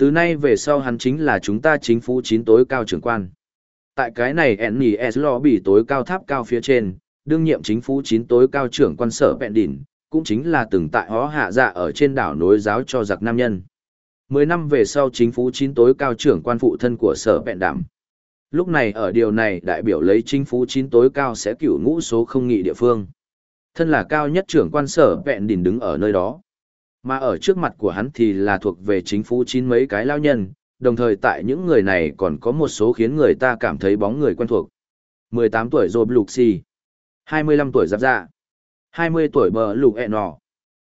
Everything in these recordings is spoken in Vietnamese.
Thứ nay về sau hắn chính là chúng ta chính phủ chín tối cao trưởng quan. Tại cái này NES lo bị tối cao tháp cao phía trên, đương nhiệm chính phủ chín tối cao trưởng quan sở bẹn đỉnh, cũng chính là từng tại hó hạ dạ ở trên đảo nối giáo cho giặc nam nhân. Mười năm về sau chính phủ chín tối cao trưởng quan phụ thân của sở bẹn đảm. Lúc này ở điều này đại biểu lấy chính phủ chín tối cao sẽ cửu ngũ số không nghị địa phương. Thân là cao nhất trưởng quan sở bẹn đỉnh đứng ở nơi đó. Mà ở trước mặt của hắn thì là thuộc về chính phủ chín mấy cái lao nhân, đồng thời tại những người này còn có một số khiến người ta cảm thấy bóng người quen thuộc. 18 tuổi Rob Luxi, 25 tuổi Giáp Dạ, 20 tuổi Bờ Lục E Nò,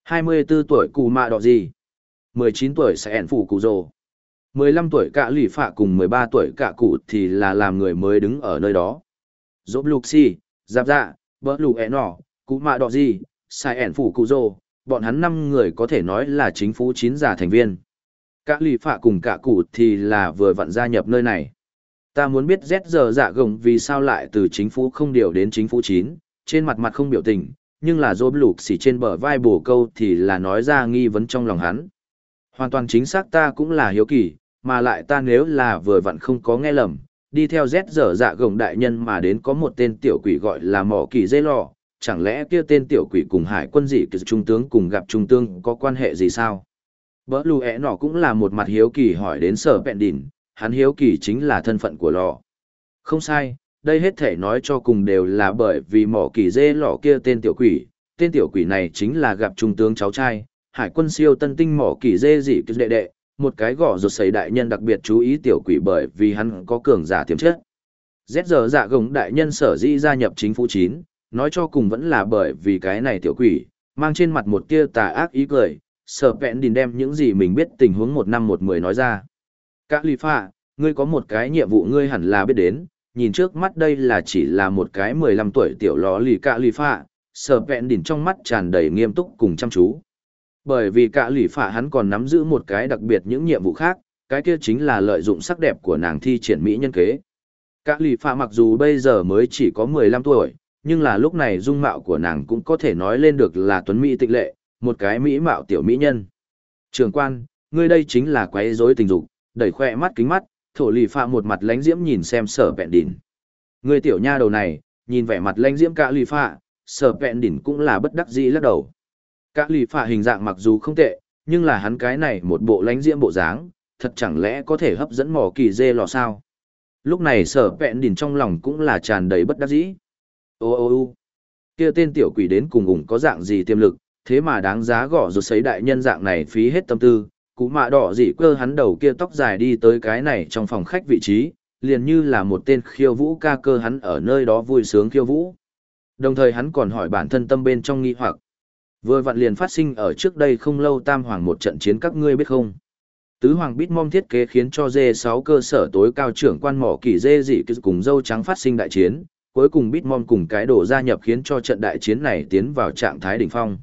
24 tuổi Cù Mạ Đỏ Gì, 19 tuổi Sẹn Phủ Cù Rồ, 15 tuổi Cạ Lỷ Phạ cùng 13 tuổi Cạ Cụ thì là làm người mới đứng ở nơi đó. Rob Luxi, Giáp Dạ, Bờ Lục E Nò, Cù Mạ Đỏ Gì, Sẹn Phủ Cù Rồ, bọn hắn năm người có thể nói là chính phủ chín giả thành viên. Cả lì phạ cùng cả cụ thì là vừa vặn gia nhập nơi này. Ta muốn biết Z giờ dạ gồng vì sao lại từ chính phủ không điều đến chính phủ chín, trên mặt mặt không biểu tình, nhưng là dô lục xỉ trên bờ vai bổ câu thì là nói ra nghi vấn trong lòng hắn. Hoàn toàn chính xác ta cũng là hiếu kỳ, mà lại ta nếu là vừa vặn không có nghe lầm, đi theo Z giờ dạ gồng đại nhân mà đến có một tên tiểu quỷ gọi là mỏ kỳ dây lò, chẳng lẽ kia tên tiểu quỷ cùng hải quân dị kỳ trung tướng cùng gặp trung tướng có quan hệ gì sao? Bỡ lù ẹ nọ cũng là một mặt hiếu kỳ hỏi đến sở bẹn đỉn, hắn hiếu kỳ chính là thân phận của lò. Không sai, đây hết thể nói cho cùng đều là bởi vì mỏ kỳ dê lọ kia tên tiểu quỷ, tên tiểu quỷ này chính là gặp trung tướng cháu trai, hải quân siêu tân tinh mỏ kỳ dê dị kỳ đệ đệ, một cái gõ ruột sấy đại nhân đặc biệt chú ý tiểu quỷ bởi vì hắn có cường giả tiềm chất. Z giờ dạ gồng đại nhân sở dĩ gia nhập chính phủ chín, nói cho cùng vẫn là bởi vì cái này tiểu quỷ, mang trên mặt một tia tà ác ý cười, sở vẹn đình đem những gì mình biết tình huống một năm một mười nói ra. Cả lì phạ, ngươi có một cái nhiệm vụ ngươi hẳn là biết đến, nhìn trước mắt đây là chỉ là một cái 15 tuổi tiểu ló lì cả lì phạ, sở vẹn đình trong mắt tràn đầy nghiêm túc cùng chăm chú. Bởi vì cả lì phạ hắn còn nắm giữ một cái đặc biệt những nhiệm vụ khác, cái kia chính là lợi dụng sắc đẹp của nàng thi triển mỹ nhân kế. Cả lì phạ mặc dù bây giờ mới chỉ có 15 tuổi, nhưng là lúc này dung mạo của nàng cũng có thể nói lên được là tuấn mỹ tịch lệ, một cái mỹ mạo tiểu mỹ nhân. Trường quan, ngươi đây chính là quấy rối tình dục, đẩy khoe mắt kính mắt, thổ lì phạ một mặt lánh diễm nhìn xem sở vẹn đỉnh. Ngươi tiểu nha đầu này, nhìn vẻ mặt lánh diễm cả lì phạ, sở vẹn đỉnh cũng là bất đắc dĩ lắc đầu. Cả lì phạ hình dạng mặc dù không tệ, nhưng là hắn cái này một bộ lánh diễm bộ dáng, thật chẳng lẽ có thể hấp dẫn mỏ kỳ dê lò sao? Lúc này sở vẹn đỉnh trong lòng cũng là tràn đầy bất đắc dĩ. Ô ô ô kia tên tiểu quỷ đến cùng ủng có dạng gì tiềm lực, thế mà đáng giá gõ rột sấy đại nhân dạng này phí hết tâm tư, cú mạ đỏ dị quơ hắn đầu kia tóc dài đi tới cái này trong phòng khách vị trí, liền như là một tên khiêu vũ ca cơ hắn ở nơi đó vui sướng khiêu vũ. Đồng thời hắn còn hỏi bản thân tâm bên trong nghi hoặc. Vừa vặn liền phát sinh ở trước đây không lâu tam hoàng một trận chiến các ngươi biết không? Tứ hoàng bít mong thiết kế khiến cho dê sáu cơ sở tối cao trưởng quan mỏ kỳ dê dị cùng dâu trắng phát sinh đại chiến, cuối cùng Bitmon cùng cái đổ gia nhập khiến cho trận đại chiến này tiến vào trạng thái đỉnh phong.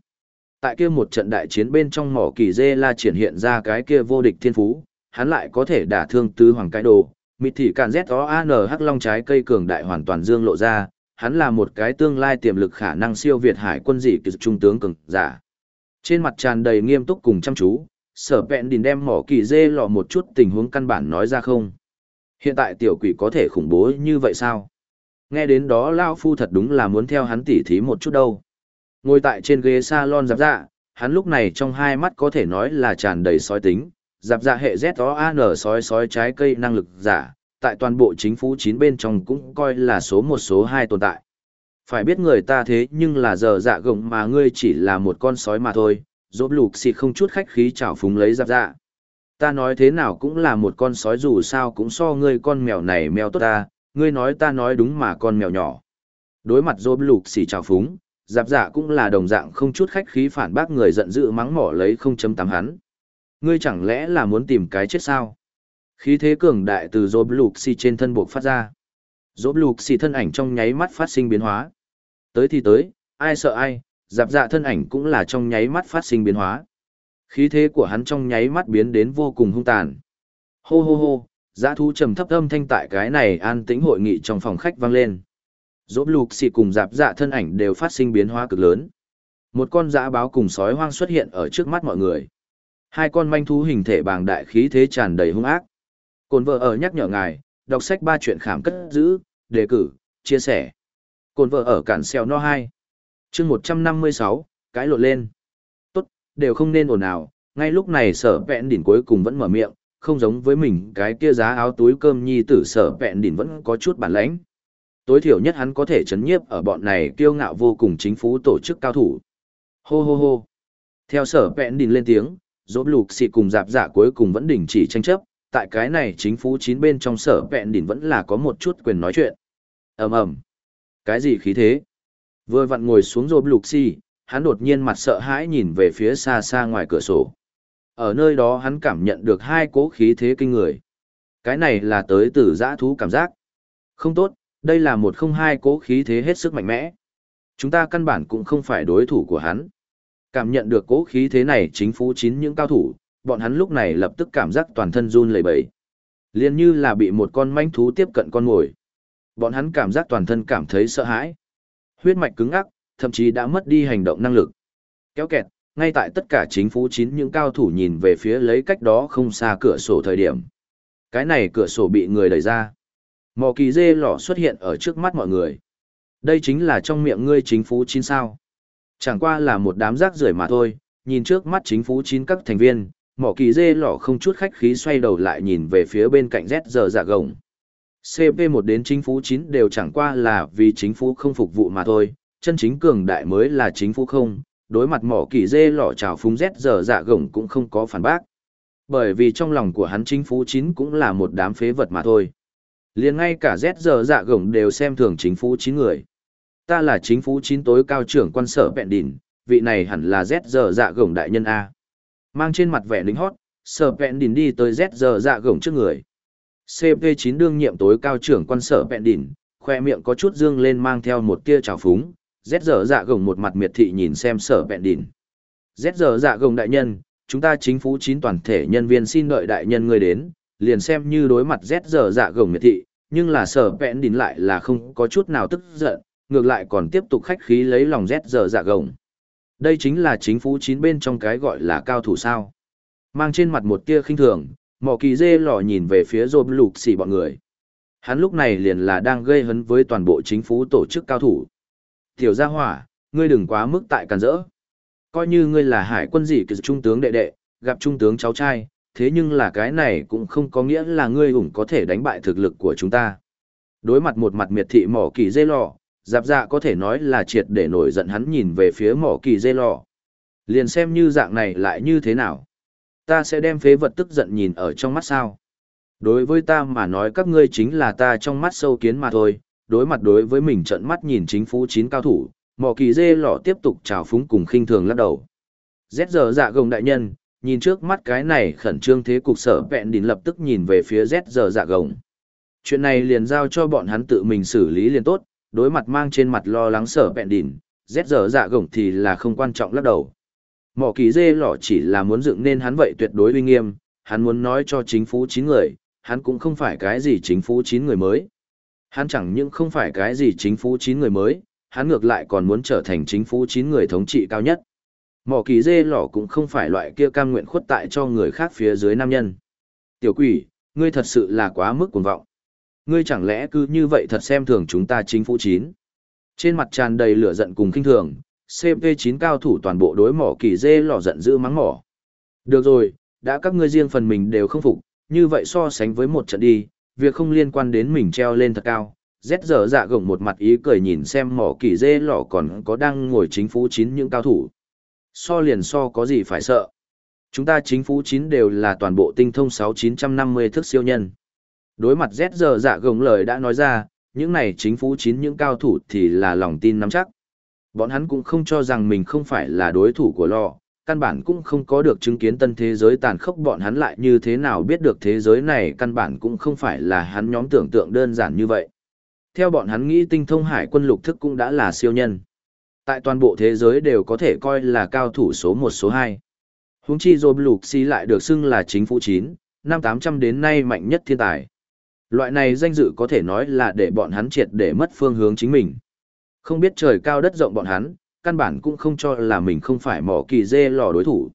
Tại kia một trận đại chiến bên trong mỏ kỳ dê la triển hiện ra cái kia vô địch thiên phú, hắn lại có thể đả thương tứ hoàng cái đồ, mịt thị càn ZOAN hắc long trái cây cường đại hoàn toàn dương lộ ra, hắn là một cái tương lai tiềm lực khả năng siêu việt hải quân dị kỳ trung tướng cường giả. Trên mặt tràn đầy nghiêm túc cùng chăm chú, sở vẹn đình đem mỏ kỳ dê lọ một chút tình huống căn bản nói ra không. Hiện tại tiểu quỷ có thể khủng bố như vậy sao? Nghe đến đó Lao Phu thật đúng là muốn theo hắn tỉ thí một chút đâu. Ngồi tại trên ghế salon giáp dạ, hắn lúc này trong hai mắt có thể nói là tràn đầy sói tính, giáp dạ hệ z n sói sói trái cây năng lực giả, tại toàn bộ chính phủ chín bên trong cũng coi là số một số hai tồn tại. Phải biết người ta thế nhưng là giờ dạ gồng mà ngươi chỉ là một con sói mà thôi, dốt lục xịt không chút khách khí chảo phúng lấy giáp dạ. Ta nói thế nào cũng là một con sói dù sao cũng so ngươi con mèo này mèo tốt ta, ngươi nói ta nói đúng mà con mèo nhỏ. Đối mặt dô lục xỉ trào phúng, giáp dạ cũng là đồng dạng không chút khách khí phản bác người giận dữ mắng mỏ lấy 0.8 hắn. Ngươi chẳng lẽ là muốn tìm cái chết sao? Khí thế cường đại từ dô lục xỉ trên thân buộc phát ra. Dô lục xỉ thân ảnh trong nháy mắt phát sinh biến hóa. Tới thì tới, ai sợ ai, giáp dạ thân ảnh cũng là trong nháy mắt phát sinh biến hóa. Khí thế của hắn trong nháy mắt biến đến vô cùng hung tàn. Hô hô hô, Giá thú trầm thấp âm thanh tại cái này an tĩnh hội nghị trong phòng khách vang lên. Dốt lục xì cùng dạp dạ thân ảnh đều phát sinh biến hóa cực lớn. Một con dã báo cùng sói hoang xuất hiện ở trước mắt mọi người. Hai con manh thú hình thể bàng đại khí thế tràn đầy hung ác. Cồn vợ ở nhắc nhở ngài, đọc sách ba chuyện khảm cất giữ, đề cử, chia sẻ. Cồn vợ ở cản xeo no 2. chương 156, cái lộn lên. Tốt, đều không nên ồn ào, ngay lúc này sở vẹn đỉnh cuối cùng vẫn mở miệng, không giống với mình cái kia giá áo túi cơm nhi tử sở vẹn đỉnh vẫn có chút bản lãnh. Tối thiểu nhất hắn có thể chấn nhiếp ở bọn này kiêu ngạo vô cùng chính phủ tổ chức cao thủ. Hô hô hô. Theo sở vẹn đỉnh lên tiếng, dỗ lục xị cùng dạp giả cuối cùng vẫn đình chỉ tranh chấp, tại cái này chính phủ chín bên trong sở vẹn đỉnh vẫn là có một chút quyền nói chuyện. ầm ầm Cái gì khí thế? Vừa vặn ngồi xuống rộp lục xị, hắn đột nhiên mặt sợ hãi nhìn về phía xa xa ngoài cửa sổ. Ở nơi đó hắn cảm nhận được hai cố khí thế kinh người. Cái này là tới từ dã thú cảm giác. Không tốt, đây là một không hai cố khí thế hết sức mạnh mẽ. Chúng ta căn bản cũng không phải đối thủ của hắn. Cảm nhận được cố khí thế này chính phủ chín những cao thủ, bọn hắn lúc này lập tức cảm giác toàn thân run lẩy bẩy. Liên như là bị một con manh thú tiếp cận con ngồi. Bọn hắn cảm giác toàn thân cảm thấy sợ hãi. Huyết mạch cứng ắc, thậm chí đã mất đi hành động năng lực. Kéo kẹt, ngay tại tất cả chính phủ chín những cao thủ nhìn về phía lấy cách đó không xa cửa sổ thời điểm. Cái này cửa sổ bị người đẩy ra. Mò kỳ dê lỏ xuất hiện ở trước mắt mọi người. Đây chính là trong miệng ngươi chính phủ chín sao. Chẳng qua là một đám rác rưởi mà thôi, nhìn trước mắt chính phủ chín các thành viên, mỏ kỳ dê lỏ không chút khách khí xoay đầu lại nhìn về phía bên cạnh Z giờ dạ gồng. CP1 đến chính phủ 9 đều chẳng qua là vì chính phủ không phục vụ mà thôi, chân chính cường đại mới là chính phủ không, đối mặt mỏ kỳ dê lọ trào phúng rét giờ dạ gồng cũng không có phản bác. Bởi vì trong lòng của hắn chính phủ chín cũng là một đám phế vật mà thôi. liền ngay cả rét giờ dạ gồng đều xem thường chính phủ chín người ta là chính phủ chín tối cao trưởng quan sở bẹn đỉnh, vị này hẳn là rét giờ dạ gồng đại nhân A. Mang trên mặt vẻ lính hót, sở bẹn đỉnh đi tới rét giờ dạ gồng trước người. CP9 đương nhiệm tối cao trưởng quan sở bẹn đỉnh, khoe miệng có chút dương lên mang theo một tia trào phúng, rét giờ dạ gồng một mặt miệt thị nhìn xem sở bẹn đỉn rét giờ dạ gồng đại nhân, chúng ta chính phủ chín toàn thể nhân viên xin đợi đại nhân ngươi đến, liền xem như đối mặt rét giờ dạ gồng miệt thị, nhưng là sở bẹn đỉn lại là không có chút nào tức giận, ngược lại còn tiếp tục khách khí lấy lòng rét giờ dạ gồng. Đây chính là chính phủ chín bên trong cái gọi là cao thủ sao. Mang trên mặt một tia khinh thường, mỏ kỳ dê lò nhìn về phía rôm lục xì bọn người. Hắn lúc này liền là đang gây hấn với toàn bộ chính phủ tổ chức cao thủ. Tiểu gia hỏa, ngươi đừng quá mức tại càn rỡ. Coi như ngươi là hải quân gì kỳ trung tướng đệ đệ, gặp trung tướng cháu trai, thế nhưng là cái này cũng không có nghĩa là ngươi ủng có thể đánh bại thực lực của chúng ta. Đối mặt một mặt miệt thị mỏ kỳ dê lò, Giáp dạ có thể nói là triệt để nổi giận hắn nhìn về phía mỏ kỳ dê lò. Liền xem như dạng này lại như thế nào. Ta sẽ đem phế vật tức giận nhìn ở trong mắt sao. Đối với ta mà nói các ngươi chính là ta trong mắt sâu kiến mà thôi, đối mặt đối với mình trận mắt nhìn chính phủ chín cao thủ, mỏ kỳ dê lọ tiếp tục trào phúng cùng khinh thường lắc đầu. zết giờ dạ gồng đại nhân, nhìn trước mắt cái này khẩn trương thế cục sở vẹn đỉnh lập tức nhìn về phía zết giờ dạ gồng. Chuyện này liền giao cho bọn hắn tự mình xử lý liền tốt, đối mặt mang trên mặt lo lắng sở vẹn đỉnh, rét giờ dạ gồng thì là không quan trọng lắc đầu. Mỏ kỳ dê lọ chỉ là muốn dựng nên hắn vậy tuyệt đối uy nghiêm, hắn muốn nói cho chính phủ chín người, hắn cũng không phải cái gì chính phủ chín người mới. Hắn chẳng những không phải cái gì chính phủ chín người mới, hắn ngược lại còn muốn trở thành chính phủ chín người thống trị cao nhất. Mỏ kỳ dê lỏ cũng không phải loại kia cam nguyện khuất tại cho người khác phía dưới nam nhân. Tiểu quỷ, ngươi thật sự là quá mức cuồng vọng ngươi chẳng lẽ cứ như vậy thật xem thường chúng ta chính phủ chín. Trên mặt tràn đầy lửa giận cùng kinh thường, CP9 cao thủ toàn bộ đối mỏ kỳ dê lỏ giận dữ mắng mỏ. Được rồi, đã các ngươi riêng phần mình đều không phục, như vậy so sánh với một trận đi, việc không liên quan đến mình treo lên thật cao. Rét giờ dạ gồng một mặt ý cười nhìn xem mỏ kỳ dê lò còn có đang ngồi chính phủ chín những cao thủ. So liền so có gì phải sợ. Chúng ta chính phủ chín đều là toàn bộ tinh thông 6950 thức siêu nhân. Đối mặt rét giờ dạ gồng lời đã nói ra, những này chính phủ chín những cao thủ thì là lòng tin nắm chắc. Bọn hắn cũng không cho rằng mình không phải là đối thủ của lò, căn bản cũng không có được chứng kiến tân thế giới tàn khốc bọn hắn lại như thế nào biết được thế giới này căn bản cũng không phải là hắn nhóm tưởng tượng đơn giản như vậy. Theo bọn hắn nghĩ tinh thông hải quân lục thức cũng đã là siêu nhân. Tại toàn bộ thế giới đều có thể coi là cao thủ số 1 số 2. Húng chi dồn Lục Si lại được xưng là chính phủ 9, năm 800 đến nay mạnh nhất thiên tài. Loại này danh dự có thể nói là để bọn hắn triệt để mất phương hướng chính mình. Không biết trời cao đất rộng bọn hắn, căn bản cũng không cho là mình không phải mỏ kỳ dê lò đối thủ.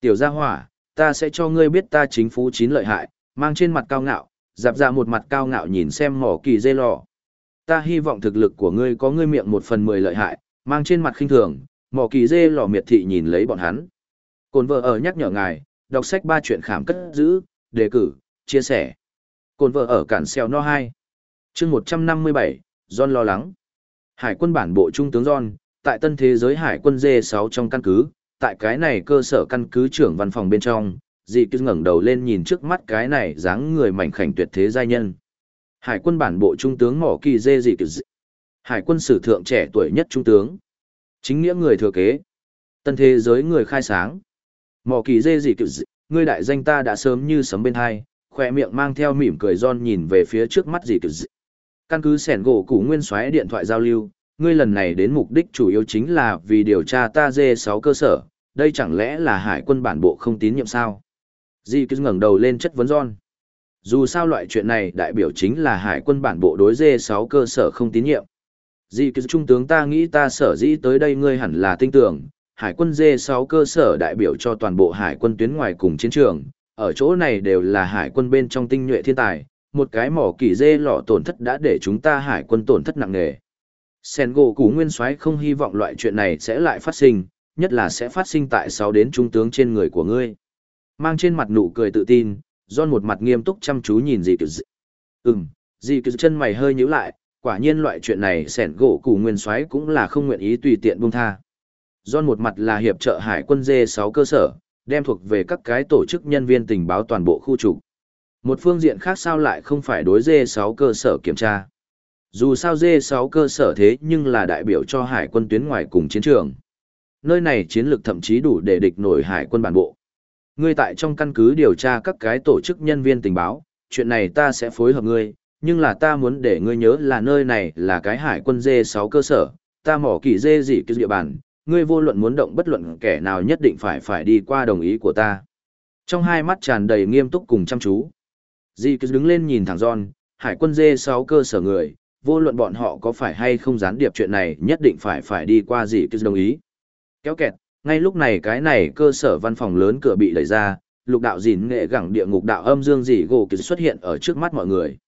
Tiểu gia hỏa, ta sẽ cho ngươi biết ta chính phú chín lợi hại, mang trên mặt cao ngạo, dạp ra một mặt cao ngạo nhìn xem mỏ kỳ dê lò. Ta hy vọng thực lực của ngươi có ngươi miệng một phần mười lợi hại, mang trên mặt khinh thường, mỏ kỳ dê lò miệt thị nhìn lấy bọn hắn. Cồn vợ ở nhắc nhở ngài, đọc sách ba chuyện khảm cất giữ, đề cử, chia sẻ. Cồn vợ ở cản xeo no 2. chương 157, John lo lắng. Hải quân bản bộ trung tướng John, tại tân thế giới hải quân D6 trong căn cứ, tại cái này cơ sở căn cứ trưởng văn phòng bên trong, dị cứ ngẩng đầu lên nhìn trước mắt cái này dáng người mảnh khảnh tuyệt thế giai nhân. Hải quân bản bộ trung tướng mỏ kỳ dê dị cứ Hải quân sử thượng trẻ tuổi nhất trung tướng. Chính nghĩa người thừa kế. Tân thế giới người khai sáng. Mỏ kỳ dê dị cứ ngươi đại danh ta đã sớm như sấm bên hai, khỏe miệng mang theo mỉm cười John nhìn về phía trước mắt dị cứ Căn cứ sẻn gỗ củ nguyên xoáy điện thoại giao lưu, ngươi lần này đến mục đích chủ yếu chính là vì điều tra ta dê 6 cơ sở, đây chẳng lẽ là hải quân bản bộ không tín nhiệm sao? Di cứ ngẩng đầu lên chất vấn John. Dù sao loại chuyện này đại biểu chính là hải quân bản bộ đối dê 6 cơ sở không tín nhiệm. Di cứ trung tướng ta nghĩ ta sở dĩ tới đây ngươi hẳn là tin tưởng, hải quân dê 6 cơ sở đại biểu cho toàn bộ hải quân tuyến ngoài cùng chiến trường, ở chỗ này đều là hải quân bên trong tinh nhuệ thiên tài, một cái mỏ kỳ dê lọ tổn thất đã để chúng ta hải quân tổn thất nặng nề. Sen gỗ củ nguyên soái không hy vọng loại chuyện này sẽ lại phát sinh, nhất là sẽ phát sinh tại sáu đến trung tướng trên người của ngươi. Mang trên mặt nụ cười tự tin, don một mặt nghiêm túc chăm chú nhìn dì cứ dị. Ừm, dì cứ chân mày hơi nhíu lại, quả nhiên loại chuyện này sẻn gỗ củ nguyên soái cũng là không nguyện ý tùy tiện buông tha. Don một mặt là hiệp trợ hải quân dê sáu cơ sở, đem thuộc về các cái tổ chức nhân viên tình báo toàn bộ khu trục. Một phương diện khác sao lại không phải đối dê sáu cơ sở kiểm tra. Dù sao dê 6 cơ sở thế nhưng là đại biểu cho hải quân tuyến ngoài cùng chiến trường. Nơi này chiến lược thậm chí đủ để địch nổi hải quân bản bộ. Ngươi tại trong căn cứ điều tra các cái tổ chức nhân viên tình báo, chuyện này ta sẽ phối hợp ngươi, nhưng là ta muốn để ngươi nhớ là nơi này là cái hải quân dê 6 cơ sở, ta mỏ kỳ dê gì cái địa bàn, ngươi vô luận muốn động bất luận kẻ nào nhất định phải phải đi qua đồng ý của ta. Trong hai mắt tràn đầy nghiêm túc cùng chăm chú. Dì cứ đứng lên nhìn thẳng John, hải quân dê 6 cơ sở người, vô luận bọn họ có phải hay không gián điệp chuyện này nhất định phải phải đi qua gì cứ đồng ý. Kéo kẹt, ngay lúc này cái này cơ sở văn phòng lớn cửa bị đẩy ra, lục đạo dìn nghệ gẳng địa ngục đạo âm dương dì gỗ kỳ xuất hiện ở trước mắt mọi người.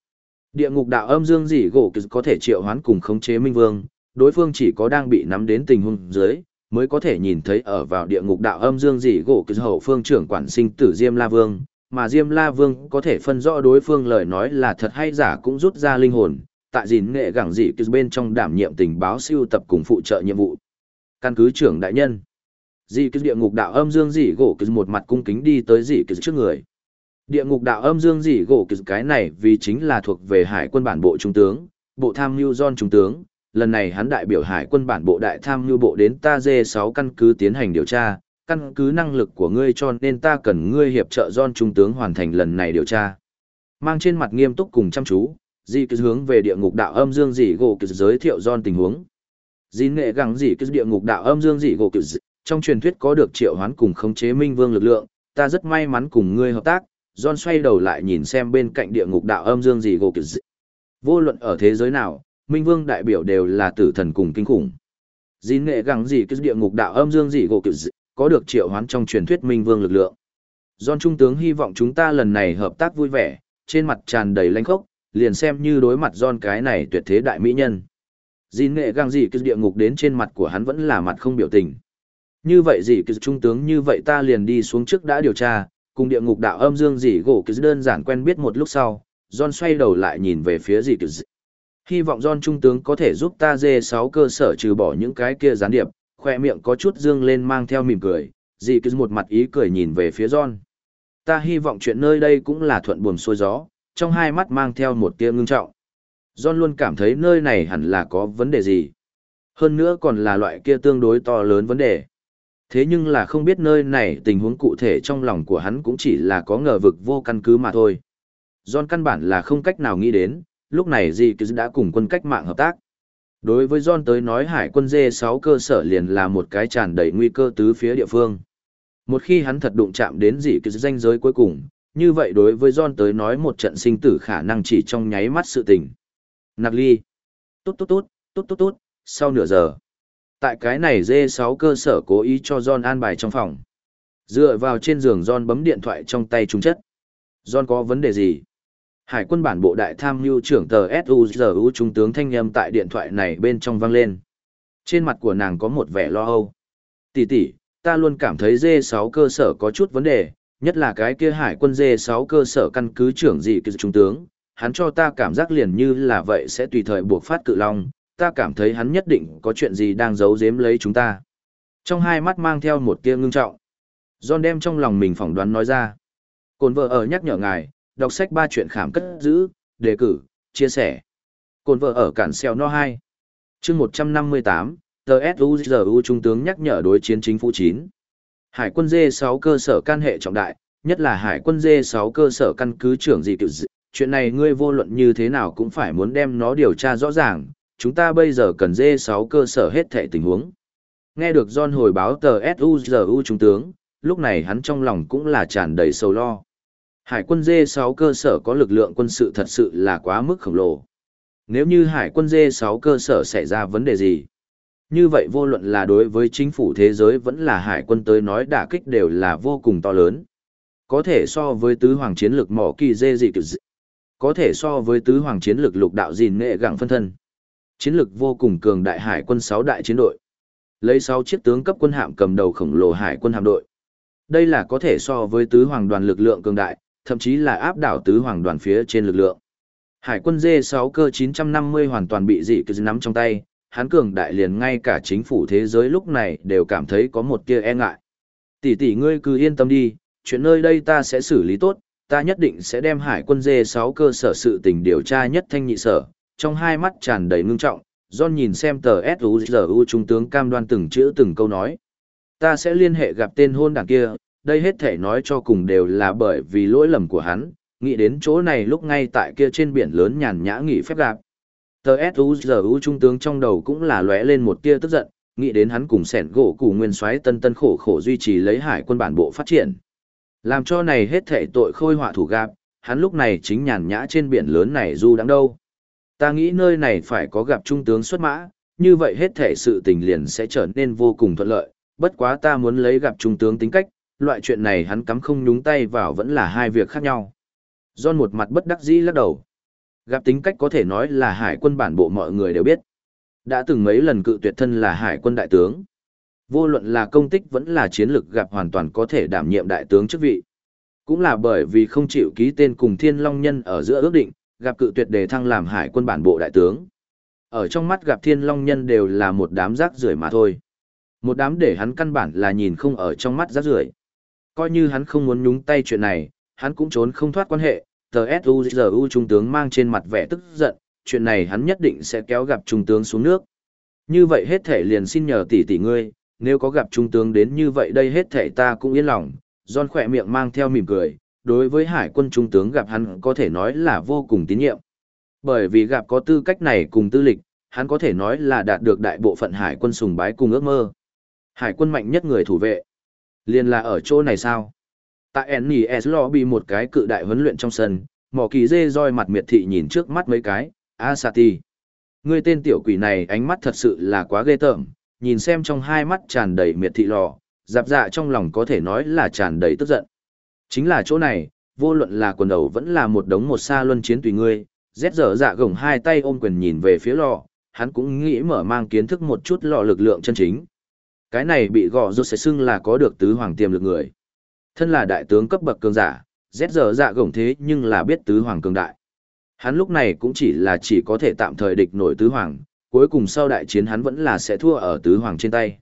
Địa ngục đạo âm dương dì gỗ kỳ có thể triệu hoán cùng khống chế minh vương, đối phương chỉ có đang bị nắm đến tình huống dưới, mới có thể nhìn thấy ở vào địa ngục đạo âm dương dì gỗ kỳ hậu phương trưởng quản sinh tử Diêm La Vương, mà Diêm La Vương có thể phân rõ đối phương lời nói là thật hay giả cũng rút ra linh hồn, tại dìn nghệ gẳng dị cứ bên trong đảm nhiệm tình báo siêu tập cùng phụ trợ nhiệm vụ. Căn cứ trưởng đại nhân. Dị cứ địa ngục đạo âm dương dị gỗ cứ một mặt cung kính đi tới dị cứ trước người. Địa ngục đạo âm dương dị gỗ cứ cái này vì chính là thuộc về hải quân bản bộ trung tướng, bộ tham mưu John trung tướng. Lần này hắn đại biểu hải quân bản bộ đại tham mưu bộ đến ta dê sáu căn cứ tiến hành điều tra, căn cứ năng lực của ngươi cho nên ta cần ngươi hiệp trợ John Trung tướng hoàn thành lần này điều tra. Mang trên mặt nghiêm túc cùng chăm chú, Dì cứ hướng về địa ngục đạo âm dương dì gỗ cứ giới thiệu don tình huống. Dì nghệ gắng dì cứ địa ngục đạo âm dương dì gỗ cứ trong truyền thuyết có được triệu hoán cùng khống chế minh vương lực lượng, ta rất may mắn cùng ngươi hợp tác. don xoay đầu lại nhìn xem bên cạnh địa ngục đạo âm dương dì gỗ cứ Vô luận ở thế giới nào, minh vương đại biểu đều là tử thần cùng kinh khủng. Dì nghệ gắng dì cứ địa ngục đạo âm dương dì gỗ cứ có được triệu hoán trong truyền thuyết minh vương lực lượng. don Trung tướng hy vọng chúng ta lần này hợp tác vui vẻ, trên mặt tràn đầy lanh khốc, liền xem như đối mặt John cái này tuyệt thế đại mỹ nhân. dì nghệ găng gì cứ địa ngục đến trên mặt của hắn vẫn là mặt không biểu tình. Như vậy gì cứ trung tướng như vậy ta liền đi xuống trước đã điều tra, cùng địa ngục đạo âm dương gì gỗ cứ đơn giản quen biết một lúc sau, John xoay đầu lại nhìn về phía gì cứ Hy vọng John trung tướng có thể giúp ta dê 6 cơ sở trừ bỏ những cái kia gián điệp, khoe miệng có chút dương lên mang theo mỉm cười, dì cứ một mặt ý cười nhìn về phía John. Ta hy vọng chuyện nơi đây cũng là thuận buồm xuôi gió, trong hai mắt mang theo một tia ngưng trọng. John luôn cảm thấy nơi này hẳn là có vấn đề gì. Hơn nữa còn là loại kia tương đối to lớn vấn đề. Thế nhưng là không biết nơi này tình huống cụ thể trong lòng của hắn cũng chỉ là có ngờ vực vô căn cứ mà thôi. John căn bản là không cách nào nghĩ đến, lúc này gì cứ đã cùng quân cách mạng hợp tác. Đối với John tới nói hải quân D6 cơ sở liền là một cái tràn đầy nguy cơ tứ phía địa phương. Một khi hắn thật đụng chạm đến dị cứ danh giới cuối cùng, như vậy đối với John tới nói một trận sinh tử khả năng chỉ trong nháy mắt sự tình. Nạc ly. Tốt tốt tốt, tốt tốt tốt, sau nửa giờ. Tại cái này D6 cơ sở cố ý cho John an bài trong phòng. Dựa vào trên giường John bấm điện thoại trong tay trung chất. John có vấn đề gì? Hải quân bản bộ đại tham mưu trưởng tờ SUZU trung tướng thanh âm tại điện thoại này bên trong vang lên. Trên mặt của nàng có một vẻ lo âu. Tỷ tỷ, ta luôn cảm thấy D6 cơ sở có chút vấn đề, nhất là cái kia hải quân dê 6 cơ sở căn cứ trưởng gì kỳ trung tướng, hắn cho ta cảm giác liền như là vậy sẽ tùy thời buộc phát cự long, ta cảm thấy hắn nhất định có chuyện gì đang giấu giếm lấy chúng ta. Trong hai mắt mang theo một tia ngưng trọng. John đem trong lòng mình phỏng đoán nói ra. Cồn vợ ở nhắc nhở ngài, đọc sách ba chuyện khảm cất giữ, đề cử, chia sẻ. Cồn vợ ở cản xeo no 2. chương 158, TSUZU Trung tướng nhắc nhở đối chiến chính phủ 9. Hải quân D6 cơ sở can hệ trọng đại, nhất là Hải quân D6 cơ sở căn cứ trưởng gì kiểu gì. Chuyện này ngươi vô luận như thế nào cũng phải muốn đem nó điều tra rõ ràng, chúng ta bây giờ cần D6 cơ sở hết thể tình huống. Nghe được John hồi báo tờ SUZU Trung tướng, lúc này hắn trong lòng cũng là tràn đầy sầu lo. Hải quân D6 cơ sở có lực lượng quân sự thật sự là quá mức khổng lồ. Nếu như Hải quân D6 cơ sở xảy ra vấn đề gì, như vậy vô luận là đối với chính phủ thế giới vẫn là hải quân tới nói đả kích đều là vô cùng to lớn. Có thể so với tứ hoàng chiến lược mỏ kỳ dê dị dị. Có thể so với tứ hoàng chiến lược lục đạo gìn nghệ gặng phân thân. Chiến lược vô cùng cường đại hải quân 6 đại chiến đội. Lấy 6 chiếc tướng cấp quân hạm cầm đầu khổng lồ hải quân hạm đội. Đây là có thể so với tứ hoàng đoàn lực lượng cường đại, thậm chí là áp đảo tứ hoàng đoàn phía trên lực lượng. Hải quân D6 cơ 950 hoàn toàn bị dị cứ nắm trong tay, hắn cường đại liền ngay cả chính phủ thế giới lúc này đều cảm thấy có một tia e ngại. Tỷ tỷ ngươi cứ yên tâm đi, chuyện nơi đây ta sẽ xử lý tốt, ta nhất định sẽ đem hải quân dê 6 cơ sở sự tình điều tra nhất thanh nhị sở, trong hai mắt tràn đầy ngưng trọng, John nhìn xem tờ SUZU trung tướng cam đoan từng chữ từng câu nói. Ta sẽ liên hệ gặp tên hôn đảng kia, đây hết thể nói cho cùng đều là bởi vì lỗi lầm của hắn, nghĩ đến chỗ này lúc ngay tại kia trên biển lớn nhàn nhã nghỉ phép gặp. Tờ S.U.G.U. trung tướng trong đầu cũng là lóe lên một tia tức giận, nghĩ đến hắn cùng sẻn gỗ củ nguyên soái tân tân khổ khổ duy trì lấy hải quân bản bộ phát triển. Làm cho này hết thể tội khôi họa thủ gặp, hắn lúc này chính nhàn nhã trên biển lớn này du đáng đâu. Ta nghĩ nơi này phải có gặp trung tướng xuất mã, như vậy hết thể sự tình liền sẽ trở nên vô cùng thuận lợi, bất quá ta muốn lấy gặp trung tướng tính cách, loại chuyện này hắn cắm không nhúng tay vào vẫn là hai việc khác nhau. John một mặt bất đắc dĩ lắc đầu. Gặp tính cách có thể nói là hải quân bản bộ mọi người đều biết. Đã từng mấy lần cự tuyệt thân là hải quân đại tướng. Vô luận là công tích vẫn là chiến lược gặp hoàn toàn có thể đảm nhiệm đại tướng chức vị. Cũng là bởi vì không chịu ký tên cùng thiên long nhân ở giữa ước định, gặp cự tuyệt đề thăng làm hải quân bản bộ đại tướng. Ở trong mắt gặp thiên long nhân đều là một đám rác rưởi mà thôi. Một đám để hắn căn bản là nhìn không ở trong mắt rác rưởi coi như hắn không muốn nhúng tay chuyện này, hắn cũng trốn không thoát quan hệ, tờ Tzu trung tướng mang trên mặt vẻ tức giận, chuyện này hắn nhất định sẽ kéo gặp trung tướng xuống nước. Như vậy hết thể liền xin nhờ tỷ tỷ ngươi, nếu có gặp trung tướng đến như vậy đây hết thể ta cũng yên lòng. don khỏe miệng mang theo mỉm cười, đối với hải quân trung tướng gặp hắn có thể nói là vô cùng tín nhiệm. Bởi vì gặp có tư cách này cùng tư lịch, hắn có thể nói là đạt được đại bộ phận hải quân sùng bái cùng ước mơ. Hải quân mạnh nhất người thủ vệ. liền là ở chỗ này sao? Tại NES bị một cái cự đại huấn luyện trong sân, mỏ kỳ dê roi mặt miệt thị nhìn trước mắt mấy cái, Asati. người tên tiểu quỷ này ánh mắt thật sự là quá ghê tởm, nhìn xem trong hai mắt tràn đầy miệt thị lò, dạp dạ trong lòng có thể nói là tràn đầy tức giận. Chính là chỗ này, vô luận là quần đầu vẫn là một đống một xa luân chiến tùy ngươi, rét dở dạ gồng hai tay ôm quyền nhìn về phía lò, hắn cũng nghĩ mở mang kiến thức một chút lò lực lượng chân chính. Cái này bị gò rốt sẽ xưng là có được tứ hoàng tiềm lực người. Thân là đại tướng cấp bậc cường giả, rét giờ dạ gổng thế nhưng là biết tứ hoàng cường đại. Hắn lúc này cũng chỉ là chỉ có thể tạm thời địch nổi tứ hoàng, cuối cùng sau đại chiến hắn vẫn là sẽ thua ở tứ hoàng trên tay.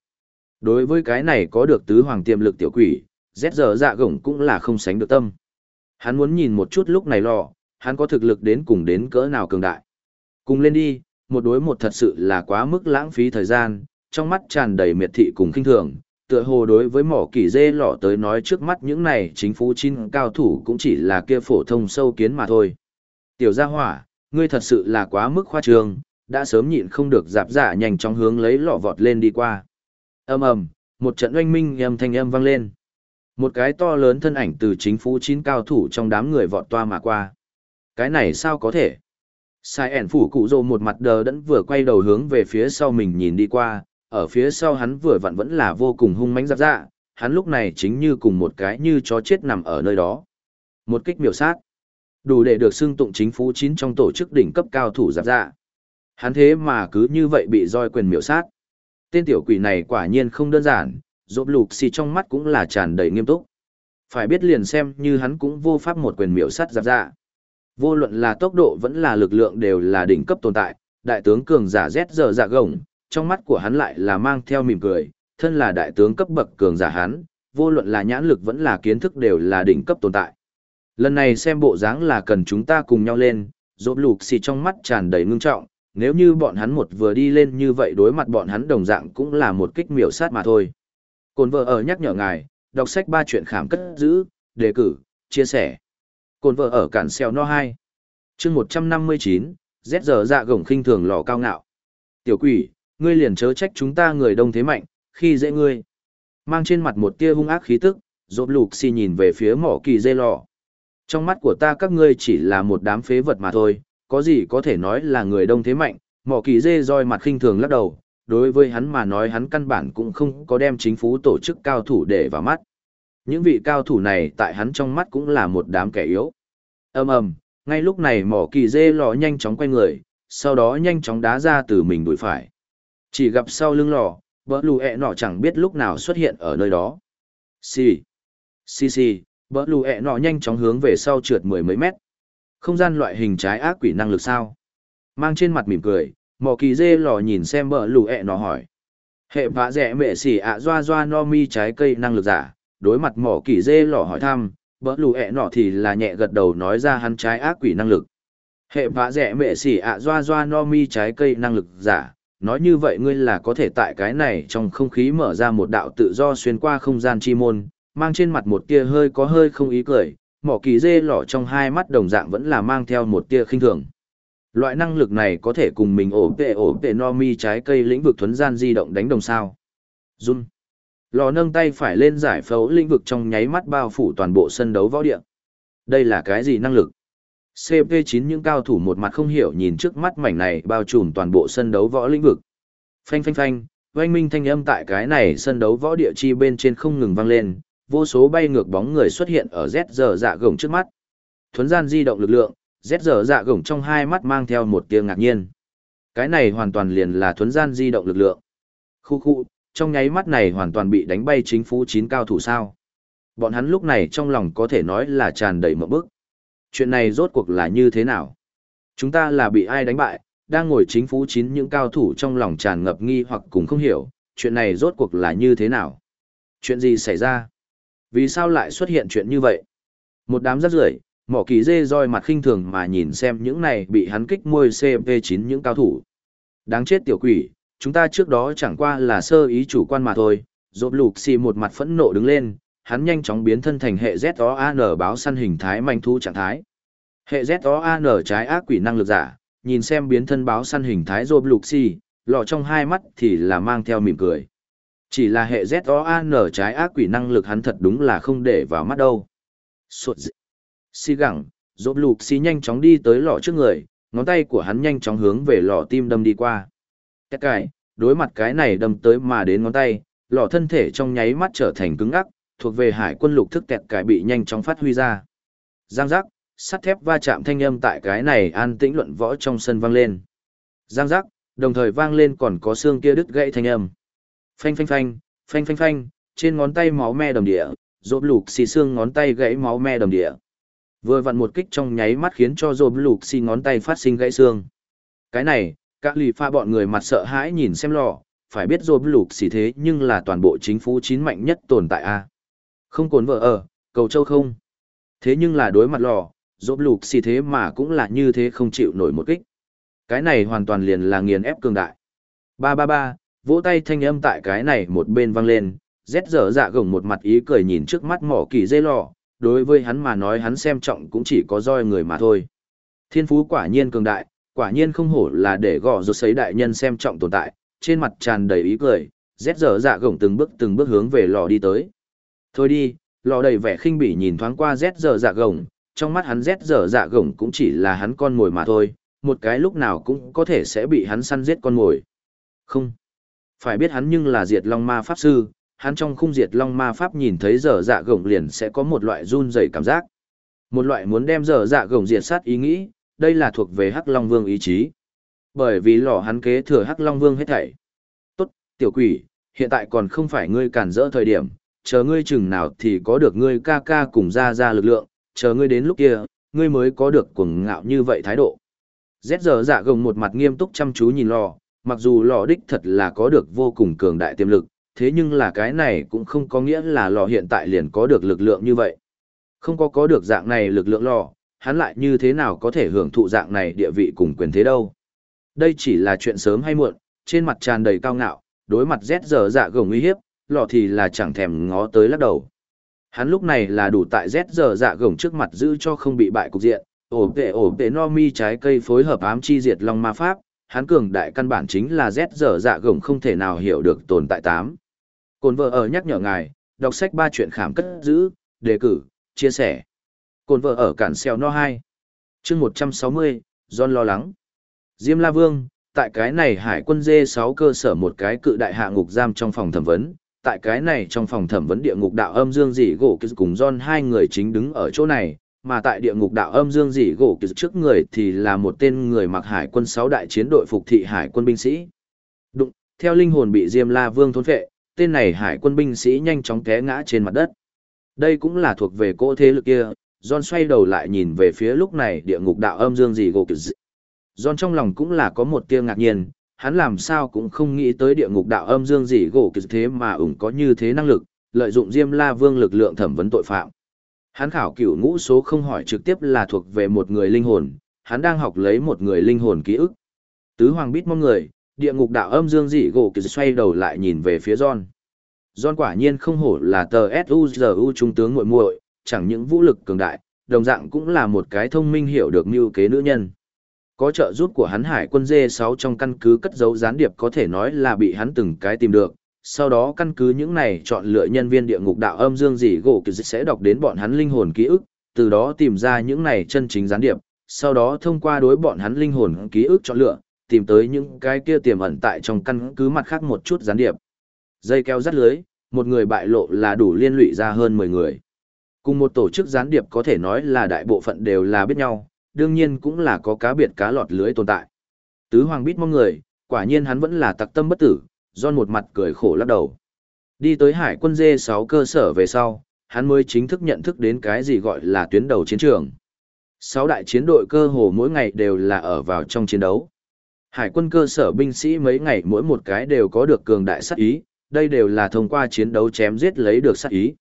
Đối với cái này có được tứ hoàng tiềm lực tiểu quỷ, rét giờ dạ gổng cũng là không sánh được tâm. Hắn muốn nhìn một chút lúc này lò, hắn có thực lực đến cùng đến cỡ nào cường đại. Cùng lên đi, một đối một thật sự là quá mức lãng phí thời gian, trong mắt tràn đầy miệt thị cùng khinh thường, tựa hồ đối với mỏ kỳ dê lọ tới nói trước mắt những này chính phủ chín cao thủ cũng chỉ là kia phổ thông sâu kiến mà thôi. Tiểu gia hỏa, ngươi thật sự là quá mức khoa trương, đã sớm nhịn không được dạp giả nhanh chóng hướng lấy lọ vọt lên đi qua. ầm ầm, một trận oanh minh âm thanh âm vang lên. Một cái to lớn thân ảnh từ chính phủ chín cao thủ trong đám người vọt toa mà qua. Cái này sao có thể? Sai ẻn phủ cụ rồ một mặt đờ đẫn vừa quay đầu hướng về phía sau mình nhìn đi qua, ở phía sau hắn vừa vặn vẫn là vô cùng hung mãnh giáp dạ, hắn lúc này chính như cùng một cái như chó chết nằm ở nơi đó. Một kích miểu sát. Đủ để được xưng tụng chính phủ chín trong tổ chức đỉnh cấp cao thủ giáp dạ. Hắn thế mà cứ như vậy bị roi quyền miểu sát. Tên tiểu quỷ này quả nhiên không đơn giản, rộp lục xì trong mắt cũng là tràn đầy nghiêm túc. Phải biết liền xem như hắn cũng vô pháp một quyền miểu sát giáp dạ. Vô luận là tốc độ vẫn là lực lượng đều là đỉnh cấp tồn tại, đại tướng cường giả Z giờ dạ gồng, trong mắt của hắn lại là mang theo mỉm cười, thân là đại tướng cấp bậc cường giả hắn, vô luận là nhãn lực vẫn là kiến thức đều là đỉnh cấp tồn tại. Lần này xem bộ dáng là cần chúng ta cùng nhau lên, rộp lục xì trong mắt tràn đầy ngưng trọng, nếu như bọn hắn một vừa đi lên như vậy đối mặt bọn hắn đồng dạng cũng là một kích miểu sát mà thôi. Cồn vợ ở nhắc nhở ngài, đọc sách ba chuyện khám cất giữ, đề cử, chia sẻ. Cồn vợ ở cản xeo no 2. chương 159, Z giờ dạ gồng khinh thường lò cao ngạo. Tiểu quỷ, ngươi liền chớ trách chúng ta người đông thế mạnh, khi dễ ngươi. Mang trên mặt một tia hung ác khí tức, rộp lục xì nhìn về phía mỏ kỳ dê lò. Trong mắt của ta các ngươi chỉ là một đám phế vật mà thôi, có gì có thể nói là người đông thế mạnh, mỏ kỳ dê roi mặt khinh thường lắc đầu, đối với hắn mà nói hắn căn bản cũng không có đem chính phủ tổ chức cao thủ để vào mắt. Những vị cao thủ này tại hắn trong mắt cũng là một đám kẻ yếu. ầm ầm, ngay lúc này mỏ kỳ dê lò nhanh chóng quay người, sau đó nhanh chóng đá ra từ mình đuổi phải. Chỉ gặp sau lưng lò, bỡ lù ẹ nọ chẳng biết lúc nào xuất hiện ở nơi đó. Xì, xì xì, bỡ lù ẹ nọ nhanh chóng hướng về sau trượt mười mấy mét. Không gian loại hình trái ác quỷ năng lực sao? Mang trên mặt mỉm cười, mỏ kỳ dê lò nhìn xem bỡ lù ẹ nọ hỏi. Hệ vạ rẻ mẹ xỉ ạ doa doa no mi trái cây năng lực giả, đối mặt mỏ kỳ dê lò hỏi thăm, bỡ lù ẹ nọ thì là nhẹ gật đầu nói ra hắn trái ác quỷ năng lực. Hệ vạ rẻ mẹ xỉ ạ doa doa no mi trái cây năng lực giả, nói như vậy ngươi là có thể tại cái này trong không khí mở ra một đạo tự do xuyên qua không gian chi môn, mang trên mặt một tia hơi có hơi không ý cười, mỏ kỳ dê lỏ trong hai mắt đồng dạng vẫn là mang theo một tia khinh thường. Loại năng lực này có thể cùng mình ổ vệ ổ vệ no mi trái cây lĩnh vực thuấn gian di động đánh đồng sao. Run. Lò nâng tay phải lên giải phẫu lĩnh vực trong nháy mắt bao phủ toàn bộ sân đấu võ địa. Đây là cái gì năng lực? CP9 những cao thủ một mặt không hiểu nhìn trước mắt mảnh này bao trùm toàn bộ sân đấu võ lĩnh vực. Phanh phanh phanh, oanh minh thanh âm tại cái này sân đấu võ địa chi bên trên không ngừng vang lên, vô số bay ngược bóng người xuất hiện ở Z giờ dạ gồng trước mắt. Thuấn gian di động lực lượng, Z giờ dạ gồng trong hai mắt mang theo một tia ngạc nhiên. Cái này hoàn toàn liền là thuấn gian di động lực lượng. Khu khu, trong nháy mắt này hoàn toàn bị đánh bay chính phủ chín cao thủ sao. Bọn hắn lúc này trong lòng có thể nói là tràn đầy một bức chuyện này rốt cuộc là như thế nào? Chúng ta là bị ai đánh bại, đang ngồi chính phủ chín những cao thủ trong lòng tràn ngập nghi hoặc cũng không hiểu, chuyện này rốt cuộc là như thế nào? Chuyện gì xảy ra? Vì sao lại xuất hiện chuyện như vậy? Một đám rác rưởi, mỏ kỳ dê roi mặt khinh thường mà nhìn xem những này bị hắn kích môi CP9 những cao thủ. Đáng chết tiểu quỷ, chúng ta trước đó chẳng qua là sơ ý chủ quan mà thôi, rộp lục xì một mặt phẫn nộ đứng lên, hắn nhanh chóng biến thân thành hệ ZOAN báo săn hình thái manh thu trạng thái. Hệ ZOAN trái ác quỷ năng lực giả, nhìn xem biến thân báo săn hình thái rộp lục xì, lọ trong hai mắt thì là mang theo mỉm cười. Chỉ là hệ ZOAN trái ác quỷ năng lực hắn thật đúng là không để vào mắt đâu. Suột dị. Xì gẳng, rộp lục xì nhanh chóng đi tới lọ trước người, ngón tay của hắn nhanh chóng hướng về lọ tim đâm đi qua. Tất cải, đối mặt cái này đâm tới mà đến ngón tay, lọ thân thể trong nháy mắt trở thành cứng ngắc, thuộc về hải quân lục thức kẹt cải bị nhanh chóng phát huy ra. Giang giác, sắt thép va chạm thanh âm tại cái này an tĩnh luận võ trong sân vang lên. Giang giác, đồng thời vang lên còn có xương kia đứt gãy thanh âm. Phanh phanh phanh, phanh phanh phanh, trên ngón tay máu me đầm địa, rộp lục xì xương ngón tay gãy máu me đầm địa. Vừa vặn một kích trong nháy mắt khiến cho rộp lục xì ngón tay phát sinh gãy xương. Cái này, các lì pha bọn người mặt sợ hãi nhìn xem lò, phải biết rộp lục xì thế nhưng là toàn bộ chính phủ chín mạnh nhất tồn tại a không cồn vợ ở, cầu châu không. Thế nhưng là đối mặt lò, dốt lục xì thế mà cũng là như thế không chịu nổi một kích. Cái này hoàn toàn liền là nghiền ép cường đại. Ba ba ba, vỗ tay thanh âm tại cái này một bên vang lên, rét dở dạ gồng một mặt ý cười nhìn trước mắt mỏ kỳ dây lò, đối với hắn mà nói hắn xem trọng cũng chỉ có roi người mà thôi. Thiên phú quả nhiên cường đại, quả nhiên không hổ là để gõ rột sấy đại nhân xem trọng tồn tại, trên mặt tràn đầy ý cười, rét dở dạ gồng từng bước từng bước hướng về lò đi tới. Thôi đi, lò đầy vẻ khinh bỉ nhìn thoáng qua rét giờ dạ gồng, trong mắt hắn rét giờ dạ gồng cũng chỉ là hắn con mồi mà thôi, một cái lúc nào cũng có thể sẽ bị hắn săn giết con mồi. Không. Phải biết hắn nhưng là diệt long ma pháp sư, hắn trong khung diệt long ma pháp nhìn thấy giờ dạ gồng liền sẽ có một loại run rẩy cảm giác. Một loại muốn đem giờ dạ gồng diệt sát ý nghĩ, đây là thuộc về Hắc Long Vương ý chí. Bởi vì lò hắn kế thừa Hắc Long Vương hết thảy. Tốt, tiểu quỷ, hiện tại còn không phải ngươi cản rỡ thời điểm, chờ ngươi chừng nào thì có được ngươi ca ca cùng ra ra lực lượng, chờ ngươi đến lúc kia, ngươi mới có được cuồng ngạo như vậy thái độ. Z giờ dạ gồng một mặt nghiêm túc chăm chú nhìn lò, mặc dù lò đích thật là có được vô cùng cường đại tiềm lực, thế nhưng là cái này cũng không có nghĩa là lò hiện tại liền có được lực lượng như vậy. Không có có được dạng này lực lượng lò, hắn lại như thế nào có thể hưởng thụ dạng này địa vị cùng quyền thế đâu. Đây chỉ là chuyện sớm hay muộn, trên mặt tràn đầy cao ngạo, đối mặt Z giờ dạ gồng uy hiếp, lọ thì là chẳng thèm ngó tới lắc đầu. Hắn lúc này là đủ tại Z giờ dạ gồng trước mặt giữ cho không bị bại cục diện, ổ tệ ổ tệ no mi trái cây phối hợp ám chi diệt long ma pháp, hắn cường đại căn bản chính là Z giờ dạ gồng không thể nào hiểu được tồn tại tám. Cồn vợ ở nhắc nhở ngài, đọc sách ba chuyện khảm cất giữ, đề cử, chia sẻ. Cồn vợ ở cản xeo no 2. chương 160, John lo lắng. Diêm La Vương, tại cái này hải quân dê 6 cơ sở một cái cự đại hạ ngục giam trong phòng thẩm vấn, tại cái này trong phòng thẩm vấn địa ngục đạo âm dương dị gỗ cùng John hai người chính đứng ở chỗ này, mà tại địa ngục đạo âm dương dị gỗ trước người thì là một tên người mặc hải quân sáu đại chiến đội phục thị hải quân binh sĩ. Đụng, theo linh hồn bị Diêm La Vương thôn phệ, tên này hải quân binh sĩ nhanh chóng té ngã trên mặt đất. Đây cũng là thuộc về cỗ thế lực kia, John xoay đầu lại nhìn về phía lúc này địa ngục đạo âm dương dị gỗ John trong lòng cũng là có một tia ngạc nhiên, hắn làm sao cũng không nghĩ tới địa ngục đạo âm dương dị gỗ kỳ thế mà ủng có như thế năng lực, lợi dụng Diêm La Vương lực lượng thẩm vấn tội phạm. Hắn khảo cửu ngũ số không hỏi trực tiếp là thuộc về một người linh hồn, hắn đang học lấy một người linh hồn ký ức. Tứ Hoàng biết mong người, địa ngục đạo âm dương dị gỗ kỳ xoay đầu lại nhìn về phía John. John quả nhiên không hổ là tờ S.U.G.U. trung tướng muội muội, chẳng những vũ lực cường đại, đồng dạng cũng là một cái thông minh hiểu được mưu kế nữ nhân. Có trợ giúp của hắn hải quân D6 trong căn cứ cất giấu gián điệp có thể nói là bị hắn từng cái tìm được, sau đó căn cứ những này chọn lựa nhân viên địa ngục đạo âm dương gì gỗ kỳ sẽ đọc đến bọn hắn linh hồn ký ức, từ đó tìm ra những này chân chính gián điệp, sau đó thông qua đối bọn hắn linh hồn ký ức chọn lựa, tìm tới những cái kia tiềm ẩn tại trong căn cứ mặt khác một chút gián điệp. Dây keo rắt lưới, một người bại lộ là đủ liên lụy ra hơn 10 người. Cùng một tổ chức gián điệp có thể nói là đại bộ phận đều là biết nhau, đương nhiên cũng là có cá biệt cá lọt lưới tồn tại. Tứ Hoàng biết mong người, quả nhiên hắn vẫn là tặc tâm bất tử, do một mặt cười khổ lắc đầu. Đi tới hải quân dê 6 cơ sở về sau, hắn mới chính thức nhận thức đến cái gì gọi là tuyến đầu chiến trường. Sáu đại chiến đội cơ hồ mỗi ngày đều là ở vào trong chiến đấu. Hải quân cơ sở binh sĩ mấy ngày mỗi một cái đều có được cường đại sát ý, đây đều là thông qua chiến đấu chém giết lấy được sát ý.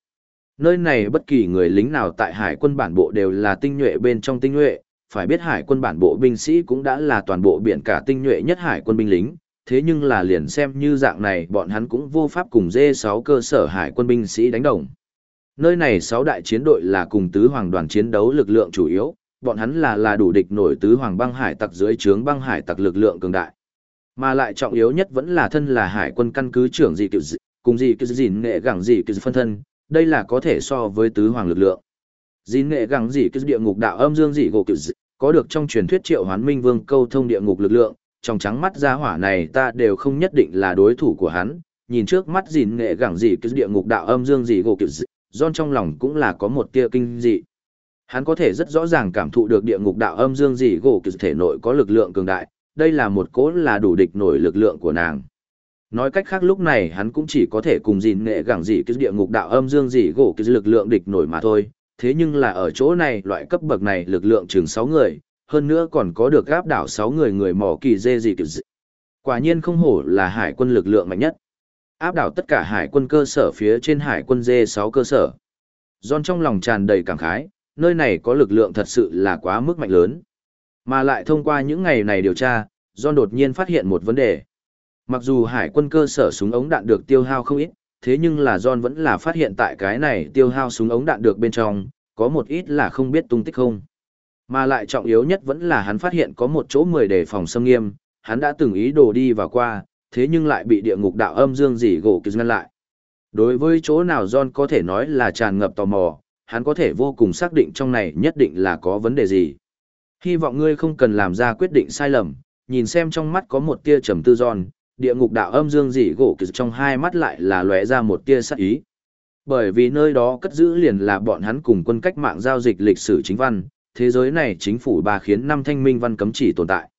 Nơi này bất kỳ người lính nào tại hải quân bản bộ đều là tinh nhuệ bên trong tinh nhuệ, phải biết hải quân bản bộ binh sĩ cũng đã là toàn bộ biển cả tinh nhuệ nhất hải quân binh lính, thế nhưng là liền xem như dạng này bọn hắn cũng vô pháp cùng D6 cơ sở hải quân binh sĩ đánh đồng. Nơi này 6 đại chiến đội là cùng tứ hoàng đoàn chiến đấu lực lượng chủ yếu, bọn hắn là là đủ địch nổi tứ hoàng băng hải tặc dưới trướng băng hải tặc lực lượng cường đại. Mà lại trọng yếu nhất vẫn là thân là hải quân căn cứ trưởng dị kiểu dị, cùng dị kiểu gì nghệ gẳng dị kiểu phân thân, đây là có thể so với tứ hoàng lực lượng. Dĩ nghệ gẳng dị kiểu địa ngục đạo âm dương dị gỗ kiểu dị, có được trong truyền thuyết triệu hoán minh vương câu thông địa ngục lực lượng, trong trắng mắt ra hỏa này ta đều không nhất định là đối thủ của hắn, nhìn trước mắt gìn nghệ gẳng gì cứ địa ngục đạo âm dương gì gỗ kiểu dị, John trong lòng cũng là có một tia kinh dị. Hắn có thể rất rõ ràng cảm thụ được địa ngục đạo âm dương gì gỗ kiểu thể nội có lực lượng cường đại, đây là một cố là đủ địch nổi lực lượng của nàng. Nói cách khác lúc này hắn cũng chỉ có thể cùng gìn nghệ gẳng gì cứ địa ngục đạo âm dương gì gỗ kiểu lực lượng địch nổi mà thôi, thế nhưng là ở chỗ này loại cấp bậc này lực lượng chừng 6 người, hơn nữa còn có được gáp đảo 6 người người mỏ kỳ dê gì kiểu dị. Quả nhiên không hổ là hải quân lực lượng mạnh nhất. Áp đảo tất cả hải quân cơ sở phía trên hải quân dê 6 cơ sở. John trong lòng tràn đầy cảm khái, nơi này có lực lượng thật sự là quá mức mạnh lớn. Mà lại thông qua những ngày này điều tra, John đột nhiên phát hiện một vấn đề. Mặc dù hải quân cơ sở súng ống đạn được tiêu hao không ít, thế nhưng là John vẫn là phát hiện tại cái này tiêu hao súng ống đạn được bên trong, có một ít là không biết tung tích không. Mà lại trọng yếu nhất vẫn là hắn phát hiện có một chỗ mười đề phòng xâm nghiêm, hắn đã từng ý đồ đi vào qua, thế nhưng lại bị địa ngục đạo âm dương dỉ gỗ kìa ngăn lại. Đối với chỗ nào John có thể nói là tràn ngập tò mò, hắn có thể vô cùng xác định trong này nhất định là có vấn đề gì. Hy vọng ngươi không cần làm ra quyết định sai lầm, nhìn xem trong mắt có một tia trầm tư John, địa ngục đạo âm dương dị gỗ kỳ trong hai mắt lại là lóe ra một tia sắc ý. Bởi vì nơi đó cất giữ liền là bọn hắn cùng quân cách mạng giao dịch lịch sử chính văn, thế giới này chính phủ bà khiến năm thanh minh văn cấm chỉ tồn tại.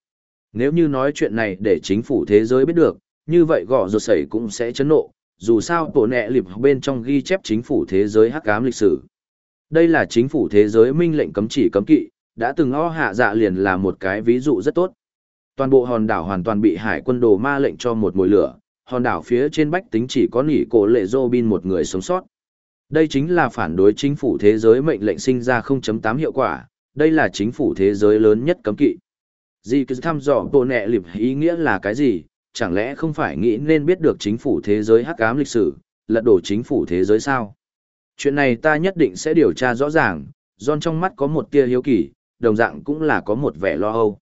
Nếu như nói chuyện này để chính phủ thế giới biết được, như vậy gõ rột sẩy cũng sẽ chấn nộ, dù sao tổ nẹ lịp bên trong ghi chép chính phủ thế giới hắc ám lịch sử. Đây là chính phủ thế giới minh lệnh cấm chỉ cấm kỵ, đã từng o hạ dạ liền là một cái ví dụ rất tốt. Toàn bộ hòn đảo hoàn toàn bị hải quân đồ ma lệnh cho một mùi lửa, hòn đảo phía trên bách tính chỉ có nỉ cổ lệ Robin một người sống sót. Đây chính là phản đối chính phủ thế giới mệnh lệnh sinh ra 0.8 hiệu quả, đây là chính phủ thế giới lớn nhất cấm kỵ. Gì cứ thăm dò bộ nẹ liệp ý nghĩa là cái gì, chẳng lẽ không phải nghĩ nên biết được chính phủ thế giới hắc ám lịch sử, lật đổ chính phủ thế giới sao? Chuyện này ta nhất định sẽ điều tra rõ ràng, John trong mắt có một tia hiếu kỳ, đồng dạng cũng là có một vẻ lo âu.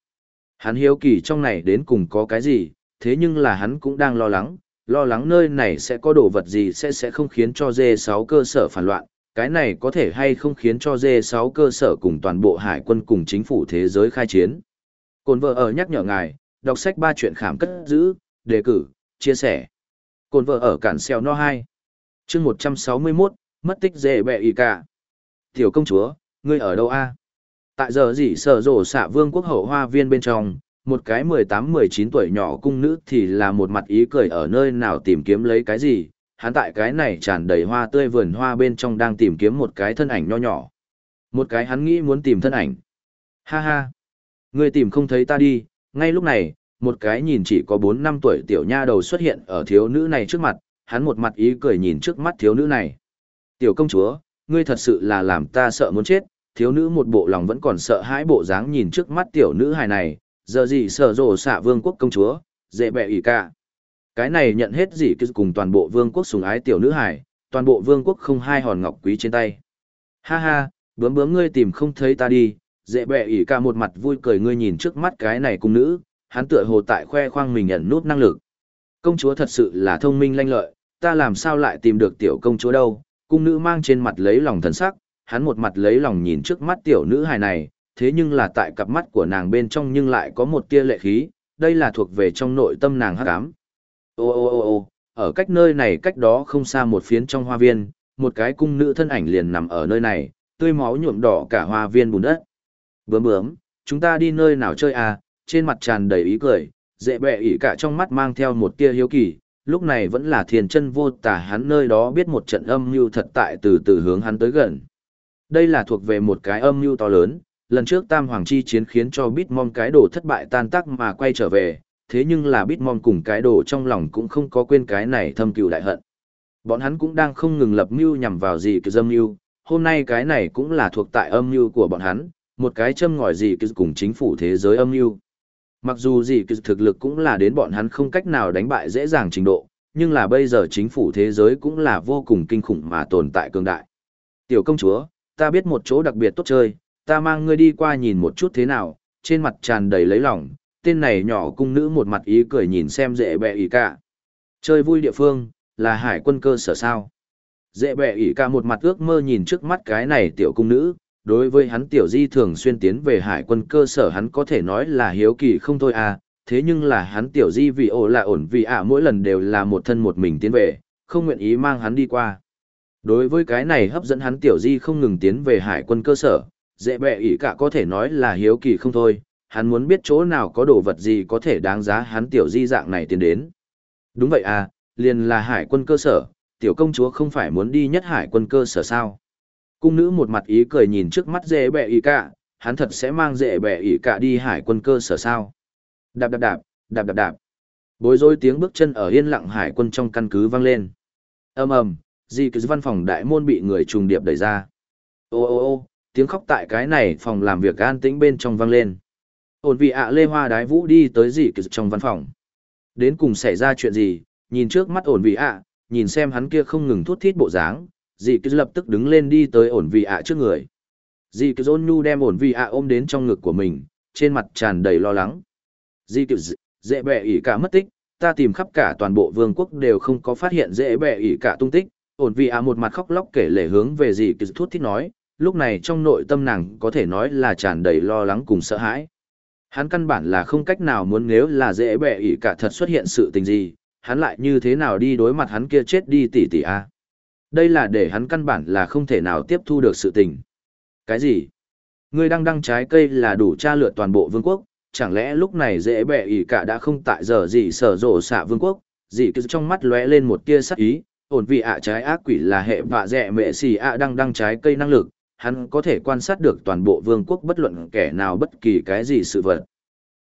Hắn hiếu kỳ trong này đến cùng có cái gì, thế nhưng là hắn cũng đang lo lắng, lo lắng nơi này sẽ có đồ vật gì sẽ sẽ không khiến cho D6 cơ sở phản loạn, cái này có thể hay không khiến cho D6 cơ sở cùng toàn bộ hải quân cùng chính phủ thế giới khai chiến. Cồn vợ ở nhắc nhở ngài, đọc sách ba chuyện khảm cất giữ, đề cử, chia sẻ. Cồn vợ ở cản xeo no 2. chương 161, mất tích dễ bẹ y cả. Tiểu công chúa, ngươi ở đâu a? Tại giờ gì sở rổ xạ vương quốc hậu hoa viên bên trong, một cái 18-19 tuổi nhỏ cung nữ thì là một mặt ý cười ở nơi nào tìm kiếm lấy cái gì, hắn tại cái này tràn đầy hoa tươi vườn hoa bên trong đang tìm kiếm một cái thân ảnh nho nhỏ. Một cái hắn nghĩ muốn tìm thân ảnh. Ha ha! người tìm không thấy ta đi, ngay lúc này, một cái nhìn chỉ có 4 năm tuổi tiểu nha đầu xuất hiện ở thiếu nữ này trước mặt, hắn một mặt ý cười nhìn trước mắt thiếu nữ này. Tiểu công chúa, ngươi thật sự là làm ta sợ muốn chết, thiếu nữ một bộ lòng vẫn còn sợ hãi bộ dáng nhìn trước mắt tiểu nữ hài này, giờ gì sợ rồ xạ vương quốc công chúa, dễ bẹ ỉ cả. Cái này nhận hết gì cứ cùng toàn bộ vương quốc sùng ái tiểu nữ hài, toàn bộ vương quốc không hai hòn ngọc quý trên tay. Ha ha, bướm bướm ngươi tìm không thấy ta đi, dễ bẹ ỉ cả một mặt vui cười ngươi nhìn trước mắt cái này cung nữ, hắn tựa hồ tại khoe khoang mình nhận nút năng lực. Công chúa thật sự là thông minh lanh lợi, ta làm sao lại tìm được tiểu công chúa đâu, cung nữ mang trên mặt lấy lòng thần sắc, hắn một mặt lấy lòng nhìn trước mắt tiểu nữ hài này, thế nhưng là tại cặp mắt của nàng bên trong nhưng lại có một tia lệ khí, đây là thuộc về trong nội tâm nàng hắc ám. Ô ô ô ô, ở cách nơi này cách đó không xa một phiến trong hoa viên, một cái cung nữ thân ảnh liền nằm ở nơi này, tươi máu nhuộm đỏ cả hoa viên bùn đất. Bướm bướm, chúng ta đi nơi nào chơi à, trên mặt tràn đầy ý cười, dễ bẹ ỉ cả trong mắt mang theo một tia hiếu kỳ, lúc này vẫn là thiền chân vô tả hắn nơi đó biết một trận âm mưu thật tại từ từ hướng hắn tới gần. Đây là thuộc về một cái âm mưu to lớn, lần trước Tam Hoàng chi chiến khiến cho Bitmom cái đồ thất bại tan tác mà quay trở về, thế nhưng là Bitmom cùng cái đồ trong lòng cũng không có quên cái này thâm cừu đại hận. Bọn hắn cũng đang không ngừng lập mưu nhằm vào gì cái dâm mưu, hôm nay cái này cũng là thuộc tại âm mưu của bọn hắn, một cái châm ngòi gì cứ cùng chính phủ thế giới âm mưu. Mặc dù gì cứ thực lực cũng là đến bọn hắn không cách nào đánh bại dễ dàng trình độ, nhưng là bây giờ chính phủ thế giới cũng là vô cùng kinh khủng mà tồn tại cường đại. Tiểu công chúa, ta biết một chỗ đặc biệt tốt chơi, ta mang ngươi đi qua nhìn một chút thế nào, trên mặt tràn đầy lấy lòng, tên này nhỏ cung nữ một mặt ý cười nhìn xem dễ bẹ ý cả. Chơi vui địa phương, là hải quân cơ sở sao. Dễ bẹ ý cả một mặt ước mơ nhìn trước mắt cái này tiểu cung nữ, đối với hắn tiểu di thường xuyên tiến về hải quân cơ sở hắn có thể nói là hiếu kỳ không thôi à, thế nhưng là hắn tiểu di vì ổ là ổn vì ạ mỗi lần đều là một thân một mình tiến về, không nguyện ý mang hắn đi qua. Đối với cái này hấp dẫn hắn tiểu di không ngừng tiến về hải quân cơ sở, dễ bẹ ý cả có thể nói là hiếu kỳ không thôi, hắn muốn biết chỗ nào có đồ vật gì có thể đáng giá hắn tiểu di dạng này tiến đến. Đúng vậy à, liền là hải quân cơ sở, tiểu công chúa không phải muốn đi nhất hải quân cơ sở sao. Cung nữ một mặt ý cười nhìn trước mắt dễ bẹ ý cả, hắn thật sẽ mang dễ bẹ ý cả đi hải quân cơ sở sao. Đạp đạp đạp, đạp đạp đạp. Bối rối tiếng bước chân ở yên lặng hải quân trong căn cứ vang lên. ầm ầm, Di cứ văn phòng đại môn bị người trùng điệp đẩy ra. Ô ô ô, tiếng khóc tại cái này phòng làm việc an tĩnh bên trong vang lên. Ổn vị ạ Lê Hoa Đái Vũ đi tới gì cứ trong văn phòng. Đến cùng xảy ra chuyện gì, nhìn trước mắt ổn vị ạ, nhìn xem hắn kia không ngừng thút thít bộ dáng, dì cứ lập tức đứng lên đi tới ổn vị ạ trước người. Dì cứ ôn nhu đem ổn vị ạ ôm đến trong ngực của mình, trên mặt tràn đầy lo lắng. Dì cứ dễ bẹ ỉ cả mất tích, ta tìm khắp cả toàn bộ vương quốc đều không có phát hiện dễ bẹ ỉ cả tung tích, ổn vị à một mặt khóc lóc kể lể hướng về dì kỳ thút thít nói, lúc này trong nội tâm nàng có thể nói là tràn đầy lo lắng cùng sợ hãi. Hắn căn bản là không cách nào muốn nếu là dễ bẹ ỉ cả thật xuất hiện sự tình gì, hắn lại như thế nào đi đối mặt hắn kia chết đi tỷ tỷ a. Đây là để hắn căn bản là không thể nào tiếp thu được sự tình. Cái gì? Ngươi đang đăng trái cây là đủ tra lượt toàn bộ vương quốc, chẳng lẽ lúc này dễ bẹ ỉ cả đã không tại giờ gì sở rộ xạ vương quốc, dì cứ trong mắt lóe lên một tia sắc ý, ổn vị ạ trái ác quỷ là hệ vạ dẹ mệ xì ạ đang đăng trái cây năng lực, hắn có thể quan sát được toàn bộ vương quốc bất luận kẻ nào bất kỳ cái gì sự vật.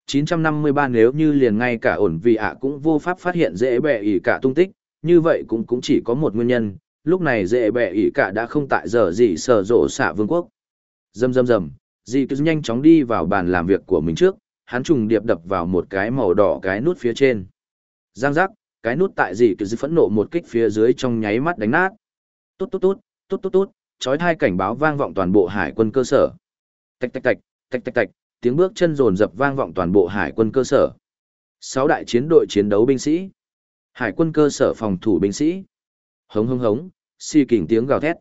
953 nếu như liền ngay cả ổn vị ạ cũng vô pháp phát hiện dễ bẹ ỉ cả tung tích, như vậy cũng cũng chỉ có một nguyên nhân, lúc này dễ bẹ ỉ cả đã không tại giờ gì sở rộ xạ vương quốc. Dầm dầm dầm, dì cứ nhanh chóng đi vào bàn làm việc của mình trước, hắn trùng điệp đập vào một cái màu đỏ cái nút phía trên. Giang giác, cái nút tại dì cứ phẫn nộ một kích phía dưới trong nháy mắt đánh nát. Tốt tốt tốt, tốt tốt tốt, chói hai cảnh báo vang vọng toàn bộ hải quân cơ sở. Tạch tạch tạch, tạch tạch tạch, tiếng bước chân rồn rập vang vọng toàn bộ hải quân cơ sở. Sáu đại chiến đội chiến đấu binh sĩ. Hải quân cơ sở phòng thủ binh sĩ. Hống hống hống, xì kỉnh tiếng gào thét.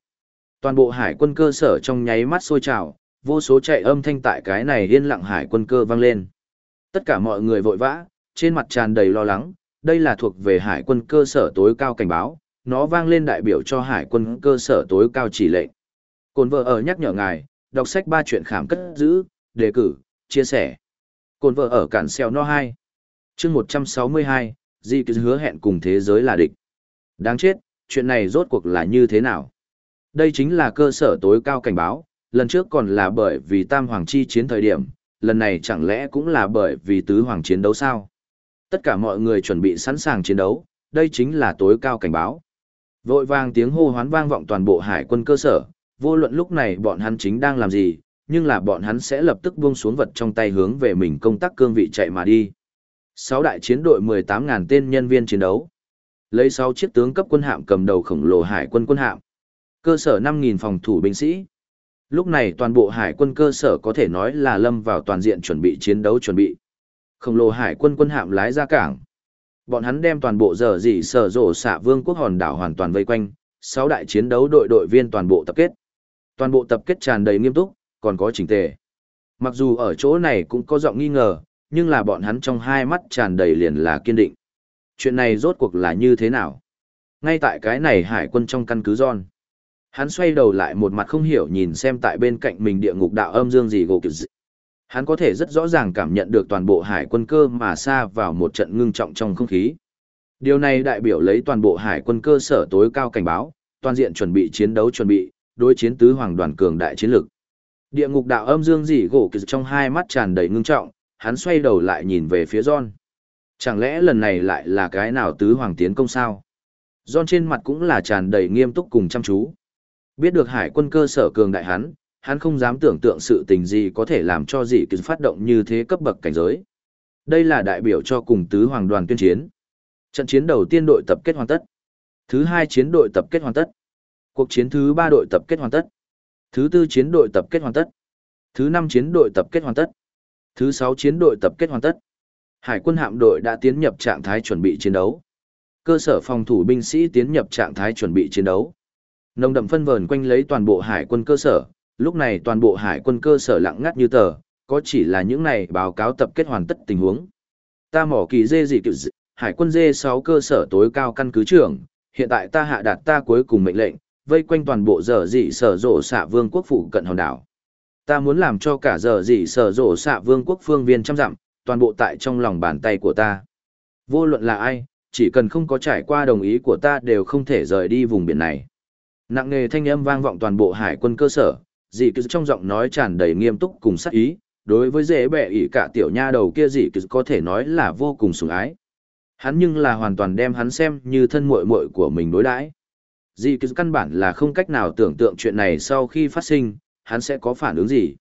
Toàn bộ hải quân cơ sở trong nháy mắt sôi trào, vô số chạy âm thanh tại cái này yên lặng hải quân cơ vang lên. Tất cả mọi người vội vã, trên mặt tràn đầy lo lắng, đây là thuộc về hải quân cơ sở tối cao cảnh báo, nó vang lên đại biểu cho hải quân cơ sở tối cao chỉ lệnh. Cồn vợ ở nhắc nhở ngài, đọc sách ba chuyện khám cất giữ, đề cử, chia sẻ. Cồn vợ ở cản xeo no 2. chương 162, Di cứ hứa hẹn cùng thế giới là địch. Đáng chết, chuyện này rốt cuộc là như thế nào? Đây chính là cơ sở tối cao cảnh báo, lần trước còn là bởi vì tam hoàng chi chiến thời điểm, lần này chẳng lẽ cũng là bởi vì tứ hoàng chiến đấu sao? Tất cả mọi người chuẩn bị sẵn sàng chiến đấu, đây chính là tối cao cảnh báo. Vội vàng tiếng hô hoán vang vọng toàn bộ hải quân cơ sở, vô luận lúc này bọn hắn chính đang làm gì, nhưng là bọn hắn sẽ lập tức buông xuống vật trong tay hướng về mình công tác cương vị chạy mà đi. Sáu đại chiến đội 18.000 tên nhân viên chiến đấu. Lấy 6 chiếc tướng cấp quân hạm cầm đầu khổng lồ hải quân quân hạm. Cơ sở 5.000 phòng thủ binh sĩ. Lúc này toàn bộ hải quân cơ sở có thể nói là lâm vào toàn diện chuẩn bị chiến đấu chuẩn bị. Khổng lồ hải quân quân hạm lái ra cảng. Bọn hắn đem toàn bộ giờ dị sở rổ xạ vương quốc hòn đảo hoàn toàn vây quanh, sáu đại chiến đấu đội đội viên toàn bộ tập kết. Toàn bộ tập kết tràn đầy nghiêm túc, còn có chỉnh tề. Mặc dù ở chỗ này cũng có giọng nghi ngờ, nhưng là bọn hắn trong hai mắt tràn đầy liền là kiên định. Chuyện này rốt cuộc là như thế nào? Ngay tại cái này hải quân trong căn cứ John. Hắn xoay đầu lại một mặt không hiểu nhìn xem tại bên cạnh mình địa ngục đạo âm dương gì gồ kiểu. Hắn có thể rất rõ ràng cảm nhận được toàn bộ hải quân cơ mà xa vào một trận ngưng trọng trong không khí. Điều này đại biểu lấy toàn bộ hải quân cơ sở tối cao cảnh báo, toàn diện chuẩn bị chiến đấu chuẩn bị, đối chiến tứ hoàng đoàn cường đại chiến lực. Địa ngục đạo âm dương dị gỗ kịch trong hai mắt tràn đầy ngưng trọng, hắn xoay đầu lại nhìn về phía John. Chẳng lẽ lần này lại là cái nào tứ hoàng tiến công sao? John trên mặt cũng là tràn đầy nghiêm túc cùng chăm chú. Biết được hải quân cơ sở cường đại hắn, hắn không dám tưởng tượng sự tình gì có thể làm cho dị kiến phát động như thế cấp bậc cảnh giới. Đây là đại biểu cho cùng tứ hoàng đoàn tuyên chiến. Trận chiến đầu tiên đội tập kết hoàn tất. Thứ hai chiến đội tập kết hoàn tất. Cuộc chiến thứ ba đội tập kết hoàn tất. Thứ tư chiến đội tập kết hoàn tất. Thứ năm chiến đội tập kết hoàn tất. Thứ sáu chiến đội tập kết hoàn tất. Hải quân hạm đội đã tiến nhập trạng thái chuẩn bị chiến đấu. Cơ sở phòng thủ binh sĩ tiến nhập trạng thái chuẩn bị chiến đấu. Nồng đậm phân vờn quanh lấy toàn bộ hải quân cơ sở, lúc này toàn bộ hải quân cơ sở lặng ngắt như tờ, có chỉ là những này báo cáo tập kết hoàn tất tình huống. Ta mỏ kỳ dê dị cựu dị, hải quân dê 6 cơ sở tối cao căn cứ trưởng, hiện tại ta hạ đạt ta cuối cùng mệnh lệnh, vây quanh toàn bộ giờ dị sở rộ xạ vương quốc phụ cận hòn đảo. Ta muốn làm cho cả giờ dị sở rộ xạ vương quốc phương viên trăm dặm, toàn bộ tại trong lòng bàn tay của ta. Vô luận là ai, chỉ cần không có trải qua đồng ý của ta đều không thể rời đi vùng biển này. Nặng nề thanh âm vang vọng toàn bộ hải quân cơ sở, dị cứ trong giọng nói tràn đầy nghiêm túc cùng sắc ý, đối với dễ bẻ ỉ cả tiểu nha đầu kia dị cứ có thể nói là vô cùng sủng ái. Hắn nhưng là hoàn toàn đem hắn xem như thân muội muội của mình đối đãi. Dị cứ căn bản là không cách nào tưởng tượng chuyện này sau khi phát sinh, hắn sẽ có phản ứng gì.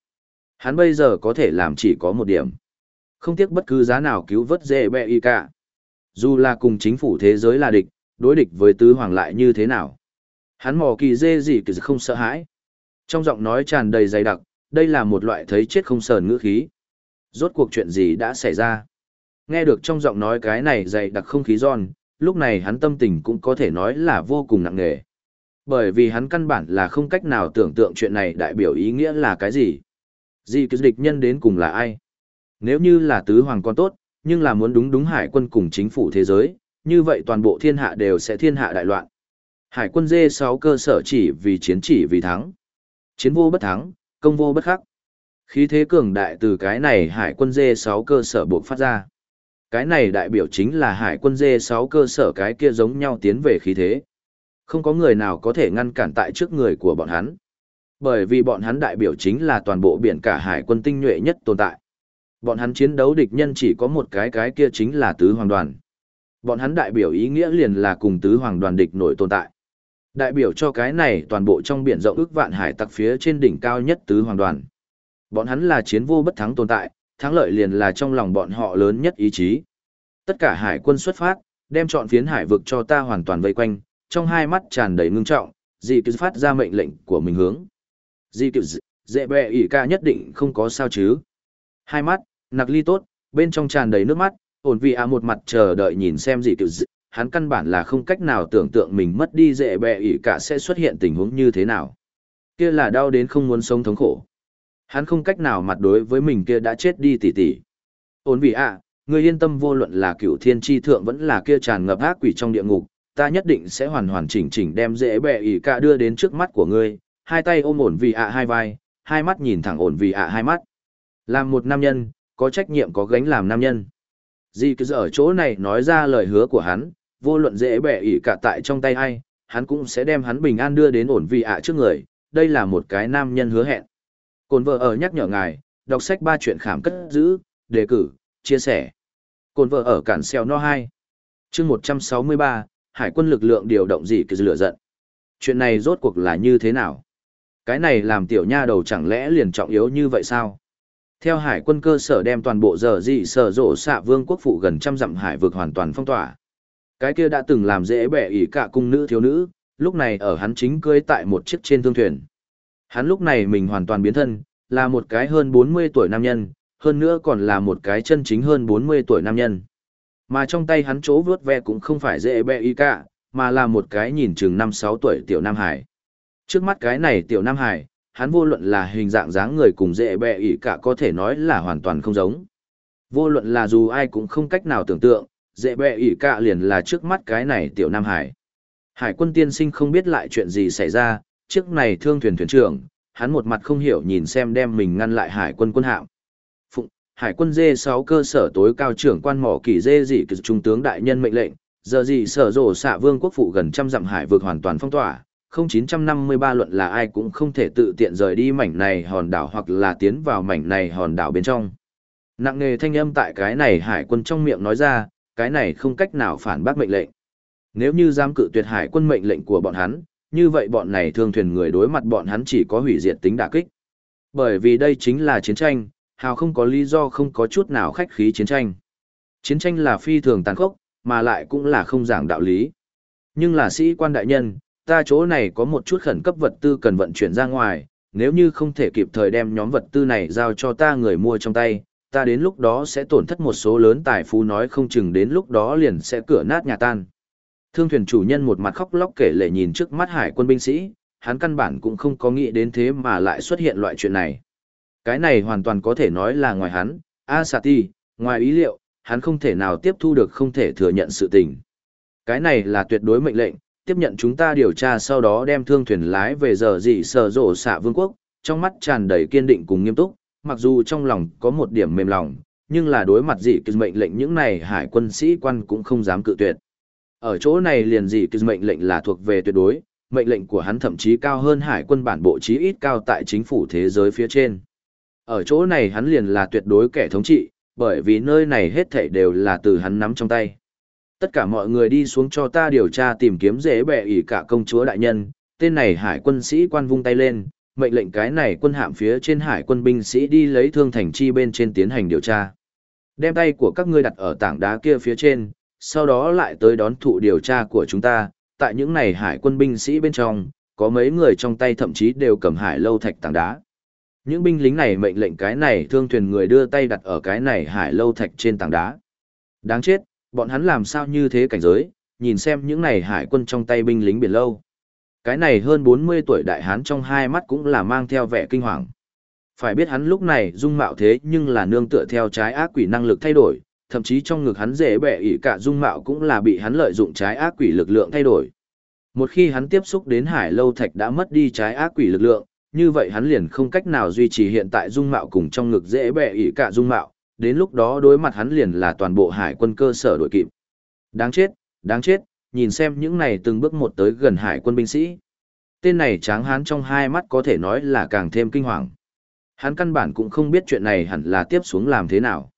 Hắn bây giờ có thể làm chỉ có một điểm. Không tiếc bất cứ giá nào cứu vớt dễ bẻ ỉ cả. Dù là cùng chính phủ thế giới là địch, đối địch với tứ hoàng lại như thế nào. Hắn mò kỳ dê gì kỳ không sợ hãi. Trong giọng nói tràn đầy dày đặc, đây là một loại thấy chết không sờn ngữ khí. Rốt cuộc chuyện gì đã xảy ra? Nghe được trong giọng nói cái này dày đặc không khí giòn, lúc này hắn tâm tình cũng có thể nói là vô cùng nặng nề. Bởi vì hắn căn bản là không cách nào tưởng tượng chuyện này đại biểu ý nghĩa là cái gì. Gì cứ địch nhân đến cùng là ai? Nếu như là tứ hoàng con tốt, nhưng là muốn đúng đúng hải quân cùng chính phủ thế giới, như vậy toàn bộ thiên hạ đều sẽ thiên hạ đại loạn. Hải quân dê 6 cơ sở chỉ vì chiến chỉ vì thắng. Chiến vô bất thắng, công vô bất khắc. Khí thế cường đại từ cái này hải quân dê 6 cơ sở buộc phát ra. Cái này đại biểu chính là hải quân dê 6 cơ sở cái kia giống nhau tiến về khí thế. Không có người nào có thể ngăn cản tại trước người của bọn hắn. Bởi vì bọn hắn đại biểu chính là toàn bộ biển cả hải quân tinh nhuệ nhất tồn tại. Bọn hắn chiến đấu địch nhân chỉ có một cái cái kia chính là tứ hoàng đoàn. Bọn hắn đại biểu ý nghĩa liền là cùng tứ hoàng đoàn địch nổi tồn tại. Đại biểu cho cái này toàn bộ trong biển rộng ước vạn hải tặc phía trên đỉnh cao nhất tứ hoàng đoàn. Bọn hắn là chiến vô bất thắng tồn tại, thắng lợi liền là trong lòng bọn họ lớn nhất ý chí. Tất cả hải quân xuất phát, đem chọn phiến hải vực cho ta hoàn toàn vây quanh, trong hai mắt tràn đầy ngưng trọng, dị cứ phát ra mệnh lệnh của mình hướng. Dị cứ dễ bẹ ỉ ca nhất định không có sao chứ. Hai mắt, nặc ly tốt, bên trong tràn đầy nước mắt, ổn vì à một mặt chờ đợi nhìn xem dị cứ hắn căn bản là không cách nào tưởng tượng mình mất đi dễ bẹ ỉ cả sẽ xuất hiện tình huống như thế nào. Kia là đau đến không muốn sống thống khổ. Hắn không cách nào mặt đối với mình kia đã chết đi tỉ tỉ. Ổn vì à, người yên tâm vô luận là cựu thiên tri thượng vẫn là kia tràn ngập ác quỷ trong địa ngục, ta nhất định sẽ hoàn hoàn chỉnh chỉnh đem dễ bẹ ỉ cả đưa đến trước mắt của ngươi, hai tay ôm ổn vì ạ hai vai, hai mắt nhìn thẳng ổn vì ạ hai mắt. Làm một nam nhân, có trách nhiệm có gánh làm nam nhân. Di cứ ở chỗ này nói ra lời hứa của hắn, vô luận dễ bẻ ỉ cả tại trong tay ai, hắn cũng sẽ đem hắn bình an đưa đến ổn vị ạ trước người, đây là một cái nam nhân hứa hẹn. Cồn vợ ở nhắc nhở ngài, đọc sách ba chuyện khảm cất giữ, đề cử, chia sẻ. Cồn vợ ở cản xeo no 2. chương 163, Hải quân lực lượng điều động gì kỳ lửa giận. Chuyện này rốt cuộc là như thế nào? Cái này làm tiểu nha đầu chẳng lẽ liền trọng yếu như vậy sao? Theo hải quân cơ sở đem toàn bộ giờ dị sở rộ xạ vương quốc phụ gần trăm dặm hải vực hoàn toàn phong tỏa, cái kia đã từng làm dễ bẻ ỉ cả cung nữ thiếu nữ, lúc này ở hắn chính cưới tại một chiếc trên thương thuyền. Hắn lúc này mình hoàn toàn biến thân, là một cái hơn 40 tuổi nam nhân, hơn nữa còn là một cái chân chính hơn 40 tuổi nam nhân. Mà trong tay hắn chỗ vướt ve cũng không phải dễ bẻ ỉ cả, mà là một cái nhìn chừng 5-6 tuổi tiểu Nam Hải. Trước mắt cái này tiểu Nam Hải, hắn vô luận là hình dạng dáng người cùng dễ bẻ ỉ cả có thể nói là hoàn toàn không giống. Vô luận là dù ai cũng không cách nào tưởng tượng, dễ bẹ ỉ cạ liền là trước mắt cái này tiểu Nam Hải. Hải quân tiên sinh không biết lại chuyện gì xảy ra, trước này thương thuyền thuyền trưởng, hắn một mặt không hiểu nhìn xem đem mình ngăn lại hải quân quân hạm. Phụng, hải quân dê sáu cơ sở tối cao trưởng quan mỏ kỳ dê dị cực trung tướng đại nhân mệnh lệnh, giờ gì sở rổ xạ vương quốc phụ gần trăm dặm hải vượt hoàn toàn phong tỏa. 0953 luận là ai cũng không thể tự tiện rời đi mảnh này hòn đảo hoặc là tiến vào mảnh này hòn đảo bên trong. Nặng nề thanh âm tại cái này hải quân trong miệng nói ra, cái này không cách nào phản bác mệnh lệnh. Nếu như dám cự tuyệt hải quân mệnh lệnh của bọn hắn, như vậy bọn này thương thuyền người đối mặt bọn hắn chỉ có hủy diệt tính đả kích. Bởi vì đây chính là chiến tranh, hào không có lý do không có chút nào khách khí chiến tranh. Chiến tranh là phi thường tàn khốc, mà lại cũng là không giảng đạo lý. Nhưng là sĩ quan đại nhân, ta chỗ này có một chút khẩn cấp vật tư cần vận chuyển ra ngoài, nếu như không thể kịp thời đem nhóm vật tư này giao cho ta người mua trong tay, ta đến lúc đó sẽ tổn thất một số lớn tài phú nói không chừng đến lúc đó liền sẽ cửa nát nhà tan. Thương thuyền chủ nhân một mặt khóc lóc kể lệ nhìn trước mắt hải quân binh sĩ, hắn căn bản cũng không có nghĩ đến thế mà lại xuất hiện loại chuyện này. Cái này hoàn toàn có thể nói là ngoài hắn, Asati, ngoài ý liệu, hắn không thể nào tiếp thu được không thể thừa nhận sự tình. Cái này là tuyệt đối mệnh lệnh, tiếp nhận chúng ta điều tra sau đó đem thương thuyền lái về giờ dị sở rổ xạ vương quốc, trong mắt tràn đầy kiên định cùng nghiêm túc, mặc dù trong lòng có một điểm mềm lòng, nhưng là đối mặt dị kỳ mệnh lệnh những này hải quân sĩ quan cũng không dám cự tuyệt. Ở chỗ này liền dị kỳ mệnh lệnh là thuộc về tuyệt đối, mệnh lệnh của hắn thậm chí cao hơn hải quân bản bộ chí ít cao tại chính phủ thế giới phía trên. Ở chỗ này hắn liền là tuyệt đối kẻ thống trị, bởi vì nơi này hết thảy đều là từ hắn nắm trong tay. Tất cả mọi người đi xuống cho ta điều tra tìm kiếm dễ bẹ ỉ cả công chúa đại nhân, tên này hải quân sĩ quan vung tay lên, mệnh lệnh cái này quân hạm phía trên hải quân binh sĩ đi lấy thương thành chi bên trên tiến hành điều tra. Đem tay của các ngươi đặt ở tảng đá kia phía trên, sau đó lại tới đón thụ điều tra của chúng ta, tại những này hải quân binh sĩ bên trong, có mấy người trong tay thậm chí đều cầm hải lâu thạch tảng đá. Những binh lính này mệnh lệnh cái này thương thuyền người đưa tay đặt ở cái này hải lâu thạch trên tảng đá. Đáng chết, bọn hắn làm sao như thế cảnh giới, nhìn xem những này hải quân trong tay binh lính biển lâu. Cái này hơn 40 tuổi đại hán trong hai mắt cũng là mang theo vẻ kinh hoàng. Phải biết hắn lúc này dung mạo thế nhưng là nương tựa theo trái ác quỷ năng lực thay đổi, thậm chí trong ngực hắn dễ bẻ ỉ cả dung mạo cũng là bị hắn lợi dụng trái ác quỷ lực lượng thay đổi. Một khi hắn tiếp xúc đến hải lâu thạch đã mất đi trái ác quỷ lực lượng, như vậy hắn liền không cách nào duy trì hiện tại dung mạo cùng trong ngực dễ bẻ ỉ cả dung mạo, đến lúc đó đối mặt hắn liền là toàn bộ hải quân cơ sở đội kịp. Đáng chết, đáng chết, nhìn xem những này từng bước một tới gần hải quân binh sĩ. Tên này tráng hán trong hai mắt có thể nói là càng thêm kinh hoàng. Hắn căn bản cũng không biết chuyện này hẳn là tiếp xuống làm thế nào.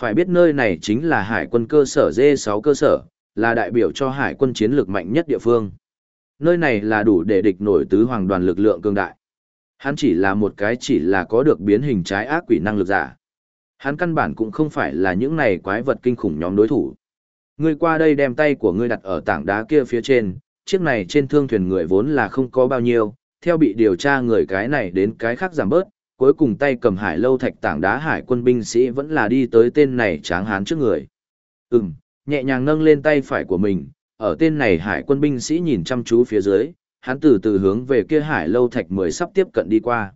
Phải biết nơi này chính là hải quân cơ sở D6 cơ sở, là đại biểu cho hải quân chiến lược mạnh nhất địa phương. Nơi này là đủ để địch nổi tứ hoàng đoàn lực lượng cương đại. Hắn chỉ là một cái chỉ là có được biến hình trái ác quỷ năng lực giả. Hắn căn bản cũng không phải là những này quái vật kinh khủng nhóm đối thủ. Ngươi qua đây đem tay của ngươi đặt ở tảng đá kia phía trên, chiếc này trên thương thuyền người vốn là không có bao nhiêu, theo bị điều tra người cái này đến cái khác giảm bớt, cuối cùng tay cầm hải lâu thạch tảng đá hải quân binh sĩ vẫn là đi tới tên này tráng hán trước người. Ừm, nhẹ nhàng nâng lên tay phải của mình, ở tên này hải quân binh sĩ nhìn chăm chú phía dưới, hắn từ từ hướng về kia hải lâu thạch mới sắp tiếp cận đi qua.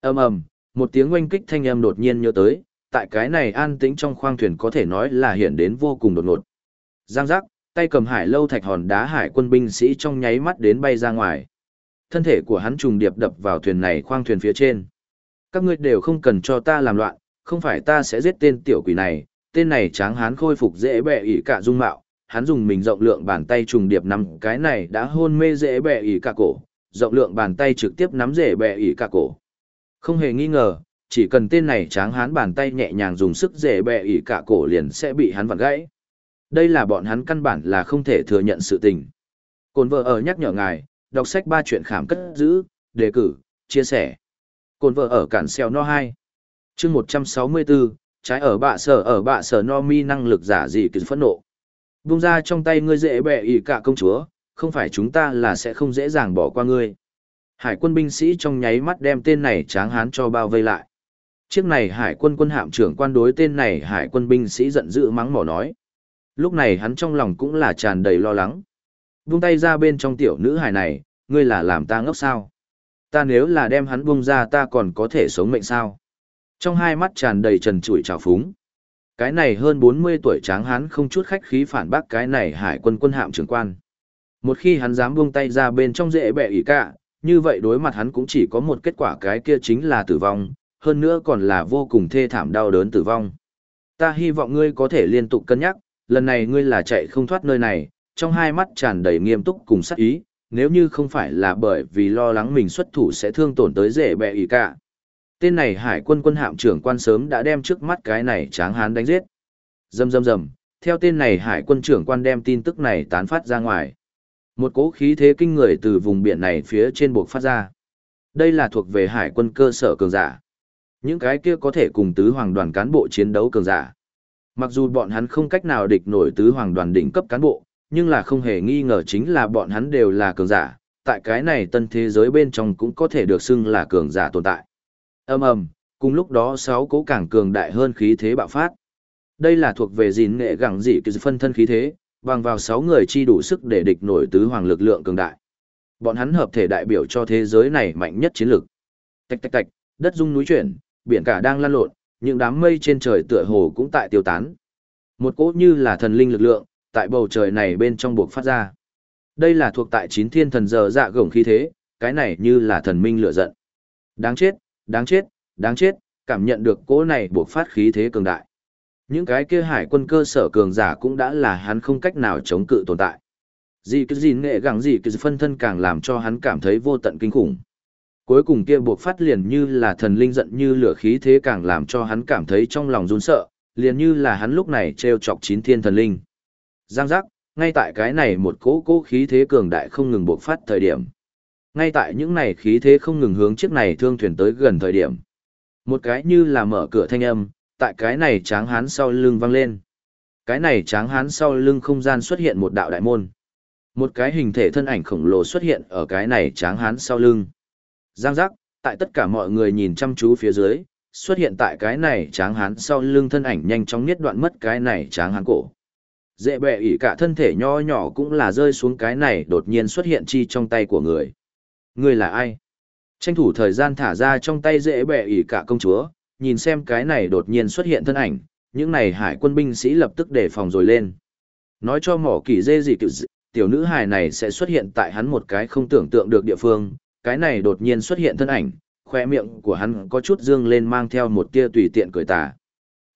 ầm ầm, một tiếng oanh kích thanh âm đột nhiên nhớ tới, tại cái này an tĩnh trong khoang thuyền có thể nói là hiện đến vô cùng đột ngột. Giang giác, tay cầm hải lâu thạch hòn đá hải quân binh sĩ trong nháy mắt đến bay ra ngoài. Thân thể của hắn trùng điệp đập vào thuyền này khoang thuyền phía trên. Các ngươi đều không cần cho ta làm loạn, không phải ta sẽ giết tên tiểu quỷ này, tên này tráng hán khôi phục dễ bẻ ỉ cả dung mạo, hắn dùng mình rộng lượng bàn tay trùng điệp nắm cái này đã hôn mê dễ bẻ ỉ cả cổ, rộng lượng bàn tay trực tiếp nắm dễ bẻ ỉ cả cổ. Không hề nghi ngờ, chỉ cần tên này tráng hán bàn tay nhẹ nhàng dùng sức dễ bẻ ỉ cả cổ liền sẽ bị hắn vặn gãy. Đây là bọn hắn căn bản là không thể thừa nhận sự tình. Cồn vợ ở nhắc nhở ngài, đọc sách ba chuyện khảm cất giữ, đề cử, chia sẻ. Cồn vợ ở cản xeo no 2. chương 164, trái ở bạ sở ở bạ sở no mi năng lực giả gì kỳ phẫn nộ. Bung ra trong tay ngươi dễ bẻ ỉ cả công chúa, không phải chúng ta là sẽ không dễ dàng bỏ qua ngươi. Hải quân binh sĩ trong nháy mắt đem tên này tráng hán cho bao vây lại. Chiếc này hải quân quân hạm trưởng quan đối tên này hải quân binh sĩ giận dữ mắng mỏ nói. Lúc này hắn trong lòng cũng là tràn đầy lo lắng. Buông tay ra bên trong tiểu nữ hài này, ngươi là làm ta ngốc sao? Ta nếu là đem hắn buông ra ta còn có thể sống mệnh sao? Trong hai mắt tràn đầy trần trụi trào phúng. Cái này hơn 40 tuổi tráng hắn không chút khách khí phản bác cái này hải quân quân hạm trưởng quan. Một khi hắn dám buông tay ra bên trong dễ bẹ ý cả, như vậy đối mặt hắn cũng chỉ có một kết quả cái kia chính là tử vong, hơn nữa còn là vô cùng thê thảm đau đớn tử vong. Ta hy vọng ngươi có thể liên tục cân nhắc, lần này ngươi là chạy không thoát nơi này, trong hai mắt tràn đầy nghiêm túc cùng sắc ý, nếu như không phải là bởi vì lo lắng mình xuất thủ sẽ thương tổn tới rể bẹ ý cả. Tên này hải quân quân hạm trưởng quan sớm đã đem trước mắt cái này tráng hán đánh giết. Dầm dầm dầm, theo tên này hải quân trưởng quan đem tin tức này tán phát ra ngoài. Một cỗ khí thế kinh người từ vùng biển này phía trên buộc phát ra. Đây là thuộc về hải quân cơ sở cường giả. Những cái kia có thể cùng tứ hoàng đoàn cán bộ chiến đấu cường giả. Mặc dù bọn hắn không cách nào địch nổi tứ hoàng đoàn đỉnh cấp cán bộ, nhưng là không hề nghi ngờ chính là bọn hắn đều là cường giả, tại cái này tân thế giới bên trong cũng có thể được xưng là cường giả tồn tại. Ầm ầm, cùng lúc đó sáu cố càng cường đại hơn khí thế bạo phát. Đây là thuộc về gìn nghệ gẳng dị kỳ phân thân khí thế, bằng vào sáu người chi đủ sức để địch nổi tứ hoàng lực lượng cường đại. Bọn hắn hợp thể đại biểu cho thế giới này mạnh nhất chiến lực. Tạch tạch tạch, đất rung núi chuyển, biển cả đang lăn lộn, những đám mây trên trời tựa hồ cũng tại tiêu tán. Một cỗ như là thần linh lực lượng, tại bầu trời này bên trong buộc phát ra. Đây là thuộc tại chín thiên thần giờ dạ gồng khí thế, cái này như là thần minh lửa giận. Đáng chết, đáng chết, đáng chết, cảm nhận được cỗ này buộc phát khí thế cường đại. Những cái kia hải quân cơ sở cường giả cũng đã là hắn không cách nào chống cự tồn tại. Gì cứ gì nghệ gắng gì cứ phân thân càng làm cho hắn cảm thấy vô tận kinh khủng. Cuối cùng kia buộc phát liền như là thần linh giận như lửa khí thế càng làm cho hắn cảm thấy trong lòng run sợ, liền như là hắn lúc này treo chọc chín thiên thần linh. Giang giác, ngay tại cái này một cỗ cỗ khí thế cường đại không ngừng buộc phát thời điểm. Ngay tại những này khí thế không ngừng hướng chiếc này thương thuyền tới gần thời điểm. Một cái như là mở cửa thanh âm, tại cái này tráng hán sau lưng vang lên. Cái này tráng hán sau lưng không gian xuất hiện một đạo đại môn. Một cái hình thể thân ảnh khổng lồ xuất hiện ở cái này tráng hán sau lưng. Giang giác, tại tất cả mọi người nhìn chăm chú phía dưới, xuất hiện tại cái này tráng hán sau lưng thân ảnh nhanh chóng nhất đoạn mất cái này tráng hán cổ. Dễ bẹ ỉ cả thân thể nho nhỏ cũng là rơi xuống cái này đột nhiên xuất hiện chi trong tay của người. Người là ai? Tranh thủ thời gian thả ra trong tay dễ bẻ ỉ cả công chúa, nhìn xem cái này đột nhiên xuất hiện thân ảnh, những này hải quân binh sĩ lập tức đề phòng rồi lên. Nói cho mỏ kỳ dê gì kiểu tiểu nữ hài này sẽ xuất hiện tại hắn một cái không tưởng tượng được địa phương, cái này đột nhiên xuất hiện thân ảnh, khoe miệng của hắn có chút dương lên mang theo một tia tùy tiện cười tà.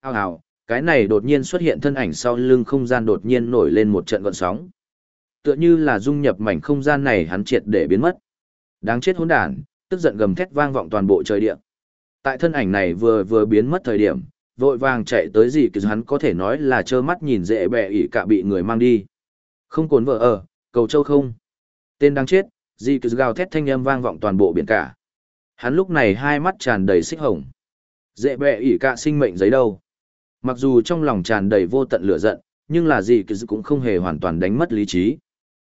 Hào hào, cái này đột nhiên xuất hiện thân ảnh sau lưng không gian đột nhiên nổi lên một trận gọn sóng. Tựa như là dung nhập mảnh không gian này hắn triệt để biến mất. Đáng chết hỗn đản, tức giận gầm thét vang vọng toàn bộ trời địa. Tại thân ảnh này vừa vừa biến mất thời điểm, vội vàng chạy tới gì cứ hắn có thể nói là trơ mắt nhìn dễ bẹ ỉ cả bị người mang đi. Không cồn vợ ở, cầu châu không. Tên đang chết, Di cứ gào thét thanh âm vang vọng toàn bộ biển cả. Hắn lúc này hai mắt tràn đầy xích hồng. Dễ bẹ ỉ cả sinh mệnh giấy đâu. Mặc dù trong lòng tràn đầy vô tận lửa giận, nhưng là gì cứ cũng không hề hoàn toàn đánh mất lý trí.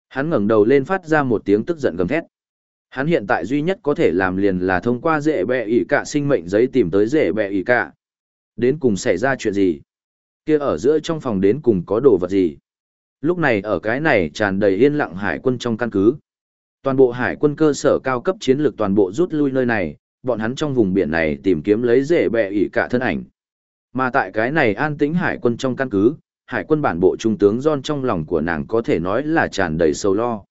Hắn ngẩng đầu lên phát ra một tiếng tức giận gầm thét. Hắn hiện tại duy nhất có thể làm liền là thông qua dễ bẹ ỉ cả sinh mệnh giấy tìm tới dễ bẹ ỉ cả. Đến cùng xảy ra chuyện gì? Kia ở giữa trong phòng đến cùng có đồ vật gì? Lúc này ở cái này tràn đầy yên lặng hải quân trong căn cứ. Toàn bộ hải quân cơ sở cao cấp chiến lược toàn bộ rút lui nơi này, bọn hắn trong vùng biển này tìm kiếm lấy rễ bẹ ỉ cả thân ảnh. Mà tại cái này an tĩnh hải quân trong căn cứ, hải quân bản bộ trung tướng John trong lòng của nàng có thể nói là tràn đầy sầu lo.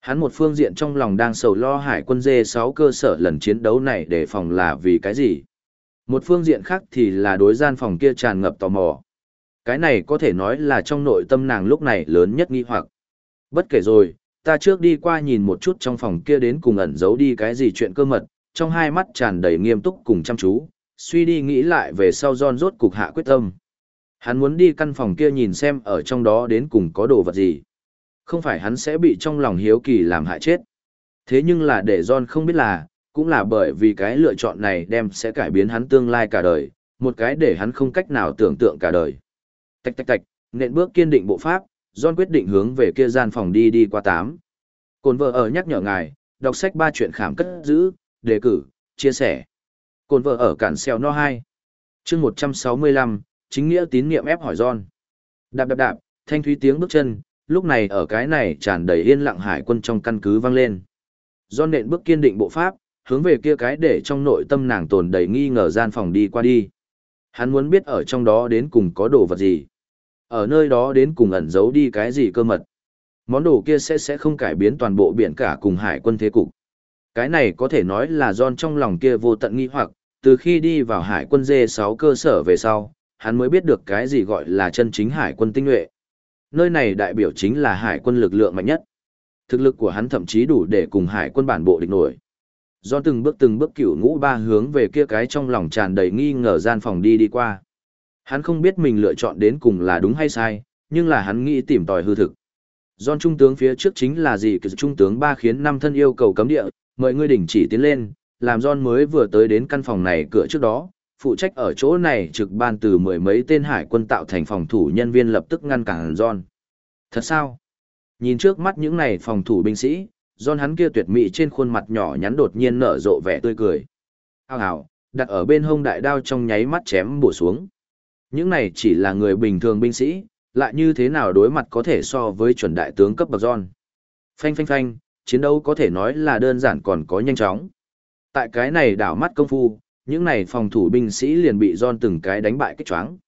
Hắn một phương diện trong lòng đang sầu lo hải quân D6 cơ sở lần chiến đấu này để phòng là vì cái gì. Một phương diện khác thì là đối gian phòng kia tràn ngập tò mò. Cái này có thể nói là trong nội tâm nàng lúc này lớn nhất nghi hoặc. Bất kể rồi, ta trước đi qua nhìn một chút trong phòng kia đến cùng ẩn giấu đi cái gì chuyện cơ mật, trong hai mắt tràn đầy nghiêm túc cùng chăm chú, suy đi nghĩ lại về sau John rốt cục hạ quyết tâm. Hắn muốn đi căn phòng kia nhìn xem ở trong đó đến cùng có đồ vật gì. Không phải hắn sẽ bị trong lòng hiếu kỳ làm hại chết. Thế nhưng là để John không biết là, cũng là bởi vì cái lựa chọn này đem sẽ cải biến hắn tương lai cả đời, một cái để hắn không cách nào tưởng tượng cả đời. Tạch tạch tạch, nện bước kiên định bộ pháp, John quyết định hướng về kia gian phòng đi đi qua tám. Cồn vợ ở nhắc nhở ngài, đọc sách ba chuyện khám cất giữ, đề cử, chia sẻ. Cồn vợ ở cản xeo no 2. chương 165, chính nghĩa tín niệm ép hỏi John. Đạp đạp đạp, thanh thúy tiếng bước chân, lúc này ở cái này tràn đầy yên lặng hải quân trong căn cứ vang lên. John nện bước kiên định bộ pháp, hướng về kia cái để trong nội tâm nàng tồn đầy nghi ngờ gian phòng đi qua đi. Hắn muốn biết ở trong đó đến cùng có đồ vật gì. Ở nơi đó đến cùng ẩn giấu đi cái gì cơ mật. Món đồ kia sẽ sẽ không cải biến toàn bộ biển cả cùng hải quân thế cục. Cái này có thể nói là John trong lòng kia vô tận nghi hoặc, từ khi đi vào hải quân D6 cơ sở về sau, hắn mới biết được cái gì gọi là chân chính hải quân tinh nhuệ. Nơi này đại biểu chính là hải quân lực lượng mạnh nhất. Thực lực của hắn thậm chí đủ để cùng hải quân bản bộ địch nổi. Do từng bước từng bước cửu ngũ ba hướng về kia cái trong lòng tràn đầy nghi ngờ gian phòng đi đi qua. Hắn không biết mình lựa chọn đến cùng là đúng hay sai, nhưng là hắn nghĩ tìm tòi hư thực. John trung tướng phía trước chính là gì? Trung tướng ba khiến năm thân yêu cầu cấm địa, mời ngươi đỉnh chỉ tiến lên, làm John mới vừa tới đến căn phòng này cửa trước đó, phụ trách ở chỗ này trực ban từ mười mấy tên hải quân tạo thành phòng thủ nhân viên lập tức ngăn cản John. Thật sao? Nhìn trước mắt những này phòng thủ binh sĩ, John hắn kia tuyệt mỹ trên khuôn mặt nhỏ nhắn đột nhiên nở rộ vẻ tươi cười. Hào hào, đặt ở bên hông đại đao trong nháy mắt chém bổ xuống. Những này chỉ là người bình thường binh sĩ, lại như thế nào đối mặt có thể so với chuẩn đại tướng cấp bậc John. Phanh phanh phanh, chiến đấu có thể nói là đơn giản còn có nhanh chóng. Tại cái này đảo mắt công phu, những này phòng thủ binh sĩ liền bị John từng cái đánh bại kích choáng.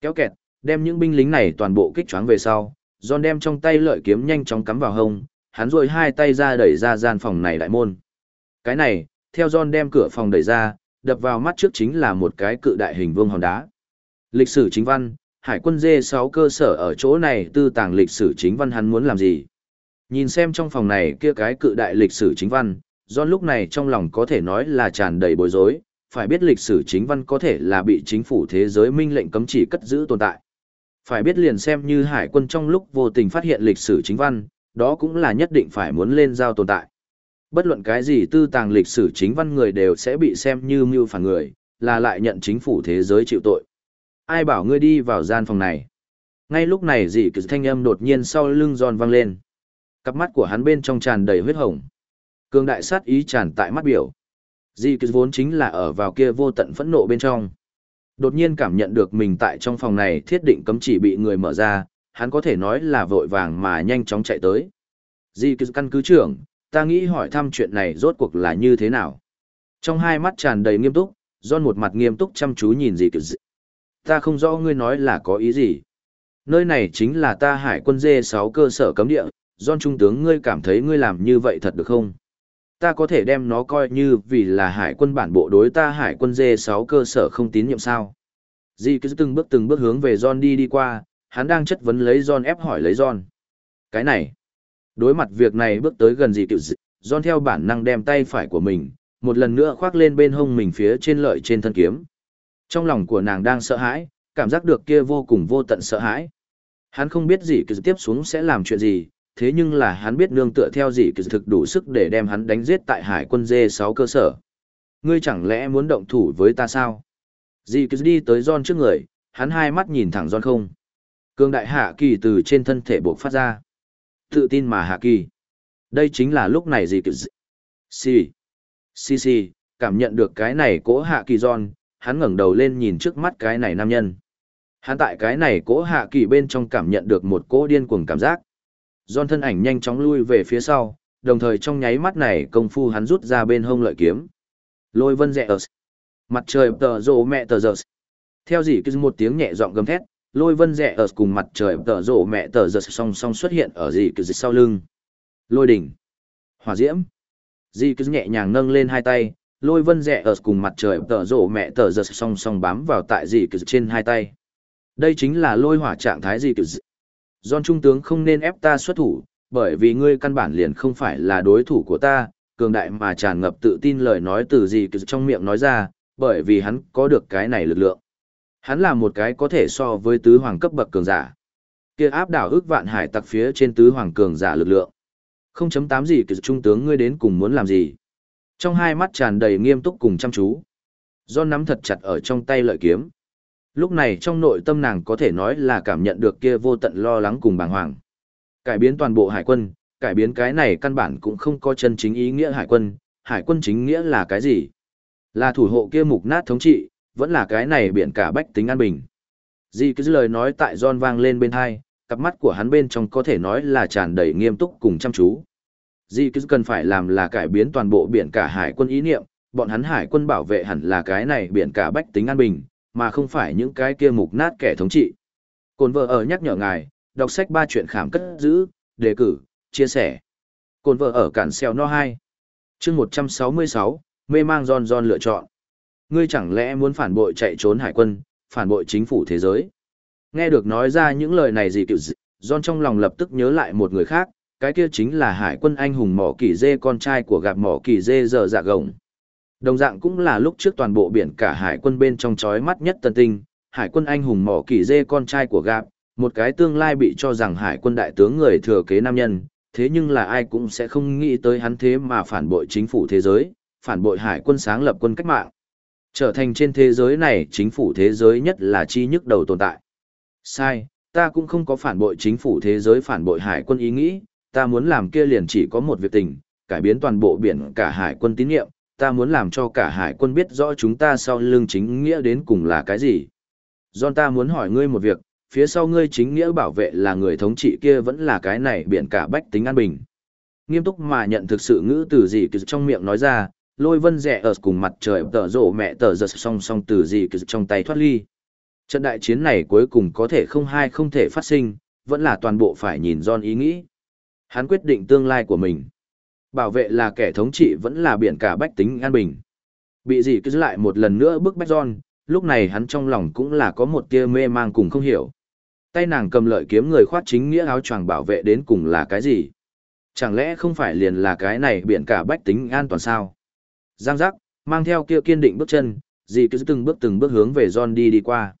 Kéo kẹt, đem những binh lính này toàn bộ kích choáng về sau, John đem trong tay lợi kiếm nhanh chóng cắm vào hông, hắn rồi hai tay ra đẩy ra gian phòng này đại môn. Cái này, theo John đem cửa phòng đẩy ra, đập vào mắt trước chính là một cái cự đại hình vuông hòn đá. Lịch sử chính văn, Hải quân D6 cơ sở ở chỗ này tư tàng lịch sử chính văn hắn muốn làm gì. Nhìn xem trong phòng này kia cái cự đại lịch sử chính văn, John lúc này trong lòng có thể nói là tràn đầy bối rối, phải biết lịch sử chính văn có thể là bị chính phủ thế giới minh lệnh cấm chỉ cất giữ tồn tại. Phải biết liền xem như hải quân trong lúc vô tình phát hiện lịch sử chính văn, đó cũng là nhất định phải muốn lên giao tồn tại. Bất luận cái gì tư tàng lịch sử chính văn người đều sẽ bị xem như mưu phản người, là lại nhận chính phủ thế giới chịu tội. Ai bảo ngươi đi vào gian phòng này? Ngay lúc này dị kỳ thanh âm đột nhiên sau lưng giòn vang lên. Cặp mắt của hắn bên trong tràn đầy huyết hồng. Cương đại sát ý tràn tại mắt biểu. Dị kỳ vốn chính là ở vào kia vô tận phẫn nộ bên trong. Đột nhiên cảm nhận được mình tại trong phòng này thiết định cấm chỉ bị người mở ra, hắn có thể nói là vội vàng mà nhanh chóng chạy tới. Di cứ căn cứ trưởng, ta nghĩ hỏi thăm chuyện này rốt cuộc là như thế nào. Trong hai mắt tràn đầy nghiêm túc, John một mặt nghiêm túc chăm chú nhìn gì kiểu. Ta không rõ ngươi nói là có ý gì. Nơi này chính là ta hải quân dê 6 cơ sở cấm địa, John trung tướng ngươi cảm thấy ngươi làm như vậy thật được không? Ta có thể đem nó coi như vì là hải quân bản bộ đối ta hải quân dê 6 cơ sở không tín nhiệm sao? Di cứ từng bước từng bước hướng về John đi đi qua, hắn đang chất vấn lấy John ép hỏi lấy John. Cái này, đối mặt việc này bước tới gần gì kiểu dị, John theo bản năng đem tay phải của mình, một lần nữa khoác lên bên hông mình phía trên lợi trên thân kiếm. Trong lòng của nàng đang sợ hãi, cảm giác được kia vô cùng vô tận sợ hãi. Hắn không biết gì cứ tiếp xuống sẽ làm chuyện gì, thế nhưng là hắn biết nương tựa theo gì cứ thực đủ sức để đem hắn đánh giết tại hải quân dê 6 cơ sở. Ngươi chẳng lẽ muốn động thủ với ta sao? Dì cứ đi tới John trước người, hắn hai mắt nhìn thẳng John không. Cương đại hạ kỳ từ trên thân thể buộc phát ra. Tự tin mà hạ kỳ. Đây chính là lúc này dì cứ Xì. Xì xì, cảm nhận được cái này cố hạ kỳ John, hắn ngẩng đầu lên nhìn trước mắt cái này nam nhân. Hắn tại cái này cố hạ kỳ bên trong cảm nhận được một cỗ điên cuồng cảm giác. John thân ảnh nhanh chóng lui về phía sau, đồng thời trong nháy mắt này công phu hắn rút ra bên hông lợi kiếm. Lôi vân rẽ ớt. Mặt trời tờ rồ mẹ tờ giờ. Theo gì cứ một tiếng nhẹ giọng gầm thét, lôi vân rẽ ớt cùng mặt trời tờ rồ mẹ tờ giờ song song xuất hiện ở gì cứ sau lưng. Lôi đỉnh. Hỏa diễm. Dì cứ nhẹ nhàng nâng lên hai tay, lôi vân rẽ ở cùng mặt trời tở rộ mẹ tở giật song song bám vào tại dì cứ trên hai tay. Đây chính là lôi hỏa trạng thái dì cứ John Trung tướng không nên ép ta xuất thủ, bởi vì ngươi căn bản liền không phải là đối thủ của ta, cường đại mà tràn ngập tự tin lời nói từ gì trong miệng nói ra, bởi vì hắn có được cái này lực lượng. Hắn là một cái có thể so với tứ hoàng cấp bậc cường giả. Kia áp đảo ước vạn hải tặc phía trên tứ hoàng cường giả lực lượng. 0.8 gì kỳ trung tướng ngươi đến cùng muốn làm gì? Trong hai mắt tràn đầy nghiêm túc cùng chăm chú. John nắm thật chặt ở trong tay lợi kiếm. Lúc này trong nội tâm nàng có thể nói là cảm nhận được kia vô tận lo lắng cùng bàng hoàng. Cải biến toàn bộ hải quân, cải biến cái này căn bản cũng không có chân chính ý nghĩa hải quân, hải quân chính nghĩa là cái gì? Là thủ hộ kia mục nát thống trị, vẫn là cái này biển cả bách tính an bình. Di cứ lời nói tại John vang lên bên hai, cặp mắt của hắn bên trong có thể nói là tràn đầy nghiêm túc cùng chăm chú. Dì cứ cần phải làm là cải biến toàn bộ biển cả hải quân ý niệm, bọn hắn hải quân bảo vệ hẳn là cái này biển cả bách tính an bình, mà không phải những cái kia mục nát kẻ thống trị. Cồn vợ ở nhắc nhở ngài, đọc sách ba chuyện khám cất giữ, đề cử, chia sẻ. Cồn vợ ở cản xeo no 2. chương 166, mê mang giòn giòn lựa chọn. Ngươi chẳng lẽ muốn phản bội chạy trốn hải quân, phản bội chính phủ thế giới? Nghe được nói ra những lời này gì kiểu gì, John trong lòng lập tức nhớ lại một người khác, cái kia chính là hải quân anh hùng mỏ kỳ dê con trai của gạp mỏ kỳ dê giờ dạ gồng. Đồng dạng cũng là lúc trước toàn bộ biển cả hải quân bên trong chói mắt nhất tân tinh, hải quân anh hùng mỏ kỳ dê con trai của gạp, một cái tương lai bị cho rằng hải quân đại tướng người thừa kế nam nhân, thế nhưng là ai cũng sẽ không nghĩ tới hắn thế mà phản bội chính phủ thế giới, phản bội hải quân sáng lập quân cách mạng. Trở thành trên thế giới này chính phủ thế giới nhất là chi nhức đầu tồn tại. Sai, ta cũng không có phản bội chính phủ thế giới phản bội hải quân ý nghĩ, ta muốn làm kia liền chỉ có một việc tình, cải biến toàn bộ biển cả hải quân tín nhiệm, ta muốn làm cho cả hải quân biết rõ chúng ta sau lưng chính nghĩa đến cùng là cái gì. John ta muốn hỏi ngươi một việc, phía sau ngươi chính nghĩa bảo vệ là người thống trị kia vẫn là cái này biển cả bách tính an bình. Nghiêm túc mà nhận thực sự ngữ từ gì cứ trong miệng nói ra, lôi vân rẻ ở cùng mặt trời tở rộ mẹ tở giật song song từ gì cứ trong tay thoát ly. Trận đại chiến này cuối cùng có thể không hai không thể phát sinh, vẫn là toàn bộ phải nhìn John ý nghĩ. Hắn quyết định tương lai của mình. Bảo vệ là kẻ thống trị vẫn là biển cả bách tính an bình. Bị gì cứ lại một lần nữa bức bách John, lúc này hắn trong lòng cũng là có một tia mê mang cùng không hiểu. Tay nàng cầm lợi kiếm người khoát chính nghĩa áo choàng bảo vệ đến cùng là cái gì? Chẳng lẽ không phải liền là cái này biển cả bách tính an toàn sao? Giang giác, mang theo kia kiên định bước chân, gì cứ từng bước từng bước hướng về John đi đi qua.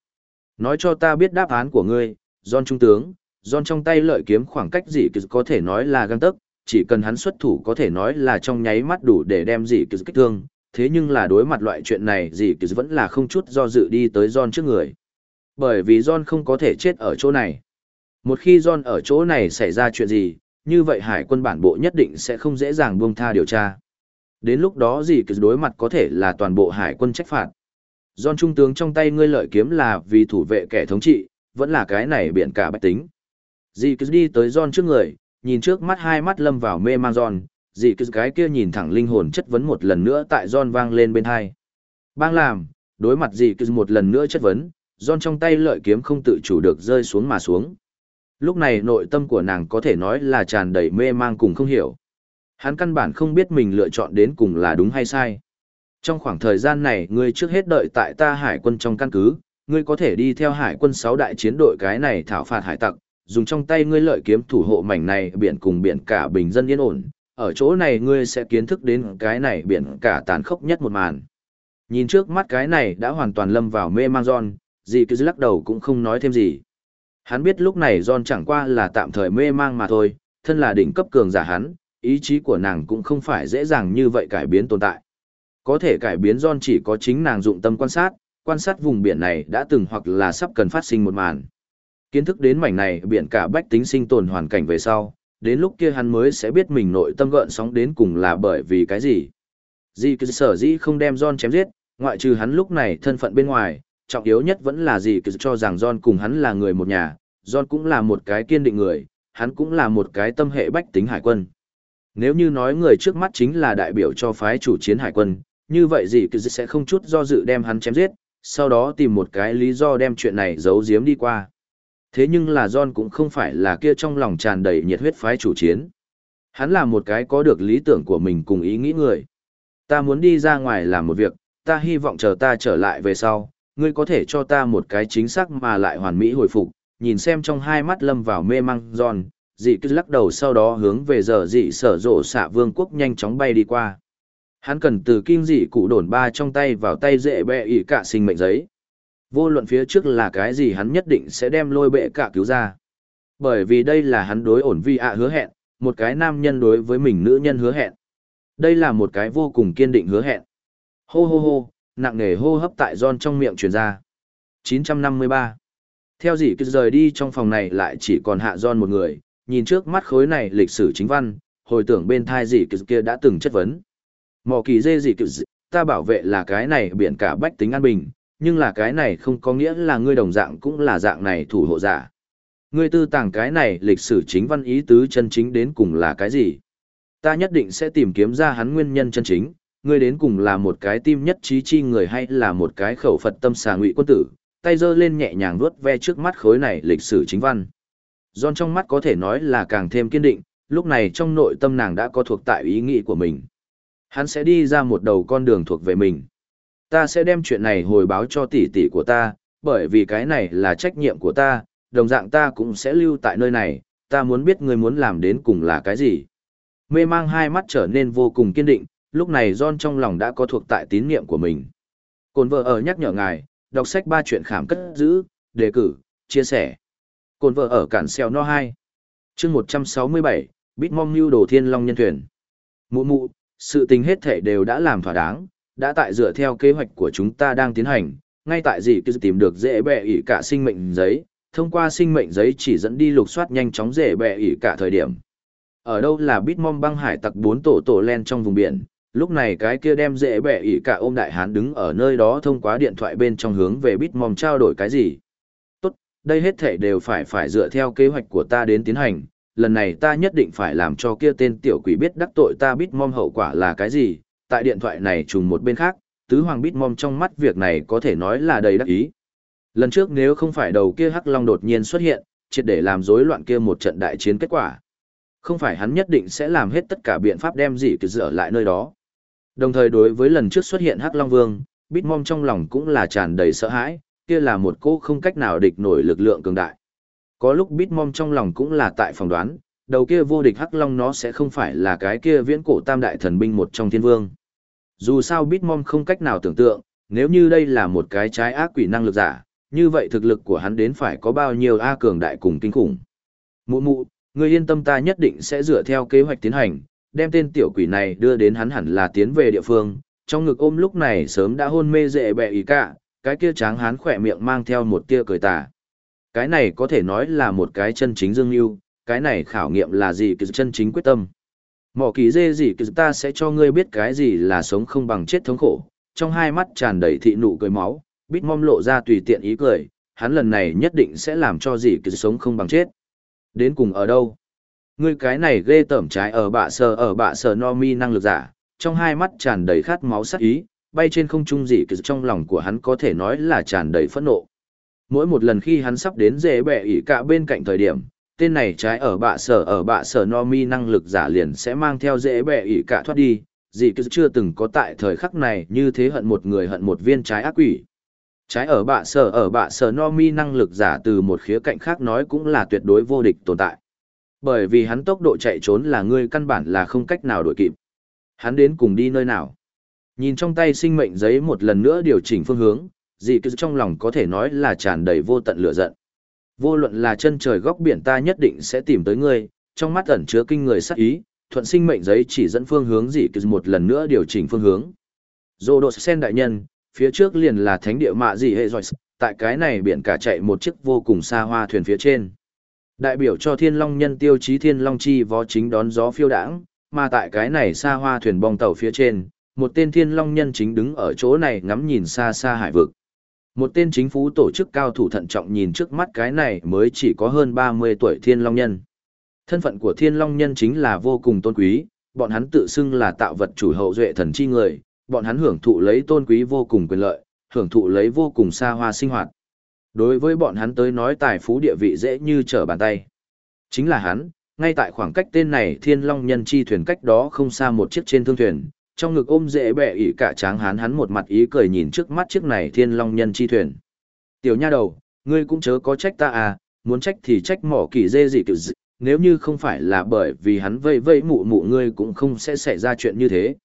Nói cho ta biết đáp án của ngươi, John trung tướng, John trong tay lợi kiếm khoảng cách gì cứ có thể nói là găng tấc, chỉ cần hắn xuất thủ có thể nói là trong nháy mắt đủ để đem dị kỳ kích thương, thế nhưng là đối mặt loại chuyện này dị kỳ vẫn là không chút do dự đi tới John trước người. Bởi vì John không có thể chết ở chỗ này. Một khi John ở chỗ này xảy ra chuyện gì, như vậy hải quân bản bộ nhất định sẽ không dễ dàng buông tha điều tra. Đến lúc đó dị kỳ đối mặt có thể là toàn bộ hải quân trách phạt. John trung tướng trong tay ngươi lợi kiếm là vì thủ vệ kẻ thống trị, vẫn là cái này biện cả bách tính. Dì cứ đi tới John trước người, nhìn trước mắt hai mắt lâm vào mê mang John, dì cứ cái kia nhìn thẳng linh hồn chất vấn một lần nữa tại John vang lên bên hai. Bang làm, đối mặt dì cứ một lần nữa chất vấn, John trong tay lợi kiếm không tự chủ được rơi xuống mà xuống. Lúc này nội tâm của nàng có thể nói là tràn đầy mê mang cùng không hiểu. Hắn căn bản không biết mình lựa chọn đến cùng là đúng hay sai. Trong khoảng thời gian này ngươi trước hết đợi tại ta hải quân trong căn cứ, ngươi có thể đi theo hải quân sáu đại chiến đội cái này thảo phạt hải tặc, dùng trong tay ngươi lợi kiếm thủ hộ mảnh này biển cùng biển cả bình dân yên ổn, ở chỗ này ngươi sẽ kiến thức đến cái này biển cả tàn khốc nhất một màn. Nhìn trước mắt cái này đã hoàn toàn lâm vào mê mang John, gì cứ lắc đầu cũng không nói thêm gì. Hắn biết lúc này John chẳng qua là tạm thời mê mang mà thôi, thân là đỉnh cấp cường giả hắn, ý chí của nàng cũng không phải dễ dàng như vậy cải biến tồn tại. Có thể cải biến John chỉ có chính nàng dụng tâm quan sát, quan sát vùng biển này đã từng hoặc là sắp cần phát sinh một màn. Kiến thức đến mảnh này biển cả bách tính sinh tồn hoàn cảnh về sau, đến lúc kia hắn mới sẽ biết mình nội tâm gợn sóng đến cùng là bởi vì cái gì. Dì cứ sở dĩ không đem John chém giết, ngoại trừ hắn lúc này thân phận bên ngoài, trọng yếu nhất vẫn là dì cứ cho rằng John cùng hắn là người một nhà, John cũng là một cái kiên định người, hắn cũng là một cái tâm hệ bách tính hải quân. Nếu như nói người trước mắt chính là đại biểu cho phái chủ chiến hải quân, như vậy dì cứ sẽ không chút do dự đem hắn chém giết, sau đó tìm một cái lý do đem chuyện này giấu giếm đi qua. Thế nhưng là John cũng không phải là kia trong lòng tràn đầy nhiệt huyết phái chủ chiến. Hắn là một cái có được lý tưởng của mình cùng ý nghĩ người. Ta muốn đi ra ngoài làm một việc, ta hy vọng chờ ta trở lại về sau, ngươi có thể cho ta một cái chính xác mà lại hoàn mỹ hồi phục, nhìn xem trong hai mắt lâm vào mê măng John, dị cứ lắc đầu sau đó hướng về giờ dị sở rộ xạ vương quốc nhanh chóng bay đi qua. Hắn cần từ kinh dị cụ đồn ba trong tay vào tay dễ bẹ ý cả sinh mệnh giấy. Vô luận phía trước là cái gì hắn nhất định sẽ đem lôi bệ cả cứu ra. Bởi vì đây là hắn đối ổn vi ạ hứa hẹn, một cái nam nhân đối với mình nữ nhân hứa hẹn. Đây là một cái vô cùng kiên định hứa hẹn. Hô hô hô, nặng nề hô hấp tại John trong miệng truyền ra. 953. Theo dì cứ rời đi trong phòng này lại chỉ còn hạ John một người, nhìn trước mắt khối này lịch sử chính văn, hồi tưởng bên thai dì cứ kia đã từng chất vấn. mò kỳ dê dì cứ ta bảo vệ là cái này biển cả bách tính an bình, nhưng là cái này không có nghĩa là ngươi đồng dạng cũng là dạng này thủ hộ giả. Ngươi tư tàng cái này lịch sử chính văn ý tứ chân chính đến cùng là cái gì? Ta nhất định sẽ tìm kiếm ra hắn nguyên nhân chân chính, ngươi đến cùng là một cái tim nhất trí chi người hay là một cái khẩu Phật tâm xà ngụy quân tử, tay giơ lên nhẹ nhàng vuốt ve trước mắt khối này lịch sử chính văn. John trong mắt có thể nói là càng thêm kiên định, lúc này trong nội tâm nàng đã có thuộc tại ý nghĩ của mình. Hắn sẽ đi ra một đầu con đường thuộc về mình ta sẽ đem chuyện này hồi báo cho tỷ tỷ của ta, bởi vì cái này là trách nhiệm của ta, đồng dạng ta cũng sẽ lưu tại nơi này, ta muốn biết người muốn làm đến cùng là cái gì. Mê mang hai mắt trở nên vô cùng kiên định, lúc này John trong lòng đã có thuộc tại tín niệm của mình. Cồn vợ ở nhắc nhở ngài, đọc sách ba chuyện khảm cất giữ, đề cử, chia sẻ. Cồn vợ ở cản xeo no 2. chương 167, mong New Đồ Thiên Long Nhân Thuyền. Mụ mụ, sự tình hết thể đều đã làm thỏa đáng, đã tại dựa theo kế hoạch của chúng ta đang tiến hành, ngay tại gì cứ tìm được dễ bẹ ỉ cả sinh mệnh giấy, thông qua sinh mệnh giấy chỉ dẫn đi lục soát nhanh chóng dễ bẹ ỉ cả thời điểm. Ở đâu là Bitmom băng hải tặc bốn tổ tổ len trong vùng biển, lúc này cái kia đem dễ bẹ ỉ cả ôm đại hán đứng ở nơi đó thông qua điện thoại bên trong hướng về Bitmom trao đổi cái gì. Tốt, đây hết thể đều phải phải dựa theo kế hoạch của ta đến tiến hành, lần này ta nhất định phải làm cho kia tên tiểu quỷ biết đắc tội ta Bitmom hậu quả là cái gì, tại điện thoại này trùng một bên khác, tứ hoàng bít mom trong mắt việc này có thể nói là đầy đắc ý. Lần trước nếu không phải đầu kia hắc long đột nhiên xuất hiện, triệt để làm rối loạn kia một trận đại chiến kết quả. Không phải hắn nhất định sẽ làm hết tất cả biện pháp đem gì cứ dở lại nơi đó. Đồng thời đối với lần trước xuất hiện hắc long vương, bít mom trong lòng cũng là tràn đầy sợ hãi, kia là một cô không cách nào địch nổi lực lượng cường đại. Có lúc bít mom trong lòng cũng là tại phòng đoán, đầu kia vô địch hắc long nó sẽ không phải là cái kia viễn cổ tam đại thần binh một trong thiên vương. Dù sao Bitmom không cách nào tưởng tượng, nếu như đây là một cái trái ác quỷ năng lực giả, như vậy thực lực của hắn đến phải có bao nhiêu A cường đại cùng kinh khủng. Mụ mụ, người yên tâm ta nhất định sẽ dựa theo kế hoạch tiến hành, đem tên tiểu quỷ này đưa đến hắn hẳn là tiến về địa phương, trong ngực ôm lúc này sớm đã hôn mê dễ bẹ ý cả, cái kia tráng hán khỏe miệng mang theo một tia cười tà. Cái này có thể nói là một cái chân chính dương yêu, cái này khảo nghiệm là gì cái chân chính quyết tâm. Mỏ kỳ dê gì kỳ ta sẽ cho ngươi biết cái gì là sống không bằng chết thống khổ, trong hai mắt tràn đầy thị nụ cười máu, bít mom lộ ra tùy tiện ý cười, hắn lần này nhất định sẽ làm cho gì kỳ sống không bằng chết. Đến cùng ở đâu? Ngươi cái này ghê tởm trái ở bạ sờ ở bạ sờ no mi năng lực giả, trong hai mắt tràn đầy khát máu sắc ý, bay trên không trung dị kỳ trong lòng của hắn có thể nói là tràn đầy phẫn nộ. Mỗi một lần khi hắn sắp đến dễ bẹ ỉ cả bên cạnh thời điểm, tên này trái ở bạ sở ở bạ sở no mi năng lực giả liền sẽ mang theo dễ bẹ ỉ cả thoát đi, dị cứ chưa từng có tại thời khắc này như thế hận một người hận một viên trái ác quỷ. Trái ở bạ sở ở bạ sở no mi năng lực giả từ một khía cạnh khác nói cũng là tuyệt đối vô địch tồn tại. Bởi vì hắn tốc độ chạy trốn là ngươi căn bản là không cách nào đuổi kịp. Hắn đến cùng đi nơi nào? Nhìn trong tay sinh mệnh giấy một lần nữa điều chỉnh phương hướng, dị cứ trong lòng có thể nói là tràn đầy vô tận lửa giận. Vô luận là chân trời góc biển ta nhất định sẽ tìm tới ngươi, trong mắt ẩn chứa kinh người sắc ý, thuận sinh mệnh giấy chỉ dẫn phương hướng dị cứ một lần nữa điều chỉnh phương hướng. Dô đột sen đại nhân, phía trước liền là thánh địa mạ dị hệ giỏi. tại cái này biển cả chạy một chiếc vô cùng xa hoa thuyền phía trên. Đại biểu cho thiên long nhân tiêu chí thiên long chi vó chính đón gió phiêu đãng, mà tại cái này xa hoa thuyền bong tàu phía trên, một tên thiên long nhân chính đứng ở chỗ này ngắm nhìn xa xa hải vực. Một tên chính phủ tổ chức cao thủ thận trọng nhìn trước mắt cái này mới chỉ có hơn 30 tuổi thiên long nhân. Thân phận của thiên long nhân chính là vô cùng tôn quý, bọn hắn tự xưng là tạo vật chủ hậu duệ thần chi người, bọn hắn hưởng thụ lấy tôn quý vô cùng quyền lợi, hưởng thụ lấy vô cùng xa hoa sinh hoạt. Đối với bọn hắn tới nói tài phú địa vị dễ như trở bàn tay. Chính là hắn, ngay tại khoảng cách tên này thiên long nhân chi thuyền cách đó không xa một chiếc trên thương thuyền, trong ngực ôm dễ bẻ ỉ cả tráng hán hắn một mặt ý cười nhìn trước mắt chiếc này thiên long nhân chi thuyền. Tiểu nha đầu, ngươi cũng chớ có trách ta à, muốn trách thì trách mỏ kỳ dê gì kiểu gì, nếu như không phải là bởi vì hắn vây vây mụ mụ ngươi cũng không sẽ xảy ra chuyện như thế.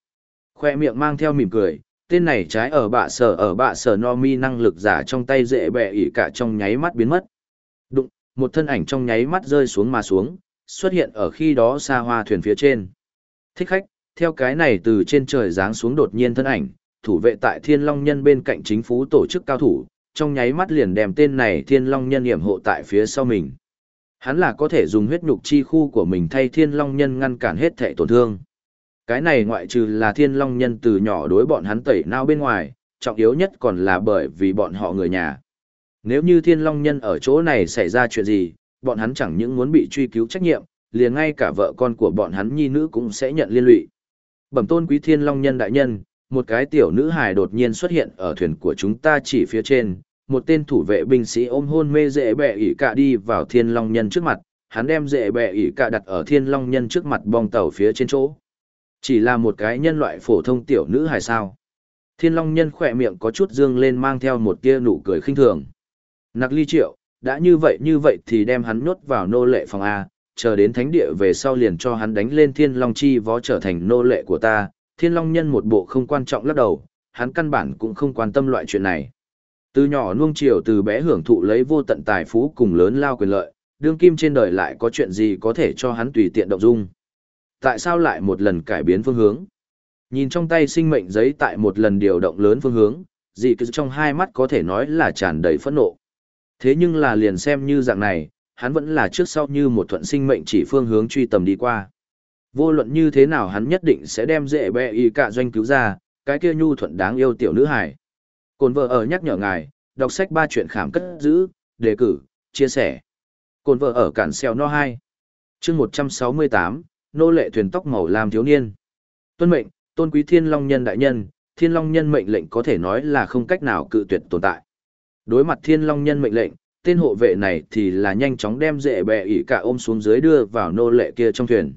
Khoe miệng mang theo mỉm cười, tên này trái ở bạ sở ở bạ sở no mi năng lực giả trong tay dễ bẹ ỉ cả trong nháy mắt biến mất. Đụng, một thân ảnh trong nháy mắt rơi xuống mà xuống, xuất hiện ở khi đó xa hoa thuyền phía trên. Thích khách, theo cái này từ trên trời giáng xuống đột nhiên thân ảnh, thủ vệ tại Thiên Long Nhân bên cạnh chính phủ tổ chức cao thủ, trong nháy mắt liền đem tên này Thiên Long Nhân hiểm hộ tại phía sau mình. Hắn là có thể dùng huyết nhục chi khu của mình thay Thiên Long Nhân ngăn cản hết thảy tổn thương. Cái này ngoại trừ là Thiên Long Nhân từ nhỏ đối bọn hắn tẩy nao bên ngoài, trọng yếu nhất còn là bởi vì bọn họ người nhà. Nếu như Thiên Long Nhân ở chỗ này xảy ra chuyện gì, bọn hắn chẳng những muốn bị truy cứu trách nhiệm, liền ngay cả vợ con của bọn hắn nhi nữ cũng sẽ nhận liên lụy. Bẩm tôn quý thiên long nhân đại nhân, một cái tiểu nữ hài đột nhiên xuất hiện ở thuyền của chúng ta chỉ phía trên, một tên thủ vệ binh sĩ ôm hôn mê dễ bẹ ỉ cả đi vào thiên long nhân trước mặt, hắn đem dễ bẹ ỉ cả đặt ở thiên long nhân trước mặt bong tàu phía trên chỗ. Chỉ là một cái nhân loại phổ thông tiểu nữ hài sao. Thiên long nhân khỏe miệng có chút dương lên mang theo một tia nụ cười khinh thường. Nặc ly triệu, đã như vậy như vậy thì đem hắn nhốt vào nô lệ phòng A, chờ đến thánh địa về sau liền cho hắn đánh lên thiên long chi võ trở thành nô lệ của ta, thiên long nhân một bộ không quan trọng lắc đầu, hắn căn bản cũng không quan tâm loại chuyện này. Từ nhỏ nuông chiều từ bé hưởng thụ lấy vô tận tài phú cùng lớn lao quyền lợi, đương kim trên đời lại có chuyện gì có thể cho hắn tùy tiện động dung. Tại sao lại một lần cải biến phương hướng? Nhìn trong tay sinh mệnh giấy tại một lần điều động lớn phương hướng, dị cứ trong hai mắt có thể nói là tràn đầy phẫn nộ. Thế nhưng là liền xem như dạng này, hắn vẫn là trước sau như một thuận sinh mệnh chỉ phương hướng truy tầm đi qua. Vô luận như thế nào hắn nhất định sẽ đem dễ bẹ y cả doanh cứu ra, cái kia nhu thuận đáng yêu tiểu nữ hải. Cồn vợ ở nhắc nhở ngài, đọc sách ba chuyện khảm cất giữ, đề cử, chia sẻ. Cồn vợ ở cản xeo no 2. chương 168, nô lệ thuyền tóc màu làm thiếu niên. Tuân mệnh, tôn quý thiên long nhân đại nhân, thiên long nhân mệnh lệnh có thể nói là không cách nào cự tuyệt tồn tại. Đối mặt thiên long nhân mệnh lệnh, tên hộ vệ này thì là nhanh chóng đem dễ bẹ ỉ cả ôm xuống dưới đưa vào nô lệ kia trong thuyền.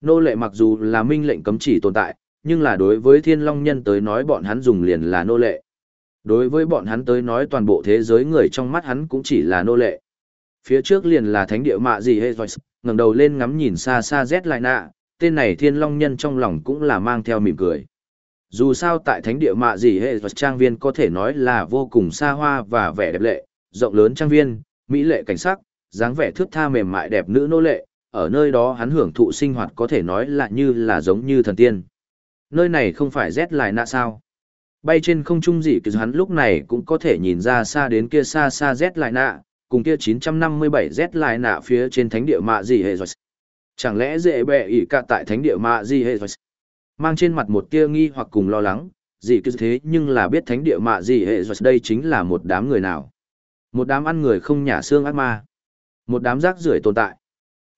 Nô lệ mặc dù là minh lệnh cấm chỉ tồn tại, nhưng là đối với thiên long nhân tới nói bọn hắn dùng liền là nô lệ. Đối với bọn hắn tới nói toàn bộ thế giới người trong mắt hắn cũng chỉ là nô lệ. Phía trước liền là thánh địa mạ gì hay ngẩng đầu lên ngắm nhìn xa xa rét lại nạ, tên này thiên long nhân trong lòng cũng là mang theo mỉm cười. Dù sao tại thánh địa mạ gì hệ trang viên có thể nói là vô cùng xa hoa và vẻ đẹp lệ, rộng lớn trang viên, mỹ lệ cảnh sắc, dáng vẻ thước tha mềm mại đẹp nữ nô lệ, ở nơi đó hắn hưởng thụ sinh hoạt có thể nói là như là giống như thần tiên. Nơi này không phải rét lại nạ sao? Bay trên không trung gì kỳ hắn lúc này cũng có thể nhìn ra xa đến kia xa xa rét lại nạ, cùng kia 957 rét lại nạ phía trên thánh địa mạ gì hệ rồi. Chẳng lẽ dễ bẹ ỉ cả tại thánh địa mạ gì hệ rồi? Mang trên mặt một tia nghi hoặc cùng lo lắng, gì cứ thế nhưng là biết thánh địa mạ gì hệ rồi đây chính là một đám người nào. Một đám ăn người không nhả xương ác ma. Một đám rác rưởi tồn tại.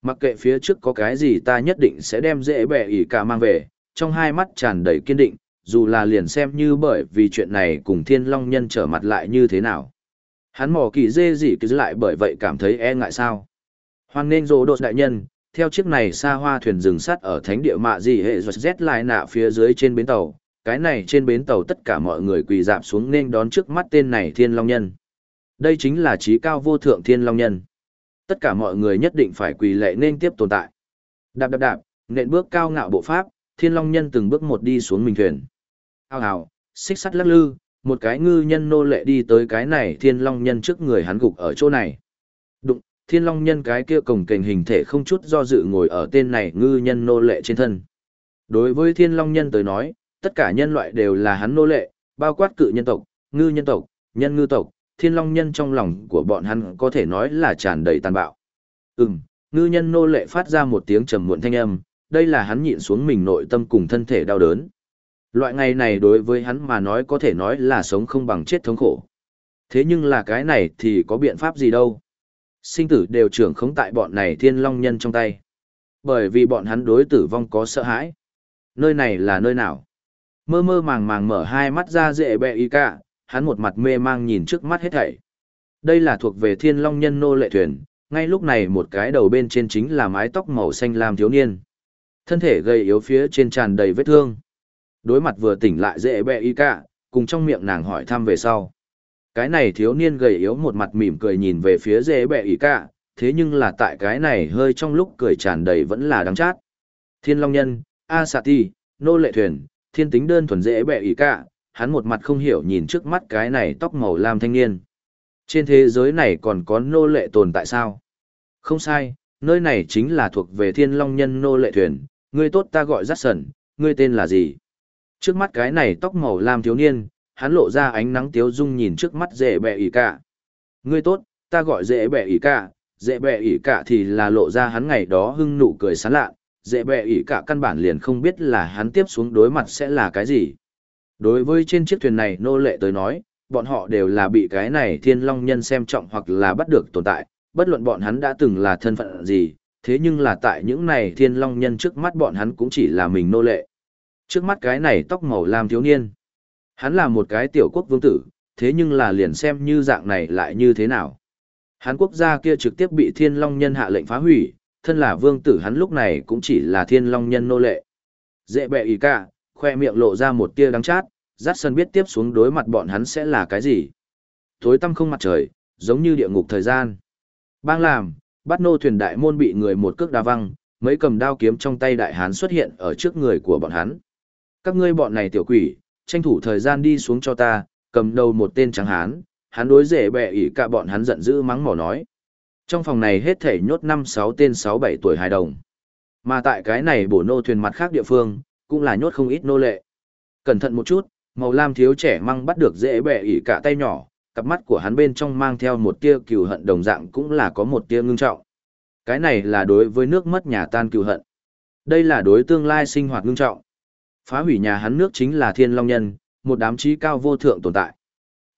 Mặc kệ phía trước có cái gì ta nhất định sẽ đem dễ bẻ ỉ cả mang về, trong hai mắt tràn đầy kiên định, dù là liền xem như bởi vì chuyện này cùng thiên long nhân trở mặt lại như thế nào. Hắn mò kỳ dê gì cứ lại bởi vậy cảm thấy e ngại sao. Hoan nên rô đột đại nhân, theo chiếc này xa hoa thuyền rừng sắt ở thánh địa mạ gì hệ giọt rét lại nạ phía dưới trên bến tàu, cái này trên bến tàu tất cả mọi người quỳ dạp xuống nên đón trước mắt tên này thiên long nhân. Đây chính là trí cao vô thượng thiên long nhân. Tất cả mọi người nhất định phải quỳ lệ nên tiếp tồn tại. Đạp đạp đạp, nện bước cao ngạo bộ pháp, thiên long nhân từng bước một đi xuống mình thuyền. Ao hào, xích sắt lắc lư, một cái ngư nhân nô lệ đi tới cái này thiên long nhân trước người hắn gục ở chỗ này. Đụng, thiên long nhân cái kia cổng kềnh hình thể không chút do dự ngồi ở tên này ngư nhân nô lệ trên thân. Đối với thiên long nhân tới nói, tất cả nhân loại đều là hắn nô lệ, bao quát cự nhân tộc, ngư nhân tộc, nhân ngư tộc, thiên long nhân trong lòng của bọn hắn có thể nói là tràn đầy tàn bạo. Ừm, ngư nhân nô lệ phát ra một tiếng trầm muộn thanh âm, đây là hắn nhịn xuống mình nội tâm cùng thân thể đau đớn. Loại ngày này đối với hắn mà nói có thể nói là sống không bằng chết thống khổ. Thế nhưng là cái này thì có biện pháp gì đâu. Sinh tử đều trưởng khống tại bọn này thiên long nhân trong tay. Bởi vì bọn hắn đối tử vong có sợ hãi. Nơi này là nơi nào? Mơ mơ màng màng mở hai mắt ra dễ bẹ y cả, hắn một mặt mê mang nhìn trước mắt hết thảy. Đây là thuộc về thiên long nhân nô lệ thuyền, ngay lúc này một cái đầu bên trên chính là mái tóc màu xanh lam thiếu niên. Thân thể gầy yếu phía trên tràn đầy vết thương. Đối mặt vừa tỉnh lại dễ bẹ y cả, cùng trong miệng nàng hỏi thăm về sau. Cái này thiếu niên gầy yếu một mặt mỉm cười nhìn về phía dễ bẹ y cả, thế nhưng là tại cái này hơi trong lúc cười tràn đầy vẫn là đáng chát. Thiên Long Nhân, A Sạ Ti, Nô Lệ Thuyền, thiên tính đơn thuần dễ bẹ y cả, hắn một mặt không hiểu nhìn trước mắt cái này tóc màu lam thanh niên. Trên thế giới này còn có nô lệ tồn tại sao? Không sai, nơi này chính là thuộc về thiên long nhân nô lệ thuyền, ngươi tốt ta gọi rắt sần, ngươi tên là gì? Trước mắt cái này tóc màu lam thiếu niên, hắn lộ ra ánh nắng tiếu dung nhìn trước mắt dễ bẹ ỉ cả. Ngươi tốt, ta gọi dễ bẹ ỉ cả, dễ bẹ ỉ cả thì là lộ ra hắn ngày đó hưng nụ cười sán lạ, dễ bẹ ỉ cả căn bản liền không biết là hắn tiếp xuống đối mặt sẽ là cái gì. Đối với trên chiếc thuyền này nô lệ tới nói, bọn họ đều là bị cái này thiên long nhân xem trọng hoặc là bắt được tồn tại, bất luận bọn hắn đã từng là thân phận gì, thế nhưng là tại những này thiên long nhân trước mắt bọn hắn cũng chỉ là mình nô lệ. Trước mắt cái này tóc màu lam thiếu niên. Hắn là một cái tiểu quốc vương tử, thế nhưng là liền xem như dạng này lại như thế nào. Hắn quốc gia kia trực tiếp bị thiên long nhân hạ lệnh phá hủy, thân là vương tử hắn lúc này cũng chỉ là thiên long nhân nô lệ. Dễ bệ ý cả, khoe miệng lộ ra một tia đắng chát, rát sân biết tiếp xuống đối mặt bọn hắn sẽ là cái gì. Tối tăm không mặt trời, giống như địa ngục thời gian. Bang làm, bắt nô thuyền đại môn bị người một cước đa văng, mấy cầm đao kiếm trong tay đại hán xuất hiện ở trước người của bọn hắn. Các ngươi bọn này tiểu quỷ, tranh thủ thời gian đi xuống cho ta, cầm đầu một tên trắng hán, hắn đối rể bẹ ỉ cả bọn hắn giận dữ mắng mỏ nói. Trong phòng này hết thể nhốt năm sáu tên sáu bảy tuổi hài đồng. Mà tại cái này bổ nô thuyền mặt khác địa phương, cũng là nhốt không ít nô lệ. Cẩn thận một chút, màu lam thiếu trẻ măng bắt được dễ bẻ ỉ cả tay nhỏ, cặp mắt của hắn bên trong mang theo một tia cừu hận đồng dạng cũng là có một tia ngưng trọng. Cái này là đối với nước mất nhà tan cừu hận. Đây là đối tương lai sinh hoạt ngưng trọng. Phá hủy nhà hắn nước chính là thiên long nhân, một đám trí cao vô thượng tồn tại.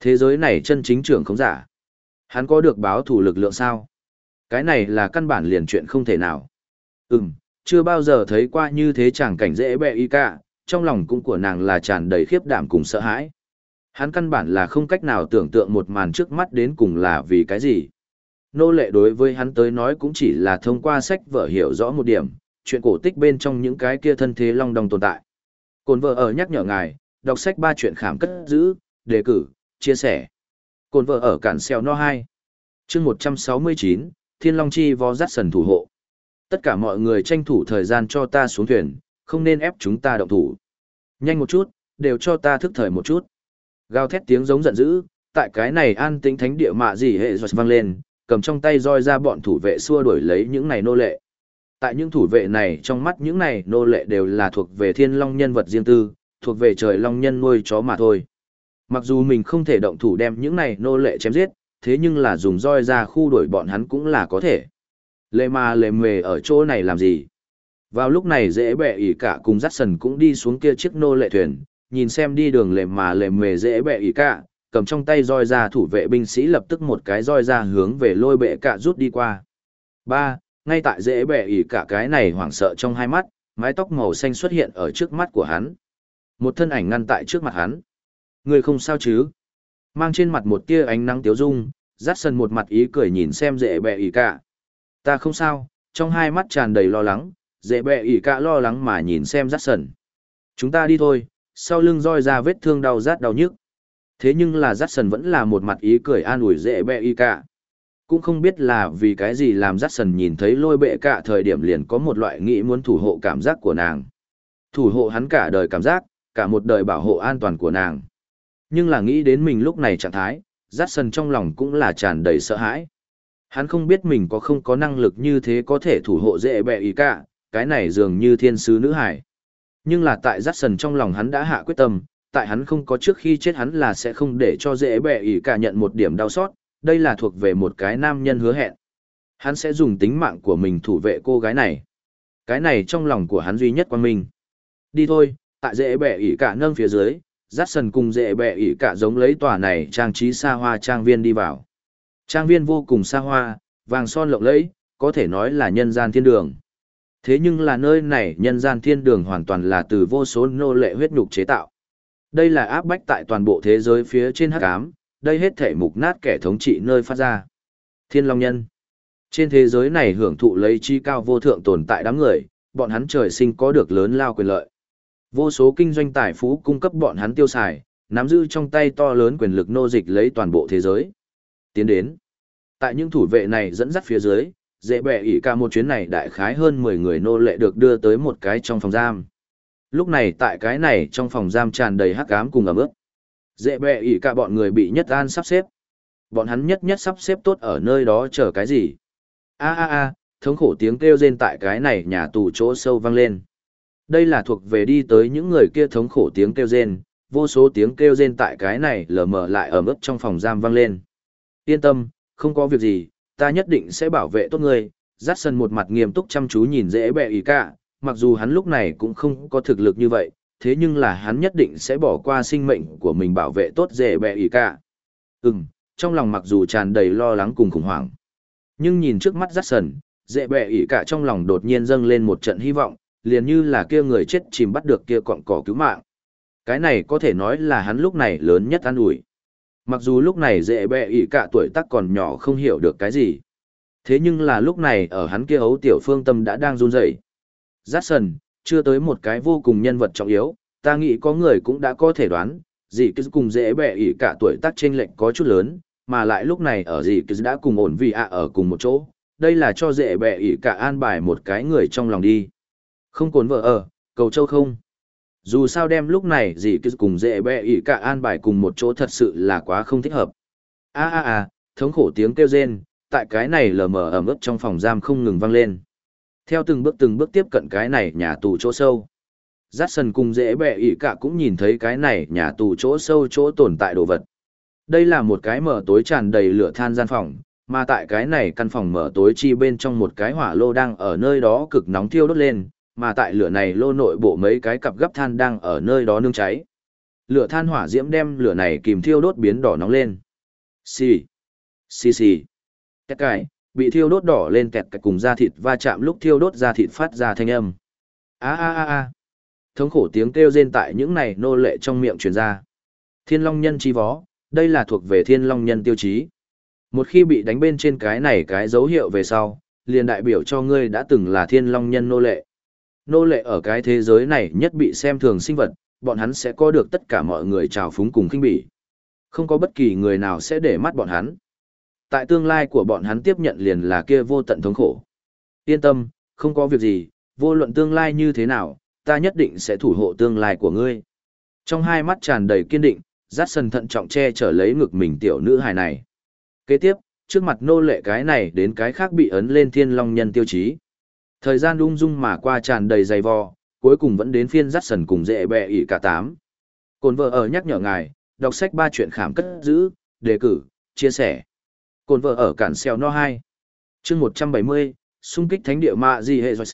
Thế giới này chân chính trưởng không giả. Hắn có được báo thủ lực lượng sao? Cái này là căn bản liền chuyện không thể nào. Ừm, chưa bao giờ thấy qua như thế chẳng cảnh dễ bẹ y cả, trong lòng cũng của nàng là tràn đầy khiếp đảm cùng sợ hãi. Hắn căn bản là không cách nào tưởng tượng một màn trước mắt đến cùng là vì cái gì. Nô lệ đối với hắn tới nói cũng chỉ là thông qua sách vở hiểu rõ một điểm, chuyện cổ tích bên trong những cái kia thân thế long đồng tồn tại. Cồn vợ ở nhắc nhở ngài, đọc sách ba chuyện khảm cất giữ, đề cử, chia sẻ. Cồn vợ ở cản xeo no 2. chương 169, Thiên Long Chi vó dắt sần thủ hộ. Tất cả mọi người tranh thủ thời gian cho ta xuống thuyền, không nên ép chúng ta động thủ. Nhanh một chút, đều cho ta thức thời một chút. Gào thét tiếng giống giận dữ, tại cái này an tĩnh thánh địa mạ gì hệ giọt vang lên, cầm trong tay roi ra bọn thủ vệ xua đuổi lấy những này nô lệ. Tại những thủ vệ này trong mắt những này nô lệ đều là thuộc về thiên long nhân vật riêng tư, thuộc về trời long nhân nuôi chó mà thôi. Mặc dù mình không thể động thủ đem những này nô lệ chém giết, thế nhưng là dùng roi ra khu đuổi bọn hắn cũng là có thể. Lệ mà lệ mề ở chỗ này làm gì? Vào lúc này dễ bẹ ỉ cả cùng dắt sần cũng đi xuống kia chiếc nô lệ thuyền, nhìn xem đi đường lệ mà lệ mề dễ bẹ ỉ cả, cầm trong tay roi ra thủ vệ binh sĩ lập tức một cái roi ra hướng về lôi bệ cả rút đi qua. Ba, ngay tại dễ Bệ ỉ cả cái này hoảng sợ trong hai mắt, mái tóc màu xanh xuất hiện ở trước mắt của hắn. Một thân ảnh ngăn tại trước mặt hắn. Người không sao chứ? Mang trên mặt một tia ánh nắng tiếu dung, dắt sần một mặt ý cười nhìn xem dễ Bệ ỉ cả. Ta không sao, trong hai mắt tràn đầy lo lắng, dễ bẹ ỉ cả lo lắng mà nhìn xem rát sần. Chúng ta đi thôi, sau lưng roi ra vết thương đau rát đau nhức. Thế nhưng là rát sần vẫn là một mặt ý cười an ủi dễ bẹ ỉ cả. Cũng không biết là vì cái gì làm rát sần nhìn thấy lôi bệ cả thời điểm liền có một loại nghĩ muốn thủ hộ cảm giác của nàng. Thủ hộ hắn cả đời cảm giác, cả một đời bảo hộ an toàn của nàng. Nhưng là nghĩ đến mình lúc này trạng thái, rát sần trong lòng cũng là tràn đầy sợ hãi. Hắn không biết mình có không có năng lực như thế có thể thủ hộ dễ bẹ ý cả, cái này dường như thiên sứ nữ hải. Nhưng là tại Jackson trong lòng hắn đã hạ quyết tâm, tại hắn không có trước khi chết hắn là sẽ không để cho dễ bẹ ý cả nhận một điểm đau xót, đây là thuộc về một cái nam nhân hứa hẹn. Hắn sẽ dùng tính mạng của mình thủ vệ cô gái này. Cái này trong lòng của hắn duy nhất quan minh. Đi thôi, tại dễ bẹ ý cả nâng phía dưới, Jackson cùng dễ bẹ ý cả giống lấy tòa này trang trí xa hoa trang viên đi vào. Trang viên vô cùng xa hoa, vàng son lộng lẫy, có thể nói là nhân gian thiên đường. Thế nhưng là nơi này nhân gian thiên đường hoàn toàn là từ vô số nô lệ huyết nhục chế tạo. Đây là áp bách tại toàn bộ thế giới phía trên hắc ám, đây hết thể mục nát kẻ thống trị nơi phát ra. Thiên Long Nhân Trên thế giới này hưởng thụ lấy chi cao vô thượng tồn tại đám người, bọn hắn trời sinh có được lớn lao quyền lợi. Vô số kinh doanh tài phú cung cấp bọn hắn tiêu xài, nắm giữ trong tay to lớn quyền lực nô dịch lấy toàn bộ thế giới. Tiến đến. Tại những thủ vệ này dẫn dắt phía dưới, dễ bẻ ỉ cả một chuyến này đại khái hơn 10 người nô lệ được đưa tới một cái trong phòng giam. Lúc này tại cái này trong phòng giam tràn đầy hắc ám cùng ẩm ướt. Dễ bẻ ỉ cả bọn người bị nhất an sắp xếp. Bọn hắn nhất nhất sắp xếp tốt ở nơi đó chờ cái gì. a a a thống khổ tiếng kêu rên tại cái này nhà tù chỗ sâu vang lên. Đây là thuộc về đi tới những người kia thống khổ tiếng kêu rên, vô số tiếng kêu rên tại cái này lờ mờ lại ở mức trong phòng giam vang lên. Yên tâm, không có việc gì, ta nhất định sẽ bảo vệ tốt ngươi. Dát sân một mặt nghiêm túc chăm chú nhìn dễ bẹ ý cả, mặc dù hắn lúc này cũng không có thực lực như vậy, thế nhưng là hắn nhất định sẽ bỏ qua sinh mệnh của mình bảo vệ tốt dễ bẹ ý cả. Ừm, trong lòng mặc dù tràn đầy lo lắng cùng khủng hoảng. Nhưng nhìn trước mắt rắt sần, dễ bẹ ý cả trong lòng đột nhiên dâng lên một trận hy vọng, liền như là kia người chết chìm bắt được kia cọng cỏ cứu mạng. Cái này có thể nói là hắn lúc này lớn nhất an ủi. Mặc dù lúc này dễ bẹ ỉ cả tuổi tác còn nhỏ không hiểu được cái gì. Thế nhưng là lúc này ở hắn kia ấu tiểu phương tâm đã đang run rẩy. Rát sần, chưa tới một cái vô cùng nhân vật trọng yếu, ta nghĩ có người cũng đã có thể đoán, gì cứ cùng dễ bẹ ỉ cả tuổi tác trên lệnh có chút lớn, mà lại lúc này ở gì cứ đã cùng ổn vì ạ ở cùng một chỗ, đây là cho dễ bẹ ỉ cả an bài một cái người trong lòng đi. Không cồn vợ ở, cầu châu không. Dù sao đem lúc này gì cứ cùng dễ bẹ ỉ cả an bài cùng một chỗ thật sự là quá không thích hợp. a a a thống khổ tiếng kêu rên, tại cái này lờ mờ ẩm ướt trong phòng giam không ngừng vang lên. Theo từng bước từng bước tiếp cận cái này nhà tù chỗ sâu. Dát sần cùng dễ bẹ ỉ cả cũng nhìn thấy cái này nhà tù chỗ sâu chỗ tồn tại đồ vật. Đây là một cái mở tối tràn đầy lửa than gian phòng, mà tại cái này căn phòng mở tối chi bên trong một cái hỏa lô đang ở nơi đó cực nóng thiêu đốt lên, mà tại lửa này lô nội bộ mấy cái cặp gấp than đang ở nơi đó nương cháy. Lửa than hỏa diễm đem lửa này kìm thiêu đốt biến đỏ nóng lên. Xì, xì xì. kẹt cải, bị thiêu đốt đỏ lên kẹt cạch cùng da thịt va chạm lúc thiêu đốt da thịt phát ra thanh âm. A a a a. Thống khổ tiếng kêu rên tại những này nô lệ trong miệng truyền ra. Thiên Long nhân chi vó, đây là thuộc về Thiên Long nhân tiêu chí. Một khi bị đánh bên trên cái này cái dấu hiệu về sau, liền đại biểu cho ngươi đã từng là Thiên Long nhân nô lệ. Nô lệ ở cái thế giới này nhất bị xem thường sinh vật, bọn hắn sẽ có được tất cả mọi người trào phúng cùng khinh bỉ. Không có bất kỳ người nào sẽ để mắt bọn hắn tại tương lai của bọn hắn tiếp nhận liền là kia vô tận thống khổ. Yên tâm, không có việc gì, vô luận tương lai như thế nào, ta nhất định sẽ thủ hộ tương lai của ngươi. Trong hai mắt tràn đầy kiên định, rát sần thận trọng che chở lấy ngực mình tiểu nữ hài này. Kế tiếp, trước mặt nô lệ cái này đến cái khác bị ấn lên thiên long nhân tiêu chí. Thời gian ung dung mà qua tràn đầy dày vò, cuối cùng vẫn đến phiên dắt sần cùng dễ bẹ ỉ cả tám. Cồn vợ ở nhắc nhở ngài, đọc sách ba chuyện khảm cất giữ, đề cử, chia sẻ. Cồn vợ ở cản xèo no 2. chương 170, xung kích thánh địa mạ gì hệ rồi.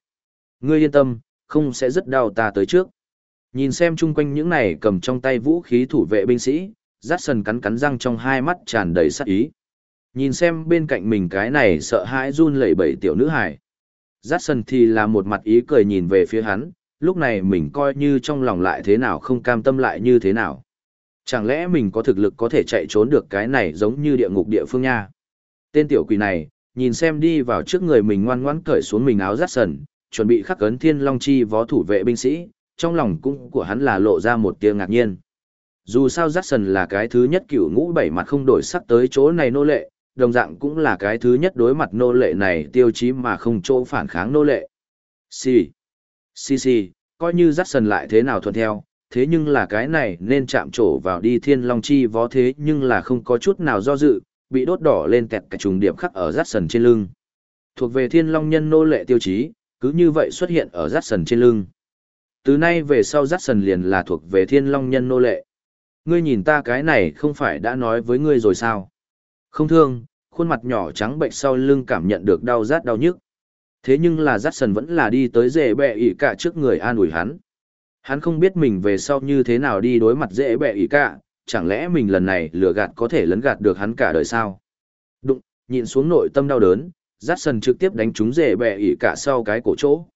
Ngươi yên tâm, không sẽ rất đau ta tới trước. Nhìn xem chung quanh những này cầm trong tay vũ khí thủ vệ binh sĩ, rát sần cắn cắn răng trong hai mắt tràn đầy sát ý. Nhìn xem bên cạnh mình cái này sợ hãi run lẩy bẩy tiểu nữ hải. Jackson thì là một mặt ý cười nhìn về phía hắn, lúc này mình coi như trong lòng lại thế nào không cam tâm lại như thế nào. Chẳng lẽ mình có thực lực có thể chạy trốn được cái này giống như địa ngục địa phương nha? Tên tiểu quỷ này, nhìn xem đi vào trước người mình ngoan ngoãn cởi xuống mình áo Jackson, chuẩn bị khắc cấn thiên long chi võ thủ vệ binh sĩ, trong lòng cũng của hắn là lộ ra một tia ngạc nhiên. Dù sao Jackson là cái thứ nhất cửu ngũ bảy mặt không đổi sắc tới chỗ này nô lệ, đồng dạng cũng là cái thứ nhất đối mặt nô lệ này tiêu chí mà không chỗ phản kháng nô lệ. Xì, xì xì, coi như Jackson lại thế nào thuận theo, thế nhưng là cái này nên chạm trổ vào đi thiên long chi võ thế nhưng là không có chút nào do dự, bị đốt đỏ lên kẹt cả trùng điểm khắc ở Jackson trên lưng. Thuộc về thiên long nhân nô lệ tiêu chí, cứ như vậy xuất hiện ở Jackson trên lưng. Từ nay về sau Jackson liền là thuộc về thiên long nhân nô lệ. Ngươi nhìn ta cái này không phải đã nói với ngươi rồi sao? Không thương, khuôn mặt nhỏ trắng bệnh sau lưng cảm nhận được đau rát đau nhức. Thế nhưng là Jackson vẫn là đi tới dễ bẹ ỉ cả trước người an ủi hắn. Hắn không biết mình về sau như thế nào đi đối mặt dễ bẹ ỉ cả, chẳng lẽ mình lần này lừa gạt có thể lấn gạt được hắn cả đời sao? Đụng, nhịn xuống nội tâm đau đớn, Jackson trực tiếp đánh trúng dễ bẹ ỉ cả sau cái cổ chỗ.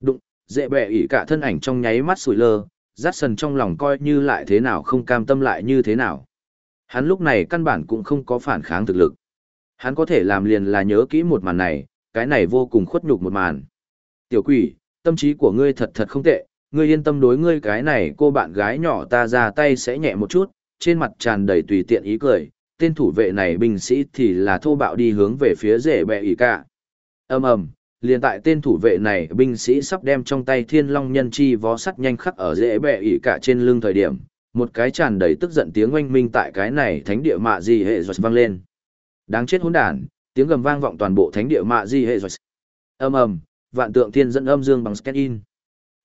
Đụng, dễ bẹ ỉ cả thân ảnh trong nháy mắt sủi lơ, Jackson trong lòng coi như lại thế nào không cam tâm lại như thế nào. Hắn lúc này căn bản cũng không có phản kháng thực lực. Hắn có thể làm liền là nhớ kỹ một màn này, cái này vô cùng khuất nhục một màn. Tiểu quỷ, tâm trí của ngươi thật thật không tệ, ngươi yên tâm đối ngươi cái này cô bạn gái nhỏ ta ra tay sẽ nhẹ một chút, trên mặt tràn đầy tùy tiện ý cười, tên thủ vệ này binh sĩ thì là thô bạo đi hướng về phía rể bẹ ý cả. ầm ầm liền tại tên thủ vệ này binh sĩ sắp đem trong tay thiên long nhân chi vó sắt nhanh khắc ở rễ bẹ ỉ cả trên lưng thời điểm một cái tràn đầy tức giận tiếng oanh minh tại cái này thánh địa mạ di hệ giọt vang lên. Đáng chết hỗn đản tiếng gầm vang vọng toàn bộ thánh địa mạ di hệ giọt ầm ầm vạn tượng thiên dẫn âm dương bằng scan in.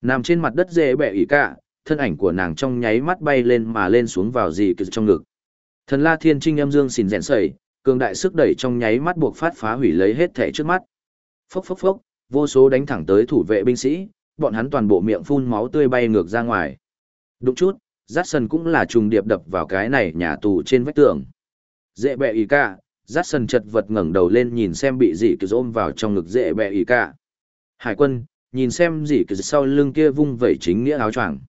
Nằm trên mặt đất dễ bẹ ỉ cả thân ảnh của nàng trong nháy mắt bay lên mà lên xuống vào gì cực trong ngực. Thần la thiên trinh âm dương xìn rèn sẩy cường đại sức đẩy trong nháy mắt buộc phát phá hủy lấy hết thể trước mắt. Phốc phốc phốc, vô số đánh thẳng tới thủ vệ binh sĩ, bọn hắn toàn bộ miệng phun máu tươi bay ngược ra ngoài. Đúng chút, Jackson cũng là trùng điệp đập vào cái này nhà tù trên vách tường. Dễ bẹ ý ca, Jackson chật vật ngẩng đầu lên nhìn xem bị dì cứ ôm vào trong ngực dễ bẹ ý ca. Hải quân, nhìn xem dì cứ sau lưng kia vung vẩy chính nghĩa áo choàng.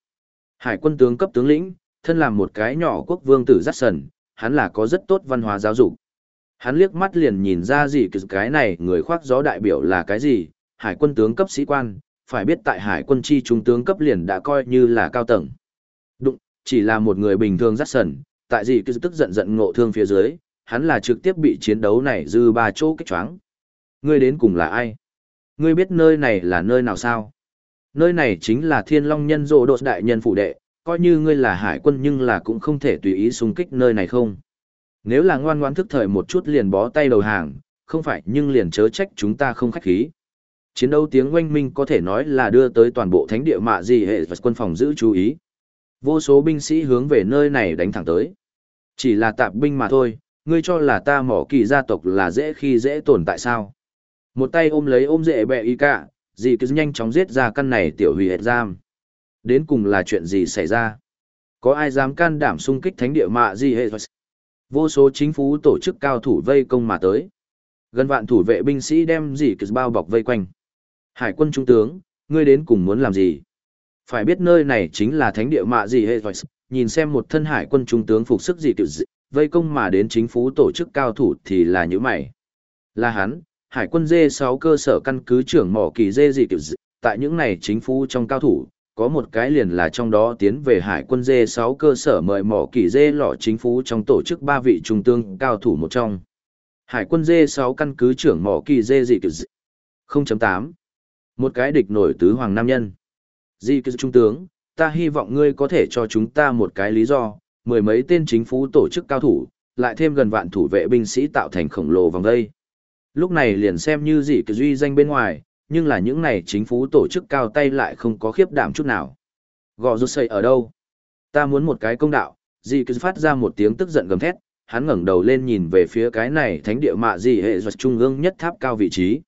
Hải quân tướng cấp tướng lĩnh, thân làm một cái nhỏ quốc vương tử Jackson, hắn là có rất tốt văn hóa giáo dục. Hắn liếc mắt liền nhìn ra gì cái này người khoác gió đại biểu là cái gì, hải quân tướng cấp sĩ quan, phải biết tại hải quân chi trung tướng cấp liền đã coi như là cao tầng. Chỉ là một người bình thường rất sần, tại gì cứ tức giận giận ngộ thương phía dưới, hắn là trực tiếp bị chiến đấu này dư ba chỗ kích choáng. Ngươi đến cùng là ai? Ngươi biết nơi này là nơi nào sao? Nơi này chính là thiên long nhân rộ đột đại nhân phụ đệ, coi như ngươi là hải quân nhưng là cũng không thể tùy ý xung kích nơi này không. Nếu là ngoan ngoãn thức thời một chút liền bó tay đầu hàng, không phải nhưng liền chớ trách chúng ta không khách khí. Chiến đấu tiếng oanh minh có thể nói là đưa tới toàn bộ thánh địa mạ gì hệ và quân phòng giữ chú ý. Vô số binh sĩ hướng về nơi này đánh thẳng tới. Chỉ là tạp binh mà thôi, ngươi cho là ta mỏ kỳ gia tộc là dễ khi dễ tồn tại sao. Một tay ôm lấy ôm dễ bẹ y cả, gì cứ nhanh chóng giết ra căn này tiểu hủy hệt giam. Đến cùng là chuyện gì xảy ra? Có ai dám can đảm xung kích thánh địa mạ gì hệ Vô số chính phủ tổ chức cao thủ vây công mà tới. Gần vạn thủ vệ binh sĩ đem dì cứ bao bọc vây quanh. Hải quân trung tướng, ngươi đến cùng muốn làm gì? Phải biết nơi này chính là thánh địa mạ gì hệ nhìn xem một thân hải quân trung tướng phục sức gì kiểu dị, vây công mà đến chính phủ tổ chức cao thủ thì là những mày. Là hắn, hải quân dê 6 cơ sở căn cứ trưởng mỏ kỳ dê gì kiểu dị, tại những này chính phủ trong cao thủ, có một cái liền là trong đó tiến về hải quân dê 6 cơ sở mời mỏ kỳ dê lọ chính phủ trong tổ chức ba vị trung tướng cao thủ một trong. Hải quân dê 6 căn cứ trưởng mỏ kỳ dê gì dị kỳ 0.8. Một cái địch nổi tứ hoàng nam nhân. Di kỳ trung tướng, ta hy vọng ngươi có thể cho chúng ta một cái lý do, mười mấy tên chính phủ tổ chức cao thủ, lại thêm gần vạn thủ vệ binh sĩ tạo thành khổng lồ vòng đây. Lúc này liền xem như gì kỳ duy danh bên ngoài, nhưng là những này chính phủ tổ chức cao tay lại không có khiếp đảm chút nào. Gò rút xây ở đâu? Ta muốn một cái công đạo, dì cứ phát ra một tiếng tức giận gầm thét, hắn ngẩng đầu lên nhìn về phía cái này thánh địa mạ dì hệ giật trung ương nhất tháp cao vị trí.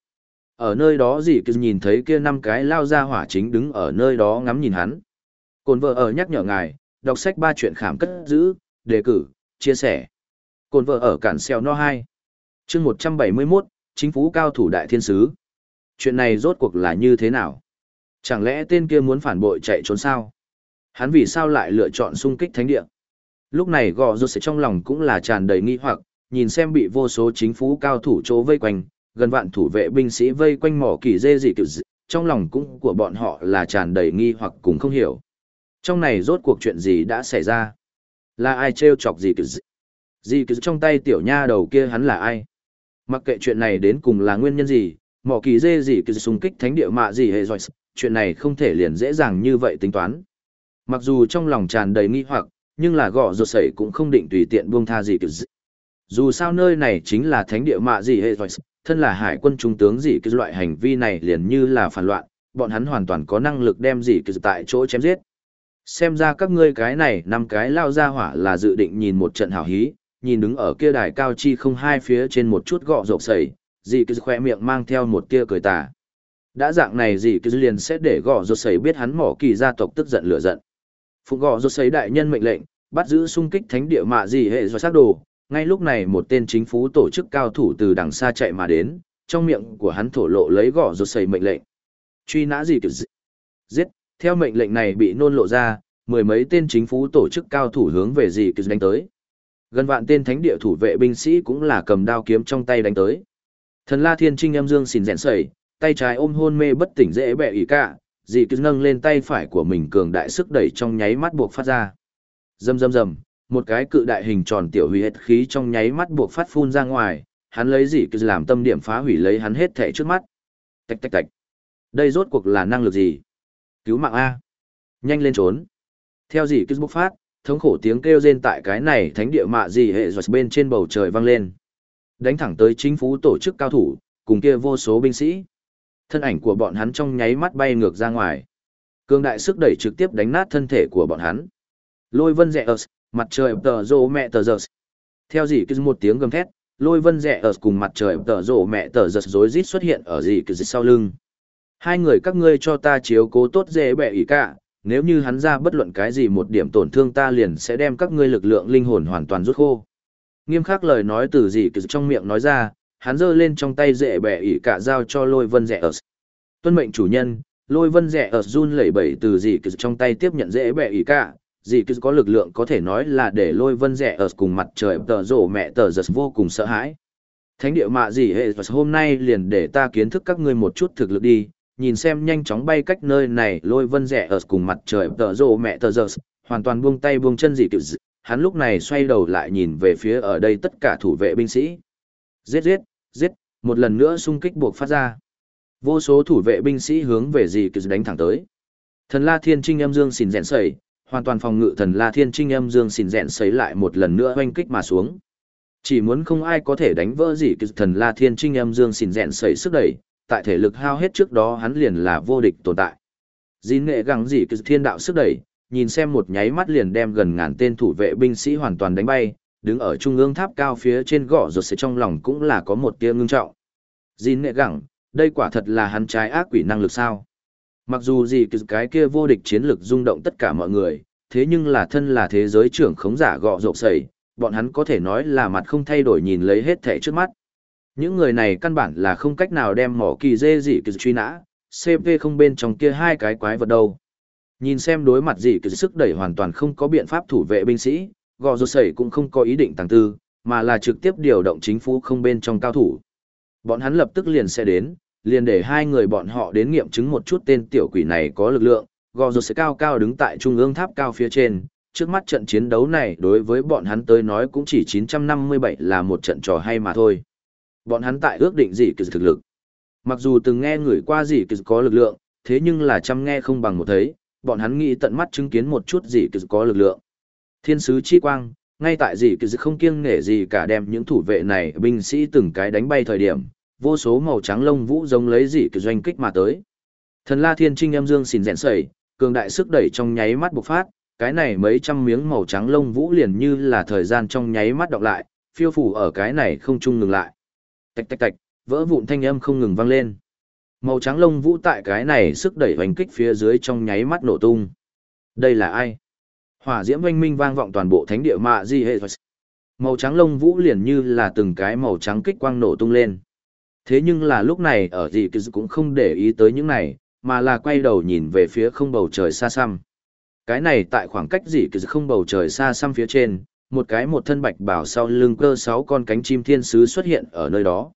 Ở nơi đó dì cứ nhìn thấy kia năm cái lao ra hỏa chính đứng ở nơi đó ngắm nhìn hắn. Cồn vợ ở nhắc nhở ngài, đọc sách ba chuyện khảm cất giữ, đề cử, chia sẻ. Cồn vợ ở cản xeo no 2. chương 171, chính phủ cao thủ đại thiên sứ. Chuyện này rốt cuộc là như thế nào? Chẳng lẽ tên kia muốn phản bội chạy trốn sao? Hắn vì sao lại lựa chọn xung kích thánh địa? Lúc này gò rột sẽ trong lòng cũng là tràn đầy nghi hoặc, nhìn xem bị vô số chính phủ cao thủ chỗ vây quanh, gần vạn thủ vệ binh sĩ vây quanh mỏ kỳ dê gì cựu dị, trong lòng cũng của bọn họ là tràn đầy nghi hoặc cùng không hiểu. Trong này rốt cuộc chuyện gì đã xảy ra? Là ai trêu chọc gì cựu dị? Gì cựu trong tay tiểu nha đầu kia hắn là ai? Mặc kệ chuyện này đến cùng là nguyên nhân gì, mỏ kỳ dê gì kiểu xung kích thánh địa mạ gì hệ rồi, chuyện này không thể liền dễ dàng như vậy tính toán. Mặc dù trong lòng tràn đầy nghi hoặc, nhưng là gõ rột sẩy cũng không định tùy tiện buông tha gì cựu dị. Dù sao nơi này chính là thánh địa mạ gì hệ rồi, thân là hải quân trung tướng gì cái loại hành vi này liền như là phản loạn, bọn hắn hoàn toàn có năng lực đem gì cái tại chỗ chém giết. Xem ra các ngươi cái này năm cái lao ra hỏa là dự định nhìn một trận hảo hí, nhìn đứng ở kia đài cao chi không hai phía trên một chút gọ rộp sẩy, gì cái khoe miệng mang theo một tia cười tà. Đã dạng này gì cái liền sẽ để gọ rộp sẩy biết hắn mỏ kỳ gia tộc tức giận lửa giận. Phụ gọ rộp sẩy đại nhân mệnh lệnh, bắt giữ xung kích thánh địa mạ gì hệ do sát đồ, ngay lúc này một tên chính phủ tổ chức cao thủ từ đằng xa chạy mà đến, trong miệng của hắn thổ lộ lấy gõ rột sầy mệnh lệnh. Truy nã gì kiểu giết, theo mệnh lệnh này bị nôn lộ ra, mười mấy tên chính phủ tổ chức cao thủ hướng về gì kiểu đánh tới. Gần vạn tên thánh địa thủ vệ binh sĩ cũng là cầm đao kiếm trong tay đánh tới. Thần La Thiên Trinh âm dương xỉn rèn sẩy, tay trái ôm hôn mê bất tỉnh dễ bẹ ỉ cả, dì cứ nâng lên tay phải của mình cường đại sức đẩy trong nháy mắt buộc phát ra. Rầm rầm rầm, một cái cự đại hình tròn tiểu hủy hết khí trong nháy mắt buộc phát phun ra ngoài, hắn lấy gì cứ làm tâm điểm phá hủy lấy hắn hết thể trước mắt. Tạch tạch tạch. Đây rốt cuộc là năng lực gì? Cứu mạng A. Nhanh lên trốn. Theo gì cứ bộc phát, thống khổ tiếng kêu rên tại cái này thánh địa mạ gì hệ giọt bên trên bầu trời vang lên. Đánh thẳng tới chính phủ tổ chức cao thủ, cùng kia vô số binh sĩ. Thân ảnh của bọn hắn trong nháy mắt bay ngược ra ngoài. Cương đại sức đẩy trực tiếp đánh nát thân thể của bọn hắn. Lôi vân rẽ ớt, mặt trời tờ rộ mẹ tờ giật theo dì cứ một tiếng gầm thét, lôi vân rẽ ở cùng mặt trời tờ rộ mẹ tờ giật rối rít xuất hiện ở dì cứ sau lưng. Hai người các ngươi cho ta chiếu cố tốt dễ bẹ ý cả, nếu như hắn ra bất luận cái gì một điểm tổn thương ta liền sẽ đem các ngươi lực lượng linh hồn hoàn toàn rút khô. Nghiêm khắc lời nói từ dì cứ trong miệng nói ra, hắn giơ lên trong tay dễ bẹ ỉ cả giao cho lôi vân rẽ ở. Tuân mệnh chủ nhân, lôi vân rẽ ở run lẩy bẩy từ dì cứ trong tay tiếp nhận dễ bẹ ỉ cả dì cứ có lực lượng có thể nói là để lôi vân rẻ ở cùng mặt trời, tờ rổ mẹ, tờ giật vô cùng sợ hãi. Thánh địa mạ dì hệ, hôm nay liền để ta kiến thức các ngươi một chút thực lực đi, nhìn xem nhanh chóng bay cách nơi này, lôi vân rẻ ở cùng mặt trời, tờ rổ mẹ, tờ giật, hoàn toàn buông tay buông chân dì cứ hắn lúc này xoay đầu lại nhìn về phía ở đây tất cả thủ vệ binh sĩ. Giết giết giết, một lần nữa xung kích buộc phát ra. Vô số thủ vệ binh sĩ hướng về dì cứ đánh thẳng tới. Thần la thiên trinh em dương xin rèn sẩy hoàn toàn phòng ngự thần La Thiên Trinh âm dương xỉn rẽn xấy lại một lần nữa oanh kích mà xuống. Chỉ muốn không ai có thể đánh vỡ gì thần La Thiên Trinh âm dương xỉn rẽn xấy sức đẩy, tại thể lực hao hết trước đó hắn liền là vô địch tồn tại. Dĩ nghệ gắng gì thiên đạo sức đẩy, nhìn xem một nháy mắt liền đem gần ngàn tên thủ vệ binh sĩ hoàn toàn đánh bay, đứng ở trung ương tháp cao phía trên gõ rột sẽ trong lòng cũng là có một tia ngưng trọng. Dĩ nghệ gắng, đây quả thật là hắn trái ác quỷ năng lực sao? Mặc dù gì cái kia vô địch chiến lực rung động tất cả mọi người, thế nhưng là thân là thế giới trưởng khống giả gọ rộp sẩy, bọn hắn có thể nói là mặt không thay đổi nhìn lấy hết thể trước mắt. Những người này căn bản là không cách nào đem mỏ kỳ dê gì kỳ truy nã, CP không bên trong kia hai cái quái vật đâu. Nhìn xem đối mặt gì kỳ sức đẩy hoàn toàn không có biện pháp thủ vệ binh sĩ, gọ rộp sẩy cũng không có ý định tăng tư, mà là trực tiếp điều động chính phủ không bên trong cao thủ. Bọn hắn lập tức liền sẽ đến, liền để hai người bọn họ đến nghiệm chứng một chút tên tiểu quỷ này có lực lượng, gò rột sẽ cao cao đứng tại trung ương tháp cao phía trên. Trước mắt trận chiến đấu này đối với bọn hắn tới nói cũng chỉ 957 là một trận trò hay mà thôi. Bọn hắn tại ước định gì kỳ thực lực. Mặc dù từng nghe người qua gì kỳ có lực lượng, thế nhưng là chăm nghe không bằng một thấy, bọn hắn nghĩ tận mắt chứng kiến một chút gì kỳ có lực lượng. Thiên sứ chi quang, ngay tại gì kỳ không kiêng nể gì cả đem những thủ vệ này binh sĩ từng cái đánh bay thời điểm, vô số màu trắng lông vũ giống lấy dị kỳ doanh kích mà tới. Thần La Thiên Trinh âm dương xỉn rèn sẩy, cường đại sức đẩy trong nháy mắt bộc phát, cái này mấy trăm miếng màu trắng lông vũ liền như là thời gian trong nháy mắt đọc lại, phiêu phủ ở cái này không trung ngừng lại. Tạch tạch tạch, vỡ vụn thanh âm không ngừng vang lên. Màu trắng lông vũ tại cái này sức đẩy hoành kích phía dưới trong nháy mắt nổ tung. Đây là ai? Hỏa diễm oanh minh vang vọng toàn bộ thánh địa mạ di hệ Màu trắng lông vũ liền như là từng cái màu trắng kích quang nổ tung lên. Thế nhưng là lúc này ở gì cũng không để ý tới những này, mà là quay đầu nhìn về phía không bầu trời xa xăm. Cái này tại khoảng cách gì không bầu trời xa xăm phía trên, một cái một thân bạch bảo sau lưng cơ sáu con cánh chim thiên sứ xuất hiện ở nơi đó.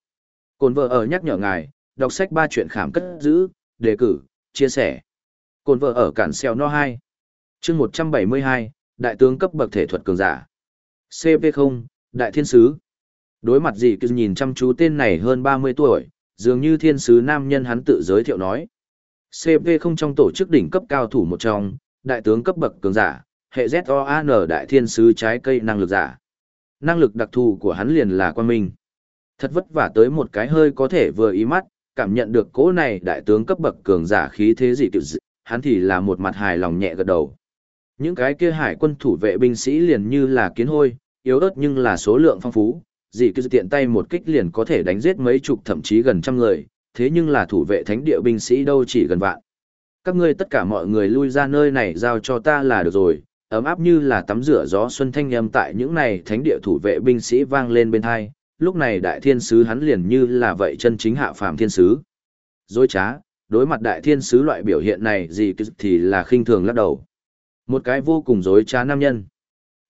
Cồn vợ ở nhắc nhở ngài, đọc sách ba chuyện khảm cất giữ, đề cử, chia sẻ. Cồn vợ ở cản xeo no 2. chương 172, đại tướng cấp bậc thể thuật cường giả. CP0, đại thiên sứ. Đối mặt gì cứ nhìn chăm chú tên này hơn 30 tuổi, dường như thiên sứ nam nhân hắn tự giới thiệu nói. cv không trong tổ chức đỉnh cấp cao thủ một trong, đại tướng cấp bậc cường giả, hệ ZOAN đại thiên sứ trái cây năng lực giả. Năng lực đặc thù của hắn liền là quan minh. Thật vất vả tới một cái hơi có thể vừa ý mắt, cảm nhận được cỗ này đại tướng cấp bậc cường giả khí thế gì kiểu dị, hắn thì là một mặt hài lòng nhẹ gật đầu. Những cái kia hải quân thủ vệ binh sĩ liền như là kiến hôi, yếu ớt nhưng là số lượng phong phú, dị cứ tiện tay một kích liền có thể đánh giết mấy chục thậm chí gần trăm người, thế nhưng là thủ vệ thánh địa binh sĩ đâu chỉ gần vạn. Các ngươi tất cả mọi người lui ra nơi này giao cho ta là được rồi, ấm áp như là tắm rửa gió xuân thanh âm tại những này thánh địa thủ vệ binh sĩ vang lên bên hai, lúc này đại thiên sứ hắn liền như là vậy chân chính hạ phàm thiên sứ. Dối trá, đối mặt đại thiên sứ loại biểu hiện này gì thì là khinh thường lắc đầu. Một cái vô cùng dối trá nam nhân.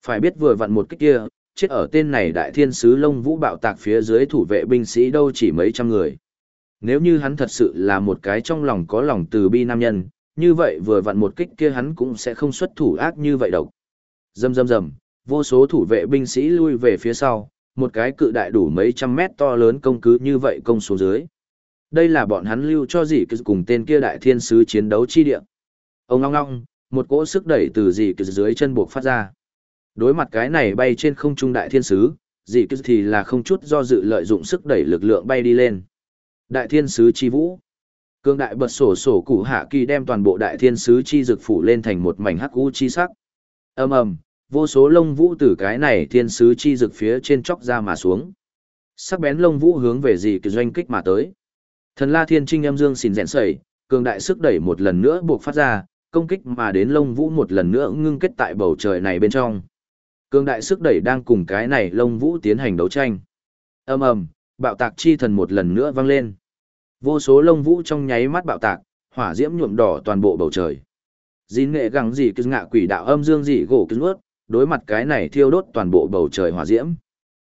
Phải biết vừa vặn một cách kia, chết ở tên này đại thiên sứ lông vũ bạo tạc phía dưới thủ vệ binh sĩ đâu chỉ mấy trăm người. Nếu như hắn thật sự là một cái trong lòng có lòng từ bi nam nhân, như vậy vừa vặn một kích kia hắn cũng sẽ không xuất thủ ác như vậy đâu. Dầm dầm dầm, vô số thủ vệ binh sĩ lui về phía sau, một cái cự đại đủ mấy trăm mét to lớn công cứ như vậy công xuống dưới. Đây là bọn hắn lưu cho gì cứ cùng tên kia đại thiên sứ chiến đấu chi địa. Ông ngong ngong, một cỗ sức đẩy từ gì cứ dưới chân buộc phát ra. Đối mặt cái này bay trên không trung đại thiên sứ, dị cứ thì là không chút do dự lợi dụng sức đẩy lực lượng bay đi lên. Đại thiên sứ chi vũ. Cương đại bật sổ sổ cụ hạ kỳ đem toàn bộ đại thiên sứ chi dực phủ lên thành một mảnh hắc u chi sắc. Ầm ầm, vô số lông vũ từ cái này thiên sứ chi dực phía trên chóc ra mà xuống. Sắc bén lông vũ hướng về dị cứ doanh kích mà tới. Thần La Thiên Trinh âm dương xỉn rèn sẩy, cường đại sức đẩy một lần nữa buộc phát ra, công kích mà đến lông vũ một lần nữa ngưng kết tại bầu trời này bên trong. Cường đại sức đẩy đang cùng cái này lông vũ tiến hành đấu tranh. ầm ầm, bạo tạc chi thần một lần nữa vang lên. Vô số lông vũ trong nháy mắt bạo tạc, hỏa diễm nhuộm đỏ toàn bộ bầu trời. Dín nghệ gắng gì cứ ngạ quỷ đạo âm dương dị gỗ cứ nuốt, đối mặt cái này thiêu đốt toàn bộ bầu trời hỏa diễm.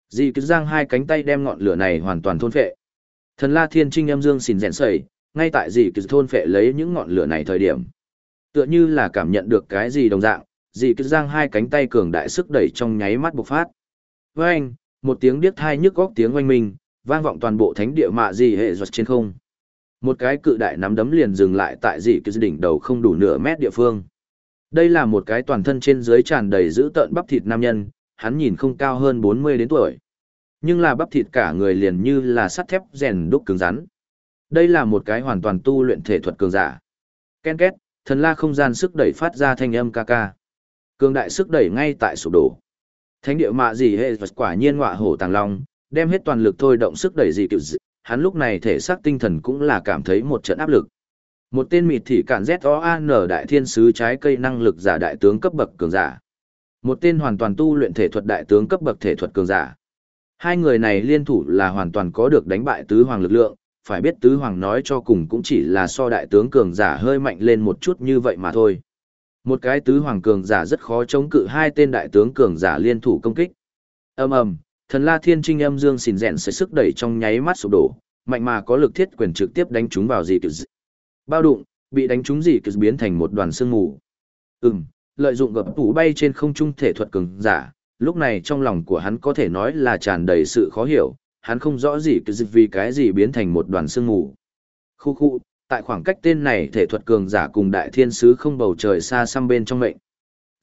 Dị cứ giang hai cánh tay đem ngọn lửa này hoàn toàn thôn phệ. Thần La Thiên Trinh âm dương xỉn rèn sẩy, ngay tại dị cứ thôn phệ lấy những ngọn lửa này thời điểm. Tựa như là cảm nhận được cái gì đồng dạng, Dị cứ giang hai cánh tay cường đại sức đẩy trong nháy mắt bộc phát. Với anh, một tiếng điếc thai nhức góc tiếng oanh minh, vang vọng toàn bộ thánh địa mạ dì hệ giọt trên không. Một cái cự đại nắm đấm liền dừng lại tại dị cứ đỉnh đầu không đủ nửa mét địa phương. Đây là một cái toàn thân trên dưới tràn đầy dữ tợn bắp thịt nam nhân, hắn nhìn không cao hơn 40 đến tuổi. Nhưng là bắp thịt cả người liền như là sắt thép rèn đúc cứng rắn. Đây là một cái hoàn toàn tu luyện thể thuật cường giả. Ken két, thần la không gian sức đẩy phát ra thanh âm ca ca. Cường đại sức đẩy ngay tại sụp đổ. Thánh địa mạ gì hệ vật quả nhiên ngọa hổ tàng long, đem hết toàn lực thôi động sức đẩy gì kiểu dị. Hắn lúc này thể xác tinh thần cũng là cảm thấy một trận áp lực. Một tên mịt thị cản Z-O-A-N đại thiên sứ trái cây năng lực giả đại tướng cấp bậc cường giả. Một tên hoàn toàn tu luyện thể thuật đại tướng cấp bậc thể thuật cường giả. Hai người này liên thủ là hoàn toàn có được đánh bại tứ hoàng lực lượng, phải biết tứ hoàng nói cho cùng cũng chỉ là so đại tướng cường giả hơi mạnh lên một chút như vậy mà thôi. Một cái tứ hoàng cường giả rất khó chống cự hai tên đại tướng cường giả liên thủ công kích. Ầm ầm, thần La Thiên Trinh âm dương xỉn rèn sẽ sức đẩy trong nháy mắt sụp đổ, mạnh mà có lực thiết quyền trực tiếp đánh chúng vào dị kiểu dị. Bao đụng, bị đánh trúng dị kiểu biến thành một đoàn sương mù. Ừm, lợi dụng gập tủ bay trên không trung thể thuật cường giả, lúc này trong lòng của hắn có thể nói là tràn đầy sự khó hiểu, hắn không rõ gì cái vì cái gì biến thành một đoàn sương mù. Khu khu, tại khoảng cách tên này thể thuật cường giả cùng đại thiên sứ không bầu trời xa xăm bên trong mệnh.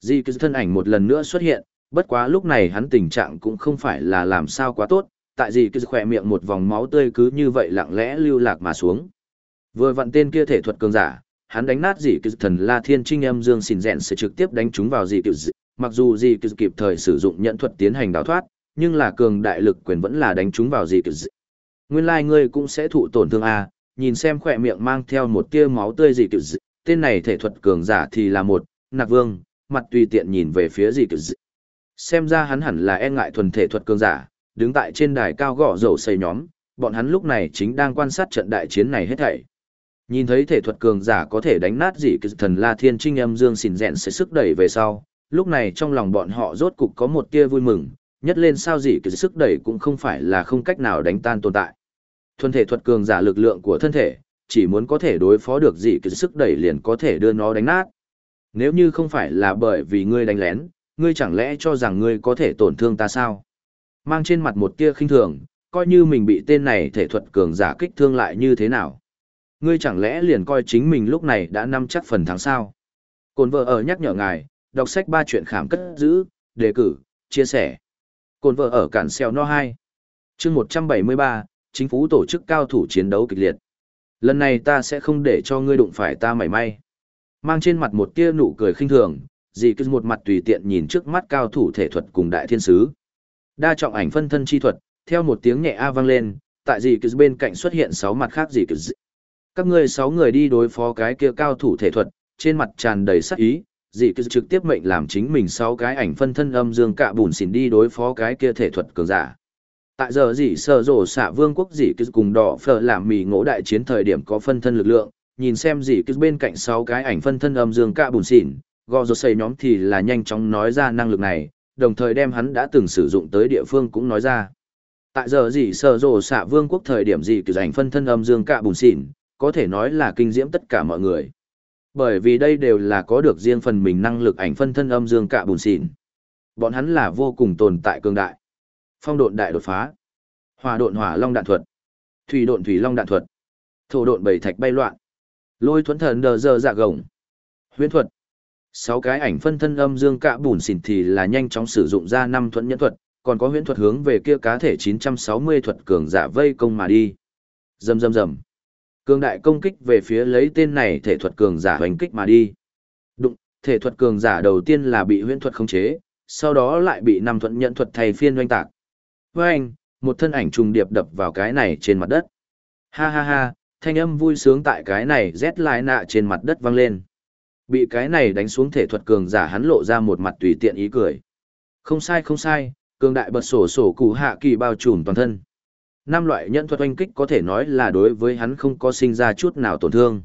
Di cứ thân ảnh một lần nữa xuất hiện, bất quá lúc này hắn tình trạng cũng không phải là làm sao quá tốt, tại gì cứ khỏe miệng một vòng máu tươi cứ như vậy lặng lẽ lưu lạc mà xuống. Vừa vặn tên kia thể thuật cường giả, hắn đánh nát dị cứ thần La Thiên Trinh âm dương xỉn rèn sẽ trực tiếp đánh chúng vào dị cứ mặc dù dị cứ kịp thời sử dụng nhận thuật tiến hành đào thoát, nhưng là cường đại lực quyền vẫn là đánh chúng vào dị cứ Nguyên lai like ngươi cũng sẽ thụ tổn thương a, nhìn xem khỏe miệng mang theo một tia máu tươi dị cứ tên này thể thuật cường giả thì là một, nạc vương, mặt tùy tiện nhìn về phía dị cứ Xem ra hắn hẳn là e ngại thuần thể thuật cường giả, đứng tại trên đài cao gõ dầu xây nhóm, bọn hắn lúc này chính đang quan sát trận đại chiến này hết thảy. Nhìn thấy thể thuật cường giả có thể đánh nát dị kỳ thần La Thiên Trinh âm dương xỉn rẹn sẽ sức đẩy về sau, lúc này trong lòng bọn họ rốt cục có một tia vui mừng, nhất lên sao dị kỳ sức đẩy cũng không phải là không cách nào đánh tan tồn tại. Thuần thể thuật cường giả lực lượng của thân thể, chỉ muốn có thể đối phó được dị kỳ sức đẩy liền có thể đưa nó đánh nát. Nếu như không phải là bởi vì ngươi đánh lén, ngươi chẳng lẽ cho rằng ngươi có thể tổn thương ta sao? Mang trên mặt một tia khinh thường, coi như mình bị tên này thể thuật cường giả kích thương lại như thế nào? Ngươi chẳng lẽ liền coi chính mình lúc này đã nắm chắc phần thắng sao? Cồn vợ ở nhắc nhở ngài, đọc sách ba chuyện khảm cất giữ, đề cử, chia sẻ. Cồn vợ ở cản xeo no 2. chương 173, chính phủ tổ chức cao thủ chiến đấu kịch liệt. Lần này ta sẽ không để cho ngươi đụng phải ta mảy may. Mang trên mặt một tia nụ cười khinh thường, dì cứ một mặt tùy tiện nhìn trước mắt cao thủ thể thuật cùng đại thiên sứ. Đa trọng ảnh phân thân chi thuật, theo một tiếng nhẹ a vang lên, tại dì cứ bên cạnh xuất hiện sáu mặt khác dì cứ. Các ngươi sáu người đi đối phó cái kia cao thủ thể thuật, trên mặt tràn đầy sắc ý, dì cứ trực tiếp mệnh làm chính mình sáu cái ảnh phân thân âm dương cạ bùn xỉn đi đối phó cái kia thể thuật cường giả. Tại giờ gì sở rổ xạ vương quốc gì cứ cùng đỏ phở làm mì ngỗ đại chiến thời điểm có phân thân lực lượng, nhìn xem gì cứ bên cạnh sáu cái ảnh phân thân âm dương cạ bùn xỉn, gò rột xây nhóm thì là nhanh chóng nói ra năng lực này, đồng thời đem hắn đã từng sử dụng tới địa phương cũng nói ra. Tại giờ gì sở rồ xạ vương quốc thời điểm gì cứ ảnh phân thân âm dương cạ bùn xỉn, có thể nói là kinh diễm tất cả mọi người. Bởi vì đây đều là có được riêng phần mình năng lực ảnh phân thân âm dương cạ bùn xỉn. Bọn hắn là vô cùng tồn tại cường đại. Phong độn đại đột phá. Hỏa độn hỏa long đạn thuật. Thủy độn thủy long đạn thuật. Thổ độn bảy thạch bay loạn. Lôi thuẫn thần đờ dơ dạ gồng. Huyễn thuật. Sáu cái ảnh phân thân âm dương cạ bùn xỉn thì là nhanh chóng sử dụng ra năm thuẫn nhẫn thuật, còn có huyễn thuật hướng về kia cá thể 960 thuật cường giả vây công mà đi. Rầm rầm rầm. Cường đại công kích về phía lấy tên này thể thuật cường giả hoành kích mà đi. Đụng, thể thuật cường giả đầu tiên là bị huyễn thuật khống chế, sau đó lại bị năm thuẫn nhẫn thuật thay phiên oanh tạc. Với anh, một thân ảnh trùng điệp đập vào cái này trên mặt đất. Ha ha ha, thanh âm vui sướng tại cái này rét lại nạ trên mặt đất vang lên. Bị cái này đánh xuống thể thuật cường giả hắn lộ ra một mặt tùy tiện ý cười. Không sai không sai, cường đại bật sổ sổ cụ hạ kỳ bao trùm toàn thân. Năm loại nhẫn thuật oanh kích có thể nói là đối với hắn không có sinh ra chút nào tổn thương.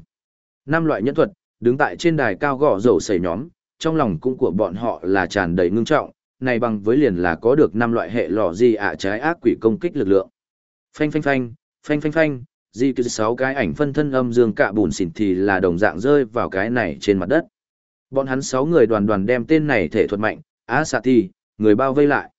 Năm loại nhẫn thuật, đứng tại trên đài cao gõ dầu sẩy nhóm, trong lòng cũng của bọn họ là tràn đầy ngưng trọng, này bằng với liền là có được năm loại hệ lò gì ạ trái ác quỷ công kích lực lượng. Phanh phanh phanh, phanh phanh phanh, di cứ sáu cái ảnh phân thân âm dương cạ bùn xỉn thì là đồng dạng rơi vào cái này trên mặt đất. Bọn hắn sáu người đoàn đoàn đem tên này thể thuật mạnh, á xạ thì, người bao vây lại.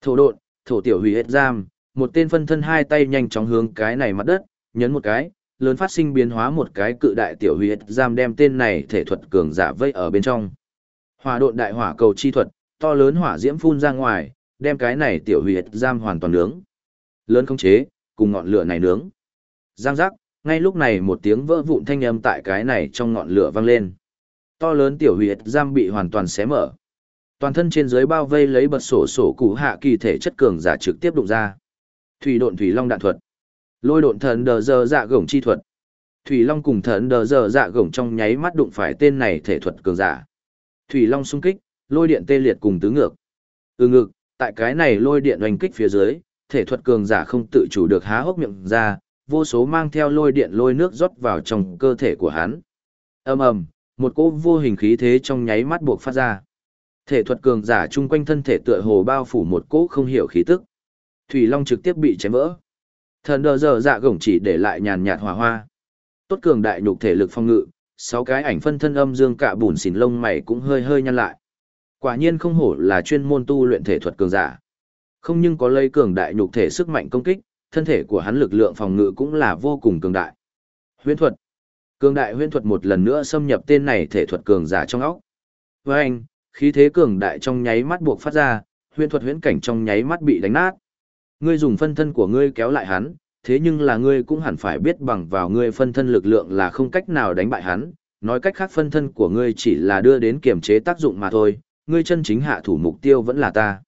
Thổ độn, thổ tiểu hủy hết giam, một tên phân thân hai tay nhanh chóng hướng cái này mặt đất, nhấn một cái, lớn phát sinh biến hóa một cái cự đại tiểu hủy hết giam đem tên này thể thuật cường giả vây ở bên trong. Hỏa độn đại hỏa cầu chi thuật, to lớn hỏa diễm phun ra ngoài, đem cái này tiểu huyệt giam hoàn toàn nướng. Lớn không chế, cùng ngọn lửa này nướng. Giang giác, ngay lúc này một tiếng vỡ vụn thanh âm tại cái này trong ngọn lửa vang lên. To lớn tiểu huyệt giam bị hoàn toàn xé mở. Toàn thân trên dưới bao vây lấy bật sổ sổ cụ hạ kỳ thể chất cường giả trực tiếp đụng ra. Thủy độn thủy long đạn thuật. Lôi độn thần đờ giờ dạ gổng chi thuật. Thủy long cùng thần đờ giờ dạ gổng trong nháy mắt đụng phải tên này thể thuật cường giả. Thủy long xung kích, lôi điện tê liệt cùng tứ ngược. Ừ ngực, tại cái này lôi điện oanh kích phía dưới, thể thuật cường giả không tự chủ được há hốc miệng ra, vô số mang theo lôi điện lôi nước rót vào trong cơ thể của hắn. ầm ầm, một cỗ vô hình khí thế trong nháy mắt buộc phát ra. Thể thuật cường giả chung quanh thân thể tựa hồ bao phủ một cỗ không hiểu khí tức. Thủy Long trực tiếp bị chém vỡ. Thần đờ giờ dạ gổng chỉ để lại nhàn nhạt hỏa hoa. Tốt cường đại nhục thể lực phong ngự, sáu cái ảnh phân thân âm dương cả bùn xỉn lông mày cũng hơi hơi nhăn lại. Quả nhiên không hổ là chuyên môn tu luyện thể thuật cường giả. Không nhưng có lây cường đại nhục thể sức mạnh công kích, thân thể của hắn lực lượng phòng ngự cũng là vô cùng cường đại. Huyễn thuật. Cường đại huyễn thuật một lần nữa xâm nhập tên này thể thuật cường giả trong óc. Với anh, khí thế cường đại trong nháy mắt buộc phát ra, huyễn thuật huyễn cảnh trong nháy mắt bị đánh nát. Ngươi dùng phân thân của ngươi kéo lại hắn, thế nhưng là ngươi cũng hẳn phải biết bằng vào ngươi phân thân lực lượng là không cách nào đánh bại hắn, nói cách khác phân thân của ngươi chỉ là đưa đến kiểm chế tác dụng mà thôi, ngươi chân chính hạ thủ mục tiêu vẫn là ta.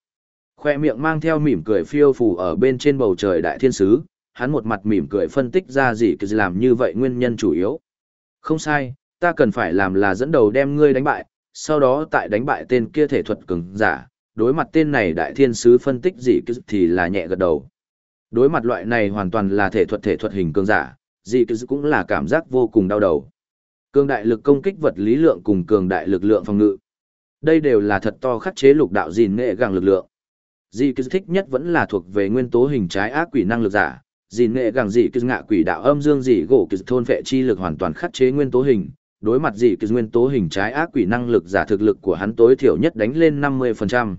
Khoe miệng mang theo mỉm cười phiêu phù ở bên trên bầu trời đại thiên sứ, hắn một mặt mỉm cười phân tích ra gì cứ làm như vậy nguyên nhân chủ yếu. Không sai, ta cần phải làm là dẫn đầu đem ngươi đánh bại, sau đó tại đánh bại tên kia thể thuật cường giả, đối mặt tên này đại thiên sứ phân tích gì cứ thì là nhẹ gật đầu. Đối mặt loại này hoàn toàn là thể thuật thể thuật hình cường giả, gì cứ cũng là cảm giác vô cùng đau đầu. Cường đại lực công kích vật lý lượng cùng cường đại lực lượng phòng ngự. Đây đều là thật to khắc chế lục đạo gìn nghệ gàng lực lượng. Dị cứ thích nhất vẫn là thuộc về nguyên tố hình trái ác quỷ năng lực giả, dì nghệ gàng dị cứ ngạ quỷ đạo âm dương dị gỗ cứ thôn vệ chi lực hoàn toàn khắc chế nguyên tố hình. Đối mặt dị cứ nguyên tố hình trái ác quỷ năng lực giả thực lực của hắn tối thiểu nhất đánh lên năm mươi phần trăm.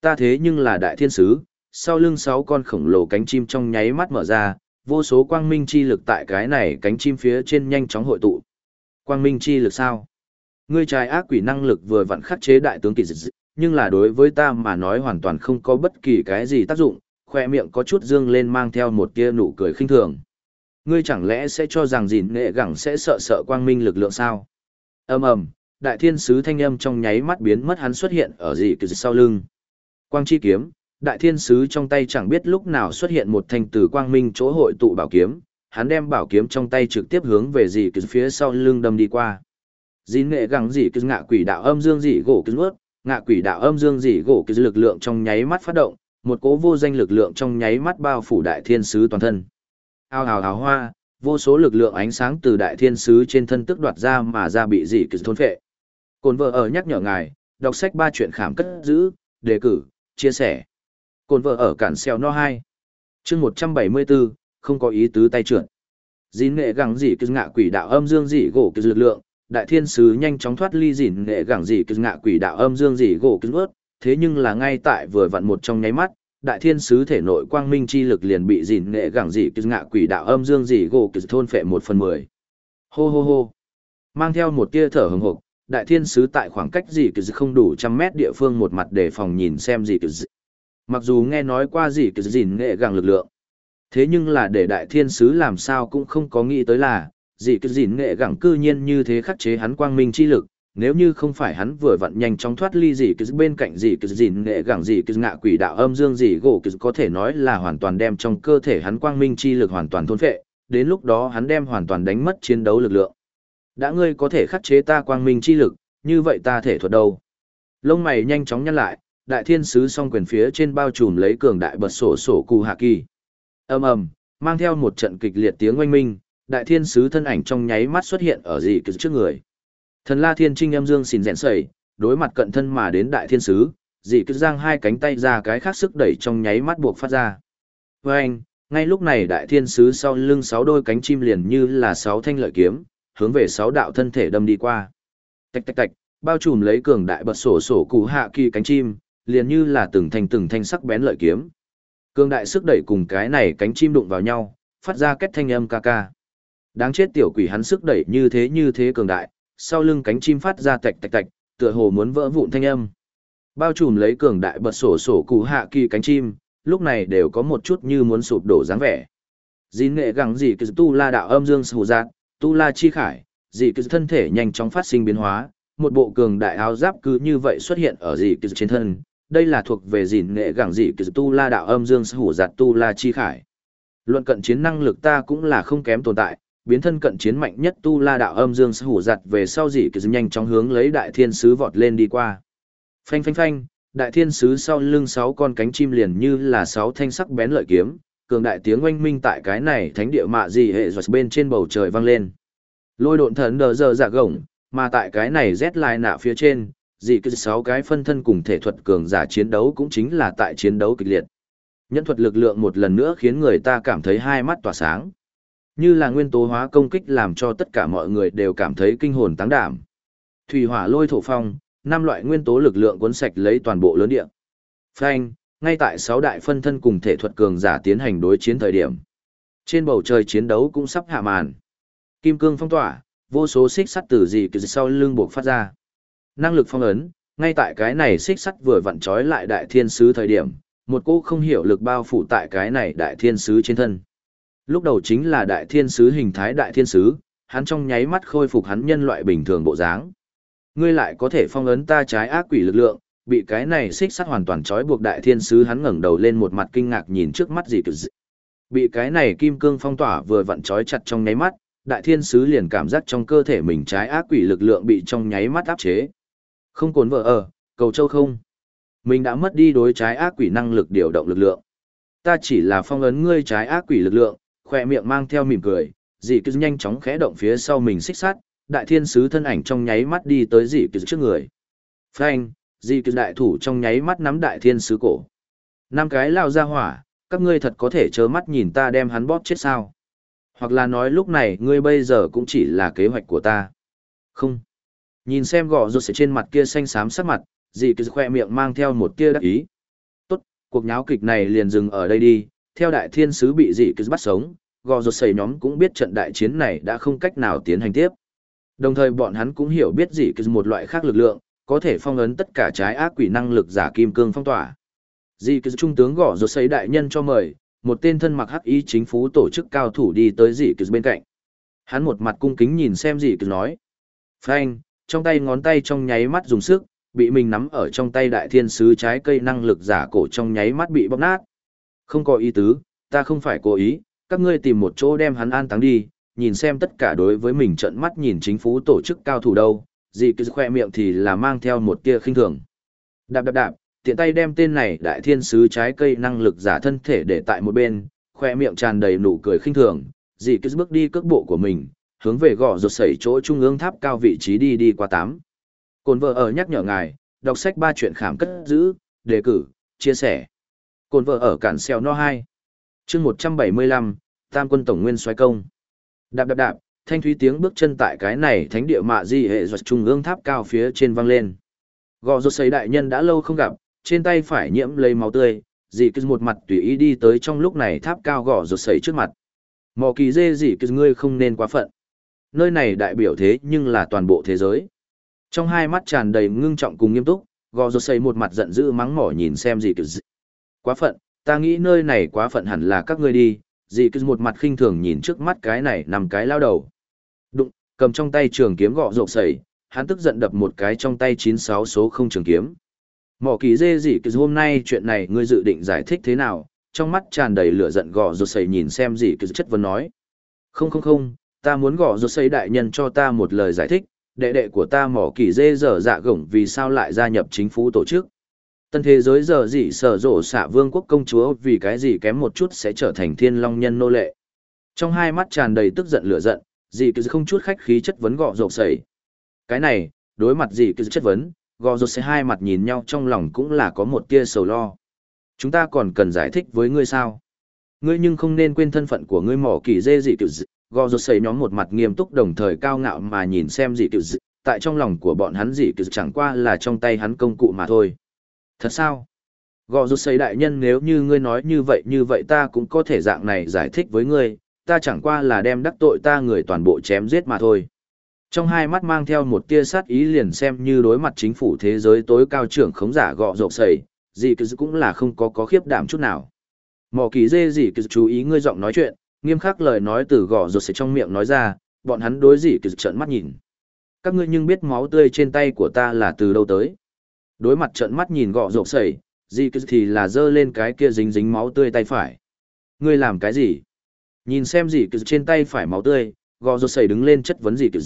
Ta thế nhưng là đại thiên sứ. Sau lưng sáu con khổng lồ cánh chim trong nháy mắt mở ra vô số quang minh chi lực tại cái này cánh chim phía trên nhanh chóng hội tụ. Quang minh chi lực sao? Ngươi trai ác quỷ năng lực vừa vặn khắc chế đại tướng kỳ dị nhưng là đối với ta mà nói hoàn toàn không có bất kỳ cái gì tác dụng khoe miệng có chút dương lên mang theo một tia nụ cười khinh thường. Ngươi chẳng lẽ sẽ cho rằng gìn nghệ gẳng sẽ sợ sợ quang minh lực lượng sao? ầm ầm, đại thiên sứ thanh âm trong nháy mắt biến mất hắn xuất hiện ở dị kỳ sau lưng. Quang chi kiếm, đại thiên sứ trong tay chẳng biết lúc nào xuất hiện một thanh từ quang minh chỗ hội tụ bảo kiếm, hắn đem bảo kiếm trong tay trực tiếp hướng về dị kỳ phía sau lưng đâm đi qua. Dìn nghệ gắng dị cứ ngạ quỷ đạo âm dương dị gỗ cứ nuốt, ngạ quỷ đạo âm dương dị gỗ cứ lực lượng trong nháy mắt phát động, một cố vô danh lực lượng trong nháy mắt bao phủ đại thiên sứ toàn thân. Ao hào hào hoa, vô số lực lượng ánh sáng từ đại thiên sứ trên thân tức đoạt ra mà ra bị dị cứ thôn phệ. Cồn vợ ở nhắc nhở ngài, đọc sách ba chuyện khảm cất giữ, đề cử, chia sẻ. Cồn vợ ở cản xeo no 2. chương 174, không có ý tứ tay trượt. Dĩn nghệ gắng dị cứ ngạ quỷ đạo âm dương dị gỗ cứ lực lượng, đại thiên sứ nhanh chóng thoát ly dỉn nghệ gẳng dị kỳ ngạ quỷ đạo âm dương dị gỗ kỳ ướt, thế nhưng là ngay tại vừa vặn một trong nháy mắt, đại thiên sứ thể nội quang minh chi lực liền bị dỉn nghệ gẳng dị kỳ ngạ quỷ đạo âm dương dị gỗ kỳ thôn phệ một phần mười. Hô hô hô. Mang theo một tia thở hừng hực, đại thiên sứ tại khoảng cách dị kỳ không đủ trăm mét địa phương một mặt để phòng nhìn xem dị kỳ Mặc dù nghe nói qua dị kỳ dỉn nghệ gẳng lực lượng, thế nhưng là để đại thiên sứ làm sao cũng không có nghĩ tới là, dị cứ dịn nghệ gẳng cư nhiên như thế khắc chế hắn quang minh chi lực, nếu như không phải hắn vừa vặn nhanh chóng thoát ly dị cứ bên cạnh dị cứ dịn nghệ gẳng dị cứ ngạ quỷ đạo âm dương dị gỗ cứ có thể nói là hoàn toàn đem trong cơ thể hắn quang minh chi lực hoàn toàn thôn phệ, đến lúc đó hắn đem hoàn toàn đánh mất chiến đấu lực lượng. Đã ngươi có thể khắc chế ta quang minh chi lực, như vậy ta thể thuật đâu? Lông mày nhanh chóng nhăn lại, đại thiên sứ song quyền phía trên bao trùm lấy cường đại bật sổ sổ cù hạ kỳ. Ầm ầm, mang theo một trận kịch liệt tiếng oanh minh, đại thiên sứ thân ảnh trong nháy mắt xuất hiện ở dị cứ trước người. Thần La Thiên Trinh âm dương xin rèn sẩy, đối mặt cận thân mà đến đại thiên sứ, dị cứ giang hai cánh tay ra cái khác sức đẩy trong nháy mắt buộc phát ra. Với anh, ngay lúc này đại thiên sứ sau lưng sáu đôi cánh chim liền như là sáu thanh lợi kiếm, hướng về sáu đạo thân thể đâm đi qua. Tạch tạch tạch, bao trùm lấy cường đại bật sổ sổ cụ hạ kỳ cánh chim, liền như là từng thanh từng thanh sắc bén lợi kiếm. Cường đại sức đẩy cùng cái này cánh chim đụng vào nhau, phát ra kết thanh âm ca ca. Đáng chết tiểu quỷ hắn sức đẩy như thế như thế cường đại, sau lưng cánh chim phát ra tạch tạch tạch, tựa hồ muốn vỡ vụn thanh âm. Bao trùm lấy cường đại bật sổ sổ cụ hạ kỳ cánh chim, lúc này đều có một chút như muốn sụp đổ dáng vẻ. Dín nghệ gắng gì cứ tu la đạo âm dương sù giác, tu la chi khải, dị cứ thân thể nhanh chóng phát sinh biến hóa, một bộ cường đại áo giáp cứ như vậy xuất hiện ở dị cứ trên thân. Đây là thuộc về dìn nghệ gẳng dị cứ tu la đạo âm dương sủ giặt tu la chi khải. Luận cận chiến năng lực ta cũng là không kém tồn tại, biến thân cận chiến mạnh nhất tu la đạo âm dương sư hủ giặt về sau dị kỳ nhanh chóng hướng lấy đại thiên sứ vọt lên đi qua. Phanh phanh phanh, đại thiên sứ sau lưng sáu con cánh chim liền như là sáu thanh sắc bén lợi kiếm, cường đại tiếng oanh minh tại cái này thánh địa mạ dị hệ giật bên trên bầu trời vang lên. Lôi độn thần đờ giờ dạ gồng mà tại cái này rét lại nạ phía trên, dị kỳ sáu cái phân thân cùng thể thuật cường giả chiến đấu cũng chính là tại chiến đấu kịch liệt. Nhân thuật lực lượng một lần nữa khiến người ta cảm thấy hai mắt tỏa sáng như là nguyên tố hóa công kích làm cho tất cả mọi người đều cảm thấy kinh hồn táng đảm. Thủy hỏa lôi thổ phong, năm loại nguyên tố lực lượng cuốn sạch lấy toàn bộ lớn địa. Phanh, ngay tại sáu đại phân thân cùng thể thuật cường giả tiến hành đối chiến thời điểm. Trên bầu trời chiến đấu cũng sắp hạ màn. Kim cương phong tỏa, vô số xích sắt từ gì từ sau lưng buộc phát ra. Năng lực phong ấn, ngay tại cái này xích sắt vừa vặn trói lại đại thiên sứ thời điểm, một cô không hiểu lực bao phủ tại cái này đại thiên sứ trên thân. Lúc đầu chính là đại thiên sứ hình thái đại thiên sứ, hắn trong nháy mắt khôi phục hắn nhân loại bình thường bộ dáng. Ngươi lại có thể phong ấn ta trái ác quỷ lực lượng, bị cái này xích sắt hoàn toàn trói buộc đại thiên sứ hắn ngẩng đầu lên một mặt kinh ngạc nhìn trước mắt gì cực dị. Bị cái này kim cương phong tỏa vừa vặn trói chặt trong nháy mắt, đại thiên sứ liền cảm giác trong cơ thể mình trái ác quỷ lực lượng bị trong nháy mắt áp chế. Không cồn vợ ở, cầu châu không. Mình đã mất đi đối trái ác quỷ năng lực điều động lực lượng. Ta chỉ là phong ấn ngươi trái ác quỷ lực lượng, khoe miệng mang theo mỉm cười, dì cứ nhanh chóng khẽ động phía sau mình xích sát, đại thiên sứ thân ảnh trong nháy mắt đi tới dì cứ trước người. Phanh, dì cứ đại thủ trong nháy mắt nắm đại thiên sứ cổ. Năm cái lao ra hỏa, các ngươi thật có thể chớ mắt nhìn ta đem hắn bóp chết sao. Hoặc là nói lúc này ngươi bây giờ cũng chỉ là kế hoạch của ta. Không. Nhìn xem gò rột sẽ trên mặt kia xanh xám sắc mặt, dì cứ khoe miệng mang theo một tia đắc ý. Tốt, cuộc nháo kịch này liền dừng ở đây đi, theo đại thiên sứ bị dì cứ bắt sống, gò rột sầy nhóm cũng biết trận đại chiến này đã không cách nào tiến hành tiếp. Đồng thời bọn hắn cũng hiểu biết gì cứ một loại khác lực lượng, có thể phong ấn tất cả trái ác quỷ năng lực giả kim cương phong tỏa. Dì cứ trung tướng gõ rột sầy đại nhân cho mời, một tên thân mặc hắc y chính phủ tổ chức cao thủ đi tới dì cứ bên cạnh. Hắn một mặt cung kính nhìn xem dì cứ nói. Frank trong tay ngón tay trong nháy mắt dùng sức, bị mình nắm ở trong tay đại thiên sứ trái cây năng lực giả cổ trong nháy mắt bị bóp nát. Không có ý tứ, ta không phải cố ý, các ngươi tìm một chỗ đem hắn an táng đi, nhìn xem tất cả đối với mình trận mắt nhìn chính phủ tổ chức cao thủ đâu, gì cứ khoe miệng thì là mang theo một tia khinh thường. Đạp đạp đạp, tiện tay đem tên này đại thiên sứ trái cây năng lực giả thân thể để tại một bên, khoe miệng tràn đầy nụ cười khinh thường, gì cứ bước đi cước bộ của mình, hướng về gõ rột sẩy chỗ trung ương tháp cao vị trí đi đi qua tám. Cồn vợ ở nhắc nhở ngài, đọc sách ba chuyện khảm cất giữ, đề cử, chia sẻ. Cồn vợ ở cản xeo no 2. chương 175, Tam quân tổng nguyên xoay công. Đạp đạp đạp, thanh thúy tiếng bước chân tại cái này thánh địa mạ di hệ giật trung ương tháp cao phía trên vang lên. Gò rột sấy đại nhân đã lâu không gặp, trên tay phải nhiễm lấy máu tươi, dì cứ một mặt tùy ý đi tới trong lúc này tháp cao gò rột sấy trước mặt. Mò kỳ dê dì cứ ngươi không nên quá phận nơi này đại biểu thế nhưng là toàn bộ thế giới. Trong hai mắt tràn đầy ngưng trọng cùng nghiêm túc, gò rột xây một mặt giận dữ mắng mỏ nhìn xem dì cứ Quá phận, ta nghĩ nơi này quá phận hẳn là các ngươi đi, dì cứ một mặt khinh thường nhìn trước mắt cái này nằm cái lao đầu. Đụng, cầm trong tay trường kiếm gọ rộp sẩy, hắn tức giận đập một cái trong tay 96 số không trường kiếm. Mỏ kỳ dê dì cứ hôm nay chuyện này ngươi dự định giải thích thế nào, trong mắt tràn đầy lửa giận gọ rộp sẩy nhìn xem dì cứ chất vấn nói. Không không không, ta muốn gọ rộp sẩy đại nhân cho ta một lời giải thích, đệ đệ của ta mỏ kỳ dê dở dạ gổng vì sao lại gia nhập chính phủ tổ chức. Tân thế giới giờ gì sở rộ xạ vương quốc công chúa vì cái gì kém một chút sẽ trở thành thiên long nhân nô lệ. Trong hai mắt tràn đầy tức giận lửa giận, gì cứ không chút khách khí chất vấn gọ rột sẩy. Cái này, đối mặt gì cứ chất vấn, gọ rột sẽ hai mặt nhìn nhau trong lòng cũng là có một tia sầu lo. Chúng ta còn cần giải thích với ngươi sao? Ngươi nhưng không nên quên thân phận của ngươi mỏ kỳ dê gì kiểu gò rột xây nhóm một mặt nghiêm túc đồng thời cao ngạo mà nhìn xem dị kiểu dị, tại trong lòng của bọn hắn dị kiểu chẳng qua là trong tay hắn công cụ mà thôi. Thật sao? Gò rột xây đại nhân nếu như ngươi nói như vậy như vậy ta cũng có thể dạng này giải thích với ngươi, ta chẳng qua là đem đắc tội ta người toàn bộ chém giết mà thôi. Trong hai mắt mang theo một tia sát ý liền xem như đối mặt chính phủ thế giới tối cao trưởng khống giả gọ rộp sầy, dì cứ cũng là không có có khiếp đảm chút nào. Mỏ kỳ dê dì cứ chú ý ngươi giọng nói chuyện, nghiêm khắc lời nói từ gọ rột sẽ trong miệng nói ra, bọn hắn đối dì cứ trợn mắt nhìn. Các ngươi nhưng biết máu tươi trên tay của ta là từ đâu tới. Đối mặt trợn mắt nhìn gọ rộp sẩy, dì cứ thì là giơ lên cái kia dính dính máu tươi tay phải. Ngươi làm cái gì? Nhìn xem dì cứ trên tay phải máu tươi, gọ rộp sẩy đứng lên chất vấn dì cứ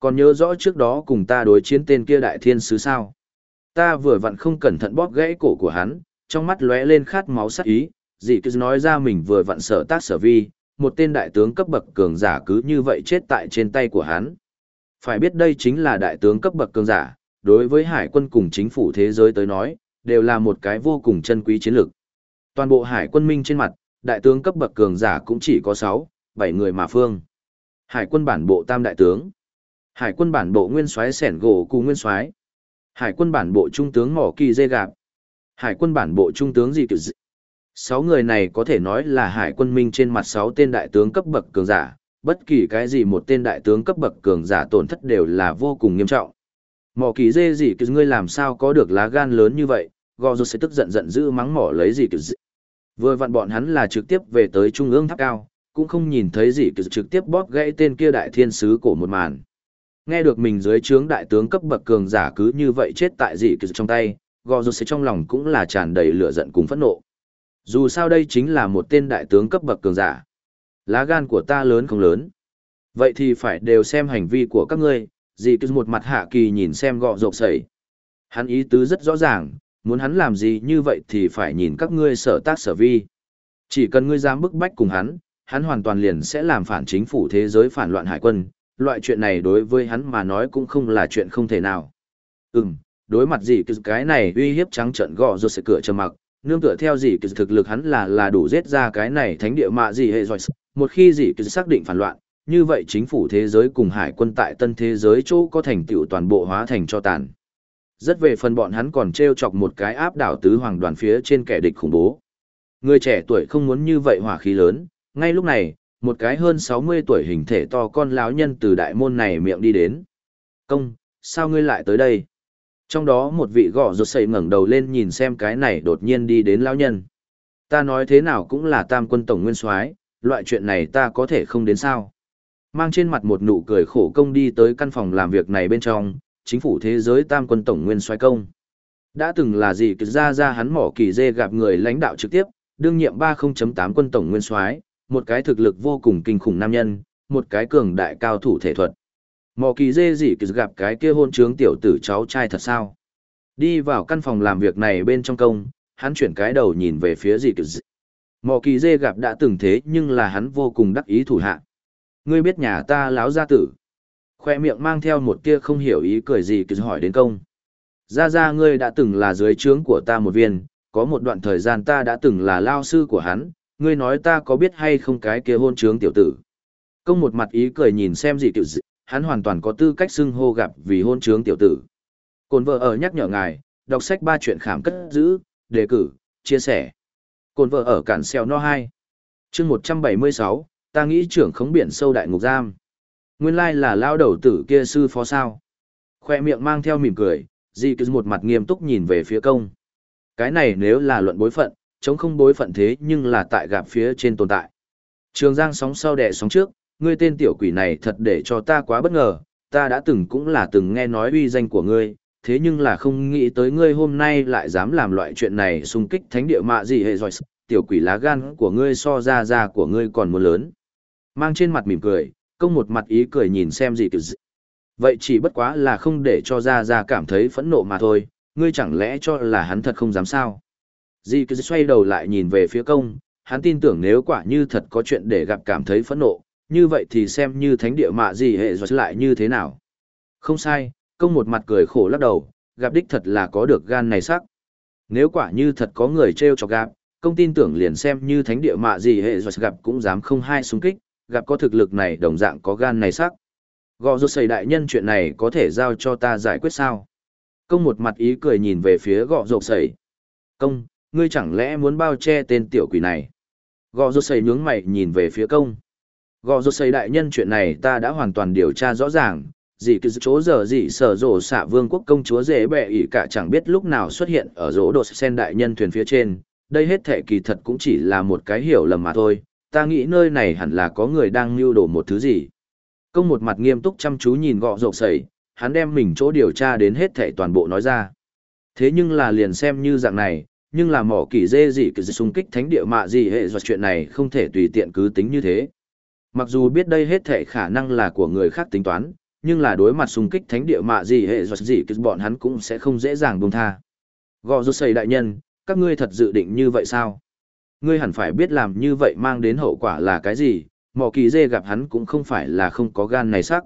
Còn nhớ rõ trước đó cùng ta đối chiến tên kia đại thiên sứ sao? Ta vừa vặn không cẩn thận bóp gãy cổ của hắn, trong mắt lóe lên khát máu sắc ý, Dì cứ nói ra mình vừa vặn sở tác sở vi, một tên đại tướng cấp bậc cường giả cứ như vậy chết tại trên tay của hắn. Phải biết đây chính là đại tướng cấp bậc cường giả, đối với hải quân cùng chính phủ thế giới tới nói, đều là một cái vô cùng chân quý chiến lược. Toàn bộ hải quân minh trên mặt, đại tướng cấp bậc cường giả cũng chỉ có 6, 7 người mà phương. Hải quân bản bộ tam đại tướng. Hải quân bản bộ nguyên soái sẻn gỗ cùng nguyên soái. Hải quân bản bộ trung tướng mỏ kỳ dê gạp. Hải quân bản bộ trung tướng gì kiểu dị. Sáu người này có thể nói là hải quân minh trên mặt sáu tên đại tướng cấp bậc cường giả, bất kỳ cái gì một tên đại tướng cấp bậc cường giả tổn thất đều là vô cùng nghiêm trọng. Mỏ kỳ dê gì cứ ngươi làm sao có được lá gan lớn như vậy, gò rô sẽ tức giận giận dữ mắng mỏ lấy gì cứ. Vừa vặn bọn hắn là trực tiếp về tới trung ương tháp cao, cũng không nhìn thấy gì cứ trực tiếp bóp gãy tên kia đại thiên sứ cổ một màn. Nghe được mình dưới trướng đại tướng cấp bậc cường giả cứ như vậy chết tại dị cứ trong tay, gò rô sẽ trong lòng cũng là tràn đầy lửa giận cùng phẫn nộ. Dù sao đây chính là một tên đại tướng cấp bậc cường giả. Lá gan của ta lớn không lớn. Vậy thì phải đều xem hành vi của các ngươi, dì cứ một mặt hạ kỳ nhìn xem gọ rộp sẩy. Hắn ý tứ rất rõ ràng, muốn hắn làm gì như vậy thì phải nhìn các ngươi sở tác sở vi. Chỉ cần ngươi dám bức bách cùng hắn, hắn hoàn toàn liền sẽ làm phản chính phủ thế giới phản loạn hải quân, loại chuyện này đối với hắn mà nói cũng không là chuyện không thể nào. Ừm, đối mặt gì cái này uy hiếp trắng trận gọ rộp sẽ cửa trầm mặc, nương tựa theo gì thực lực hắn là là đủ giết ra cái này thánh địa mạ dì hệ giỏi, Một khi gì xác định phản loạn, như vậy chính phủ thế giới cùng hải quân tại tân thế giới chỗ có thành tựu toàn bộ hóa thành cho tàn. Rất về phần bọn hắn còn treo chọc một cái áp đảo tứ hoàng đoàn phía trên kẻ địch khủng bố. Người trẻ tuổi không muốn như vậy hỏa khí lớn, ngay lúc này, một cái hơn 60 tuổi hình thể to con lão nhân từ đại môn này miệng đi đến. Công, sao ngươi lại tới đây? Trong đó một vị gõ rột sậy ngẩng đầu lên nhìn xem cái này đột nhiên đi đến lão nhân. Ta nói thế nào cũng là tam quân tổng nguyên soái, loại chuyện này ta có thể không đến sao? Mang trên mặt một nụ cười khổ công đi tới căn phòng làm việc này bên trong, chính phủ thế giới tam quân tổng nguyên xoay công. Đã từng là gì cứ ra ra hắn mỏ kỳ dê gặp người lãnh đạo trực tiếp, đương nhiệm 30.8 quân tổng nguyên soái, một cái thực lực vô cùng kinh khủng nam nhân, một cái cường đại cao thủ thể thuật. Mỏ kỳ dê gì cứ gặp cái kia hôn trướng tiểu tử cháu trai thật sao? Đi vào căn phòng làm việc này bên trong công, hắn chuyển cái đầu nhìn về phía gì cứ Mỏ kỳ dê gặp đã từng thế nhưng là hắn vô cùng đắc ý thủ hạ. Ngươi biết nhà ta láo gia tử. Khoe miệng mang theo một kia không hiểu ý cười gì cứ hỏi đến công. Ra ra ngươi đã từng là dưới trướng của ta một viên, có một đoạn thời gian ta đã từng là lao sư của hắn, ngươi nói ta có biết hay không cái kia hôn trướng tiểu tử. Công một mặt ý cười nhìn xem gì kiểu gì, hắn hoàn toàn có tư cách xưng hô gặp vì hôn trướng tiểu tử. Cồn vợ ở nhắc nhở ngài, đọc sách ba chuyện khảm cất giữ, đề cử, chia sẻ. Cồn vợ ở cản xeo no 2. chương 176, ta nghĩ trưởng khống biển sâu đại ngục giam. Nguyên lai là lao đầu tử kia sư phó sao. Khoe miệng mang theo mỉm cười, Di cứ một mặt nghiêm túc nhìn về phía công. Cái này nếu là luận bối phận, chống không bối phận thế nhưng là tại gặp phía trên tồn tại. Trường Giang sóng sau đẻ sóng trước, ngươi tên tiểu quỷ này thật để cho ta quá bất ngờ, ta đã từng cũng là từng nghe nói uy danh của ngươi, thế nhưng là không nghĩ tới ngươi hôm nay lại dám làm loại chuyện này xung kích thánh địa mạ gì hệ rồi, tiểu quỷ lá gan của ngươi so ra ra của ngươi còn muốn lớn. Mang trên mặt mỉm cười, công một mặt ý cười nhìn xem gì kiểu gì. Vậy chỉ bất quá là không để cho ra ra cảm thấy phẫn nộ mà thôi, ngươi chẳng lẽ cho là hắn thật không dám sao? Dì cứ xoay đầu lại nhìn về phía công, hắn tin tưởng nếu quả như thật có chuyện để gặp cảm thấy phẫn nộ, như vậy thì xem như thánh địa mạ gì hệ rồi lại như thế nào. Không sai, công một mặt cười khổ lắc đầu, gặp đích thật là có được gan này sắc. Nếu quả như thật có người treo cho gặp, công tin tưởng liền xem như thánh địa mạ gì hệ rồi gặp cũng dám không hai xung kích, gặp có thực lực này đồng dạng có gan này sắc. Gò rốt xây đại nhân chuyện này có thể giao cho ta giải quyết sao? Công một mặt ý cười nhìn về phía gò rốt xây. Công, ngươi chẳng lẽ muốn bao che tên tiểu quỷ này? Gò rốt xây nhướng mày nhìn về phía công. Gò rốt xây đại nhân chuyện này ta đã hoàn toàn điều tra rõ ràng. Gì cứ chỗ giờ gì sở rổ xạ vương quốc công chúa dễ bệ ỉ cả chẳng biết lúc nào xuất hiện ở rỗ đột sen đại nhân thuyền phía trên. Đây hết thể kỳ thật cũng chỉ là một cái hiểu lầm mà thôi. Ta nghĩ nơi này hẳn là có người đang lưu đồ một thứ gì. Công một mặt nghiêm túc chăm chú nhìn gọ rộp sầy, hắn đem mình chỗ điều tra đến hết thảy toàn bộ nói ra. Thế nhưng là liền xem như dạng này, nhưng là mỏ kỳ dê gì cứ xung kích thánh địa mạ gì hệ do chuyện này không thể tùy tiện cứ tính như thế. Mặc dù biết đây hết thảy khả năng là của người khác tính toán, nhưng là đối mặt xung kích thánh địa mạ gì hệ do gì cứ bọn hắn cũng sẽ không dễ dàng buông tha. Gò rộp sẩy đại nhân, các ngươi thật dự định như vậy sao? Ngươi hẳn phải biết làm như vậy mang đến hậu quả là cái gì, mỏ kỳ dê gặp hắn cũng không phải là không có gan này sắc.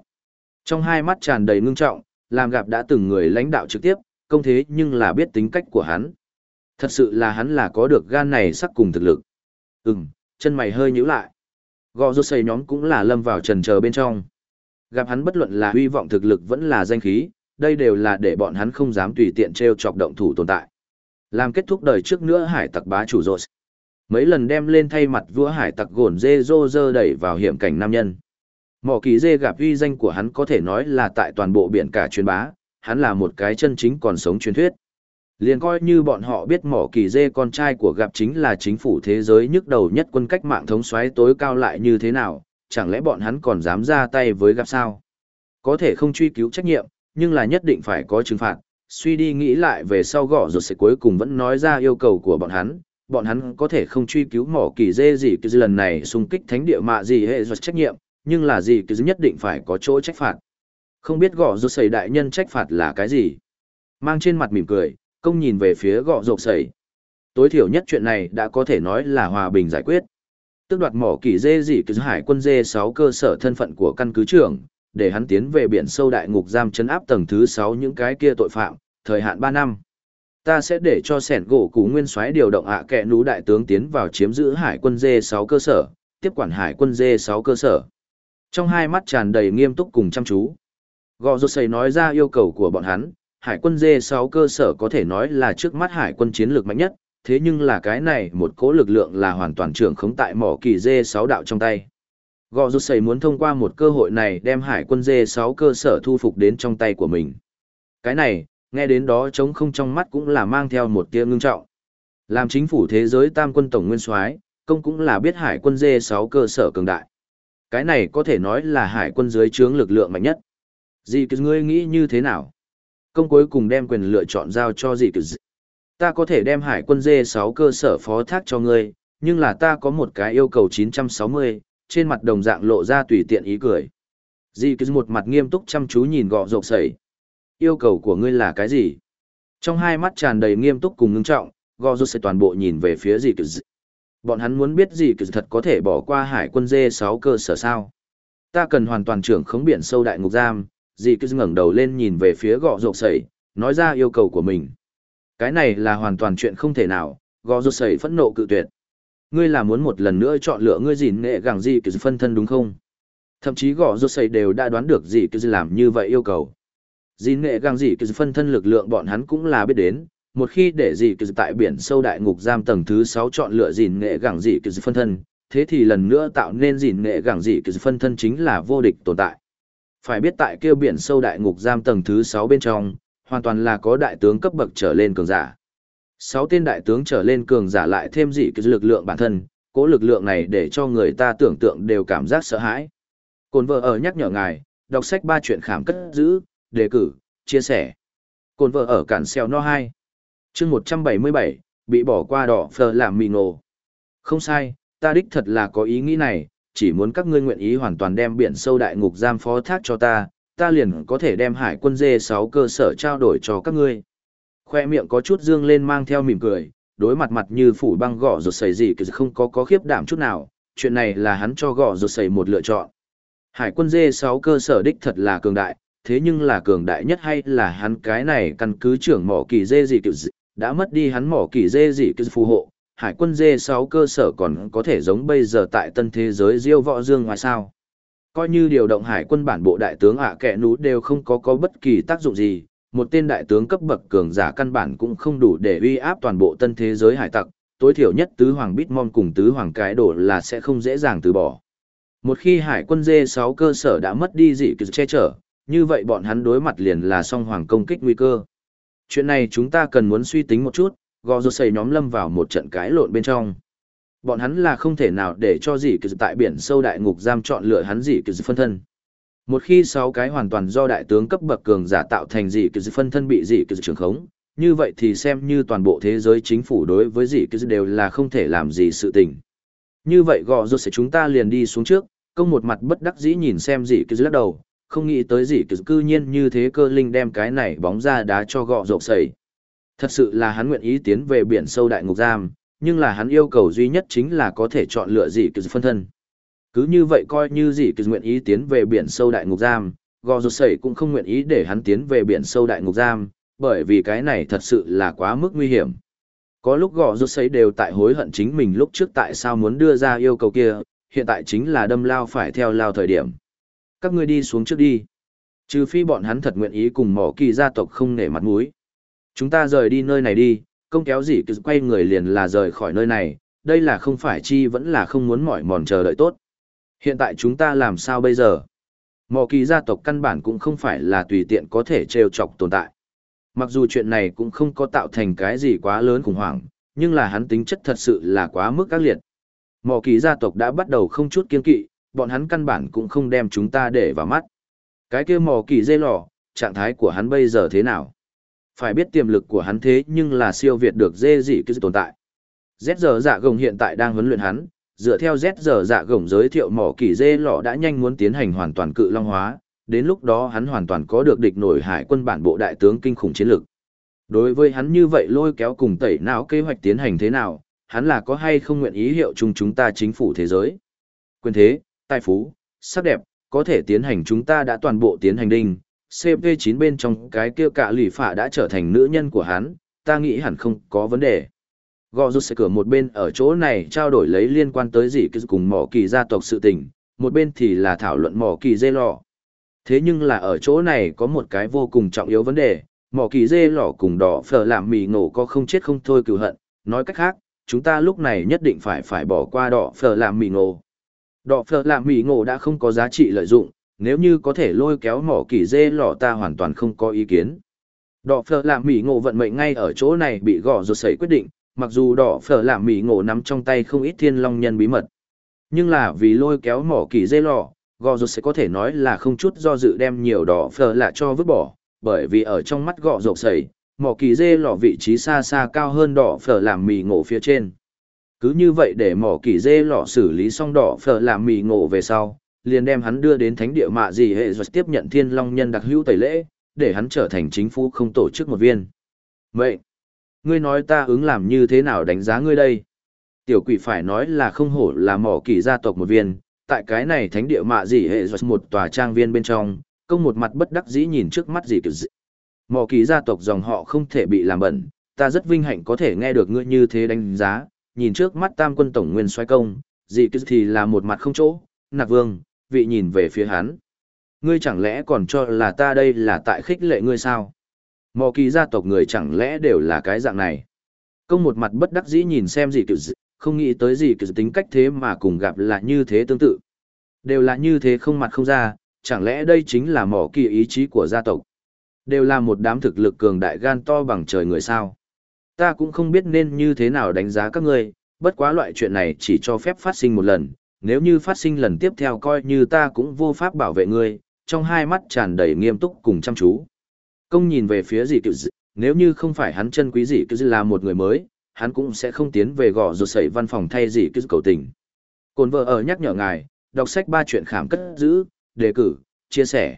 Trong hai mắt tràn đầy ngưng trọng, làm gặp đã từng người lãnh đạo trực tiếp, công thế nhưng là biết tính cách của hắn. Thật sự là hắn là có được gan này sắc cùng thực lực. Ừm, chân mày hơi nhíu lại. Gò rốt xây nhóm cũng là lâm vào trần chờ bên trong. Gặp hắn bất luận là huy vọng thực lực vẫn là danh khí, đây đều là để bọn hắn không dám tùy tiện treo chọc động thủ tồn tại. Làm kết thúc đời trước nữa hải tặc bá chủ rốt. Mấy lần đem lên thay mặt vua hải tặc gồn dê dô dơ đẩy vào hiểm cảnh nam nhân. Mỏ kỳ dê gặp uy danh của hắn có thể nói là tại toàn bộ biển cả truyền bá, hắn là một cái chân chính còn sống truyền thuyết. Liền coi như bọn họ biết mỏ kỳ dê con trai của gặp chính là chính phủ thế giới nhức đầu nhất quân cách mạng thống xoáy tối cao lại như thế nào, chẳng lẽ bọn hắn còn dám ra tay với gặp sao? Có thể không truy cứu trách nhiệm, nhưng là nhất định phải có trừng phạt. Suy đi nghĩ lại về sau gõ rồi sẽ cuối cùng vẫn nói ra yêu cầu của bọn hắn, bọn hắn có thể không truy cứu mỏ kỳ dê gì cứ lần này xung kích thánh địa mạ gì hệ rồi trách nhiệm, nhưng là gì cứ nhất định phải có chỗ trách phạt. Không biết gõ rột sầy đại nhân trách phạt là cái gì? Mang trên mặt mỉm cười, công nhìn về phía gõ rột sầy. tối thiểu nhất chuyện này đã có thể nói là hòa bình giải quyết. Tước đoạt mỏ kỳ dê gì cứ hải quân dê 6 cơ sở thân phận của căn cứ trưởng, để hắn tiến về biển sâu đại ngục giam chấn áp tầng thứ 6 những cái kia tội phạm, thời hạn 3 năm. Ta sẽ để cho sẻn gỗ cú nguyên soái điều động ạ kẹ nú đại tướng tiến vào chiếm giữ hải quân dê 6 cơ sở, tiếp quản hải quân dê 6 cơ sở. Trong hai mắt tràn đầy nghiêm túc cùng chăm chú. Gò rô xây nói ra yêu cầu của bọn hắn, hải quân dê 6 cơ sở có thể nói là trước mắt hải quân chiến lược mạnh nhất, thế nhưng là cái này một cỗ lực lượng là hoàn toàn trưởng khống tại mỏ kỳ dê 6 đạo trong tay. Gò rô xây muốn thông qua một cơ hội này đem hải quân dê 6 cơ sở thu phục đến trong tay của mình. Cái này, nghe đến đó trống không trong mắt cũng là mang theo một tia ngưng trọng. Làm chính phủ thế giới tam quân tổng nguyên soái, công cũng là biết hải quân dê 6 cơ sở cường đại. Cái này có thể nói là hải quân dưới trướng lực lượng mạnh nhất. Dì cứ ngươi nghĩ như thế nào? Công cuối cùng đem quyền lựa chọn giao cho dì cứ Ta có thể đem hải quân dê 6 cơ sở phó thác cho ngươi, nhưng là ta có một cái yêu cầu 960, trên mặt đồng dạng lộ ra tùy tiện ý cười. Dì cứ một mặt nghiêm túc chăm chú nhìn gọ rộp sẩy. Yêu cầu của ngươi là cái gì? Trong hai mắt tràn đầy nghiêm túc cùng ngưng trọng, gò rộp sẽ toàn bộ nhìn về phía gì? cứ Bọn hắn muốn biết gì kỳ thật có thể bỏ qua hải quân dê 6 cơ sở sao. Ta cần hoàn toàn trưởng khống biển sâu đại ngục giam, dì cứ ngẩng đầu lên nhìn về phía gọ rộp sẩy, nói ra yêu cầu của mình. Cái này là hoàn toàn chuyện không thể nào, gò rộp sẩy phẫn nộ cự tuyệt. Ngươi là muốn một lần nữa chọn lựa ngươi gìn nghệ gẳng gì cứ phân thân đúng không? Thậm chí gọ rộp sẩy đều đã đoán được gì cứ làm như vậy yêu cầu. Dì nghệ găng dì cứ phân thân lực lượng bọn hắn cũng là biết đến, một khi để dì kỳ tại biển sâu đại ngục giam tầng thứ sáu chọn lựa dì nghệ găng dị kỳ phân thân, thế thì lần nữa tạo nên dì nghệ găng dị kỳ phân thân chính là vô địch tồn tại. Phải biết tại kêu biển sâu đại ngục giam tầng thứ sáu bên trong, hoàn toàn là có đại tướng cấp bậc trở lên cường giả. Sáu tên đại tướng trở lên cường giả lại thêm dị kỳ lực lượng bản thân, cố lực lượng này để cho người ta tưởng tượng đều cảm giác sợ hãi. Cồn vợ ở nhắc nhở ngài, đọc sách ba chuyện khám cất giữ, đề cử, chia sẻ. Cồn vợ ở cản xeo no 2 chương một trăm bảy mươi bảy bị bỏ qua đỏ phờ làm mì nổ không sai ta đích thật là có ý nghĩ này chỉ muốn các ngươi nguyện ý hoàn toàn đem biển sâu đại ngục giam phó thác cho ta ta liền có thể đem hải quân dê sáu cơ sở trao đổi cho các ngươi. Khoe miệng có chút dương lên mang theo mỉm cười đối mặt mặt như phủ băng gõ rột sầy gì cứ không có có khiếp đảm chút nào chuyện này là hắn cho gõ rột sầy một lựa chọn. Hải quân dê sáu cơ sở đích thật là cường đại thế nhưng là cường đại nhất hay là hắn cái này căn cứ trưởng mỏ kỳ dê gì kiểu đã mất đi hắn mỏ kỳ dê dị cứ phù hộ, hải quân dê 6 cơ sở còn có thể giống bây giờ tại tân thế giới diêu võ dương ngoài sao. Coi như điều động hải quân bản bộ đại tướng ạ à kẹ nú đều không có có bất kỳ tác dụng gì, một tên đại tướng cấp bậc cường giả căn bản cũng không đủ để uy áp toàn bộ tân thế giới hải tặc, tối thiểu nhất tứ hoàng Bitmon cùng tứ hoàng cái đổ là sẽ không dễ dàng từ bỏ. Một khi hải quân dê 6 cơ sở đã mất đi dị cứ che chở, như vậy bọn hắn đối mặt liền là song hoàng công kích nguy cơ chuyện này chúng ta cần muốn suy tính một chút, gò rô xây nhóm lâm vào một trận cãi lộn bên trong. Bọn hắn là không thể nào để cho gì kỳ tại biển sâu đại ngục giam chọn lựa hắn gì kỳ phân thân. Một khi sáu cái hoàn toàn do đại tướng cấp bậc cường giả tạo thành gì kỳ phân thân bị gì kỳ trường khống, như vậy thì xem như toàn bộ thế giới chính phủ đối với gì kỳ đều là không thể làm gì sự tình. Như vậy gò rô sẽ chúng ta liền đi xuống trước, công một mặt bất đắc dĩ nhìn xem gì kỳ lắc đầu, không nghĩ tới gì cư nhiên như thế cơ linh đem cái này bóng ra đá cho gọ rộp sẩy. Thật sự là hắn nguyện ý tiến về biển sâu đại ngục giam, nhưng là hắn yêu cầu duy nhất chính là có thể chọn lựa gì cư phân thân. Cứ như vậy coi như gì cư nguyện ý tiến về biển sâu đại ngục giam, gọ rộp sẩy cũng không nguyện ý để hắn tiến về biển sâu đại ngục giam, bởi vì cái này thật sự là quá mức nguy hiểm. Có lúc gọ rộp sẩy đều tại hối hận chính mình lúc trước tại sao muốn đưa ra yêu cầu kia, hiện tại chính là đâm lao phải theo lao thời điểm các ngươi đi xuống trước đi. Trừ phi bọn hắn thật nguyện ý cùng mỏ kỳ gia tộc không nể mặt mũi. Chúng ta rời đi nơi này đi, công kéo gì cứ quay người liền là rời khỏi nơi này, đây là không phải chi vẫn là không muốn mỏi mòn chờ đợi tốt. Hiện tại chúng ta làm sao bây giờ? Mỏ kỳ gia tộc căn bản cũng không phải là tùy tiện có thể trêu chọc tồn tại. Mặc dù chuyện này cũng không có tạo thành cái gì quá lớn khủng hoảng, nhưng là hắn tính chất thật sự là quá mức các liệt. Mỏ kỳ gia tộc đã bắt đầu không chút kiên kỵ, bọn hắn căn bản cũng không đem chúng ta để vào mắt. Cái kia mò kỳ dây lò, trạng thái của hắn bây giờ thế nào? Phải biết tiềm lực của hắn thế nhưng là siêu việt được dê dị cứ tồn tại. Z giờ dạ gồng hiện tại đang huấn luyện hắn, dựa theo Z giờ dạ gồng giới thiệu mỏ kỳ dê lọ đã nhanh muốn tiến hành hoàn toàn cự long hóa, đến lúc đó hắn hoàn toàn có được địch nổi hải quân bản bộ đại tướng kinh khủng chiến lực. Đối với hắn như vậy lôi kéo cùng tẩy não kế hoạch tiến hành thế nào, hắn là có hay không nguyện ý hiệu chung chúng ta chính phủ thế giới. Quyền thế, tài phú, sắc đẹp, có thể tiến hành chúng ta đã toàn bộ tiến hành đinh. CP9 bên trong cái kia cả lỷ phả đã trở thành nữ nhân của hắn, ta nghĩ hẳn không có vấn đề. Gò rút sẽ cửa một bên ở chỗ này trao đổi lấy liên quan tới gì cùng mỏ kỳ gia tộc sự tình, một bên thì là thảo luận mỏ kỳ dê lò. Thế nhưng là ở chỗ này có một cái vô cùng trọng yếu vấn đề, mỏ kỳ dê lò cùng đỏ phở làm mì ngộ có không chết không thôi cựu hận, nói cách khác, chúng ta lúc này nhất định phải phải bỏ qua đỏ phở làm mì ngộ. Đỏ phở làm mỉ ngộ đã không có giá trị lợi dụng, nếu như có thể lôi kéo mỏ kỳ dê lọ ta hoàn toàn không có ý kiến. Đỏ phở làm mỉ ngộ vận mệnh ngay ở chỗ này bị gõ rột sẩy quyết định, mặc dù đỏ phở làm mỉ ngộ nắm trong tay không ít thiên long nhân bí mật. Nhưng là vì lôi kéo mỏ kỳ dê lọ, gò rột sẽ có thể nói là không chút do dự đem nhiều đỏ phở lạ cho vứt bỏ, bởi vì ở trong mắt gọ rột sẩy, mỏ kỳ dê lọ vị trí xa xa cao hơn đỏ phở làm mì ngộ phía trên. Cứ như vậy để mỏ kỳ dê lọ xử lý xong đỏ phở làm mì ngộ về sau, liền đem hắn đưa đến thánh địa mạ gì hệ rồi tiếp nhận thiên long nhân đặc hữu tẩy lễ, để hắn trở thành chính phủ không tổ chức một viên. Vậy, ngươi nói ta ứng làm như thế nào đánh giá ngươi đây? Tiểu quỷ phải nói là không hổ là mỏ kỳ gia tộc một viên, tại cái này thánh địa mạ gì hệ rồi một tòa trang viên bên trong, công một mặt bất đắc dĩ nhìn trước mắt gì kiểu dị. Mỏ kỳ gia tộc dòng họ không thể bị làm bẩn, ta rất vinh hạnh có thể nghe được ngươi như thế đánh giá, nhìn trước mắt tam quân tổng nguyên xoay công, dị kiểu thì là một mặt không chỗ, nạc vương, vị nhìn về phía hắn. Ngươi chẳng lẽ còn cho là ta đây là tại khích lệ ngươi sao? Mỏ kỳ gia tộc người chẳng lẽ đều là cái dạng này? Công một mặt bất đắc dĩ nhìn xem dị kiểu không nghĩ tới gì kiểu tính cách thế mà cùng gặp là như thế tương tự. Đều là như thế không mặt không ra, chẳng lẽ đây chính là mỏ kỳ ý chí của gia tộc? Đều là một đám thực lực cường đại gan to bằng trời người sao? Ta cũng không biết nên như thế nào đánh giá các ngươi, bất quá loại chuyện này chỉ cho phép phát sinh một lần, nếu như phát sinh lần tiếp theo coi như ta cũng vô pháp bảo vệ ngươi, trong hai mắt tràn đầy nghiêm túc cùng chăm chú. Công nhìn về phía gì cựu dị, nếu như không phải hắn chân quý gì cựu dị là một người mới, hắn cũng sẽ không tiến về gõ rột sẩy văn phòng thay gì cựu cầu tình. Cồn vợ ở nhắc nhở ngài, đọc sách ba chuyện khám cất giữ, đề cử, chia sẻ.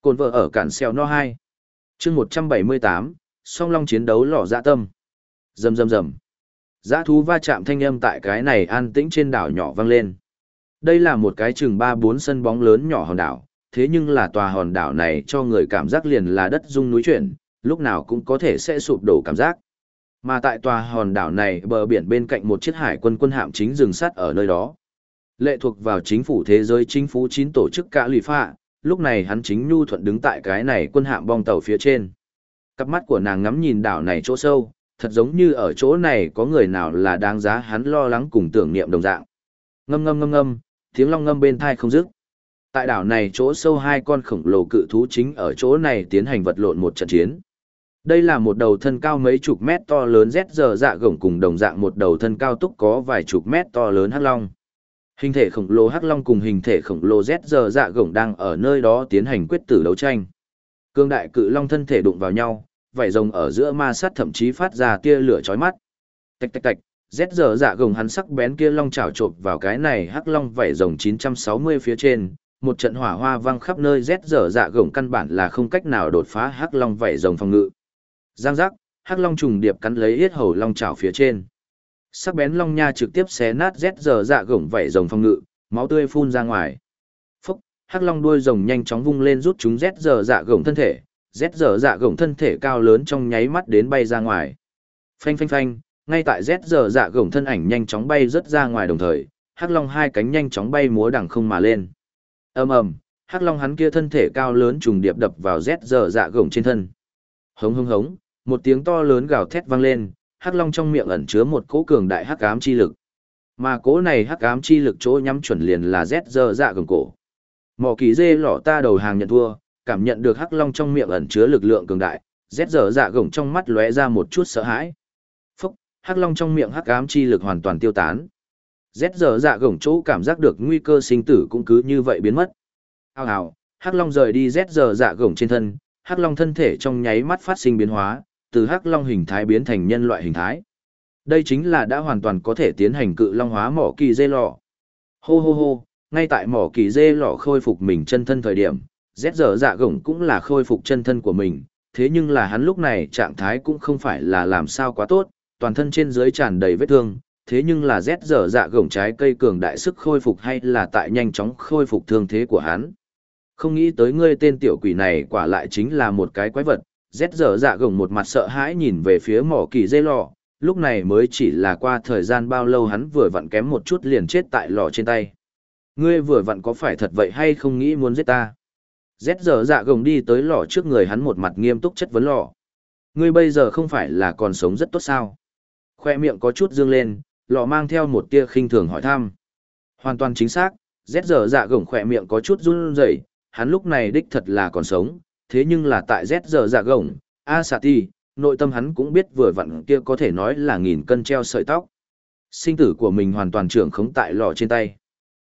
Cồn vợ ở cản xeo no 2. chương 178, song long chiến đấu lò dạ tâm. Rầm rầm rầm. Dã thú va chạm thanh âm tại cái này an tĩnh trên đảo nhỏ vang lên. Đây là một cái chừng 3-4 sân bóng lớn nhỏ hòn đảo, thế nhưng là tòa hòn đảo này cho người cảm giác liền là đất rung núi chuyển, lúc nào cũng có thể sẽ sụp đổ cảm giác. Mà tại tòa hòn đảo này bờ biển bên cạnh một chiếc hải quân quân hạm chính dừng sát ở nơi đó. Lệ thuộc vào chính phủ thế giới chính phủ chín tổ chức cả lì phạ, lúc này hắn chính nhu thuận đứng tại cái này quân hạm bong tàu phía trên. Cặp mắt của nàng ngắm nhìn đảo này chỗ sâu, thật giống như ở chỗ này có người nào là đáng giá hắn lo lắng cùng tưởng niệm đồng dạng. Ngâm ngâm ngâm ngâm, tiếng long ngâm bên thai không dứt. Tại đảo này chỗ sâu hai con khổng lồ cự thú chính ở chỗ này tiến hành vật lộn một trận chiến. Đây là một đầu thân cao mấy chục mét to lớn rét giờ dạ gồng cùng đồng dạng một đầu thân cao túc có vài chục mét to lớn hắc long. Hình thể khổng lồ hắc long cùng hình thể khổng lồ rét giờ dạ gồng đang ở nơi đó tiến hành quyết tử đấu tranh. Cương đại cự long thân thể đụng vào nhau, vảy rồng ở giữa ma sát thậm chí phát ra tia lửa chói mắt. Tạch tạch tạch, rét giờ dạ gồng hắn sắc bén kia long chảo chộp vào cái này hắc long vảy rồng 960 phía trên, một trận hỏa hoa vang khắp nơi rét giờ dạ gồng căn bản là không cách nào đột phá hắc long vảy rồng phòng ngự. Giang giác, hắc long trùng điệp cắn lấy yết hầu long chảo phía trên. Sắc bén long nha trực tiếp xé nát rét giờ dạ gồng vảy rồng phòng ngự, máu tươi phun ra ngoài. Phúc, hắc long đuôi rồng nhanh chóng vung lên rút chúng rét giờ dạ gồng thân thể, rét dở dạ gồng thân thể cao lớn trong nháy mắt đến bay ra ngoài. Phanh phanh phanh, ngay tại rét dở dạ gồng thân ảnh nhanh chóng bay rất ra ngoài đồng thời, hắc long hai cánh nhanh chóng bay múa đằng không mà lên. Ầm ầm hắc long hắn kia thân thể cao lớn trùng điệp đập vào rét dở dạ gồng trên thân. Hống hống hống một tiếng to lớn gào thét vang lên hắc long trong miệng ẩn chứa một cỗ cường đại hắc ám chi lực. Mà cỗ này hắc ám chi lực chỗ nhắm chuẩn liền là rét dở dạ gồng cổ. Mỏ kỳ dê lỏ ta đầu hàng nhận thua cảm nhận được hắc long trong miệng ẩn chứa lực lượng cường đại, rét dở dạ gồng trong mắt lóe ra một chút sợ hãi. Phúc, hắc long trong miệng hắc ám chi lực hoàn toàn tiêu tán. Rét giờ dạ gồng chỗ cảm giác được nguy cơ sinh tử cũng cứ như vậy biến mất. Hào hào, hắc long rời đi rét giờ dạ gồng trên thân, hắc long thân thể trong nháy mắt phát sinh biến hóa, từ hắc long hình thái biến thành nhân loại hình thái. Đây chính là đã hoàn toàn có thể tiến hành cự long hóa mỏ kỳ dê lò. Hô hô hô, ngay tại mỏ kỳ dê lò khôi phục mình chân thân thời điểm rét giờ dạ gồng cũng là khôi phục chân thân của mình thế nhưng là hắn lúc này trạng thái cũng không phải là làm sao quá tốt, toàn thân trên dưới tràn đầy vết thương, thế nhưng là rét dở dạ gồng trái cây cường đại sức khôi phục hay là tại nhanh chóng khôi phục thương thế của hắn. Không nghĩ tới ngươi tên tiểu quỷ này quả lại chính là một cái quái vật, rét dở dạ gồng một mặt sợ hãi nhìn về phía mỏ kỳ dây lò, lúc này mới chỉ là qua thời gian bao lâu hắn vừa vặn kém một chút liền chết tại lò trên tay. Ngươi vừa vặn có phải thật vậy hay không nghĩ muốn giết ta? Rét giờ dạ gồng đi tới lò trước người hắn một mặt nghiêm túc chất vấn lò. Ngươi bây giờ không phải là còn sống rất tốt sao? Khoe miệng có chút dương lên, lò mang theo một tia khinh thường hỏi thăm. Hoàn toàn chính xác, rét giờ dạ gồng khoe miệng có chút run rẩy, hắn lúc này đích thật là còn sống, thế nhưng là tại rét giờ dạ gồng, a xà ti, nội tâm hắn cũng biết vừa vặn kia có thể nói là nghìn cân treo sợi tóc. Sinh tử của mình hoàn toàn trưởng khống tại lò trên tay.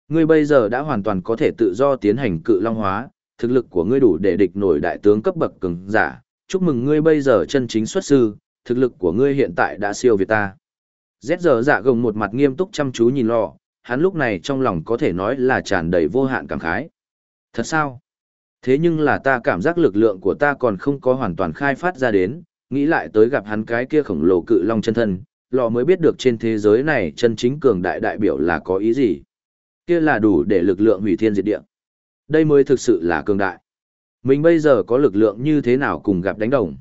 Ngươi bây giờ đã hoàn toàn có thể tự do tiến hành cự long hóa, thực lực của ngươi đủ để địch nổi đại tướng cấp bậc cường giả. Chúc mừng ngươi bây giờ chân chính xuất sư, thực lực của ngươi hiện tại đã siêu việt ta. Rét giờ dạ gồng một mặt nghiêm túc chăm chú nhìn lò, hắn lúc này trong lòng có thể nói là tràn đầy vô hạn cảm khái. Thật sao? Thế nhưng là ta cảm giác lực lượng của ta còn không có hoàn toàn khai phát ra đến, nghĩ lại tới gặp hắn cái kia khổng lồ cự long chân thân, lò mới biết được trên thế giới này chân chính cường đại đại biểu là có ý gì. Kia là đủ để lực lượng hủy thiên diệt địa. Đây mới thực sự là cường đại. Mình bây giờ có lực lượng như thế nào cùng gặp đánh đồng.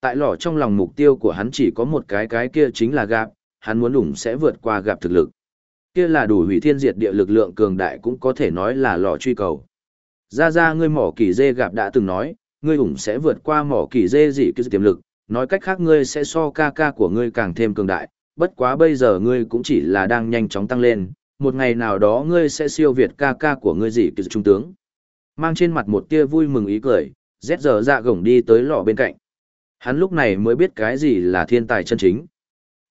Tại lò trong lòng mục tiêu của hắn chỉ có một cái cái kia chính là gặp, hắn muốn đủng sẽ vượt qua gặp thực lực. Kia là đủ hủy thiên diệt địa lực lượng cường đại cũng có thể nói là lò truy cầu. Ra ra ngươi mỏ kỳ dê gặp đã từng nói, ngươi ủng sẽ vượt qua mỏ kỳ dê gì kia tiềm lực, nói cách khác ngươi sẽ so ca ca của ngươi càng thêm cường đại, bất quá bây giờ ngươi cũng chỉ là đang nhanh chóng tăng lên, một ngày nào đó ngươi sẽ siêu việt ca ca của ngươi gì kỳ trung tướng. Mang trên mặt một tia vui mừng ý cười, rét giờ dạ gổng đi tới lò bên cạnh. Hắn lúc này mới biết cái gì là thiên tài chân chính.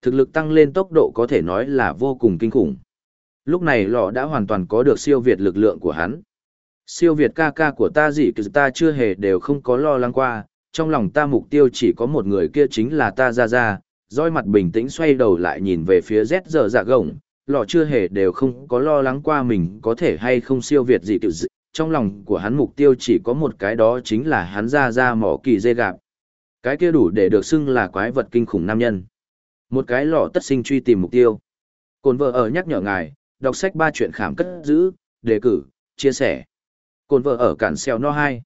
Thực lực tăng lên tốc độ có thể nói là vô cùng kinh khủng. Lúc này lò đã hoàn toàn có được siêu việt lực lượng của hắn. Siêu việt ca ca của ta gì kỳ ta chưa hề đều không có lo lắng qua, trong lòng ta mục tiêu chỉ có một người kia chính là ta ra ra, roi mặt bình tĩnh xoay đầu lại nhìn về phía Z giờ dạ gồng, lọ chưa hề đều không có lo lắng qua mình có thể hay không siêu việt gì kiểu dị. Trong lòng của hắn mục tiêu chỉ có một cái đó chính là hắn ra ra mỏ kỳ dê gạp. Cái kia đủ để được xưng là quái vật kinh khủng nam nhân. Một cái lọ tất sinh truy tìm mục tiêu. Cồn vợ ở nhắc nhở ngài, đọc sách ba chuyện khảm cất giữ, đề cử, chia sẻ. Cồn vợ ở cản xeo no 2.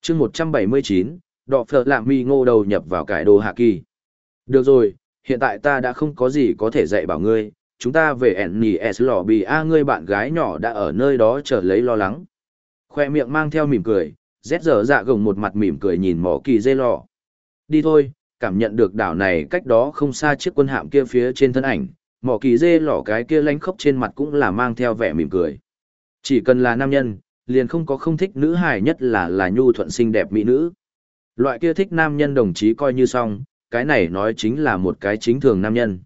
chương 179, đọ phở lạm mi ngô đầu nhập vào cải đồ hạ kỳ. Được rồi, hiện tại ta đã không có gì có thể dạy bảo ngươi, chúng ta về ẻn nì s lò bì a ngươi bạn gái nhỏ đã ở nơi đó chờ lấy lo lắng. Khoe miệng mang theo mỉm cười, rét dở dạ gồng một mặt mỉm cười nhìn mỏ kỳ dê lò. Đi thôi, cảm nhận được đảo này cách đó không xa chiếc quân hạm kia phía trên thân ảnh, mỏ kỳ dê lò cái kia lánh khóc trên mặt cũng là mang theo vẻ mỉm cười. Chỉ cần là nam nhân, liền không có không thích nữ hài nhất là là nhu thuận xinh đẹp mỹ nữ. Loại kia thích nam nhân đồng chí coi như xong, cái này nói chính là một cái chính thường nam nhân.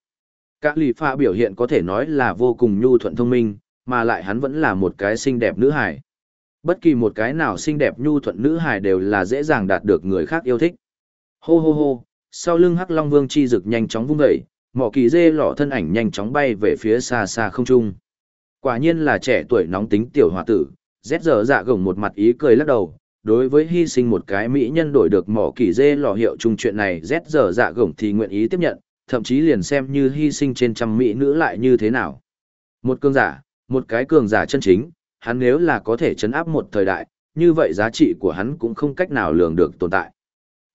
Cả lì pha biểu hiện có thể nói là vô cùng nhu thuận thông minh, mà lại hắn vẫn là một cái xinh đẹp nữ hài. Bất kỳ một cái nào xinh đẹp nhu thuận nữ hài đều là dễ dàng đạt được người khác yêu thích. Hô hô hô, sau lưng Hắc Long Vương chi rực nhanh chóng vung dậy, mỏ kỳ dê lọ thân ảnh nhanh chóng bay về phía xa xa không trung. Quả nhiên là trẻ tuổi nóng tính tiểu hòa tử, rét giờ dạ gồng một mặt ý cười lắc đầu, đối với hy sinh một cái mỹ nhân đổi được mỏ kỳ dê lò hiệu chung chuyện này rét giờ dạ gồng thì nguyện ý tiếp nhận, thậm chí liền xem như hy sinh trên trăm mỹ nữ lại như thế nào. Một cường giả, một cái cường giả chân chính, hắn nếu là có thể chấn áp một thời đại, như vậy giá trị của hắn cũng không cách nào lường được tồn tại.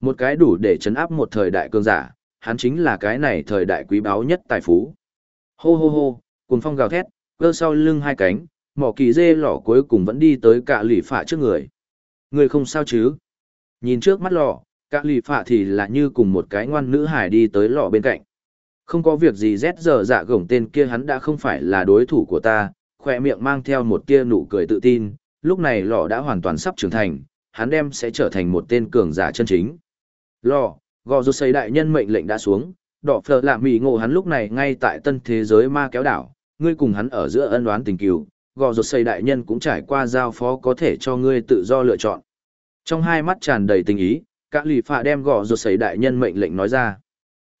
Một cái đủ để chấn áp một thời đại cường giả, hắn chính là cái này thời đại quý báu nhất tài phú. Hô hô hô, cùng phong gào thét, cơ sau lưng hai cánh, mỏ kỳ dê lỏ cuối cùng vẫn đi tới cả lỷ phạ trước người. Người không sao chứ? Nhìn trước mắt lọ, cả lì phạ thì là như cùng một cái ngoan nữ hải đi tới lọ bên cạnh. Không có việc gì rét giờ dạ gổng tên kia hắn đã không phải là đối thủ của ta, khỏe miệng mang theo một tia nụ cười tự tin, lúc này lọ đã hoàn toàn sắp trưởng thành, hắn đem sẽ trở thành một tên cường giả chân chính. Lọ, gò rút xây đại nhân mệnh lệnh đã xuống, đỏ phở lạ mì ngộ hắn lúc này ngay tại tân thế giới ma kéo đảo, ngươi cùng hắn ở giữa ân đoán tình cừu, gò rột xây đại nhân cũng trải qua giao phó có thể cho ngươi tự do lựa chọn. Trong hai mắt tràn đầy tình ý, cả lì phạ đem gò ruột sấy đại nhân mệnh lệnh nói ra.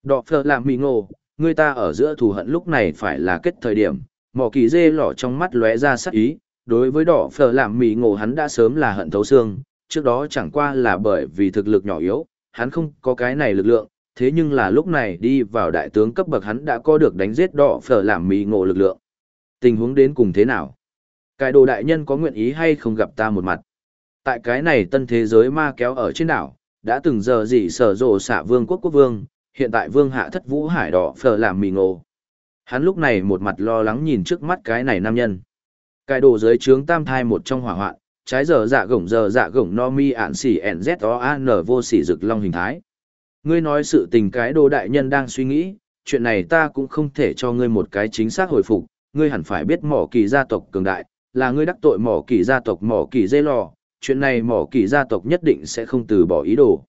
Đọ phở làm mì ngộ, người ta ở giữa thù hận lúc này phải là kết thời điểm, mỏ kỳ dê lỏ trong mắt lóe ra sắc ý, đối với đỏ phở làm mì ngộ hắn đã sớm là hận thấu xương, trước đó chẳng qua là bởi vì thực lực nhỏ yếu, hắn không có cái này lực lượng, thế nhưng là lúc này đi vào đại tướng cấp bậc hắn đã có được đánh giết đỏ phở làm mì ngộ lực lượng. Tình huống đến cùng thế nào? Cái đồ đại nhân có nguyện ý hay không gặp ta một mặt? Tại cái này tân thế giới ma kéo ở trên đảo, đã từng giờ gì sở rộ xạ vương quốc quốc vương, hiện tại vương hạ thất vũ hải đỏ phở làm mì ngộ. Hắn lúc này một mặt lo lắng nhìn trước mắt cái này nam nhân. Cái đồ dưới trướng tam thai một trong hỏa hoạn, trái giờ dạ gổng giờ dạ gổng no mi ản xỉ n z o a n vô xỉ rực long hình thái. Ngươi nói sự tình cái đồ đại nhân đang suy nghĩ, chuyện này ta cũng không thể cho ngươi một cái chính xác hồi phục, ngươi hẳn phải biết mỏ kỳ gia tộc cường đại, là ngươi đắc tội mỏ kỳ gia tộc mỏ kỳ dây lò, chuyện này mỏ kỳ gia tộc nhất định sẽ không từ bỏ ý đồ.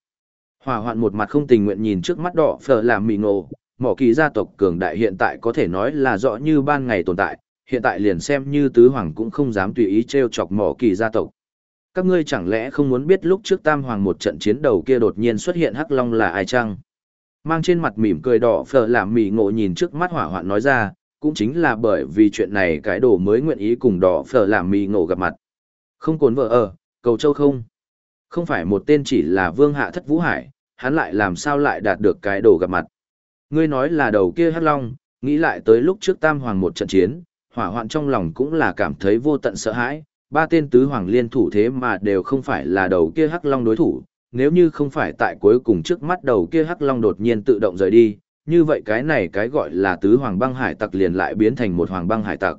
Hỏa hoạn một mặt không tình nguyện nhìn trước mắt đỏ phở làm mì ngộ, mỏ kỳ gia tộc cường đại hiện tại có thể nói là rõ như ban ngày tồn tại, hiện tại liền xem như tứ hoàng cũng không dám tùy ý treo chọc mỏ kỳ gia tộc. Các ngươi chẳng lẽ không muốn biết lúc trước tam hoàng một trận chiến đầu kia đột nhiên xuất hiện hắc long là ai chăng? Mang trên mặt mỉm cười đỏ phở làm mì ngộ nhìn trước mắt hỏa hoạn nói ra, cũng chính là bởi vì chuyện này cái đồ mới nguyện ý cùng đỏ phở làm mì ngộ gặp mặt. Không cồn vợ ở, cầu châu không? Không phải một tên chỉ là vương hạ thất vũ hải, hắn lại làm sao lại đạt được cái đồ gặp mặt. Ngươi nói là đầu kia hắc long, nghĩ lại tới lúc trước tam hoàng một trận chiến, hỏa hoạn trong lòng cũng là cảm thấy vô tận sợ hãi, ba tên tứ hoàng liên thủ thế mà đều không phải là đầu kia hắc long đối thủ, nếu như không phải tại cuối cùng trước mắt đầu kia hắc long đột nhiên tự động rời đi, như vậy cái này cái gọi là tứ hoàng băng hải tặc liền lại biến thành một hoàng băng hải tặc.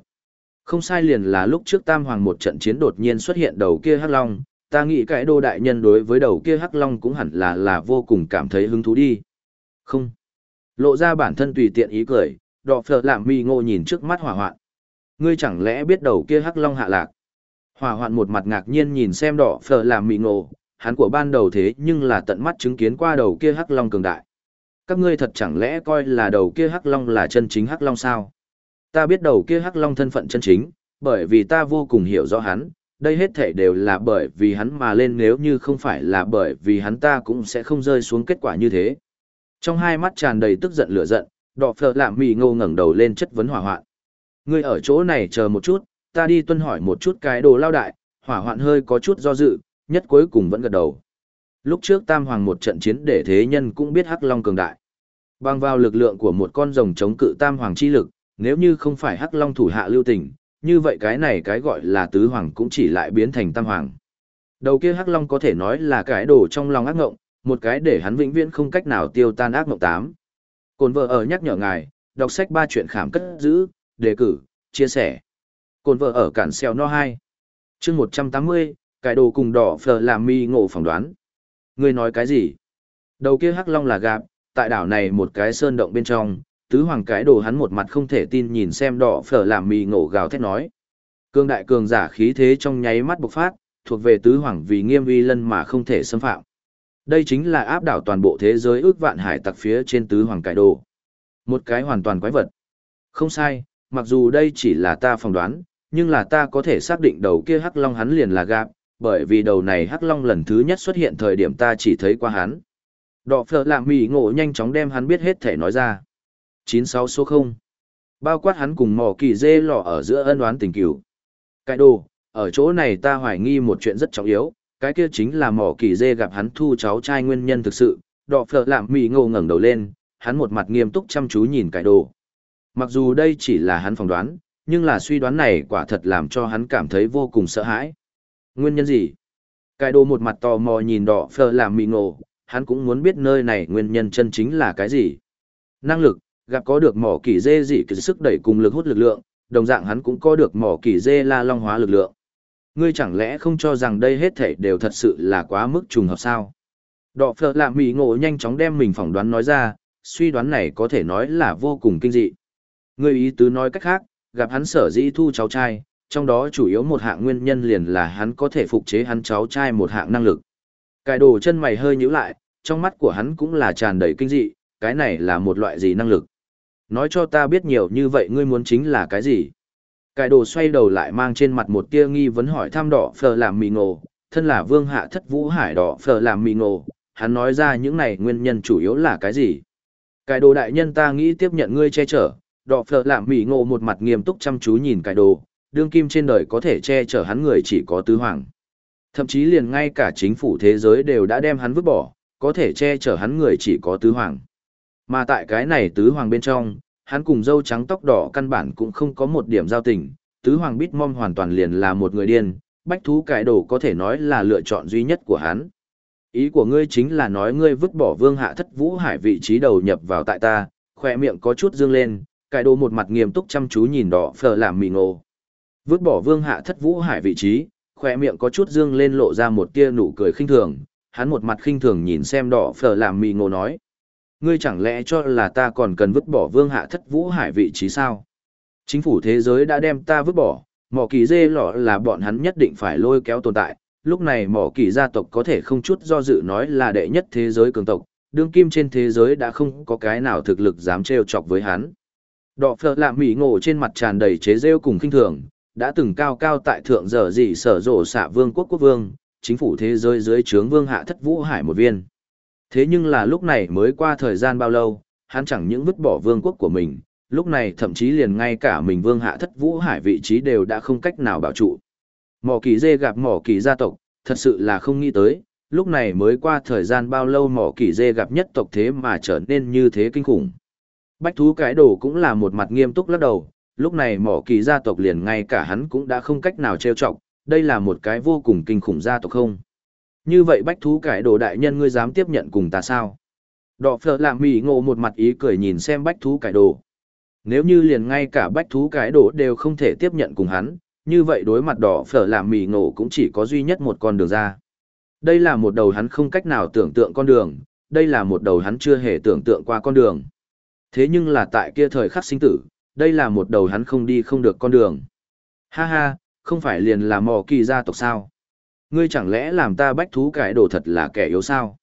Không sai liền là lúc trước tam hoàng một trận chiến đột nhiên xuất hiện đầu kia hắc long, ta nghĩ cái đô đại nhân đối với đầu kia hắc long cũng hẳn là là vô cùng cảm thấy hứng thú đi. Không. Lộ ra bản thân tùy tiện ý cười, đọ phở làm mi ngô nhìn trước mắt hỏa hoạn. Ngươi chẳng lẽ biết đầu kia hắc long hạ lạc? Hỏa hoạn một mặt ngạc nhiên nhìn xem đỏ phở làm mị ngộ, hắn của ban đầu thế nhưng là tận mắt chứng kiến qua đầu kia hắc long cường đại. Các ngươi thật chẳng lẽ coi là đầu kia hắc long là chân chính hắc long sao? Ta biết đầu kia hắc long thân phận chân chính, bởi vì ta vô cùng hiểu rõ hắn, đây hết thể đều là bởi vì hắn mà lên nếu như không phải là bởi vì hắn ta cũng sẽ không rơi xuống kết quả như thế. Trong hai mắt tràn đầy tức giận lửa giận, đỏ phở lạm mì ngô ngẩng đầu lên chất vấn hỏa hoạn. Ngươi ở chỗ này chờ một chút, ta đi tuân hỏi một chút cái đồ lao đại, hỏa hoạn hơi có chút do dự, nhất cuối cùng vẫn gật đầu. Lúc trước Tam Hoàng một trận chiến để thế nhân cũng biết Hắc Long cường đại. Bằng vào lực lượng của một con rồng chống cự Tam Hoàng chi lực, nếu như không phải Hắc Long thủ hạ lưu tình, như vậy cái này cái gọi là Tứ Hoàng cũng chỉ lại biến thành Tam Hoàng. Đầu kia Hắc Long có thể nói là cái đồ trong lòng ác ngộng, một cái để hắn vĩnh viễn không cách nào tiêu tan ác ngộng tám. Cồn vợ ở nhắc nhở ngài, đọc sách ba chuyện khảm cất giữ, đề cử, chia sẻ. Cồn vợ ở cản xeo no 2. chương 180, cải đồ cùng đỏ phờ làm mi ngộ phỏng đoán. Người nói cái gì? Đầu kia hắc long là gạp, tại đảo này một cái sơn động bên trong, tứ hoàng cái đồ hắn một mặt không thể tin nhìn xem đỏ phở làm mì ngổ gào thét nói. Cương đại cường giả khí thế trong nháy mắt bộc phát, thuộc về tứ hoàng vì nghiêm uy lân mà không thể xâm phạm. Đây chính là áp đảo toàn bộ thế giới ước vạn hải tặc phía trên tứ hoàng cái đồ. Một cái hoàn toàn quái vật. Không sai, mặc dù đây chỉ là ta phỏng đoán, nhưng là ta có thể xác định đầu kia hắc long hắn liền là gạp, bởi vì đầu này hắc long lần thứ nhất xuất hiện thời điểm ta chỉ thấy qua hắn. Đọ phở lạm mì ngộ nhanh chóng đem hắn biết hết thể nói ra. 96 số 0. Bao quát hắn cùng mò kỳ dê lọ ở giữa ân oán tình cửu. Cái đồ, ở chỗ này ta hoài nghi một chuyện rất trọng yếu, cái kia chính là mỏ kỳ dê gặp hắn thu cháu trai nguyên nhân thực sự. Đọ phở làm mì ngô ngẩng đầu lên, hắn một mặt nghiêm túc chăm chú nhìn cái đồ. Mặc dù đây chỉ là hắn phỏng đoán, nhưng là suy đoán này quả thật làm cho hắn cảm thấy vô cùng sợ hãi. Nguyên nhân gì? Cái đồ một mặt tò mò nhìn đỏ phờ làm mì ngộ, hắn cũng muốn biết nơi này nguyên nhân chân chính là cái gì. Năng lực, gặp có được mỏ kỳ dê dị kỳ sức đẩy cùng lực hút lực lượng, đồng dạng hắn cũng có được mỏ kỳ dê la long hóa lực lượng. Ngươi chẳng lẽ không cho rằng đây hết thảy đều thật sự là quá mức trùng hợp sao? Đọ phở lạ mì ngộ nhanh chóng đem mình phỏng đoán nói ra, suy đoán này có thể nói là vô cùng kinh dị. Ngươi ý tứ nói cách khác, gặp hắn sở dĩ thu cháu trai, trong đó chủ yếu một hạng nguyên nhân liền là hắn có thể phục chế hắn cháu trai một hạng năng lực. cài đồ chân mày hơi nhíu lại, trong mắt của hắn cũng là tràn đầy kinh dị, cái này là một loại gì năng lực. Nói cho ta biết nhiều như vậy ngươi muốn chính là cái gì. Cải đồ xoay đầu lại mang trên mặt một tia nghi vấn hỏi thăm đỏ phờ làm mì ngộ, thân là vương hạ thất vũ hải đỏ phờ làm mì ngộ, hắn nói ra những này nguyên nhân chủ yếu là cái gì. Cải đồ đại nhân ta nghĩ tiếp nhận ngươi che chở, đỏ phở làm mì ngộ một mặt nghiêm túc chăm chú nhìn cải đồ, đương kim trên đời có thể che chở hắn người chỉ có tứ hoàng. Thậm chí liền ngay cả chính phủ thế giới đều đã đem hắn vứt bỏ, có thể che chở hắn người chỉ có tứ hoàng. Mà tại cái này tứ hoàng bên trong, hắn cùng dâu trắng tóc đỏ căn bản cũng không có một điểm giao tình, tứ hoàng bít mom hoàn toàn liền là một người điên, bách thú cải đồ có thể nói là lựa chọn duy nhất của hắn. Ý của ngươi chính là nói ngươi vứt bỏ vương hạ thất vũ hải vị trí đầu nhập vào tại ta, khỏe miệng có chút dương lên, cải đồ một mặt nghiêm túc chăm chú nhìn đỏ phở làm mì ngộ. Vứt bỏ vương hạ thất vũ hải vị trí, khỏe miệng có chút dương lên lộ ra một tia nụ cười khinh thường, hắn một mặt khinh thường nhìn xem đỏ phở làm mì ngộ nói. Ngươi chẳng lẽ cho là ta còn cần vứt bỏ vương hạ thất vũ hải vị trí sao? Chính phủ thế giới đã đem ta vứt bỏ, mỏ kỳ dê lọ là bọn hắn nhất định phải lôi kéo tồn tại. Lúc này mỏ kỳ gia tộc có thể không chút do dự nói là đệ nhất thế giới cường tộc, đương kim trên thế giới đã không có cái nào thực lực dám trêu chọc với hắn. Đọ phở lạ mỉ ngộ trên mặt tràn đầy chế rêu cùng kinh thường, đã từng cao cao tại thượng giờ gì sở rộ xạ vương quốc quốc vương, chính phủ thế giới dưới trướng vương hạ thất vũ hải một viên. Thế nhưng là lúc này mới qua thời gian bao lâu, hắn chẳng những vứt bỏ vương quốc của mình, lúc này thậm chí liền ngay cả mình vương hạ thất vũ hải vị trí đều đã không cách nào bảo trụ. Mỏ kỳ dê gặp mỏ kỳ gia tộc, thật sự là không nghĩ tới, lúc này mới qua thời gian bao lâu mỏ kỳ dê gặp nhất tộc thế mà trở nên như thế kinh khủng. Bách thú cái đồ cũng là một mặt nghiêm túc lắc đầu, lúc này mỏ kỳ gia tộc liền ngay cả hắn cũng đã không cách nào trêu chọc, đây là một cái vô cùng kinh khủng gia tộc không. Như vậy bách thú cải đồ đại nhân ngươi dám tiếp nhận cùng ta sao? Đọ phở làm mỉ ngộ một mặt ý cười nhìn xem bách thú cải đồ. Nếu như liền ngay cả bách thú cải đồ đều không thể tiếp nhận cùng hắn, như vậy đối mặt đỏ phở làm mỉ ngộ cũng chỉ có duy nhất một con đường ra. Đây là một đầu hắn không cách nào tưởng tượng con đường, đây là một đầu hắn chưa hề tưởng tượng qua con đường. Thế nhưng là tại kia thời khắc sinh tử, đây là một đầu hắn không đi không được con đường. Ha ha, không phải liền là mò kỳ gia tộc sao? Ngươi chẳng lẽ làm ta bách thú cải đồ thật là kẻ yếu sao?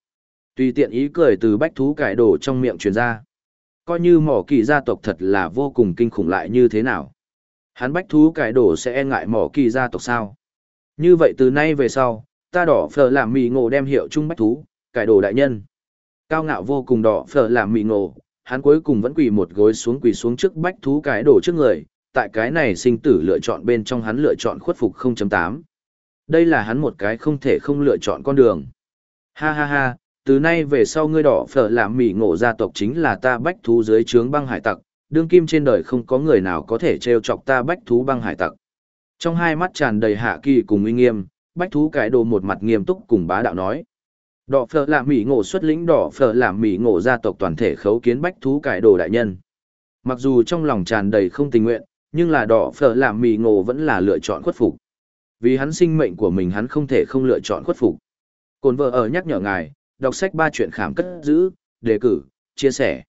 Tùy tiện ý cười từ bách thú cải đồ trong miệng truyền ra. Coi như mỏ kỳ gia tộc thật là vô cùng kinh khủng lại như thế nào? Hắn bách thú cải đồ sẽ e ngại mỏ kỳ gia tộc sao? Như vậy từ nay về sau, ta đỏ phở làm mì ngộ đem hiệu chung bách thú, cải đồ đại nhân. Cao ngạo vô cùng đỏ phở làm mì ngộ, hắn cuối cùng vẫn quỳ một gối xuống quỳ xuống trước bách thú cải đồ trước người, tại cái này sinh tử lựa chọn bên trong hắn lựa chọn khuất phục 0.8. Đây là hắn một cái không thể không lựa chọn con đường. Ha ha ha, từ nay về sau ngươi đỏ phở làm mỉ ngộ gia tộc chính là ta bách thú dưới trướng băng hải tặc, đương kim trên đời không có người nào có thể trêu chọc ta bách thú băng hải tặc. Trong hai mắt tràn đầy hạ kỳ cùng uy nghiêm, bách thú cái đồ một mặt nghiêm túc cùng bá đạo nói. Đỏ phở làm mỉ ngộ xuất lĩnh đỏ phở làm mỉ ngộ gia tộc toàn thể khấu kiến bách thú cải đồ đại nhân. Mặc dù trong lòng tràn đầy không tình nguyện, nhưng là đỏ phở làm mỉ ngộ vẫn là lựa chọn khuất phục. Vì hắn sinh mệnh của mình hắn không thể không lựa chọn khuất phục. Cồn vợ ở nhắc nhở ngài, đọc sách ba chuyện khảm cất giữ, đề cử, chia sẻ.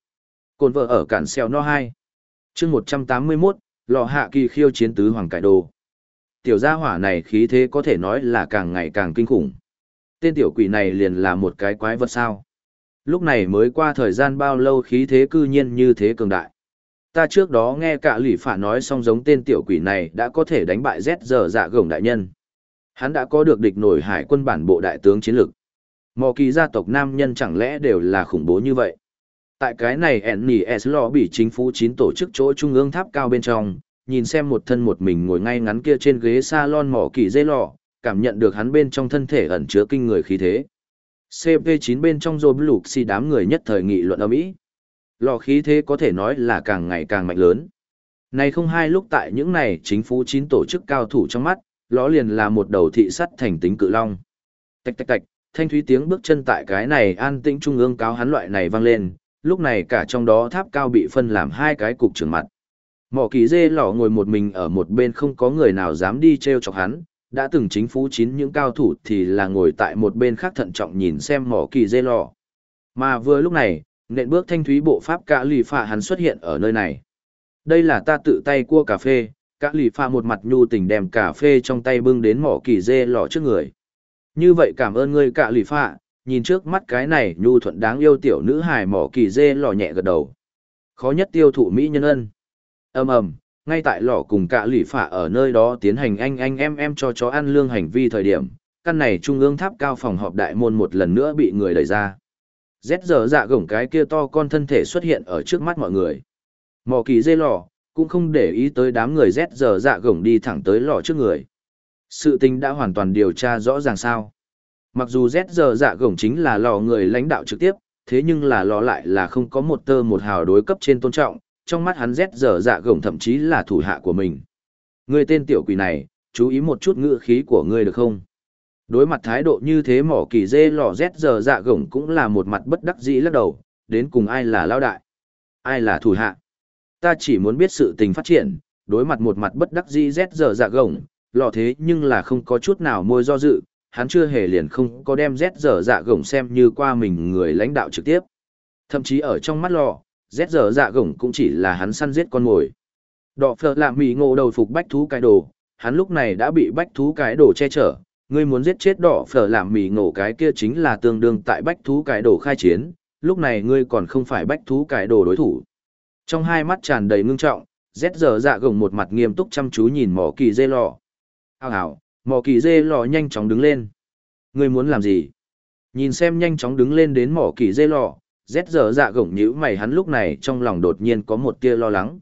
Cồn vợ ở cản xeo no 2. chương 181, lò hạ kỳ khiêu chiến tứ hoàng cải đồ. Tiểu gia hỏa này khí thế có thể nói là càng ngày càng kinh khủng. Tên tiểu quỷ này liền là một cái quái vật sao. Lúc này mới qua thời gian bao lâu khí thế cư nhiên như thế cường đại ta trước đó nghe cả lỷ phả nói xong giống tên tiểu quỷ này đã có thể đánh bại Z giờ dạ gồng đại nhân. Hắn đã có được địch nổi hải quân bản bộ đại tướng chiến lực. Mò kỳ gia tộc nam nhân chẳng lẽ đều là khủng bố như vậy. Tại cái này NES lo bị chính phủ chín tổ chức chỗ trung ương tháp cao bên trong, nhìn xem một thân một mình ngồi ngay ngắn kia trên ghế salon mỏ kỳ dây lò, cảm nhận được hắn bên trong thân thể ẩn chứa kinh người khí thế. CP9 bên trong rô lục xì đám người nhất thời nghị luận ở Mỹ. Lò khí thế có thể nói là càng ngày càng mạnh lớn. Này không hai lúc tại những này chính phủ chín tổ chức cao thủ trong mắt, ló liền là một đầu thị sắt thành tính cự long. Tạch tạch tạch, thanh thúy tiếng bước chân tại cái này an tĩnh trung ương cáo hắn loại này vang lên, lúc này cả trong đó tháp cao bị phân làm hai cái cục trường mặt. Mỏ kỳ dê lỏ ngồi một mình ở một bên không có người nào dám đi treo chọc hắn, đã từng chính phủ chín những cao thủ thì là ngồi tại một bên khác thận trọng nhìn xem mỏ kỳ dê lò. Mà vừa lúc này, nện bước thanh thúy bộ pháp cả lì phạ hắn xuất hiện ở nơi này. Đây là ta tự tay cua cà phê, cả lì phạ một mặt nhu tình đem cà phê trong tay bưng đến mỏ kỳ dê lò trước người. Như vậy cảm ơn ngươi cả lì phạ, nhìn trước mắt cái này nhu thuận đáng yêu tiểu nữ hài mỏ kỳ dê lò nhẹ gật đầu. Khó nhất tiêu thụ Mỹ nhân ân. ầm ầm ngay tại lò cùng cả lì phạ ở nơi đó tiến hành anh anh em em cho chó ăn lương hành vi thời điểm, căn này trung ương tháp cao phòng họp đại môn một lần nữa bị người đẩy ra rét giờ dạ gổng cái kia to con thân thể xuất hiện ở trước mắt mọi người. Mò kỳ dê lò, cũng không để ý tới đám người rét giờ dạ gổng đi thẳng tới lò trước người. Sự tình đã hoàn toàn điều tra rõ ràng sao. Mặc dù rét giờ dạ gồng chính là lò người lãnh đạo trực tiếp, thế nhưng là lò lại là không có một tơ một hào đối cấp trên tôn trọng, trong mắt hắn rét giờ dạ gồng thậm chí là thủ hạ của mình. Người tên tiểu quỷ này, chú ý một chút ngữ khí của ngươi được không? Đối mặt thái độ như thế mỏ kỳ dê lò rét giờ dạ gồng cũng là một mặt bất đắc dĩ lắc đầu, đến cùng ai là lao đại, ai là thủ hạ. Ta chỉ muốn biết sự tình phát triển, đối mặt một mặt bất đắc dĩ rét giờ dạ gồng, lò thế nhưng là không có chút nào môi do dự, hắn chưa hề liền không có đem rét giờ dạ gồng xem như qua mình người lãnh đạo trực tiếp. Thậm chí ở trong mắt lò, rét giờ dạ gồng cũng chỉ là hắn săn giết con mồi. Đọ phở lạ mì ngộ đầu phục bách thú cái đồ, hắn lúc này đã bị bách thú cái đồ che chở, ngươi muốn giết chết đỏ phở làm mì ngộ cái kia chính là tương đương tại bách thú cải đồ khai chiến, lúc này ngươi còn không phải bách thú cải đồ đối thủ. Trong hai mắt tràn đầy ngưng trọng, rét giờ dạ gồng một mặt nghiêm túc chăm chú nhìn mỏ kỳ dê lò. Hào hào, mỏ kỳ dê lò nhanh chóng đứng lên. Ngươi muốn làm gì? Nhìn xem nhanh chóng đứng lên đến mỏ kỳ dê lò, rét giờ dạ gồng nhíu mày hắn lúc này trong lòng đột nhiên có một tia lo lắng.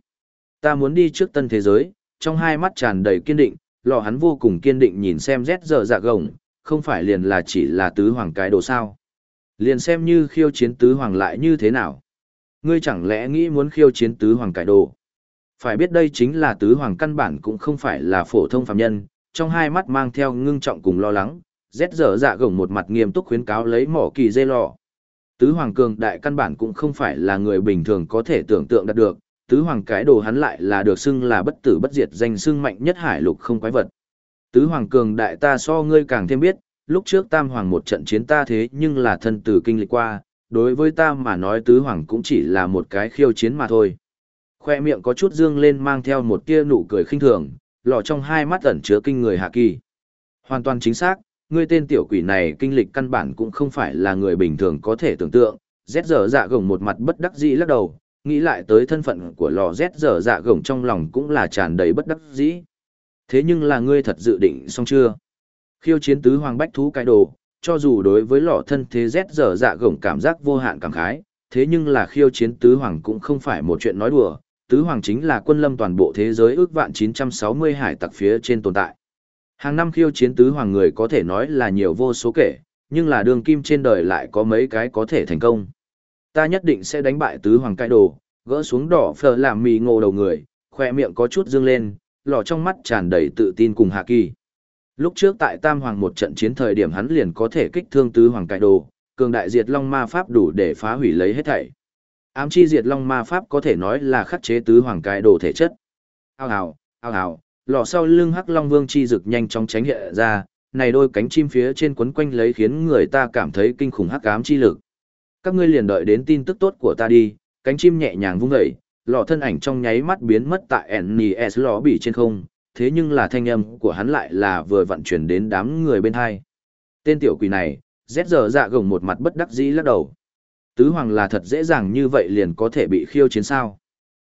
Ta muốn đi trước tân thế giới, trong hai mắt tràn đầy kiên định, lò hắn vô cùng kiên định nhìn xem rét giờ dạ gồng, không phải liền là chỉ là tứ hoàng cái đồ sao. Liền xem như khiêu chiến tứ hoàng lại như thế nào. Ngươi chẳng lẽ nghĩ muốn khiêu chiến tứ hoàng cải đồ? Phải biết đây chính là tứ hoàng căn bản cũng không phải là phổ thông phạm nhân, trong hai mắt mang theo ngưng trọng cùng lo lắng, rét dở dạ gồng một mặt nghiêm túc khuyến cáo lấy mỏ kỳ dây lò. Tứ hoàng cường đại căn bản cũng không phải là người bình thường có thể tưởng tượng đạt được, tứ hoàng cái đồ hắn lại là được xưng là bất tử bất diệt danh xưng mạnh nhất hải lục không quái vật. Tứ hoàng cường đại ta so ngươi càng thêm biết, lúc trước tam hoàng một trận chiến ta thế nhưng là thân tử kinh lịch qua, đối với ta mà nói tứ hoàng cũng chỉ là một cái khiêu chiến mà thôi. Khoe miệng có chút dương lên mang theo một tia nụ cười khinh thường, lọ trong hai mắt ẩn chứa kinh người hạ kỳ. Hoàn toàn chính xác, ngươi tên tiểu quỷ này kinh lịch căn bản cũng không phải là người bình thường có thể tưởng tượng. rét dở dạ gồng một mặt bất đắc dĩ lắc đầu, nghĩ lại tới thân phận của lò rét dở dạ gồng trong lòng cũng là tràn đầy bất đắc dĩ. Thế nhưng là ngươi thật dự định xong chưa? Khiêu chiến tứ hoàng bách thú cái đồ, cho dù đối với lò thân thế rét dở dạ gồng cảm giác vô hạn cảm khái, thế nhưng là khiêu chiến tứ hoàng cũng không phải một chuyện nói đùa, tứ hoàng chính là quân lâm toàn bộ thế giới ước vạn 960 hải tặc phía trên tồn tại. Hàng năm khiêu chiến tứ hoàng người có thể nói là nhiều vô số kể, nhưng là đường kim trên đời lại có mấy cái có thể thành công. Ta nhất định sẽ đánh bại tứ hoàng cai đồ, gỡ xuống đỏ phở làm mì ngộ đầu người, khoe miệng có chút dương lên, lò trong mắt tràn đầy tự tin cùng hạ kỳ. Lúc trước tại Tam Hoàng một trận chiến thời điểm hắn liền có thể kích thương tứ hoàng cai đồ, cường đại diệt long ma pháp đủ để phá hủy lấy hết thảy. Ám chi diệt long ma pháp có thể nói là khắc chế tứ hoàng cai đồ thể chất. Ao ào, ao ào, lò sau lưng hắc long vương chi rực nhanh chóng tránh hiện ra, này đôi cánh chim phía trên quấn quanh lấy khiến người ta cảm thấy kinh khủng hắc ám chi lực các ngươi liền đợi đến tin tức tốt của ta đi, cánh chim nhẹ nhàng vung dậy, lọ thân ảnh trong nháy mắt biến mất tại Ennis lò bỉ trên không, thế nhưng là thanh âm của hắn lại là vừa vận chuyển đến đám người bên hai. Tên tiểu quỷ này, rét giờ dạ gồng một mặt bất đắc dĩ lắc đầu. Tứ hoàng là thật dễ dàng như vậy liền có thể bị khiêu chiến sao.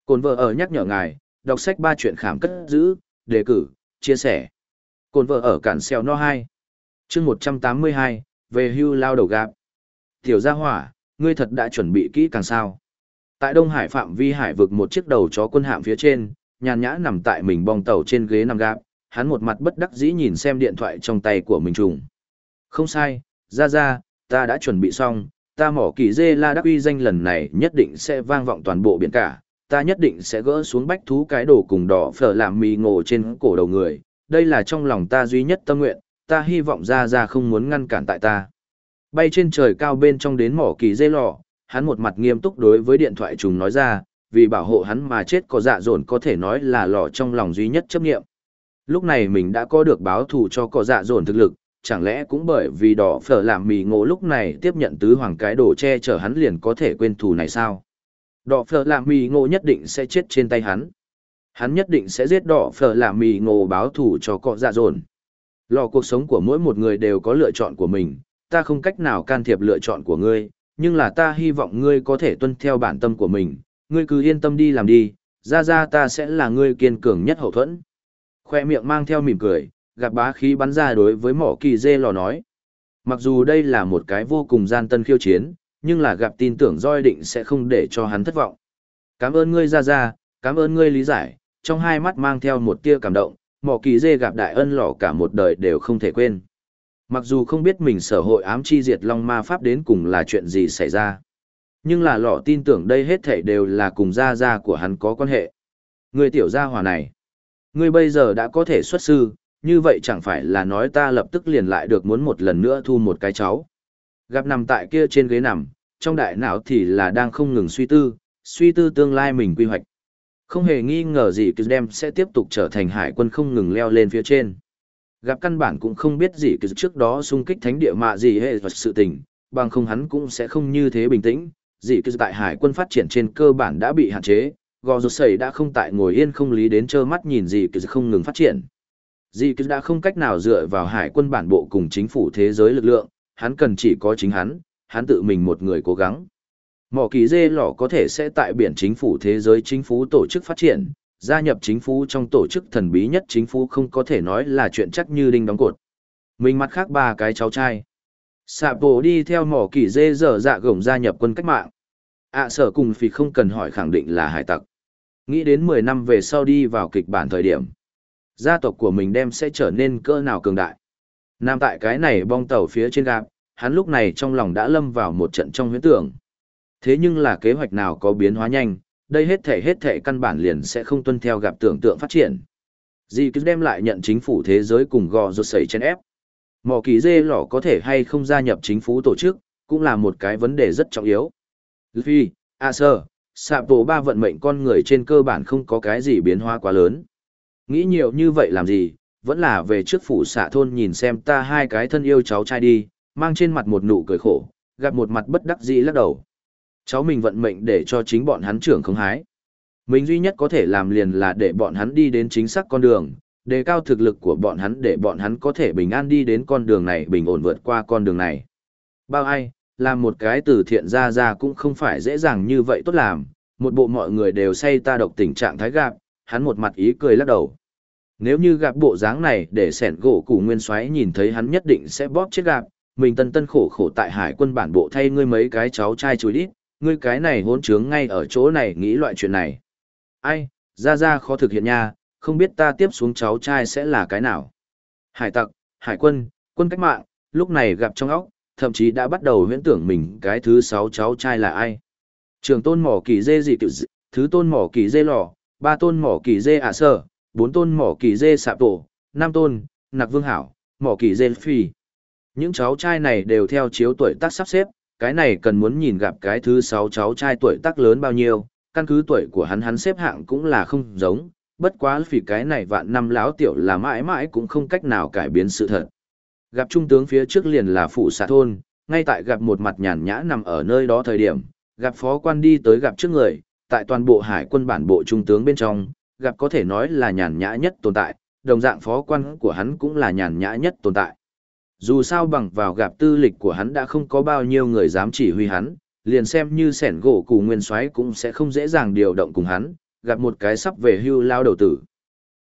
Cồn vợ ở nhắc nhở ngài, đọc sách ba chuyện khảm cất giữ, đề cử, chia sẻ. Cồn vợ ở cản xeo no 2. chương 182, về hưu lao đầu gạp. Tiểu gia hỏa, ngươi thật đã chuẩn bị kỹ càng sao. Tại Đông Hải phạm vi hải vực một chiếc đầu chó quân hạm phía trên, nhàn nhã nằm tại mình bong tàu trên ghế nằm gạp, hắn một mặt bất đắc dĩ nhìn xem điện thoại trong tay của mình trùng. Không sai, ra ra, ta đã chuẩn bị xong, ta mỏ kỳ dê la đắc uy danh lần này nhất định sẽ vang vọng toàn bộ biển cả, ta nhất định sẽ gỡ xuống bách thú cái đồ cùng đỏ phở làm mì ngộ trên cổ đầu người, đây là trong lòng ta duy nhất tâm nguyện, ta hy vọng ra ra không muốn ngăn cản tại ta. Bay trên trời cao bên trong đến mỏ kỳ dây lò, hắn một mặt nghiêm túc đối với điện thoại trùng nói ra, vì bảo hộ hắn mà chết có dạ dồn có thể nói là lò trong lòng duy nhất chấp nghiệm. Lúc này mình đã có được báo thù cho có dạ dồn thực lực, chẳng lẽ cũng bởi vì đỏ phở làm mì ngộ lúc này tiếp nhận tứ hoàng cái đồ che chở hắn liền có thể quên thù này sao? Đỏ phở làm mì ngộ nhất định sẽ chết trên tay hắn. Hắn nhất định sẽ giết đỏ phở làm mì ngộ báo thù cho có dạ dồn. Lò cuộc sống của mỗi một người đều có lựa chọn của mình, ta không cách nào can thiệp lựa chọn của ngươi, nhưng là ta hy vọng ngươi có thể tuân theo bản tâm của mình, ngươi cứ yên tâm đi làm đi, ra ra ta sẽ là ngươi kiên cường nhất hậu thuẫn. Khoe miệng mang theo mỉm cười, gặp bá khí bắn ra đối với mỏ kỳ dê lò nói. Mặc dù đây là một cái vô cùng gian tân khiêu chiến, nhưng là gặp tin tưởng roi định sẽ không để cho hắn thất vọng. Cảm ơn ngươi ra ra, cảm ơn ngươi lý giải, trong hai mắt mang theo một tia cảm động, mỏ kỳ dê gặp đại ân lò cả một đời đều không thể quên. Mặc dù không biết mình sở hội ám chi diệt long ma pháp đến cùng là chuyện gì xảy ra. Nhưng là lọ tin tưởng đây hết thảy đều là cùng gia gia của hắn có quan hệ. Người tiểu gia hỏa này. Ngươi bây giờ đã có thể xuất sư, như vậy chẳng phải là nói ta lập tức liền lại được muốn một lần nữa thu một cái cháu. Gặp nằm tại kia trên ghế nằm, trong đại não thì là đang không ngừng suy tư, suy tư tương lai mình quy hoạch. Không hề nghi ngờ gì cứ đem sẽ tiếp tục trở thành hải quân không ngừng leo lên phía trên. Gặp căn bản cũng không biết gì cứ trước đó xung kích thánh địa mạ gì hệ vật sự tình, bằng không hắn cũng sẽ không như thế bình tĩnh. Dị cứ tại hải quân phát triển trên cơ bản đã bị hạn chế, gò rột sẩy đã không tại ngồi yên không lý đến trơ mắt nhìn gì cứ không ngừng phát triển. Dị cứ đã không cách nào dựa vào hải quân bản bộ cùng chính phủ thế giới lực lượng, hắn cần chỉ có chính hắn, hắn tự mình một người cố gắng. Mỏ kỳ dê lỏ có thể sẽ tại biển chính phủ thế giới chính phủ tổ chức phát triển, gia nhập chính phủ trong tổ chức thần bí nhất chính phủ không có thể nói là chuyện chắc như đinh đóng cột. Mình mặt khác ba cái cháu trai. Sạ bộ đi theo mỏ kỳ dê dở dạ gồng gia nhập quân cách mạng. ạ sở cùng vì không cần hỏi khẳng định là hải tặc. Nghĩ đến 10 năm về sau đi vào kịch bản thời điểm. Gia tộc của mình đem sẽ trở nên cỡ nào cường đại. Nam tại cái này bong tàu phía trên gạp, hắn lúc này trong lòng đã lâm vào một trận trong huyễn tưởng. Thế nhưng là kế hoạch nào có biến hóa nhanh, đây hết thể hết thể căn bản liền sẽ không tuân theo gặp tưởng tượng phát triển. Dì cứ đem lại nhận chính phủ thế giới cùng gò rột sẩy trên ép. Mỏ kỳ dê lỏ có thể hay không gia nhập chính phủ tổ chức, cũng là một cái vấn đề rất trọng yếu. Luffy, Acer, sạp bộ ba vận mệnh con người trên cơ bản không có cái gì biến hóa quá lớn. Nghĩ nhiều như vậy làm gì, vẫn là về trước phủ xạ thôn nhìn xem ta hai cái thân yêu cháu trai đi, mang trên mặt một nụ cười khổ, gặp một mặt bất đắc dĩ lắc đầu. Cháu mình vận mệnh để cho chính bọn hắn trưởng không hái. Mình duy nhất có thể làm liền là để bọn hắn đi đến chính xác con đường, đề cao thực lực của bọn hắn để bọn hắn có thể bình an đi đến con đường này bình ổn vượt qua con đường này. Bao ai, làm một cái từ thiện ra ra cũng không phải dễ dàng như vậy tốt làm, một bộ mọi người đều say ta độc tình trạng thái gạp, hắn một mặt ý cười lắc đầu. Nếu như gặp bộ dáng này để sẻn gỗ củ nguyên xoáy nhìn thấy hắn nhất định sẽ bóp chết gạp, mình tân tân khổ khổ tại hải quân bản bộ thay ngươi mấy cái cháu trai chùi đít, ngươi cái này hỗn trướng ngay ở chỗ này nghĩ loại chuyện này. Ai, ra ra khó thực hiện nha, không biết ta tiếp xuống cháu trai sẽ là cái nào. Hải tặc, hải quân, quân cách mạng, lúc này gặp trong óc, thậm chí đã bắt đầu huyễn tưởng mình cái thứ sáu cháu trai là ai. Trường tôn mỏ kỳ dê gì dị, thứ tôn mỏ kỳ dê lò, ba tôn mỏ kỳ dê ả sơ, bốn tôn mỏ kỳ dê sạp tổ, năm tôn, nặc vương hảo, mỏ kỳ dê phi. Những cháu trai này đều theo chiếu tuổi tác sắp xếp, cái này cần muốn nhìn gặp cái thứ sáu cháu trai tuổi tác lớn bao nhiêu, căn cứ tuổi của hắn hắn xếp hạng cũng là không giống, bất quá vì cái này vạn năm láo tiểu là mãi mãi cũng không cách nào cải biến sự thật. Gặp trung tướng phía trước liền là phụ xạ thôn, ngay tại gặp một mặt nhàn nhã nằm ở nơi đó thời điểm, gặp phó quan đi tới gặp trước người, tại toàn bộ hải quân bản bộ trung tướng bên trong, gặp có thể nói là nhàn nhã nhất tồn tại, đồng dạng phó quan của hắn cũng là nhàn nhã nhất tồn tại. Dù sao bằng vào gặp tư lịch của hắn đã không có bao nhiêu người dám chỉ huy hắn, liền xem như sẻn gỗ cù nguyên soái cũng sẽ không dễ dàng điều động cùng hắn, gặp một cái sắp về hưu lao đầu tử.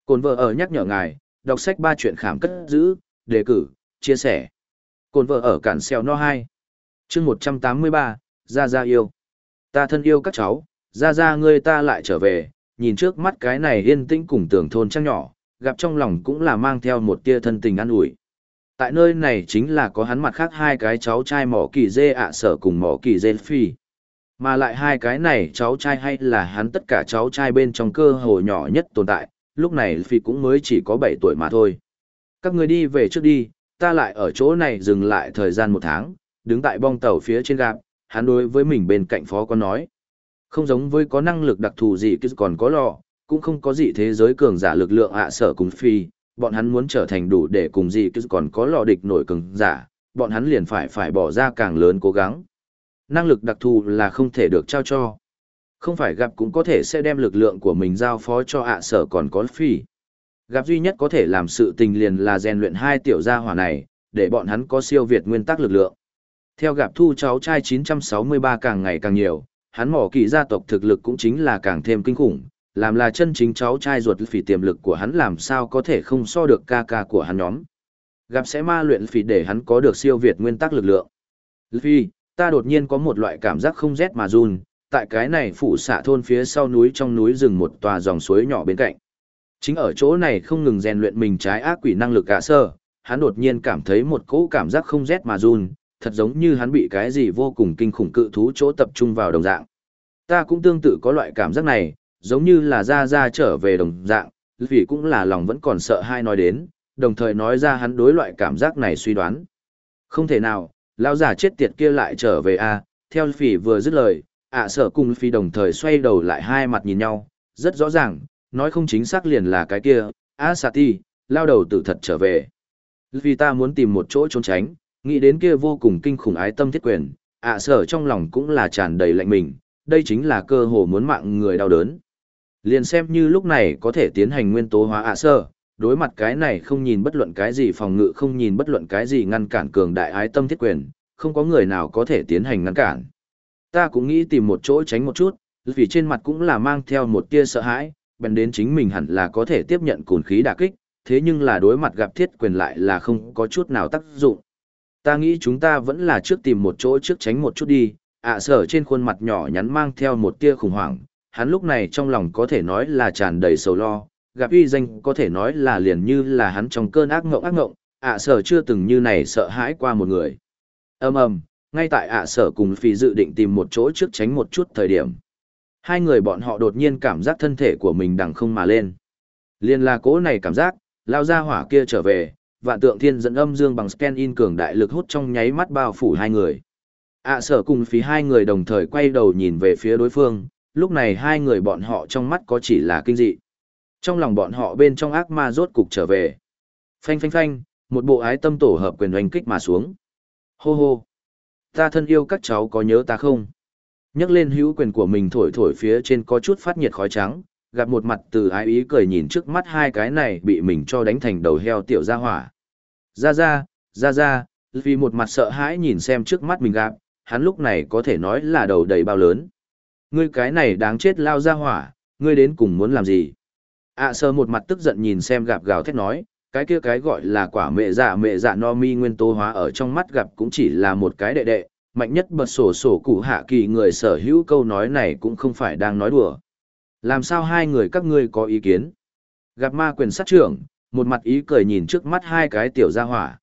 Cồn vợ ở nhắc nhở ngài, đọc sách ba chuyện khảm cất giữ, đề cử, chia sẻ. Cồn vợ ở cản xeo no 2. chương 183, Ra Ra yêu. Ta thân yêu các cháu, Ra Ra ngươi ta lại trở về, nhìn trước mắt cái này yên tĩnh cùng tưởng thôn trăng nhỏ, gặp trong lòng cũng là mang theo một tia thân tình an ủi tại nơi này chính là có hắn mặt khác hai cái cháu trai mỏ kỳ dê ạ sở cùng mỏ kỳ dê phi. Mà lại hai cái này cháu trai hay là hắn tất cả cháu trai bên trong cơ hồ nhỏ nhất tồn tại lúc này phi cũng mới chỉ có bảy tuổi mà thôi. Các người đi về trước đi ta lại ở chỗ này dừng lại thời gian một tháng đứng tại bong tàu phía trên gạp hắn đối với mình bên cạnh phó có nói. Không giống với có năng lực đặc thù gì cứ còn có lò, cũng không có gì thế giới cường giả lực lượng ạ sở cùng phi bọn hắn muốn trở thành đủ để cùng gì cứ còn có lò địch nổi cường giả, bọn hắn liền phải phải bỏ ra càng lớn cố gắng. Năng lực đặc thù là không thể được trao cho. Không phải gặp cũng có thể sẽ đem lực lượng của mình giao phó cho ạ sở còn có phi. Gặp duy nhất có thể làm sự tình liền là rèn luyện hai tiểu gia hỏa này, để bọn hắn có siêu việt nguyên tắc lực lượng. Theo gặp thu cháu trai 963 càng ngày càng nhiều, hắn mỏ kỳ gia tộc thực lực cũng chính là càng thêm kinh khủng, làm là chân chính cháu trai ruột phỉ tiềm lực của hắn làm sao có thể không so được ca ca của hắn nhóm. Gặp sẽ ma luyện phỉ để hắn có được siêu việt nguyên tắc lực lượng. Phi, ta đột nhiên có một loại cảm giác không rét mà run, tại cái này phụ xạ thôn phía sau núi trong núi rừng một tòa dòng suối nhỏ bên cạnh. Chính ở chỗ này không ngừng rèn luyện mình trái ác quỷ năng lực cả sơ, hắn đột nhiên cảm thấy một cỗ cảm giác không rét mà run, thật giống như hắn bị cái gì vô cùng kinh khủng cự thú chỗ tập trung vào đồng dạng. Ta cũng tương tự có loại cảm giác này, giống như là ra ra trở về đồng dạng, vì cũng là lòng vẫn còn sợ hai nói đến, đồng thời nói ra hắn đối loại cảm giác này suy đoán. Không thể nào, lão già chết tiệt kia lại trở về a à, theo phỉ vừa dứt lời, ạ sợ cùng phi đồng thời xoay đầu lại hai mặt nhìn nhau, rất rõ ràng, nói không chính xác liền là cái kia, a sati, lao đầu tự thật trở về. Vì ta muốn tìm một chỗ trốn tránh, nghĩ đến kia vô cùng kinh khủng ái tâm thiết quyền, ạ sở trong lòng cũng là tràn đầy lạnh mình, đây chính là cơ hồ muốn mạng người đau đớn. Liền xem như lúc này có thể tiến hành nguyên tố hóa ạ sở, đối mặt cái này không nhìn bất luận cái gì phòng ngự không nhìn bất luận cái gì ngăn cản cường đại ái tâm thiết quyền, không có người nào có thể tiến hành ngăn cản. Ta cũng nghĩ tìm một chỗ tránh một chút, vì trên mặt cũng là mang theo một tia sợ hãi, bèn đến chính mình hẳn là có thể tiếp nhận cồn khí đả kích, thế nhưng là đối mặt gặp thiết quyền lại là không có chút nào tác dụng. Ta nghĩ chúng ta vẫn là trước tìm một chỗ trước tránh một chút đi, ạ sở trên khuôn mặt nhỏ nhắn mang theo một tia khủng hoảng, hắn lúc này trong lòng có thể nói là tràn đầy sầu lo, gặp uy danh có thể nói là liền như là hắn trong cơn ác ngộng ác ngộng, ạ sở chưa từng như này sợ hãi qua một người. ầm ầm ngay tại ạ sở cùng phi dự định tìm một chỗ trước tránh một chút thời điểm. Hai người bọn họ đột nhiên cảm giác thân thể của mình đằng không mà lên. Liên là cố này cảm giác, lao ra hỏa kia trở về, vạn tượng thiên dẫn âm dương bằng scan in cường đại lực hút trong nháy mắt bao phủ hai người. ạ sở cùng phí hai người đồng thời quay đầu nhìn về phía đối phương, lúc này hai người bọn họ trong mắt có chỉ là kinh dị. Trong lòng bọn họ bên trong ác ma rốt cục trở về. Phanh phanh phanh, một bộ ái tâm tổ hợp quyền oanh kích mà xuống. Hô hô. Ta thân yêu các cháu có nhớ ta không? nhấc lên hữu quyền của mình thổi thổi phía trên có chút phát nhiệt khói trắng, gặp một mặt từ ái ý cười nhìn trước mắt hai cái này bị mình cho đánh thành đầu heo tiểu ra hỏa. Ra ra, ra ra, vì một mặt sợ hãi nhìn xem trước mắt mình gặp, hắn lúc này có thể nói là đầu đầy bao lớn. Ngươi cái này đáng chết lao ra hỏa, ngươi đến cùng muốn làm gì? ạ à, sơ một mặt tức giận nhìn xem gạp gào thét nói, cái kia cái gọi là quả mẹ dạ mẹ dạ no mi nguyên tố hóa ở trong mắt gặp cũng chỉ là một cái đệ đệ, mạnh nhất bật sổ sổ cụ hạ kỳ người sở hữu câu nói này cũng không phải đang nói đùa. Làm sao hai người các ngươi có ý kiến? Gặp ma quyền sát trưởng, một mặt ý cười nhìn trước mắt hai cái tiểu gia hỏa.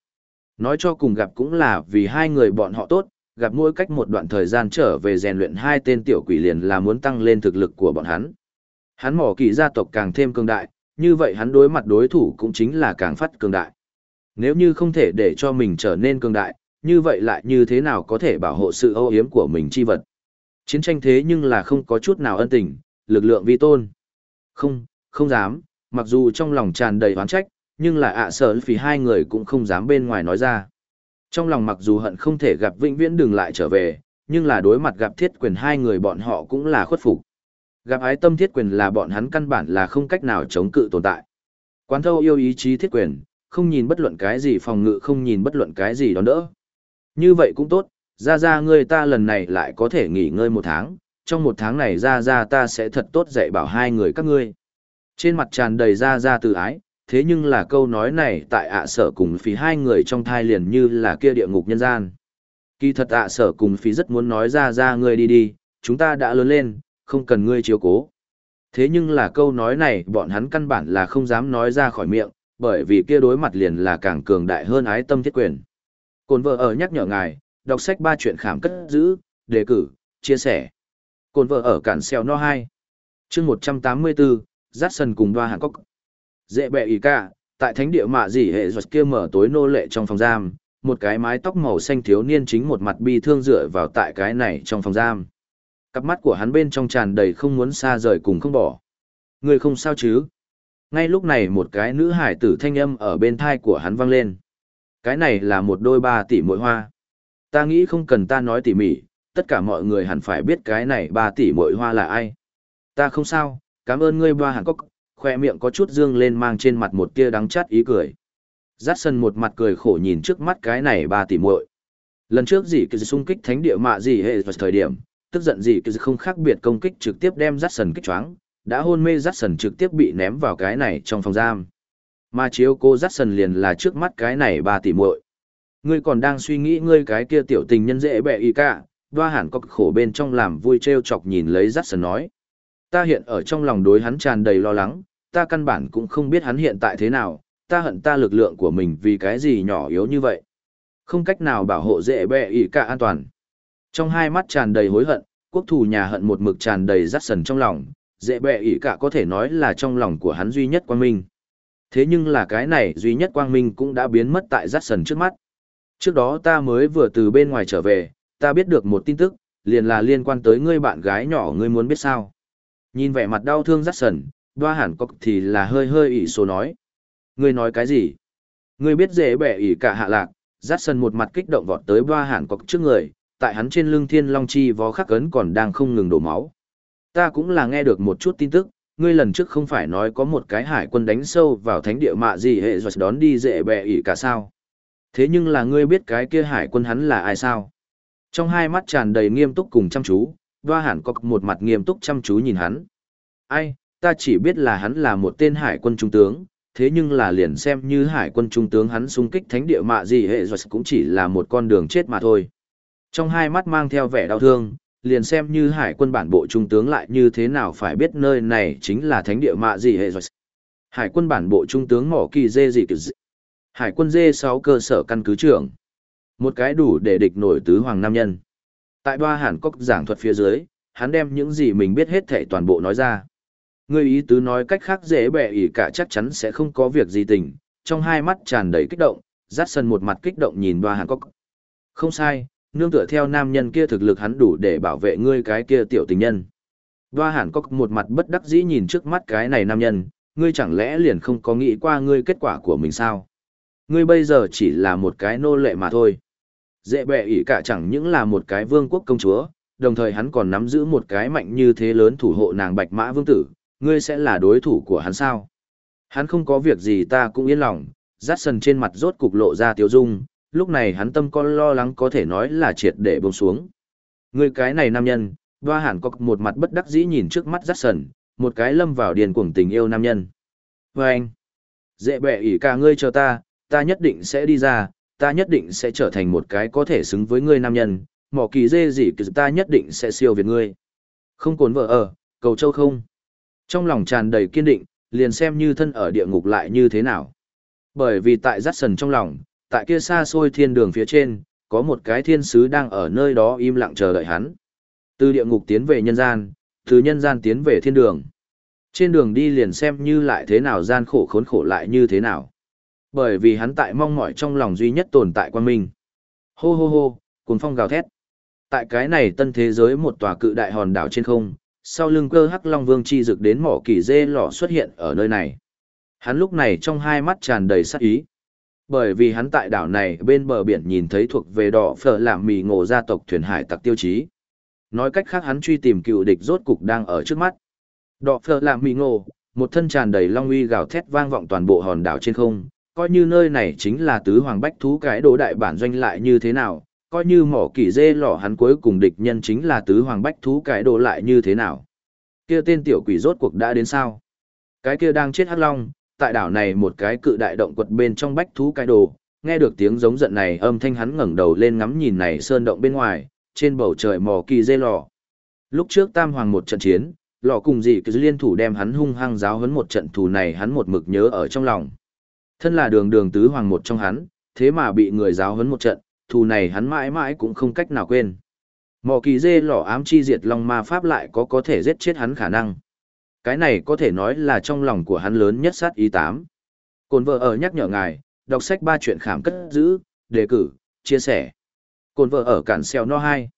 Nói cho cùng gặp cũng là vì hai người bọn họ tốt, gặp mỗi cách một đoạn thời gian trở về rèn luyện hai tên tiểu quỷ liền là muốn tăng lên thực lực của bọn hắn. Hắn mỏ kỳ gia tộc càng thêm cường đại, như vậy hắn đối mặt đối thủ cũng chính là càng phát cường đại. Nếu như không thể để cho mình trở nên cường đại, như vậy lại như thế nào có thể bảo hộ sự âu hiếm của mình chi vật. Chiến tranh thế nhưng là không có chút nào ân tình, lực lượng vi tôn. Không, không dám, mặc dù trong lòng tràn đầy oán trách, nhưng là ạ sợ vì hai người cũng không dám bên ngoài nói ra. Trong lòng mặc dù hận không thể gặp vĩnh viễn đừng lại trở về, nhưng là đối mặt gặp thiết quyền hai người bọn họ cũng là khuất phục. Gặp ái tâm thiết quyền là bọn hắn căn bản là không cách nào chống cự tồn tại. Quán thâu yêu ý chí thiết quyền, không nhìn bất luận cái gì phòng ngự không nhìn bất luận cái gì đón đỡ. Như vậy cũng tốt, ra ra ngươi ta lần này lại có thể nghỉ ngơi một tháng, trong một tháng này ra ra ta sẽ thật tốt dạy bảo hai người các ngươi. Trên mặt tràn đầy ra ra từ ái, thế nhưng là câu nói này tại ạ sở cùng phí hai người trong thai liền như là kia địa ngục nhân gian. Kỳ thật ạ sở cùng phí rất muốn nói ra ra ngươi đi đi, chúng ta đã lớn lên, không cần ngươi chiếu cố. Thế nhưng là câu nói này bọn hắn căn bản là không dám nói ra khỏi miệng, bởi vì kia đối mặt liền là càng cường đại hơn ái tâm thiết quyền. Cồn vợ ở nhắc nhở ngài, đọc sách ba chuyện khám cất giữ, đề cử, chia sẻ. Cồn vợ ở cản xeo no 2. chương 184, Jackson cùng đoa Hàn Cốc. Dễ bẹ ý cả, tại thánh địa mạ gì hệ ruột kia mở tối nô lệ trong phòng giam, một cái mái tóc màu xanh thiếu niên chính một mặt bi thương dựa vào tại cái này trong phòng giam. Cặp mắt của hắn bên trong tràn đầy không muốn xa rời cùng không bỏ. Người không sao chứ? Ngay lúc này một cái nữ hải tử thanh âm ở bên thai của hắn vang lên. Cái này là một đôi ba tỷ mỗi hoa. Ta nghĩ không cần ta nói tỉ mỉ, tất cả mọi người hẳn phải biết cái này ba tỷ mỗi hoa là ai. Ta không sao, cảm ơn ngươi ba hàn cốc, khoe miệng có chút dương lên mang trên mặt một tia đắng chát ý cười. Dát sân một mặt cười khổ nhìn trước mắt cái này ba tỷ muội. Lần trước gì cứ xung kích thánh địa mạ gì hệ vào thời điểm, tức giận gì cứ không khác biệt công kích trực tiếp đem Dát sân kích choáng, đã hôn mê Dát sân trực tiếp bị ném vào cái này trong phòng giam. Mà chiếu cô dắt sần liền là trước mắt cái này ba tỷ muội Ngươi còn đang suy nghĩ ngươi cái kia tiểu tình nhân dễ bẻ y cả, đoa hẳn có khổ bên trong làm vui trêu chọc nhìn lấy dắt sần nói. Ta hiện ở trong lòng đối hắn tràn đầy lo lắng, ta căn bản cũng không biết hắn hiện tại thế nào, ta hận ta lực lượng của mình vì cái gì nhỏ yếu như vậy. Không cách nào bảo hộ dễ bẹ ý cả an toàn. Trong hai mắt tràn đầy hối hận, quốc thủ nhà hận một mực tràn đầy rắt sần trong lòng, dễ bẹ ý cả có thể nói là trong lòng của hắn duy nhất quang minh. Thế nhưng là cái này duy nhất quang minh cũng đã biến mất tại rắt sần trước mắt. Trước đó ta mới vừa từ bên ngoài trở về, ta biết được một tin tức, liền là liên quan tới ngươi bạn gái nhỏ ngươi muốn biết sao. Nhìn vẻ mặt đau thương rắt sần, đoa hẳn cọc thì là hơi hơi ỉ số nói. Ngươi nói cái gì? Ngươi biết dễ bẻ ỉ cả hạ lạc, rắt sân một mặt kích động vọt tới đoa hẳn cọc trước người, tại hắn trên lưng thiên long chi vó khắc ấn còn đang không ngừng đổ máu. Ta cũng là nghe được một chút tin tức, ngươi lần trước không phải nói có một cái hải quân đánh sâu vào thánh địa mạ gì hệ rồi đón đi dễ bẻ ỉ cả sao. Thế nhưng là ngươi biết cái kia hải quân hắn là ai sao? Trong hai mắt tràn đầy nghiêm túc cùng chăm chú, Đoa Hàn cọc một mặt nghiêm túc chăm chú nhìn hắn. Ai, ta chỉ biết là hắn là một tên hải quân trung tướng, thế nhưng là liền xem như hải quân trung tướng hắn xung kích thánh địa mạ gì hệ rồi cũng chỉ là một con đường chết mà thôi. Trong hai mắt mang theo vẻ đau thương, liền xem như hải quân bản bộ trung tướng lại như thế nào phải biết nơi này chính là thánh địa mạ gì hệ rồi. Hải quân bản bộ trung tướng mỏ kỳ dê gì kỳ dị. Hải quân dê 6 cơ sở căn cứ trưởng. Một cái đủ để địch nổi tứ hoàng nam nhân. Tại đoa hàn cốc giảng thuật phía dưới, hắn đem những gì mình biết hết thảy toàn bộ nói ra. Ngươi ý tứ nói cách khác dễ bẻ ỉ cả chắc chắn sẽ không có việc gì tình, trong hai mắt tràn đầy kích động, dắt sân một mặt kích động nhìn đoa hàn cốc. Không sai, nương tựa theo nam nhân kia thực lực hắn đủ để bảo vệ ngươi cái kia tiểu tình nhân. Đoa hàn cốc một mặt bất đắc dĩ nhìn trước mắt cái này nam nhân, ngươi chẳng lẽ liền không có nghĩ qua ngươi kết quả của mình sao? Ngươi bây giờ chỉ là một cái nô lệ mà thôi. Dễ bẹ ỉ cả chẳng những là một cái vương quốc công chúa, đồng thời hắn còn nắm giữ một cái mạnh như thế lớn thủ hộ nàng bạch mã vương tử, ngươi sẽ là đối thủ của hắn sao? Hắn không có việc gì ta cũng yên lòng, rát sần trên mặt rốt cục lộ ra tiêu dung, lúc này hắn tâm con lo lắng có thể nói là triệt để buông xuống. Ngươi cái này nam nhân, Hoa hẳn có một mặt bất đắc dĩ nhìn trước mắt rát sần, một cái lâm vào điền cuồng tình yêu nam nhân. Và anh, dễ bẻ ỉ cả ngươi chờ ta, ta nhất định sẽ đi ra, ta nhất định sẽ trở thành một cái có thể xứng với ngươi nam nhân, mỏ kỳ dê gì ta nhất định sẽ siêu việt ngươi. Không cồn vợ ở, cầu châu không. Trong lòng tràn đầy kiên định, liền xem như thân ở địa ngục lại như thế nào. Bởi vì tại rắt sần trong lòng, tại kia xa xôi thiên đường phía trên, có một cái thiên sứ đang ở nơi đó im lặng chờ đợi hắn. Từ địa ngục tiến về nhân gian, từ nhân gian tiến về thiên đường. Trên đường đi liền xem như lại thế nào gian khổ khốn khổ lại như thế nào. Bởi vì hắn tại mong mỏi trong lòng duy nhất tồn tại quan minh. Hô hô hô, cuồng phong gào thét. Tại cái này tân thế giới một tòa cự đại hòn đảo trên không, sau lưng cơ hắc long vương chi dực đến mỏ kỳ dê lọ xuất hiện ở nơi này. Hắn lúc này trong hai mắt tràn đầy sát ý. Bởi vì hắn tại đảo này bên bờ biển nhìn thấy thuộc về đỏ phở làm mì ngộ gia tộc thuyền hải tặc tiêu chí. Nói cách khác hắn truy tìm cựu địch rốt cục đang ở trước mắt. Đỏ phở làm mì ngộ, một thân tràn đầy long uy gào thét vang vọng toàn bộ hòn đảo trên không, coi như nơi này chính là tứ hoàng bách thú cái đồ đại bản doanh lại như thế nào, coi như mỏ kỳ dê lỏ hắn cuối cùng địch nhân chính là tứ hoàng bách thú cái đồ lại như thế nào. Kia tên tiểu quỷ rốt cuộc đã đến sao? Cái kia đang chết hắc long, tại đảo này một cái cự đại động quật bên trong bách thú cái đồ, nghe được tiếng giống giận này âm thanh hắn ngẩng đầu lên ngắm nhìn này sơn động bên ngoài, trên bầu trời mỏ kỳ dê lò. Lúc trước tam hoàng một trận chiến, lò cùng dị cứ liên thủ đem hắn hung hăng giáo huấn một trận thù này hắn một mực nhớ ở trong lòng. Thân là đường đường tứ hoàng một trong hắn, thế mà bị người giáo huấn một trận, thù này hắn mãi mãi cũng không cách nào quên. Mỏ kỳ dê lỏ ám chi diệt long ma pháp lại có có thể giết chết hắn khả năng. Cái này có thể nói là trong lòng của hắn lớn nhất sát ý tám. Cồn vợ ở nhắc nhở ngài, đọc sách ba chuyện khảm cất giữ, đề cử, chia sẻ. Cồn vợ ở cản xeo no 2.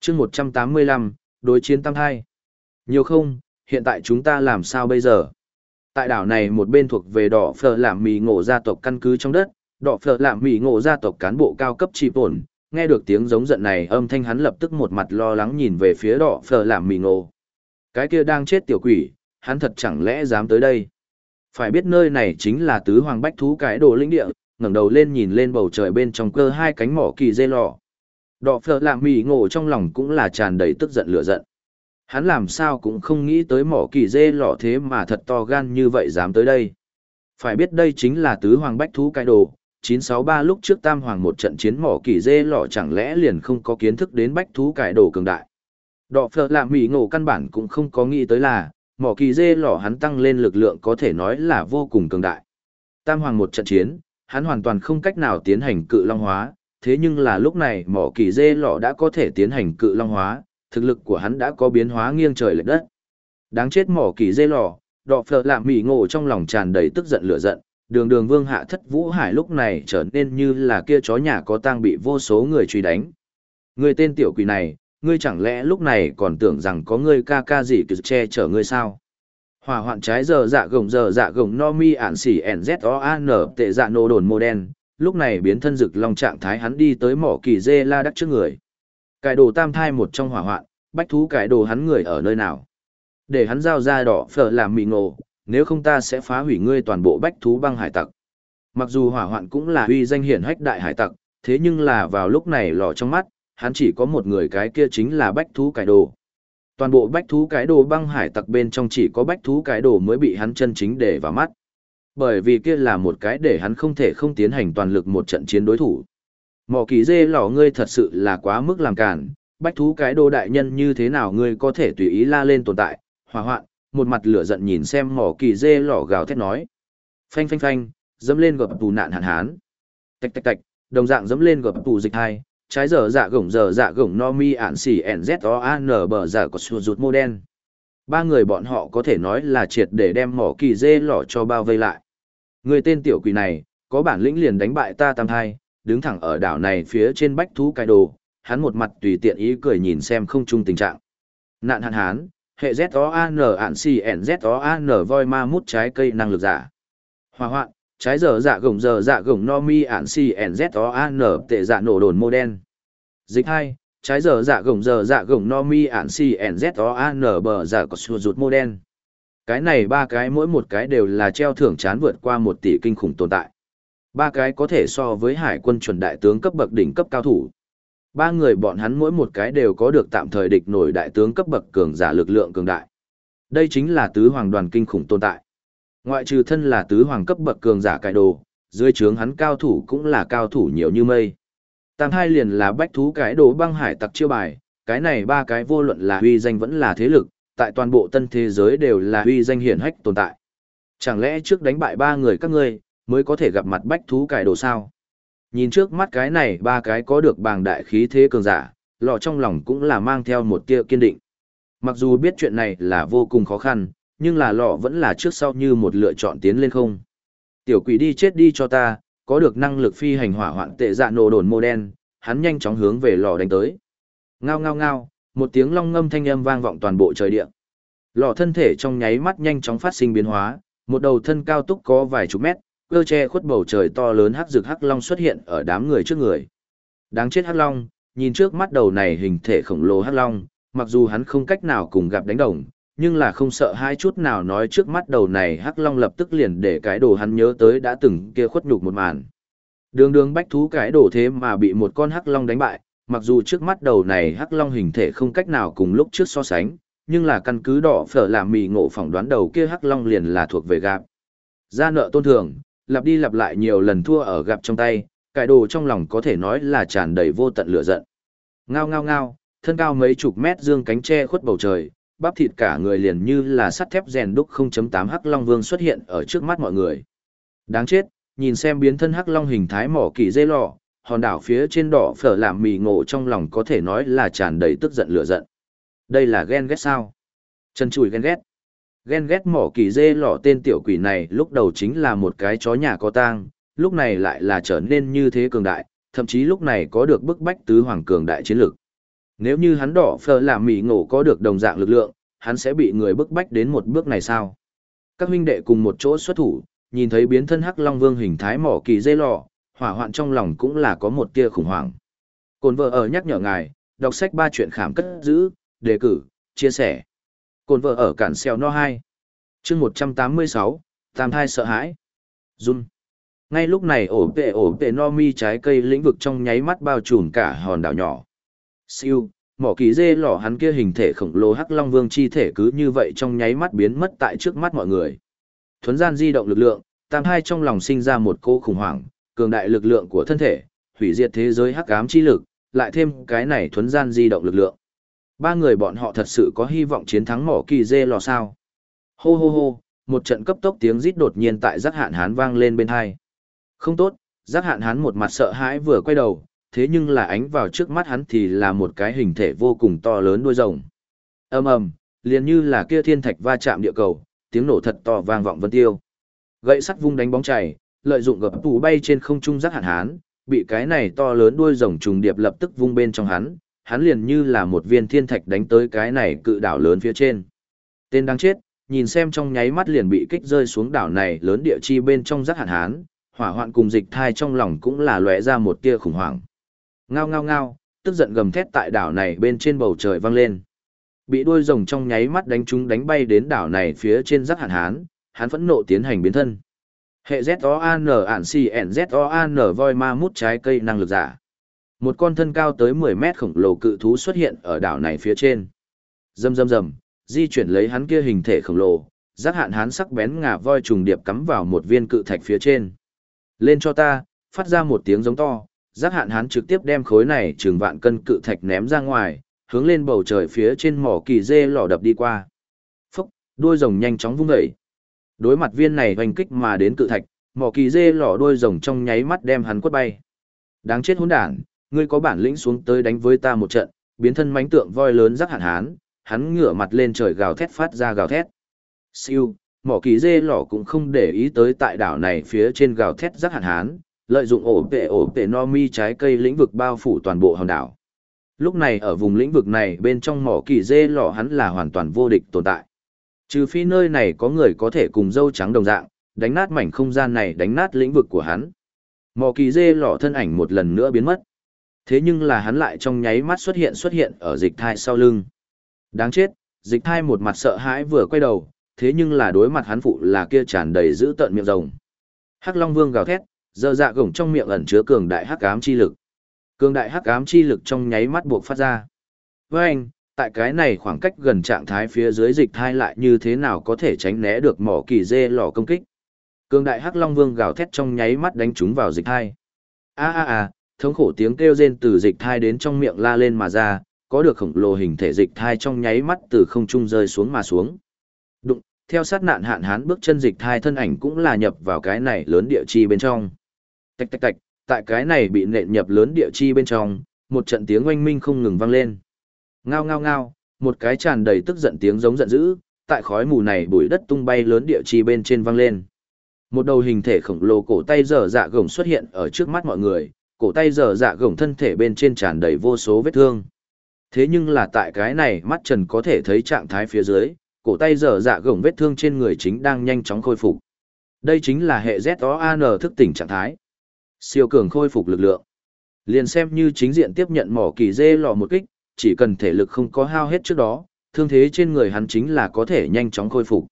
chương 185, đối chiến tam hai. Nhiều không, hiện tại chúng ta làm sao bây giờ? Tại đảo này một bên thuộc về đỏ phở làm mì ngộ gia tộc căn cứ trong đất, đỏ phở làm mì ngộ gia tộc cán bộ cao cấp chi bổn. nghe được tiếng giống giận này âm thanh hắn lập tức một mặt lo lắng nhìn về phía đỏ phở làm mì ngộ. Cái kia đang chết tiểu quỷ, hắn thật chẳng lẽ dám tới đây. Phải biết nơi này chính là tứ hoàng bách thú cái đồ linh địa, ngẩng đầu lên nhìn lên bầu trời bên trong cơ hai cánh mỏ kỳ dây lò. Đỏ phở làm mì ngộ trong lòng cũng là tràn đầy tức giận lửa giận hắn làm sao cũng không nghĩ tới mỏ kỳ dê lọ thế mà thật to gan như vậy dám tới đây. Phải biết đây chính là tứ hoàng bách thú cái đồ, 963 lúc trước tam hoàng một trận chiến mỏ kỳ dê lọ chẳng lẽ liền không có kiến thức đến bách thú cải đồ cường đại. Đọ phở là mỉ ngộ căn bản cũng không có nghĩ tới là, mỏ kỳ dê lọ hắn tăng lên lực lượng có thể nói là vô cùng cường đại. Tam hoàng một trận chiến, hắn hoàn toàn không cách nào tiến hành cự long hóa, thế nhưng là lúc này mỏ kỳ dê lọ đã có thể tiến hành cự long hóa, thực lực của hắn đã có biến hóa nghiêng trời lệch đất. Đáng chết mỏ kỳ dê lọ, đọ phở là mỉ ngộ trong lòng tràn đầy tức giận lửa giận, đường đường vương hạ thất vũ hải lúc này trở nên như là kia chó nhà có tang bị vô số người truy đánh. Người tên tiểu quỷ này, ngươi chẳng lẽ lúc này còn tưởng rằng có ngươi ca ca gì cứ che chở ngươi sao? Hỏa hoạn trái giờ dạ gồng giờ dạ gồng no mi ản xỉ n tệ dạ nô đồn mô đen, lúc này biến thân rực long trạng thái hắn đi tới mỏ kỳ dê la đắc trước người. Cải đồ tam thai một trong hỏa hoạn, bách thú cải đồ hắn người ở nơi nào? Để hắn giao ra đỏ phở làm mì ngộ, nếu không ta sẽ phá hủy ngươi toàn bộ bách thú băng hải tặc. Mặc dù hỏa hoạn cũng là uy danh hiển hách đại hải tặc, thế nhưng là vào lúc này lò trong mắt, hắn chỉ có một người cái kia chính là bách thú cải đồ. Toàn bộ bách thú cái đồ băng hải tặc bên trong chỉ có bách thú cái đồ mới bị hắn chân chính để vào mắt. Bởi vì kia là một cái để hắn không thể không tiến hành toàn lực một trận chiến đối thủ. Mỏ kỳ dê lò ngươi thật sự là quá mức làm cản, bách thú cái đồ đại nhân như thế nào ngươi có thể tùy ý la lên tồn tại, hòa hoạn, một mặt lửa giận nhìn xem mỏ kỳ dê lỏ gào thét nói. Phanh phanh phanh, dẫm lên gập tù nạn hạn hán. Tạch tạch tạch, đồng dạng dẫm lên gập tù dịch hai, trái giờ dạ gổng giờ dạ gổng no mi ạn xỉ nz o n bờ dạ có sụt rụt mô đen ba người bọn họ có thể nói là triệt để đem mỏ kỳ dê lỏ cho bao vây lại người tên tiểu quỷ này có bản lĩnh liền đánh bại ta tam thai đứng thẳng ở đảo này phía trên bách thú cai đồ hắn một mặt tùy tiện ý cười nhìn xem không chung tình trạng nạn hạn hán hệ z o an ạn xỉ o voi ma mút trái cây năng lực giả. Hỏa hoạn, trái giờ dạ gồng giờ dạ gồng no mi ản si nz o tệ dạ nổ đồn mô đen. Dịch hai, trái giờ dạ gồng giờ dạ gồng no mi ản si nz o bờ dạ có xua rụt mô đen. Cái này ba cái mỗi một cái đều là treo thưởng chán vượt qua một tỷ kinh khủng tồn tại. Ba cái có thể so với hải quân chuẩn đại tướng cấp bậc đỉnh cấp cao thủ ba người bọn hắn mỗi một cái đều có được tạm thời địch nổi đại tướng cấp bậc cường giả lực lượng cường đại đây chính là tứ hoàng đoàn kinh khủng tồn tại Ngoại trừ thân là tứ hoàng cấp bậc cường giả cải đồ, dưới trướng hắn cao thủ cũng là cao thủ nhiều như mây. Tam hai liền là bách thú cái đồ băng hải tặc chiêu bài, cái này ba cái vô luận là huy danh vẫn là thế lực, tại toàn bộ tân thế giới đều là huy danh hiển hách tồn tại. Chẳng lẽ trước đánh bại ba người các ngươi, mới có thể gặp mặt bách thú cải đồ sao? Nhìn trước mắt cái này ba cái có được bàng đại khí thế cường giả, lọ trong lòng cũng là mang theo một tia kiên định. Mặc dù biết chuyện này là vô cùng khó khăn, nhưng là lọ vẫn là trước sau như một lựa chọn tiến lên không. Tiểu quỷ đi chết đi cho ta, có được năng lực phi hành hỏa hoạn tệ dạ nổ đồn mô đen, hắn nhanh chóng hướng về lò đánh tới. Ngao ngao ngao, một tiếng long ngâm thanh âm vang vọng toàn bộ trời địa. Lò thân thể trong nháy mắt nhanh chóng phát sinh biến hóa, một đầu thân cao túc có vài chục mét, cơ che khuất bầu trời to lớn hắc rực hắc long xuất hiện ở đám người trước người. Đáng chết hắc long, nhìn trước mắt đầu này hình thể khổng lồ hắc long, mặc dù hắn không cách nào cùng gặp đánh đồng, nhưng là không sợ hai chút nào nói trước mắt đầu này hắc long lập tức liền để cái đồ hắn nhớ tới đã từng kia khuất nhục một màn. Đường đường bách thú cái đồ thế mà bị một con hắc long đánh bại, mặc dù trước mắt đầu này hắc long hình thể không cách nào cùng lúc trước so sánh, nhưng là căn cứ đỏ phở làm mì ngộ phỏng đoán đầu kia hắc long liền là thuộc về gạp. Ra nợ tôn thường, lặp đi lặp lại nhiều lần thua ở gặp trong tay, cải đồ trong lòng có thể nói là tràn đầy vô tận lửa giận. Ngao ngao ngao, thân cao mấy chục mét dương cánh che khuất bầu trời, bắp thịt cả người liền như là sắt thép rèn đúc 0.8 Hắc Long Vương xuất hiện ở trước mắt mọi người. Đáng chết, nhìn xem biến thân Hắc Long hình thái mỏ kỳ dây lọ, hòn đảo phía trên đỏ phở làm mì ngộ trong lòng có thể nói là tràn đầy tức giận lửa giận. Đây là ghen ghét sao? Chân chùi ghen ghét. Ghen ghét mỏ kỳ dê lọ tên tiểu quỷ này lúc đầu chính là một cái chó nhà có tang, lúc này lại là trở nên như thế cường đại, thậm chí lúc này có được bức bách tứ hoàng cường đại chiến lực. Nếu như hắn đỏ phờ làm mỉ ngộ có được đồng dạng lực lượng, hắn sẽ bị người bức bách đến một bước này sao? Các huynh đệ cùng một chỗ xuất thủ, nhìn thấy biến thân hắc long vương hình thái mỏ kỳ dê lọ, hỏa hoạn trong lòng cũng là có một tia khủng hoảng. Cồn vợ ở nhắc nhở ngài, đọc sách ba chuyện khảm cất giữ, đề cử, chia sẻ. Cồn vợ ở cản xèo no 2. chương 186, tam thai sợ hãi. Run. Ngay lúc này ổ vệ ổ vệ no mi trái cây lĩnh vực trong nháy mắt bao trùm cả hòn đảo nhỏ. Siêu, mỏ kỳ dê lỏ hắn kia hình thể khổng lồ hắc long vương chi thể cứ như vậy trong nháy mắt biến mất tại trước mắt mọi người. Thuấn gian di động lực lượng, tam hai trong lòng sinh ra một cô khủng hoảng, cường đại lực lượng của thân thể, hủy diệt thế giới hắc ám chi lực, lại thêm cái này thuấn gian di động lực lượng. Ba người bọn họ thật sự có hy vọng chiến thắng mỏ kỳ dê lò sao. Hô hô hô, một trận cấp tốc tiếng rít đột nhiên tại giác hạn hán vang lên bên hai. Không tốt, giác hạn hán một mặt sợ hãi vừa quay đầu, thế nhưng là ánh vào trước mắt hắn thì là một cái hình thể vô cùng to lớn đuôi rồng. ầm ầm, liền như là kia thiên thạch va chạm địa cầu, tiếng nổ thật to vang vọng vân tiêu. Gậy sắt vung đánh bóng chảy, lợi dụng gập tủ bay trên không trung giác hạn hán, bị cái này to lớn đuôi rồng trùng điệp lập tức vung bên trong hắn, hắn liền như là một viên thiên thạch đánh tới cái này cự đảo lớn phía trên. Tên đang chết, nhìn xem trong nháy mắt liền bị kích rơi xuống đảo này lớn địa chi bên trong rắc hạn hán, hỏa hoạn cùng dịch thai trong lòng cũng là lóe ra một tia khủng hoảng. Ngao ngao ngao, tức giận gầm thét tại đảo này bên trên bầu trời vang lên. Bị đuôi rồng trong nháy mắt đánh trúng đánh bay đến đảo này phía trên rắc hạn hán, hắn phẫn nộ tiến hành biến thân. Hệ ZOAN ản si ZOAN voi ma mút trái cây năng lực giả. Một con thân cao tới 10 mét khổng lồ cự thú xuất hiện ở đảo này phía trên. Rầm rầm rầm, di chuyển lấy hắn kia hình thể khổng lồ, giác hạn hắn sắc bén ngà voi trùng điệp cắm vào một viên cự thạch phía trên. Lên cho ta, phát ra một tiếng giống to, giác hạn hắn trực tiếp đem khối này trường vạn cân cự thạch ném ra ngoài, hướng lên bầu trời phía trên mỏ kỳ dê lò đập đi qua. Phúc, đuôi rồng nhanh chóng vung dậy. Đối mặt viên này hoành kích mà đến cự thạch, mỏ kỳ dê lò đuôi rồng trong nháy mắt đem hắn quất bay. Đáng chết hỗn đản, ngươi có bản lĩnh xuống tới đánh với ta một trận, biến thân mánh tượng voi lớn rắc hạn hán, hắn ngửa mặt lên trời gào thét phát ra gào thét. Siêu, mỏ kỳ dê lỏ cũng không để ý tới tại đảo này phía trên gào thét rắc hạn hán, lợi dụng ổ tệ ổ tệ no mi trái cây lĩnh vực bao phủ toàn bộ hòn đảo. Lúc này ở vùng lĩnh vực này bên trong mỏ kỳ dê lỏ hắn là hoàn toàn vô địch tồn tại. Trừ phi nơi này có người có thể cùng dâu trắng đồng dạng, đánh nát mảnh không gian này đánh nát lĩnh vực của hắn. Mỏ kỳ dê lỏ thân ảnh một lần nữa biến mất. Thế nhưng là hắn lại trong nháy mắt xuất hiện xuất hiện ở dịch thai sau lưng. Đáng chết, dịch thai một mặt sợ hãi vừa quay đầu, thế nhưng là đối mặt hắn phụ là kia tràn đầy giữ tợn miệng rồng. Hắc Long Vương gào thét, giờ dạ gổng trong miệng ẩn chứa cường đại hắc ám chi lực. Cường đại hắc ám chi lực trong nháy mắt buộc phát ra. Với anh, tại cái này khoảng cách gần trạng thái phía dưới dịch thai lại như thế nào có thể tránh né được mỏ kỳ dê lò công kích. Cường đại hắc Long Vương gào thét trong nháy mắt đánh trúng vào dịch thai. A a a, thống khổ tiếng kêu rên từ dịch thai đến trong miệng la lên mà ra, có được khổng lồ hình thể dịch thai trong nháy mắt từ không trung rơi xuống mà xuống. Đụng, theo sát nạn hạn hán bước chân dịch thai thân ảnh cũng là nhập vào cái này lớn địa chi bên trong. Tạch tạch tạch, tại cái này bị nện nhập lớn địa chi bên trong, một trận tiếng oanh minh không ngừng vang lên. Ngao ngao ngao, một cái tràn đầy tức giận tiếng giống giận dữ, tại khói mù này bụi đất tung bay lớn địa chi bên trên vang lên. Một đầu hình thể khổng lồ cổ tay dở dạ gồng xuất hiện ở trước mắt mọi người, cổ tay dở dạ gồng thân thể bên trên tràn đầy vô số vết thương. Thế nhưng là tại cái này mắt trần có thể thấy trạng thái phía dưới, cổ tay dở dạ gồng vết thương trên người chính đang nhanh chóng khôi phục. Đây chính là hệ ZOAN thức tỉnh trạng thái. Siêu cường khôi phục lực lượng. Liền xem như chính diện tiếp nhận mỏ kỳ dê lò một kích, chỉ cần thể lực không có hao hết trước đó, thương thế trên người hắn chính là có thể nhanh chóng khôi phục.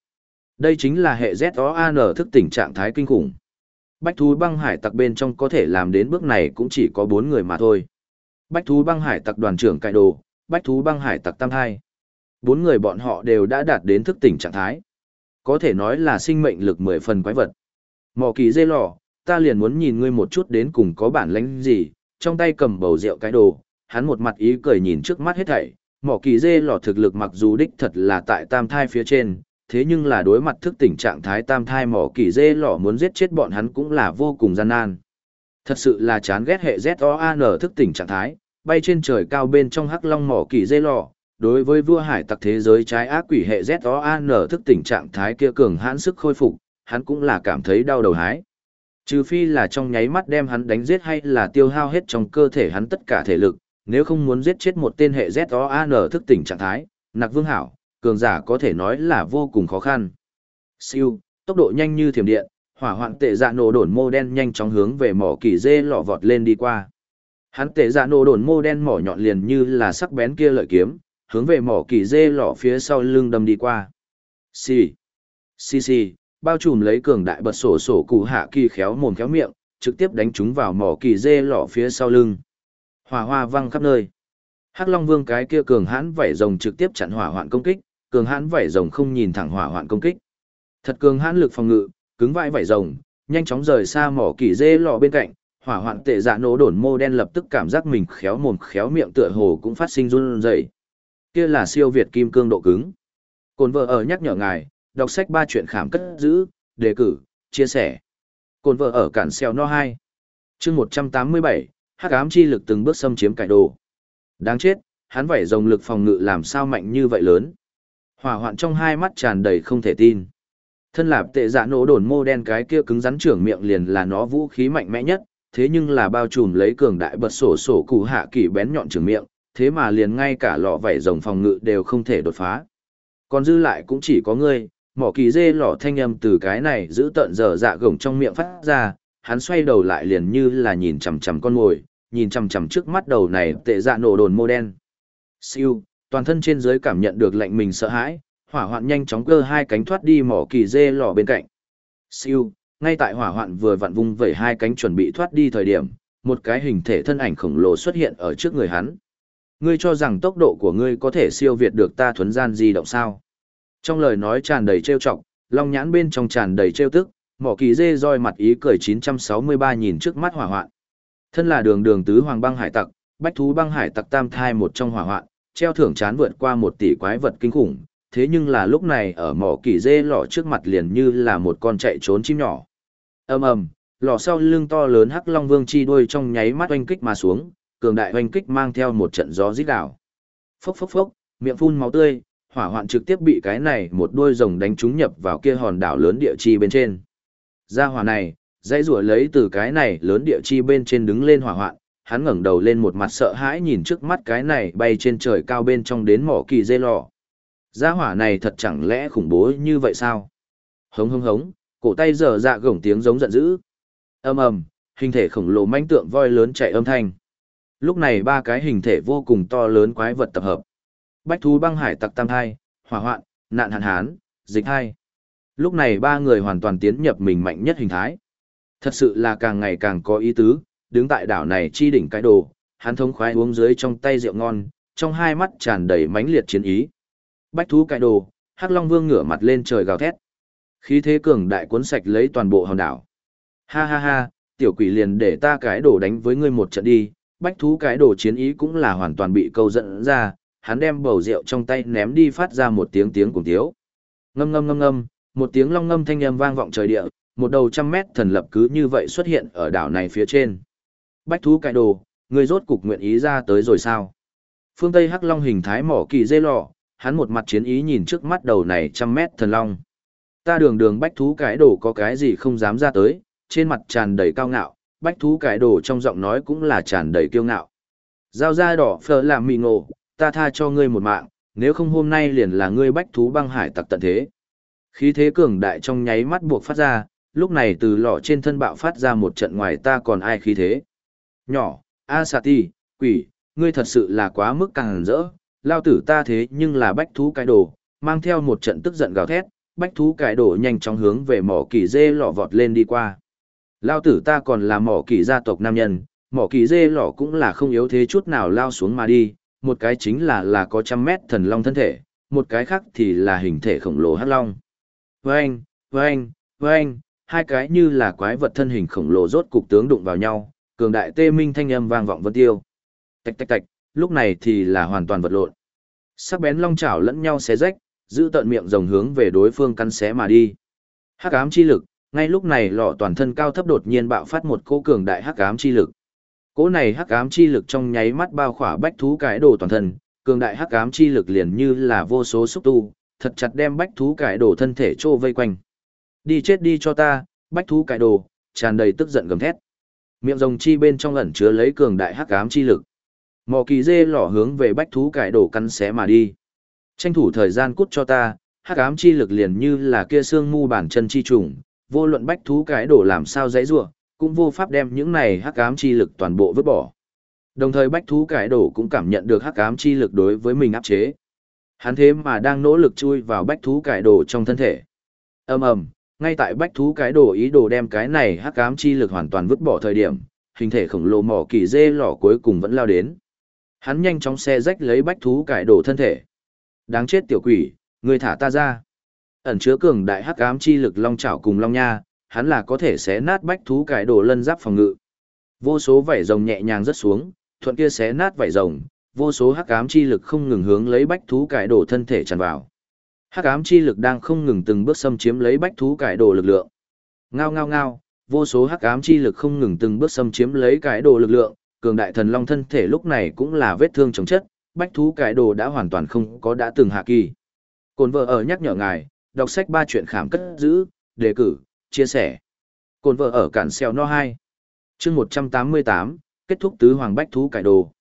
Đây chính là hệ ZOAN thức tỉnh trạng thái kinh khủng. Bách thú băng hải tặc bên trong có thể làm đến bước này cũng chỉ có bốn người mà thôi. Bách thú băng hải tặc đoàn trưởng cải đồ, bách thú băng hải tặc tam hai. Bốn người bọn họ đều đã đạt đến thức tỉnh trạng thái. Có thể nói là sinh mệnh lực mười phần quái vật. Mỏ kỳ dê lò, ta liền muốn nhìn ngươi một chút đến cùng có bản lãnh gì, trong tay cầm bầu rượu cái đồ, hắn một mặt ý cười nhìn trước mắt hết thảy. Mỏ kỳ dê lò thực lực mặc dù đích thật là tại tam thai phía trên, thế nhưng là đối mặt thức tỉnh trạng thái tam thai mỏ kỳ dê lỏ muốn giết chết bọn hắn cũng là vô cùng gian nan. Thật sự là chán ghét hệ ZOAN thức tỉnh trạng thái, bay trên trời cao bên trong hắc long mỏ kỳ dê lỏ, Đối với vua hải tặc thế giới trái ác quỷ hệ ZOAN thức tỉnh trạng thái kia cường hãn sức khôi phục, hắn cũng là cảm thấy đau đầu hái. Trừ phi là trong nháy mắt đem hắn đánh giết hay là tiêu hao hết trong cơ thể hắn tất cả thể lực, nếu không muốn giết chết một tên hệ ZOAN thức tỉnh trạng thái, nặc vương hảo, cường giả có thể nói là vô cùng khó khăn. Siêu, tốc độ nhanh như thiểm điện, hỏa hoạn tệ dạ nổ đổn mô đen nhanh chóng hướng về mỏ kỳ dê lọ vọt lên đi qua. Hắn tệ dạ nổ đồn mô đen mỏ nhọn liền như là sắc bén kia lợi kiếm, hướng về mỏ kỳ dê lọ phía sau lưng đâm đi qua. Xì, xì xì, bao trùm lấy cường đại bật sổ sổ cụ hạ kỳ khéo mồm khéo miệng, trực tiếp đánh chúng vào mỏ kỳ dê lọ phía sau lưng. Hỏa hoa văng khắp nơi. Hắc Long Vương cái kia cường hãn vảy rồng trực tiếp chặn hỏa hoạn công kích, cường hãn vảy rồng không nhìn thẳng hỏa hoạn công kích. Thật cường hãn lực phòng ngự, cứng vãi vảy rồng, nhanh chóng rời xa mỏ kỳ dê lọ bên cạnh, hỏa hoạn tệ dạ nổ đổn mô đen lập tức cảm giác mình khéo mồm khéo miệng tựa hồ cũng phát sinh run rẩy kia là siêu việt kim cương độ cứng cồn vợ ở nhắc nhở ngài đọc sách ba chuyện khảm cất giữ, đề cử, chia sẻ. Cồn vợ ở cản xeo no 2. chương 187, hắc ám chi lực từng bước xâm chiếm cải đồ. Đáng chết, hắn vảy rồng lực phòng ngự làm sao mạnh như vậy lớn. Hỏa hoạn trong hai mắt tràn đầy không thể tin. Thân lạp tệ dạ nổ đồn mô đen cái kia cứng rắn trưởng miệng liền là nó vũ khí mạnh mẽ nhất, thế nhưng là bao trùm lấy cường đại bật sổ sổ cụ hạ kỳ bén nhọn trưởng miệng, thế mà liền ngay cả lọ vảy rồng phòng ngự đều không thể đột phá. Còn dư lại cũng chỉ có ngươi, mỏ kỳ dê lọ thanh âm từ cái này giữ tận dở dạ gồng trong miệng phát ra, hắn xoay đầu lại liền như là nhìn chằm chằm con mồi, nhìn chằm chằm trước mắt đầu này tệ dạ nổ đồn mô đen. Siêu, toàn thân trên dưới cảm nhận được lạnh mình sợ hãi, hỏa hoạn nhanh chóng cơ hai cánh thoát đi mỏ kỳ dê lò bên cạnh. Siêu, ngay tại hỏa hoạn vừa vặn vung vẩy hai cánh chuẩn bị thoát đi thời điểm, một cái hình thể thân ảnh khổng lồ xuất hiện ở trước người hắn. Ngươi cho rằng tốc độ của ngươi có thể siêu việt được ta thuấn gian di động sao? Trong lời nói tràn đầy trêu chọc, long nhãn bên trong tràn đầy trêu tức, mỏ kỳ dê roi mặt ý cười 963 nhìn trước mắt hỏa hoạn. Thân là đường đường tứ hoàng băng hải tặc, bách thú băng hải tặc tam thai một trong hỏa hoạn, treo thưởng chán vượt qua một tỷ quái vật kinh khủng, thế nhưng là lúc này ở mỏ kỳ dê lọ trước mặt liền như là một con chạy trốn chim nhỏ. ầm ầm, lò sau lưng to lớn hắc long vương chi đuôi trong nháy mắt oanh kích mà xuống, cường đại oanh kích mang theo một trận gió rít đảo. Phốc phốc phốc, miệng phun máu tươi, hỏa hoạn trực tiếp bị cái này một đuôi rồng đánh trúng nhập vào kia hòn đảo lớn địa chi bên trên. Ra hỏa này, dãy rủa lấy từ cái này lớn địa chi bên trên đứng lên hỏa hoạn, hắn ngẩng đầu lên một mặt sợ hãi nhìn trước mắt cái này bay trên trời cao bên trong đến mỏ kỳ dê lò. Gia hỏa này thật chẳng lẽ khủng bố như vậy sao? Hống hống hống, cổ tay dở dạ gổng tiếng giống giận dữ. ầm ầm, hình thể khổng lồ manh tượng voi lớn chạy âm thanh. Lúc này ba cái hình thể vô cùng to lớn quái vật tập hợp. Bách thú băng hải tặc tam hai, hỏa hoạn, nạn hạn hán, dịch hai. Lúc này ba người hoàn toàn tiến nhập mình mạnh nhất hình thái. Thật sự là càng ngày càng có ý tứ, đứng tại đảo này chi đỉnh cái đồ, hắn thống khoái uống dưới trong tay rượu ngon, trong hai mắt tràn đầy mãnh liệt chiến ý. Bách thú cái đồ, Hắc Long Vương ngửa mặt lên trời gào thét. Khí thế cường đại cuốn sạch lấy toàn bộ hòn đảo. Ha ha ha, tiểu quỷ liền để ta cái đồ đánh với ngươi một trận đi. Bách thú cái đồ chiến ý cũng là hoàn toàn bị câu dẫn ra, hắn đem bầu rượu trong tay ném đi phát ra một tiếng tiếng cùng thiếu. Ngâm ngâm ngâm ngâm, một tiếng long ngâm thanh âm vang vọng trời địa, một đầu trăm mét thần lập cứ như vậy xuất hiện ở đảo này phía trên. Bách thú cải đồ, người rốt cục nguyện ý ra tới rồi sao? Phương Tây Hắc Long hình thái mỏ kỳ dê lọ, hắn một mặt chiến ý nhìn trước mắt đầu này trăm mét thần long. Ta đường đường bách thú cải đồ có cái gì không dám ra tới, trên mặt tràn đầy cao ngạo, bách thú cải đồ trong giọng nói cũng là tràn đầy kiêu ngạo. Giao ra đỏ phở làm mì ngộ, ta tha cho ngươi một mạng, nếu không hôm nay liền là ngươi bách thú băng hải tặc tận thế. Khí thế cường đại trong nháy mắt buộc phát ra, lúc này từ lọ trên thân bạo phát ra một trận ngoài ta còn ai khí thế. Nhỏ, A Sati, quỷ, ngươi thật sự là quá mức càng rỡ, lao tử ta thế nhưng là bách thú cái đồ, mang theo một trận tức giận gào thét, bách thú cái đồ nhanh chóng hướng về mỏ kỳ dê lọ vọt lên đi qua. Lao tử ta còn là mỏ kỳ gia tộc nam nhân, mỏ kỳ dê lọ cũng là không yếu thế chút nào lao xuống mà đi, một cái chính là là có trăm mét thần long thân thể, một cái khác thì là hình thể khổng lồ hắc long. Vâng, vâng, vâng, hai cái như là quái vật thân hình khổng lồ rốt cục tướng đụng vào nhau, cường đại tê minh thanh âm vang vọng vân tiêu. Tạch tạch tạch, lúc này thì là hoàn toàn vật lộn. Sắc bén long chảo lẫn nhau xé rách, giữ tận miệng rồng hướng về đối phương căn xé mà đi. Hắc ám chi lực, ngay lúc này lọ toàn thân cao thấp đột nhiên bạo phát một cỗ cường đại hắc ám chi lực. Cỗ này hắc ám chi lực trong nháy mắt bao khỏa bách thú cái đồ toàn thân, cường đại hắc ám chi lực liền như là vô số xúc tu, thật chặt đem bách thú cái đồ thân thể trô vây quanh. Đi chết đi cho ta, bách thú cái đồ, tràn đầy tức giận gầm thét. Miệng rồng chi bên trong ẩn chứa lấy cường đại hắc ám chi lực. Mỏ kỳ dê lỏ hướng về bách thú cải đổ cắn xé mà đi. Tranh thủ thời gian cút cho ta, hắc ám chi lực liền như là kia xương mu bản chân chi trùng, vô luận bách thú cải đổ làm sao dãy giụa cũng vô pháp đem những này hắc ám chi lực toàn bộ vứt bỏ. Đồng thời bách thú cải đổ cũng cảm nhận được hắc ám chi lực đối với mình áp chế. Hắn thế mà đang nỗ lực chui vào bách thú cải đổ trong thân thể. Ầm ầm, ngay tại bách thú cái đồ ý đồ đem cái này hắc ám chi lực hoàn toàn vứt bỏ thời điểm, hình thể khổng lồ mỏ kỳ dê lỏ cuối cùng vẫn lao đến. Hắn nhanh chóng xe rách lấy bách thú cải đổ thân thể. Đáng chết tiểu quỷ, người thả ta ra. Ẩn chứa cường đại hắc ám chi lực long chảo cùng long nha, hắn là có thể xé nát bách thú cải đổ lân giáp phòng ngự. Vô số vảy rồng nhẹ nhàng rớt xuống, thuận kia xé nát vảy rồng, vô số hắc ám chi lực không ngừng hướng lấy bách thú cải đổ thân thể tràn vào. Hắc ám chi lực đang không ngừng từng bước xâm chiếm lấy bách thú cải đồ lực lượng. Ngao ngao ngao, vô số hắc ám chi lực không ngừng từng bước xâm chiếm lấy cải đồ lực lượng, cường đại thần long thân thể lúc này cũng là vết thương chồng chất, bách thú cải đồ đã hoàn toàn không có đã từng hạ kỳ. Cồn vợ ở nhắc nhở ngài, đọc sách ba chuyện khảm cất giữ, đề cử, chia sẻ. Cồn vợ ở cản xeo no hai. chương 188, kết thúc tứ hoàng bách thú cải đồ.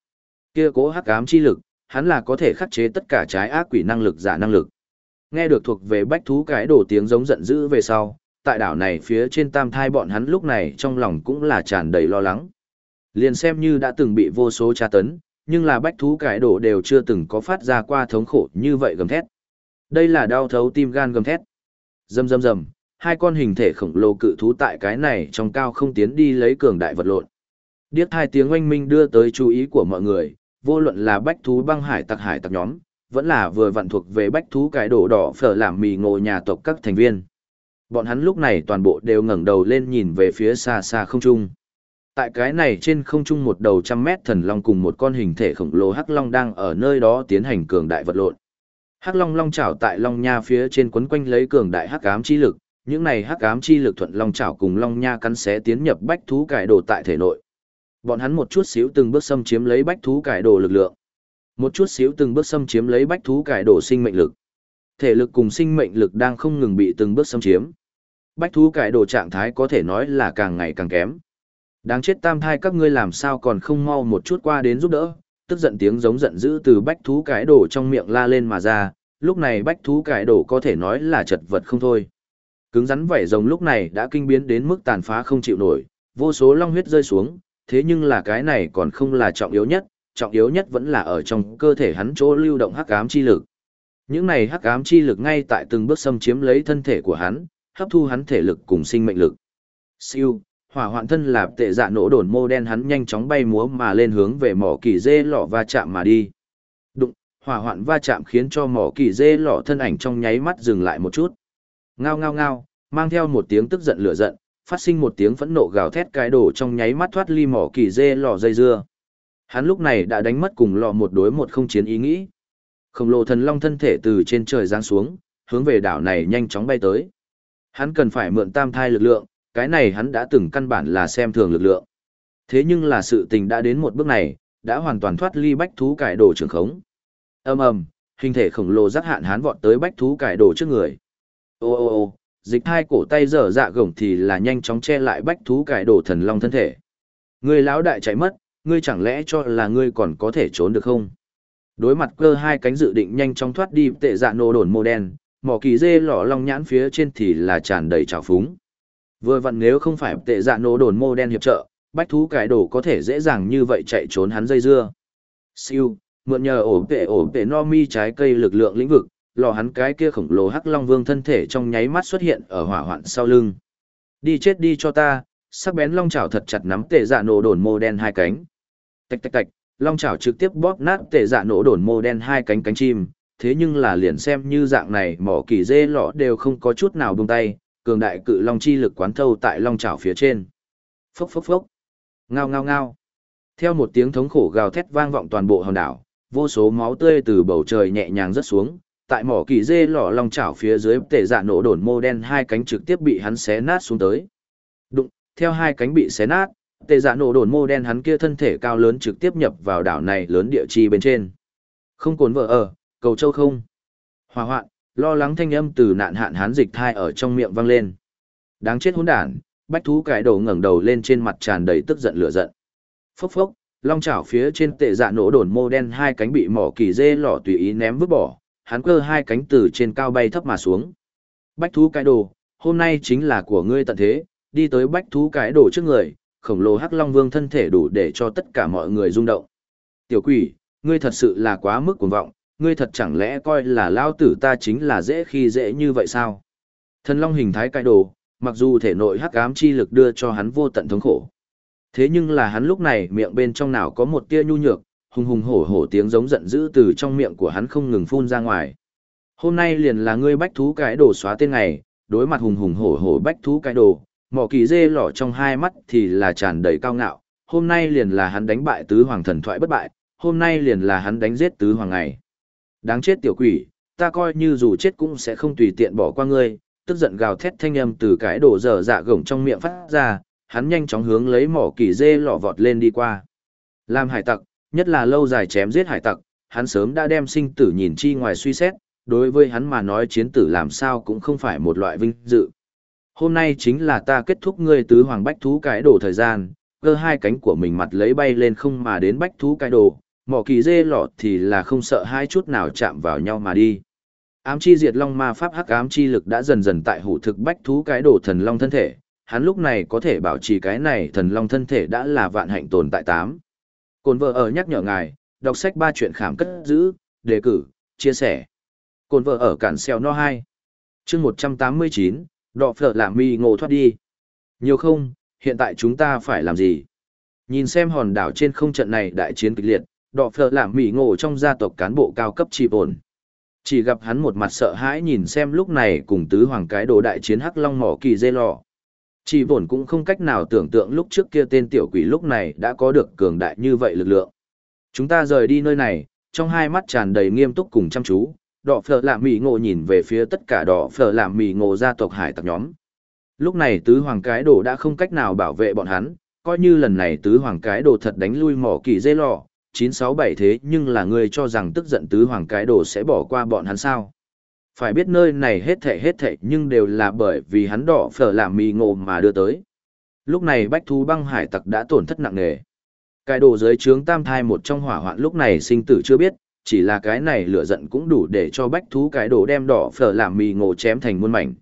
Kia cố hắc ám chi lực, hắn là có thể khắc chế tất cả trái ác quỷ năng lực giả năng lực. Nghe được thuộc về bách thú cái đổ tiếng giống giận dữ về sau, tại đảo này phía trên tam thai bọn hắn lúc này trong lòng cũng là tràn đầy lo lắng. Liền xem như đã từng bị vô số tra tấn, nhưng là bách thú cái đổ đều chưa từng có phát ra qua thống khổ như vậy gầm thét. Đây là đau thấu tim gan gầm thét. Rầm rầm rầm, hai con hình thể khổng lồ cự thú tại cái này trong cao không tiến đi lấy cường đại vật lộn. Điếc hai tiếng oanh minh đưa tới chú ý của mọi người, vô luận là bách thú băng hải tặc hải tặc nhóm, vẫn là vừa vặn thuộc về bách thú cái đổ đỏ phở làm mì ngộ nhà tộc các thành viên. Bọn hắn lúc này toàn bộ đều ngẩng đầu lên nhìn về phía xa xa không trung. Tại cái này trên không trung một đầu trăm mét thần long cùng một con hình thể khổng lồ hắc long đang ở nơi đó tiến hành cường đại vật lộn. Hắc long long chảo tại long nha phía trên quấn quanh lấy cường đại hắc ám chi lực, những này hắc ám chi lực thuận long chảo cùng long nha cắn xé tiến nhập bách thú cải đồ tại thể nội. Bọn hắn một chút xíu từng bước xâm chiếm lấy bách thú cải đồ lực lượng. Một chút xíu từng bước xâm chiếm lấy bách thú cải đổ sinh mệnh lực. Thể lực cùng sinh mệnh lực đang không ngừng bị từng bước xâm chiếm. Bách thú cải đổ trạng thái có thể nói là càng ngày càng kém. Đáng chết tam thai các ngươi làm sao còn không mau một chút qua đến giúp đỡ, tức giận tiếng giống giận dữ từ bách thú cải đổ trong miệng la lên mà ra, lúc này bách thú cải đổ có thể nói là chật vật không thôi. Cứng rắn vảy rồng lúc này đã kinh biến đến mức tàn phá không chịu nổi, vô số long huyết rơi xuống, thế nhưng là cái này còn không là trọng yếu nhất, trọng yếu nhất vẫn là ở trong cơ thể hắn chỗ lưu động hắc ám chi lực. Những này hắc ám chi lực ngay tại từng bước xâm chiếm lấy thân thể của hắn, hấp thu hắn thể lực cùng sinh mệnh lực. Siêu, hỏa hoạn thân là tệ dạ nổ đồn mô đen hắn nhanh chóng bay múa mà lên hướng về mỏ kỳ dê lọ va chạm mà đi. Đụng, hỏa hoạn va chạm khiến cho mỏ kỳ dê lọ thân ảnh trong nháy mắt dừng lại một chút. Ngao ngao ngao, mang theo một tiếng tức giận lửa giận, phát sinh một tiếng phẫn nộ gào thét cái đổ trong nháy mắt thoát ly mỏ kỳ dê lọ dây dưa. Hắn lúc này đã đánh mất cùng lọ một đối một không chiến ý nghĩ. Khổng lồ thần long thân thể từ trên trời giáng xuống, hướng về đảo này nhanh chóng bay tới. Hắn cần phải mượn tam thai lực lượng, cái này hắn đã từng căn bản là xem thường lực lượng. Thế nhưng là sự tình đã đến một bước này, đã hoàn toàn thoát ly bách thú cải đồ trường khống. Ầm ầm, hình thể khổng lồ giác hạn hắn vọt tới bách thú cải đồ trước người. Ô ô ô, dịch hai cổ tay dở dạ gồng thì là nhanh chóng che lại bách thú cải đồ thần long thân thể. người lão đại chạy mất, ngươi chẳng lẽ cho là ngươi còn có thể trốn được không? Đối mặt cơ hai cánh dự định nhanh chóng thoát đi tệ dạ nổ đồn mô đen, mỏ kỳ dê lỏ long nhãn phía trên thì là tràn đầy trào phúng. Vừa vặn nếu không phải tệ dạ nổ đồn mô đen hiệp trợ, bách thú cải đồ có thể dễ dàng như vậy chạy trốn hắn dây dưa. Siêu, mượn nhờ ổ tệ ổ tệ no mi trái cây lực lượng lĩnh vực, lò hắn cái kia khổng lồ hắc long vương thân thể trong nháy mắt xuất hiện ở hỏa hoạn sau lưng. Đi chết đi cho ta, sắc bén long chảo thật chặt nắm tệ dạ nổ đồn mô đen hai cánh. Tạch tạch tạch, long chảo trực tiếp bóp nát tệ dạ nổ đồn mô đen hai cánh cánh chim, thế nhưng là liền xem như dạng này mỏ kỳ dê lọ đều không có chút nào buông tay, cường đại cự long chi lực quán thâu tại long chảo phía trên. Phốc phốc phốc. Ngao ngao ngao. Theo một tiếng thống khổ gào thét vang vọng toàn bộ hòn đảo, vô số máu tươi từ bầu trời nhẹ nhàng rớt xuống, tại mỏ kỳ dê lọ long chảo phía dưới tệ dạ nổ đồn mô đen hai cánh trực tiếp bị hắn xé nát xuống tới. Đụng, theo hai cánh bị xé nát, tệ dạ nổ đồn mô đen hắn kia thân thể cao lớn trực tiếp nhập vào đảo này lớn địa chi bên trên. Không cồn vợ ở, cầu châu không. Hòa hoạn, lo lắng thanh âm từ nạn hạn hán dịch thai ở trong miệng vang lên. Đáng chết hỗn đản, bách thú cải đầu ngẩng đầu lên trên mặt tràn đầy tức giận lửa giận. Phốc phốc, long chảo phía trên tệ dạ nổ đồn mô đen hai cánh bị mỏ kỳ dê lọ tùy ý ném vứt bỏ, hắn cơ hai cánh từ trên cao bay thấp mà xuống. Bách thú cái đồ, hôm nay chính là của ngươi tận thế, đi tới bách thú cái đồ trước người, khổng lồ hắc long vương thân thể đủ để cho tất cả mọi người rung động. Tiểu quỷ, ngươi thật sự là quá mức cuồng vọng, ngươi thật chẳng lẽ coi là lao tử ta chính là dễ khi dễ như vậy sao? Thần long hình thái cái đồ, mặc dù thể nội hắc ám chi lực đưa cho hắn vô tận thống khổ. Thế nhưng là hắn lúc này miệng bên trong nào có một tia nhu nhược, hùng hùng hổ hổ tiếng giống giận dữ từ trong miệng của hắn không ngừng phun ra ngoài. Hôm nay liền là ngươi bách thú cái đồ xóa tên ngày, đối mặt hùng hùng hổ hổ bách thú cái đồ, mỏ kỳ dê lỏ trong hai mắt thì là tràn đầy cao ngạo, hôm nay liền là hắn đánh bại tứ hoàng thần thoại bất bại, hôm nay liền là hắn đánh giết tứ hoàng ngày. Đáng chết tiểu quỷ, ta coi như dù chết cũng sẽ không tùy tiện bỏ qua ngươi, tức giận gào thét thanh âm từ cái đổ dở dạ gồng trong miệng phát ra, hắn nhanh chóng hướng lấy mỏ kỳ dê lọ vọt lên đi qua. Làm hải tặc, nhất là lâu dài chém giết hải tặc, hắn sớm đã đem sinh tử nhìn chi ngoài suy xét, đối với hắn mà nói chiến tử làm sao cũng không phải một loại vinh dự. Hôm nay chính là ta kết thúc ngươi tứ hoàng bách thú cái đồ thời gian, cơ hai cánh của mình mặt lấy bay lên không mà đến bách thú cái đồ, mỏ kỳ dê lọt thì là không sợ hai chút nào chạm vào nhau mà đi. Ám chi diệt long ma pháp hắc ám chi lực đã dần dần tại hủ thực bách thú cái đồ thần long thân thể, hắn lúc này có thể bảo trì cái này thần long thân thể đã là vạn hạnh tồn tại tám. Cồn vợ ở nhắc nhở ngài, đọc sách ba chuyện khảm cất giữ, đề cử, chia sẻ. Cồn vợ ở cản xeo no 2. chương 189, đọ phở làm mi ngộ thoát đi. Nhiều không, hiện tại chúng ta phải làm gì? Nhìn xem hòn đảo trên không trận này đại chiến kịch liệt, đọ phở làm mỉ ngộ trong gia tộc cán bộ cao cấp trị bổn. Chỉ gặp hắn một mặt sợ hãi nhìn xem lúc này cùng tứ hoàng cái đồ đại chiến hắc long mỏ kỳ dê lò. Chỉ bổn cũng không cách nào tưởng tượng lúc trước kia tên tiểu quỷ lúc này đã có được cường đại như vậy lực lượng. Chúng ta rời đi nơi này, trong hai mắt tràn đầy nghiêm túc cùng chăm chú, đỏ phở làm mì ngộ nhìn về phía tất cả đỏ phở làm mì ngộ gia tộc hải tặc nhóm. Lúc này tứ hoàng cái đồ đã không cách nào bảo vệ bọn hắn, coi như lần này tứ hoàng cái đồ thật đánh lui mỏ kỳ dê lò, 967 thế nhưng là người cho rằng tức giận tứ hoàng cái đồ sẽ bỏ qua bọn hắn sao. Phải biết nơi này hết thệ hết thệ nhưng đều là bởi vì hắn đỏ phở làm mì ngộ mà đưa tới. Lúc này bách thú băng hải tặc đã tổn thất nặng nề. Cái đồ dưới trướng tam thai một trong hỏa hoạn lúc này sinh tử chưa biết, chỉ là cái này lửa giận cũng đủ để cho bách thú cái đồ đem đỏ phở làm mì ngộ chém thành muôn mảnh.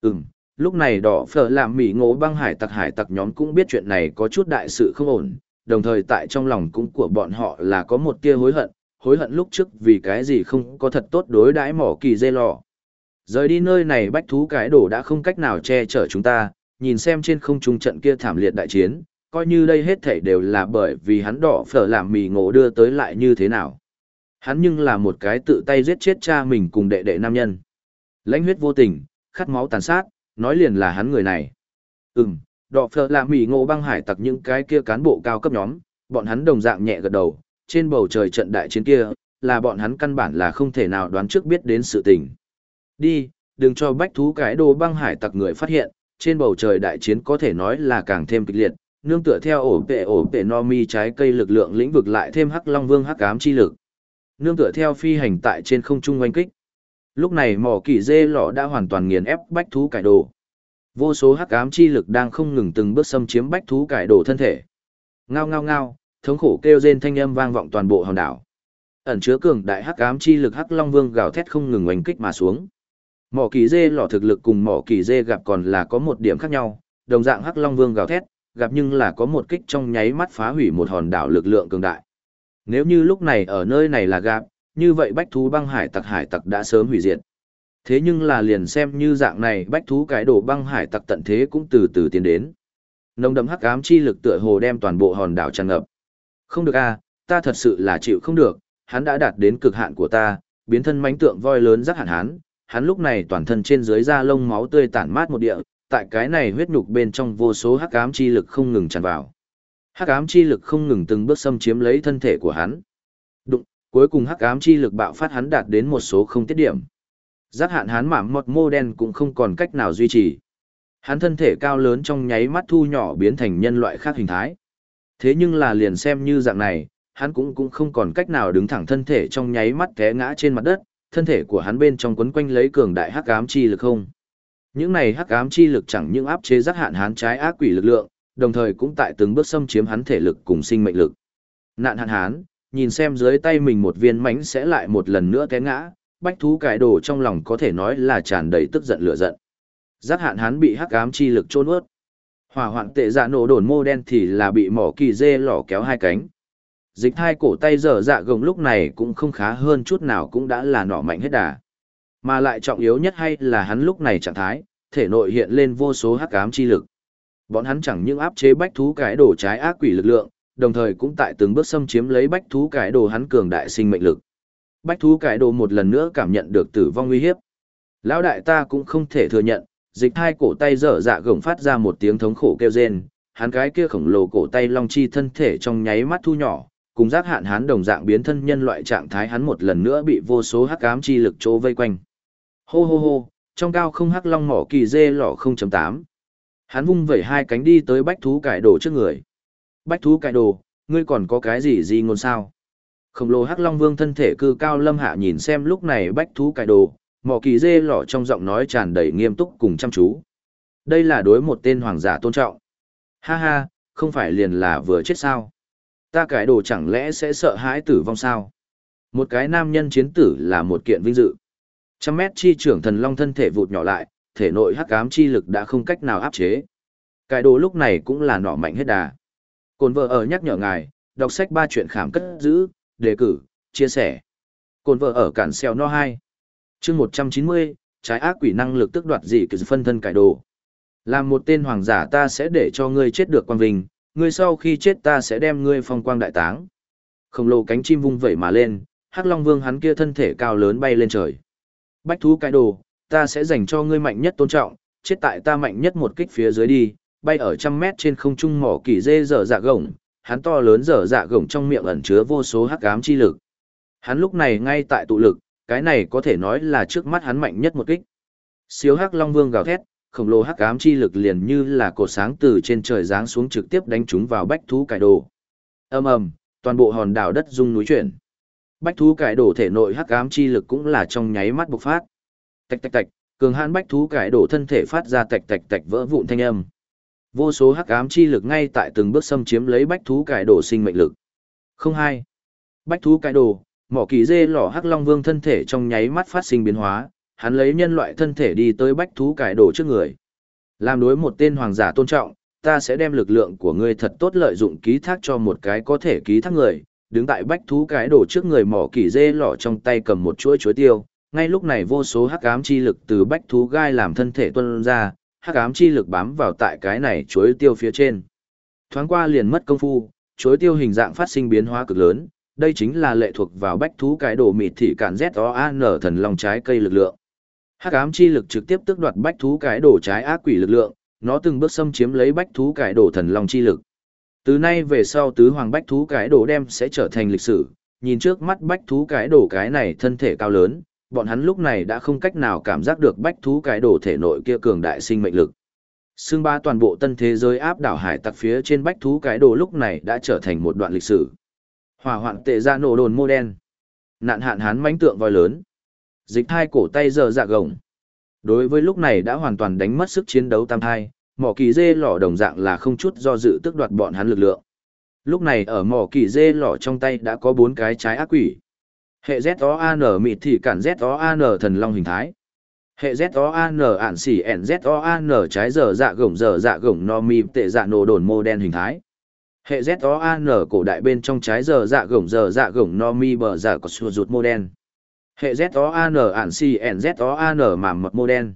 Ừm, lúc này đỏ phở làm mì ngộ băng hải tặc hải tặc nhóm cũng biết chuyện này có chút đại sự không ổn, đồng thời tại trong lòng cũng của bọn họ là có một tia hối hận, hối hận lúc trước vì cái gì không có thật tốt đối đãi mỏ kỳ dê lò. Rời đi nơi này bách thú cái đồ đã không cách nào che chở chúng ta, nhìn xem trên không trung trận kia thảm liệt đại chiến, coi như đây hết thảy đều là bởi vì hắn đỏ phở làm mì ngộ đưa tới lại như thế nào. Hắn nhưng là một cái tự tay giết chết cha mình cùng đệ đệ nam nhân. lãnh huyết vô tình, khát máu tàn sát, nói liền là hắn người này. Ừm, đọ phở lạ mỉ ngộ băng hải tặc những cái kia cán bộ cao cấp nhóm, bọn hắn đồng dạng nhẹ gật đầu, trên bầu trời trận đại chiến kia, là bọn hắn căn bản là không thể nào đoán trước biết đến sự tình. Đi, đừng cho bách thú cái đồ băng hải tặc người phát hiện, trên bầu trời đại chiến có thể nói là càng thêm kịch liệt, nương tựa theo ổ vệ ổ vệ no mi trái cây lực lượng lĩnh vực lại thêm hắc long vương hắc ám chi lực. Nương tựa theo phi hành tại trên không trung oanh kích. Lúc này mỏ kỳ dê lọ đã hoàn toàn nghiền ép bách thú cải đồ. Vô số hắc ám chi lực đang không ngừng từng bước xâm chiếm bách thú cải đồ thân thể. Ngao ngao ngao, thống khổ kêu rên thanh âm vang vọng toàn bộ hòn đảo. Ẩn chứa cường đại hắc ám chi lực hắc long vương gào thét không ngừng oanh kích mà xuống. Mỏ kỳ dê lọ thực lực cùng mỏ kỳ dê gặp còn là có một điểm khác nhau, đồng dạng hắc long vương gào thét, gặp nhưng là có một kích trong nháy mắt phá hủy một hòn đảo lực lượng cường đại. Nếu như lúc này ở nơi này là gặp, như vậy bách thú băng hải tặc hải tặc đã sớm hủy diệt. Thế nhưng là liền xem như dạng này bách thú cái đồ băng hải tặc tận thế cũng từ từ tiến đến. Nồng đậm hắc ám chi lực tựa hồ đem toàn bộ hòn đảo tràn ngập. Không được a, ta thật sự là chịu không được, hắn đã đạt đến cực hạn của ta, biến thân mánh tượng voi lớn rắc hạn hắn, hắn lúc này toàn thân trên dưới da lông máu tươi tản mát một địa, tại cái này huyết nhục bên trong vô số hắc ám chi lực không ngừng tràn vào. Hắc ám chi lực không ngừng từng bước xâm chiếm lấy thân thể của hắn. Đụng, cuối cùng hắc ám chi lực bạo phát hắn đạt đến một số không tiết điểm. Giác hạn hắn mảm mọt mô đen cũng không còn cách nào duy trì. Hắn thân thể cao lớn trong nháy mắt thu nhỏ biến thành nhân loại khác hình thái. Thế nhưng là liền xem như dạng này, hắn cũng cũng không còn cách nào đứng thẳng thân thể trong nháy mắt té ngã trên mặt đất, thân thể của hắn bên trong quấn quanh lấy cường đại hắc ám chi lực không. Những này hắc ám chi lực chẳng những áp chế giác hạn hắn trái ác quỷ lực lượng, đồng thời cũng tại từng bước xâm chiếm hắn thể lực cùng sinh mệnh lực. Nạn hạn hán, nhìn xem dưới tay mình một viên mánh sẽ lại một lần nữa té ngã, bách thú cải đồ trong lòng có thể nói là tràn đầy tức giận lửa giận. Giác hạn hán bị hắc ám chi lực trôn ướt. Hỏa hoạn tệ dạ nổ đồn mô đen thì là bị mỏ kỳ dê lỏ kéo hai cánh. Dịch hai cổ tay dở dạ gồng lúc này cũng không khá hơn chút nào cũng đã là nỏ mạnh hết đà. Mà lại trọng yếu nhất hay là hắn lúc này trạng thái, thể nội hiện lên vô số hắc ám chi lực. Bọn hắn chẳng những áp chế bách thú cái đồ trái ác quỷ lực lượng, đồng thời cũng tại từng bước xâm chiếm lấy bách thú cái đồ hắn cường đại sinh mệnh lực. Bách thú cái đồ một lần nữa cảm nhận được tử vong nguy hiếp. Lão đại ta cũng không thể thừa nhận, dịch hai cổ tay dở dạ gồng phát ra một tiếng thống khổ kêu rên, hắn cái kia khổng lồ cổ tay long chi thân thể trong nháy mắt thu nhỏ, cùng giác hạn hắn đồng dạng biến thân nhân loại trạng thái hắn một lần nữa bị vô số hắc ám chi lực chỗ vây quanh. Hô hô hô, trong cao không hắc long mỏ kỳ dê lọ 0.8. Hắn vung vẩy hai cánh đi tới bách thú cải đồ trước người. Bách thú cải đồ, ngươi còn có cái gì gì ngôn sao? Khổng lồ hắc long vương thân thể cư cao lâm hạ nhìn xem lúc này bách thú cải đồ, mỏ kỳ dê lọ trong giọng nói tràn đầy nghiêm túc cùng chăm chú. Đây là đối một tên hoàng giả tôn trọng. Ha ha, không phải liền là vừa chết sao? Ta cải đồ chẳng lẽ sẽ sợ hãi tử vong sao? Một cái nam nhân chiến tử là một kiện vinh dự. Trăm mét chi trưởng thần long thân thể vụt nhỏ lại, thể nội hắc ám chi lực đã không cách nào áp chế. Cải đồ lúc này cũng là nọ mạnh hết đà. Cồn vợ ở nhắc nhở ngài, đọc sách ba chuyện khám cất giữ, đề cử, chia sẻ. Cồn vợ ở cản xeo no 2. chương 190, trái ác quỷ năng lực tức đoạt gì cứ phân thân cải đồ. Làm một tên hoàng giả ta sẽ để cho ngươi chết được quang vinh, ngươi sau khi chết ta sẽ đem ngươi phong quang đại táng. Khổng lồ cánh chim vung vẩy mà lên, Hắc Long Vương hắn kia thân thể cao lớn bay lên trời. Bách thú cải đồ, ta sẽ dành cho ngươi mạnh nhất tôn trọng, chết tại ta mạnh nhất một kích phía dưới đi, bay ở trăm mét trên không trung mỏ kỳ dê dở dạ gồng, hắn to lớn dở dạ gồng trong miệng ẩn chứa vô số hắc ám chi lực. Hắn lúc này ngay tại tụ lực, cái này có thể nói là trước mắt hắn mạnh nhất một kích. Siêu hắc long vương gào thét, khổng lồ hắc ám chi lực liền như là cột sáng từ trên trời giáng xuống trực tiếp đánh chúng vào bách thú cải đồ. Ầm ầm, toàn bộ hòn đảo đất rung núi chuyển. Bách thú cải đồ thể nội hắc ám chi lực cũng là trong nháy mắt bộc phát. Tạch tạch tạch, cường hãn bách thú cải đổ thân thể phát ra tạch tạch tạch vỡ vụn thanh âm. Vô số hắc ám chi lực ngay tại từng bước xâm chiếm lấy bách thú cải đổ sinh mệnh lực. Không hai. Bách thú cải đồ, mỏ kỳ dê lỏ hắc long vương thân thể trong nháy mắt phát sinh biến hóa, hắn lấy nhân loại thân thể đi tới bách thú cải đồ trước người. Làm đối một tên hoàng giả tôn trọng, ta sẽ đem lực lượng của ngươi thật tốt lợi dụng ký thác cho một cái có thể ký thác người, đứng tại bách thú cái đồ trước người mỏ kỳ dê lỏ trong tay cầm một chuỗi chuối tiêu. Ngay lúc này vô số hắc ám chi lực từ bách thú gai làm thân thể tuân ra, hắc ám chi lực bám vào tại cái này chuối tiêu phía trên. Thoáng qua liền mất công phu, chuối tiêu hình dạng phát sinh biến hóa cực lớn, đây chính là lệ thuộc vào bách thú cái đồ mịt thị cản ZOAN thần long trái cây lực lượng. Hắc ám chi lực trực tiếp tước đoạt bách thú cái đồ trái ác quỷ lực lượng, nó từng bước xâm chiếm lấy bách thú cái đồ thần long chi lực. Từ nay về sau tứ hoàng bách thú cái đồ đem sẽ trở thành lịch sử, nhìn trước mắt bách thú cái đồ cái này thân thể cao lớn, bọn hắn lúc này đã không cách nào cảm giác được bách thú cái đồ thể nội kia cường đại sinh mệnh lực. Xương ba toàn bộ tân thế giới áp đảo hải tặc phía trên bách thú cái đồ lúc này đã trở thành một đoạn lịch sử. Hỏa hoạn tệ ra nổ đồn mô đen. Nạn hạn hán mãnh tượng voi lớn. Dịch thai cổ tay giờ dạ gồng. Đối với lúc này đã hoàn toàn đánh mất sức chiến đấu tam thai, mỏ kỳ dê lỏ đồng dạng là không chút do dự tước đoạt bọn hắn lực lượng. Lúc này ở mỏ kỳ dê lỏ trong tay đã có bốn cái trái ác quỷ. Hệ z o an mịt thì cản z o an thần long hình thái. Hệ Z-O-A-N ản xỉ ẻn z o an trái giờ dạ gồng giờ dạ gồng no mi tệ dạ nổ đồn mô đen hình thái. Hệ z o an cổ đại bên trong trái giờ dạ gồng giờ dạ gồng no mi bờ dạ có xua rụt mô đen. Hệ ZOAN ản CN ZOAN mảm mật mô đen.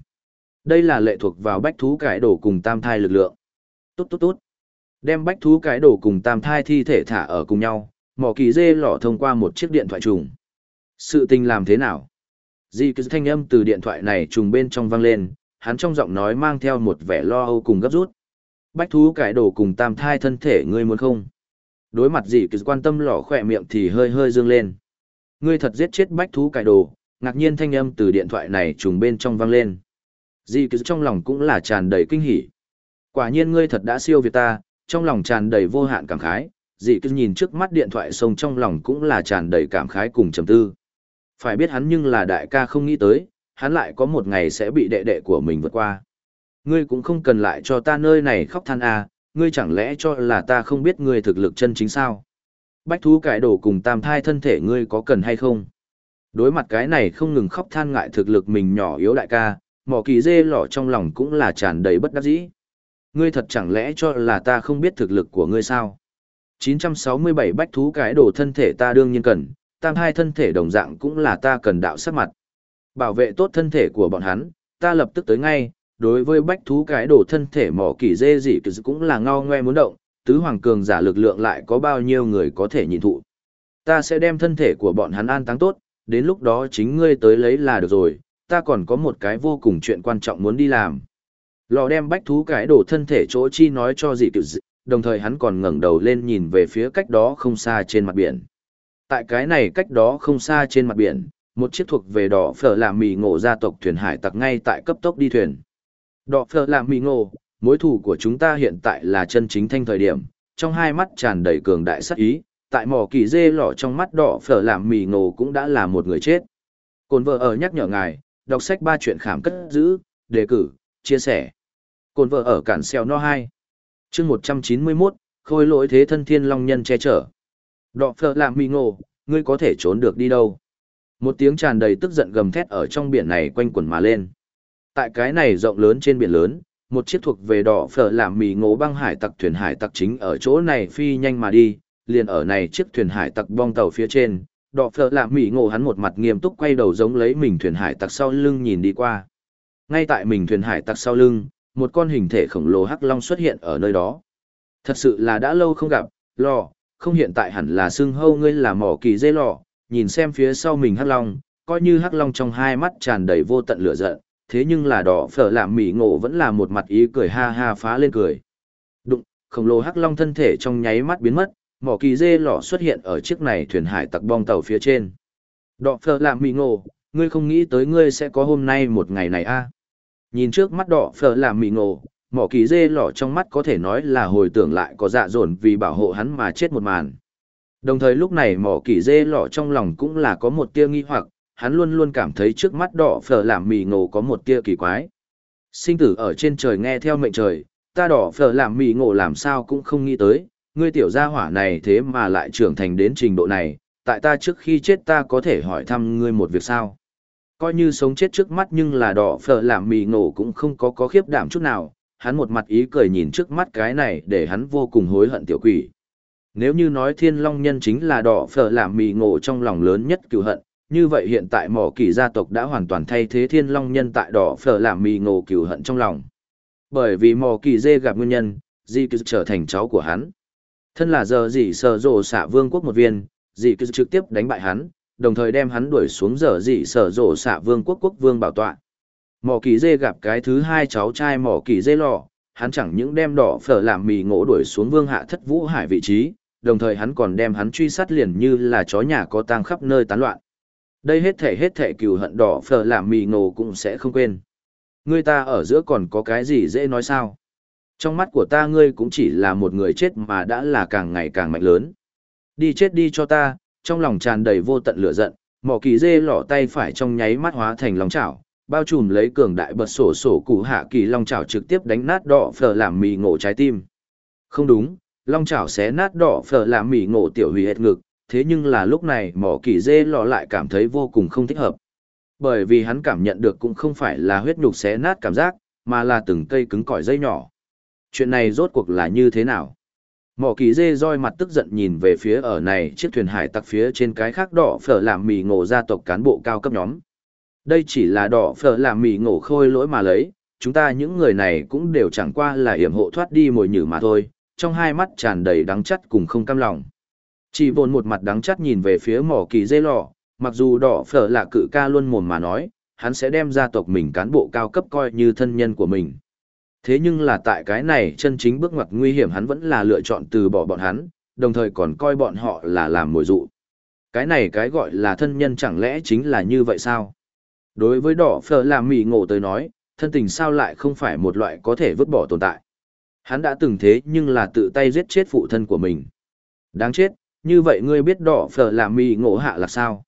Đây là lệ thuộc vào bách thú cải đổ cùng tam thai lực lượng. Tốt tốt tốt. Đem bách thú cải đổ cùng tam thai thi thể thả ở cùng nhau, mỏ kỳ dê lỏ thông qua một chiếc điện thoại trùng. Sự tình làm thế nào? Di cứ thanh âm từ điện thoại này trùng bên trong vang lên, hắn trong giọng nói mang theo một vẻ lo âu cùng gấp rút. Bách thú cải đổ cùng tam thai thân thể ngươi muốn không? Đối mặt dị cứ quan tâm lỏ khỏe miệng thì hơi hơi dương lên ngươi thật giết chết bách thú cải đồ, ngạc nhiên thanh âm từ điện thoại này trùng bên trong vang lên. Di cứ trong lòng cũng là tràn đầy kinh hỉ. Quả nhiên ngươi thật đã siêu việt ta, trong lòng tràn đầy vô hạn cảm khái, dị cứ nhìn trước mắt điện thoại sông trong lòng cũng là tràn đầy cảm khái cùng trầm tư. Phải biết hắn nhưng là đại ca không nghĩ tới, hắn lại có một ngày sẽ bị đệ đệ của mình vượt qua. Ngươi cũng không cần lại cho ta nơi này khóc than à, ngươi chẳng lẽ cho là ta không biết ngươi thực lực chân chính sao? Bách thú cải đổ cùng tam thai thân thể ngươi có cần hay không? Đối mặt cái này không ngừng khóc than ngại thực lực mình nhỏ yếu đại ca, mỏ kỳ dê lỏ trong lòng cũng là tràn đầy bất đắc dĩ. Ngươi thật chẳng lẽ cho là ta không biết thực lực của ngươi sao? 967 bách thú cái đồ thân thể ta đương nhiên cần, tam hai thân thể đồng dạng cũng là ta cần đạo sắc mặt. Bảo vệ tốt thân thể của bọn hắn, ta lập tức tới ngay, đối với bách thú cái đồ thân thể mỏ kỳ dê gì cũng là ngao ngoe muốn động, tứ hoàng cường giả lực lượng lại có bao nhiêu người có thể nhìn thụ. Ta sẽ đem thân thể của bọn hắn an táng tốt, đến lúc đó chính ngươi tới lấy là được rồi, ta còn có một cái vô cùng chuyện quan trọng muốn đi làm. Lò đem bách thú cái đổ thân thể chỗ chi nói cho dị cựu dị, đồng thời hắn còn ngẩng đầu lên nhìn về phía cách đó không xa trên mặt biển. Tại cái này cách đó không xa trên mặt biển, một chiếc thuộc về đỏ phở làm mì ngộ gia tộc thuyền hải tặc ngay tại cấp tốc đi thuyền. Đỏ phở làm mì ngộ, mối thù của chúng ta hiện tại là chân chính thanh thời điểm, trong hai mắt tràn đầy cường đại sắc ý, tại mỏ kỳ dê lỏ trong mắt đỏ phở làm mì ngộ cũng đã là một người chết. Cồn vợ ở nhắc nhở ngài, đọc sách ba chuyện khảm cất giữ, đề cử, chia sẻ. Cồn vợ ở cản xeo no 2. chương 191, khôi lỗi thế thân thiên long nhân che chở. Đọ phở làm mì ngộ, ngươi có thể trốn được đi đâu. Một tiếng tràn đầy tức giận gầm thét ở trong biển này quanh quẩn mà lên. Tại cái này rộng lớn trên biển lớn, một chiếc thuộc về đỏ phở làm mì ngộ băng hải tặc thuyền hải tặc chính ở chỗ này phi nhanh mà đi, liền ở này chiếc thuyền hải tặc bong tàu phía trên, đỏ phở làm mì ngộ hắn một mặt nghiêm túc quay đầu giống lấy mình thuyền hải tặc sau lưng nhìn đi qua. Ngay tại mình thuyền hải tặc sau lưng, một con hình thể khổng lồ hắc long xuất hiện ở nơi đó. Thật sự là đã lâu không gặp, lò, không hiện tại hẳn là xưng hâu ngươi là mỏ kỳ dây lọ. nhìn xem phía sau mình hắc long, coi như hắc long trong hai mắt tràn đầy vô tận lửa giận, thế nhưng là đỏ phở làm mỉ ngộ vẫn là một mặt ý cười ha ha phá lên cười. Đụng, khổng lồ hắc long thân thể trong nháy mắt biến mất, mỏ kỳ dê lọ xuất hiện ở chiếc này thuyền hải tặc bong tàu phía trên. Đỏ phở làm mỉ ngộ, ngươi không nghĩ tới ngươi sẽ có hôm nay một ngày này a Nhìn trước mắt đỏ phở làm mỉ ngộ, mỏ kỳ dê lọ trong mắt có thể nói là hồi tưởng lại có dạ dồn vì bảo hộ hắn mà chết một màn. Đồng thời lúc này mỏ kỳ dê lọ trong lòng cũng là có một tia nghi hoặc, hắn luôn luôn cảm thấy trước mắt đỏ phở làm mì ngộ có một tia kỳ quái. Sinh tử ở trên trời nghe theo mệnh trời, ta đỏ phở làm mì ngộ làm sao cũng không nghĩ tới, ngươi tiểu gia hỏa này thế mà lại trưởng thành đến trình độ này, tại ta trước khi chết ta có thể hỏi thăm ngươi một việc sao. Coi như sống chết trước mắt nhưng là đỏ phở làm mì ngộ cũng không có có khiếp đảm chút nào, hắn một mặt ý cười nhìn trước mắt cái này để hắn vô cùng hối hận tiểu quỷ. Nếu như nói thiên long nhân chính là đỏ phở làm mì ngộ trong lòng lớn nhất cựu hận, như vậy hiện tại mỏ kỳ gia tộc đã hoàn toàn thay thế thiên long nhân tại đỏ phở làm mì ngộ cựu hận trong lòng. Bởi vì mỏ kỳ dê gặp nguyên nhân, di cứ trở thành cháu của hắn. Thân là giờ dị sở rộ xạ vương quốc một viên, dị cứ trực tiếp đánh bại hắn, đồng thời đem hắn đuổi xuống giờ dị sở rộ xạ vương quốc quốc vương bảo tọa. Mỏ kỳ dê gặp cái thứ hai cháu trai mỏ kỳ dê lò, hắn chẳng những đem đỏ phở làm mì ngỗ đuổi xuống vương hạ thất vũ hải vị trí, đồng thời hắn còn đem hắn truy sát liền như là chó nhà có tang khắp nơi tán loạn. Đây hết thể hết thể cừu hận đỏ phở làm mì ngộ cũng sẽ không quên. Ngươi ta ở giữa còn có cái gì dễ nói sao? Trong mắt của ta ngươi cũng chỉ là một người chết mà đã là càng ngày càng mạnh lớn. Đi chết đi cho ta, trong lòng tràn đầy vô tận lửa giận, mỏ kỳ dê lỏ tay phải trong nháy mắt hóa thành lòng chảo, bao trùm lấy cường đại bật sổ sổ cụ hạ kỳ long chảo trực tiếp đánh nát đỏ phở làm mì ngộ trái tim. Không đúng, long chảo xé nát đỏ phở làm mì ngộ tiểu hủy hết ngực, thế nhưng là lúc này mỏ kỳ dê lọ lại cảm thấy vô cùng không thích hợp. Bởi vì hắn cảm nhận được cũng không phải là huyết nhục xé nát cảm giác, mà là từng cây cứng cỏi dây nhỏ. Chuyện này rốt cuộc là như thế nào? Mỏ kỳ dê roi mặt tức giận nhìn về phía ở này chiếc thuyền hải tặc phía trên cái khác đỏ phở làm mì ngộ gia tộc cán bộ cao cấp nhóm. Đây chỉ là đỏ phở làm mì ngổ khôi lỗi mà lấy, chúng ta những người này cũng đều chẳng qua là hiểm hộ thoát đi mồi nhử mà thôi, trong hai mắt tràn đầy đắng chắt cùng không cam lòng. Chỉ vồn một mặt đắng chắt nhìn về phía mỏ kỳ dây lò, mặc dù đỏ phở là cự ca luôn mồm mà nói, hắn sẽ đem gia tộc mình cán bộ cao cấp coi như thân nhân của mình. Thế nhưng là tại cái này chân chính bước ngoặt nguy hiểm hắn vẫn là lựa chọn từ bỏ bọn hắn, đồng thời còn coi bọn họ là làm mồi dụ. Cái này cái gọi là thân nhân chẳng lẽ chính là như vậy sao? Đối với đỏ phở làm mỉ ngộ tới nói, thân tình sao lại không phải một loại có thể vứt bỏ tồn tại. Hắn đã từng thế nhưng là tự tay giết chết phụ thân của mình. Đáng chết, như vậy ngươi biết đỏ phở làm mì ngộ hạ là sao?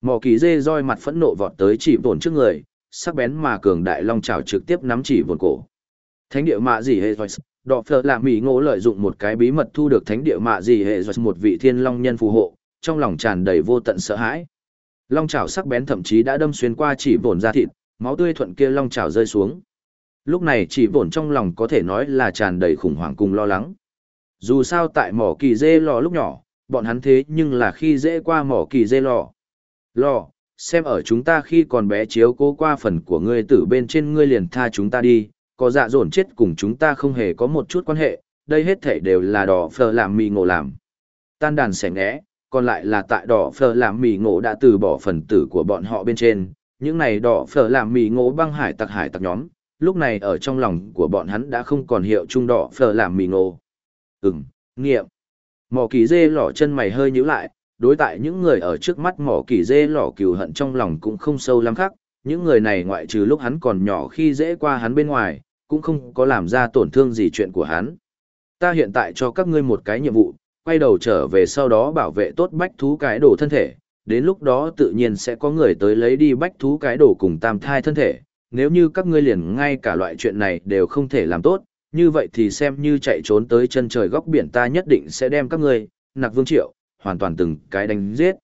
Mỏ kỳ dê roi mặt phẫn nộ vọt tới chỉ vồn trước người, sắc bén mà cường đại long trào trực tiếp nắm chỉ vồn cổ. Thánh địa mạ gì hệ rồi, đỏ phở làm mì ngộ lợi dụng một cái bí mật thu được thánh địa mạ gì hệ rồi một vị thiên long nhân phù hộ, trong lòng tràn đầy vô tận sợ hãi. Long chảo sắc bén thậm chí đã đâm xuyên qua chỉ vồn ra thịt, máu tươi thuận kia long chảo rơi xuống. Lúc này chỉ vồn trong lòng có thể nói là tràn đầy khủng hoảng cùng lo lắng. Dù sao tại mỏ kỳ dê lò lúc nhỏ, bọn hắn thế nhưng là khi dễ qua mỏ kỳ dê lò. Lò, xem ở chúng ta khi còn bé chiếu cố qua phần của ngươi tử bên trên ngươi liền tha chúng ta đi, có dạ dồn chết cùng chúng ta không hề có một chút quan hệ, đây hết thể đều là đỏ phờ làm mì ngộ làm. Tan đàn sẻ ngẽ, còn lại là tại đỏ phờ làm mì ngộ đã từ bỏ phần tử của bọn họ bên trên, những này đỏ phở làm mì ngộ băng hải tặc hải tặc nhóm, lúc này ở trong lòng của bọn hắn đã không còn hiệu chung đỏ phở làm mì ngộ. Ừm, nghiệm. Mỏ kỳ dê lỏ chân mày hơi nhíu lại, đối tại những người ở trước mắt mỏ kỳ dê lỏ cừu hận trong lòng cũng không sâu lắm khác, những người này ngoại trừ lúc hắn còn nhỏ khi dễ qua hắn bên ngoài, cũng không có làm ra tổn thương gì chuyện của hắn. Ta hiện tại cho các ngươi một cái nhiệm vụ, quay đầu trở về sau đó bảo vệ tốt bách thú cái đồ thân thể, đến lúc đó tự nhiên sẽ có người tới lấy đi bách thú cái đồ cùng tam thai thân thể, nếu như các ngươi liền ngay cả loại chuyện này đều không thể làm tốt, như vậy thì xem như chạy trốn tới chân trời góc biển ta nhất định sẽ đem các ngươi, nặc vương triệu, hoàn toàn từng cái đánh giết.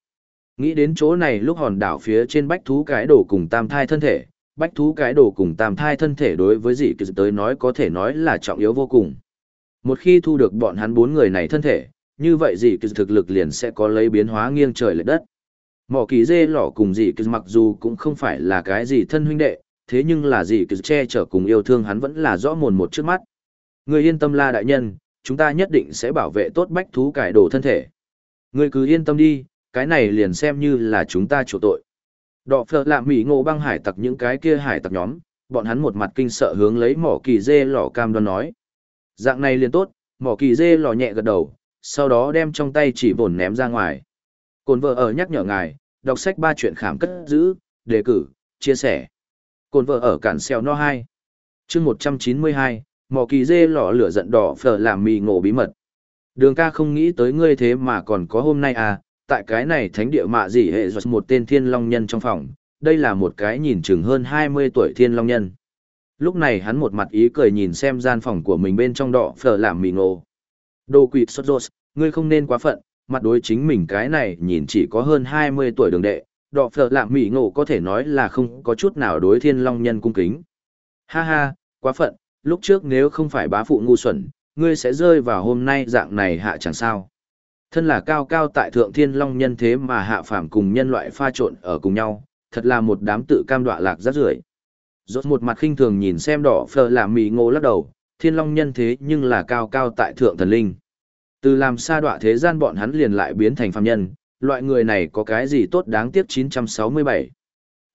Nghĩ đến chỗ này lúc hòn đảo phía trên bách thú cái đồ cùng tam thai thân thể, bách thú cái đồ cùng tam thai thân thể đối với dị kỳ tới nói có thể nói là trọng yếu vô cùng. Một khi thu được bọn hắn bốn người này thân thể, như vậy dị kỳ thực lực liền sẽ có lấy biến hóa nghiêng trời lệch đất. Mỏ kỳ dê lỏ cùng dị kỳ mặc dù cũng không phải là cái gì thân huynh đệ, thế nhưng là dị kỳ che chở cùng yêu thương hắn vẫn là rõ mồn một trước mắt. Người yên tâm la đại nhân, chúng ta nhất định sẽ bảo vệ tốt bách thú cải đồ thân thể. Người cứ yên tâm đi, cái này liền xem như là chúng ta chủ tội. Đọ phở lạ mỉ ngộ băng hải tặc những cái kia hải tặc nhóm, bọn hắn một mặt kinh sợ hướng lấy mỏ kỳ dê lỏ cam đoan nói. Dạng này liền tốt, mỏ kỳ dê lỏ nhẹ gật đầu, sau đó đem trong tay chỉ bổn ném ra ngoài. Cồn vợ ở nhắc nhở ngài, đọc sách ba chuyện khảm cất giữ, đề cử, chia sẻ. Cồn vợ ở cản xeo no 2. chương 192, mỏ kỳ dê lọ lửa giận đỏ phở làm mì ngộ bí mật. Đường ca không nghĩ tới ngươi thế mà còn có hôm nay à, tại cái này thánh địa mạ gì hệ giọt một tên thiên long nhân trong phòng, đây là một cái nhìn chừng hơn 20 tuổi thiên long nhân. Lúc này hắn một mặt ý cười nhìn xem gian phòng của mình bên trong đỏ phở làm mì ngộ. Đồ quỷ xuất rột, ngươi không nên quá phận, mặt đối chính mình cái này nhìn chỉ có hơn 20 tuổi đường đệ, đỏ phở làm mỉ ngộ có thể nói là không có chút nào đối thiên long nhân cung kính. Ha ha, quá phận, lúc trước nếu không phải bá phụ ngu xuẩn, ngươi sẽ rơi vào hôm nay dạng này hạ chẳng sao. Thân là cao cao tại thượng thiên long nhân thế mà hạ phàm cùng nhân loại pha trộn ở cùng nhau, thật là một đám tự cam đoạ lạc rất rưởi. Rốt một mặt khinh thường nhìn xem đỏ phở làm mỉ ngộ lắc đầu, thiên long nhân thế nhưng là cao cao tại thượng thần linh. Từ làm sa đọa thế gian bọn hắn liền lại biến thành phàm nhân, loại người này có cái gì tốt đáng tiếc 967.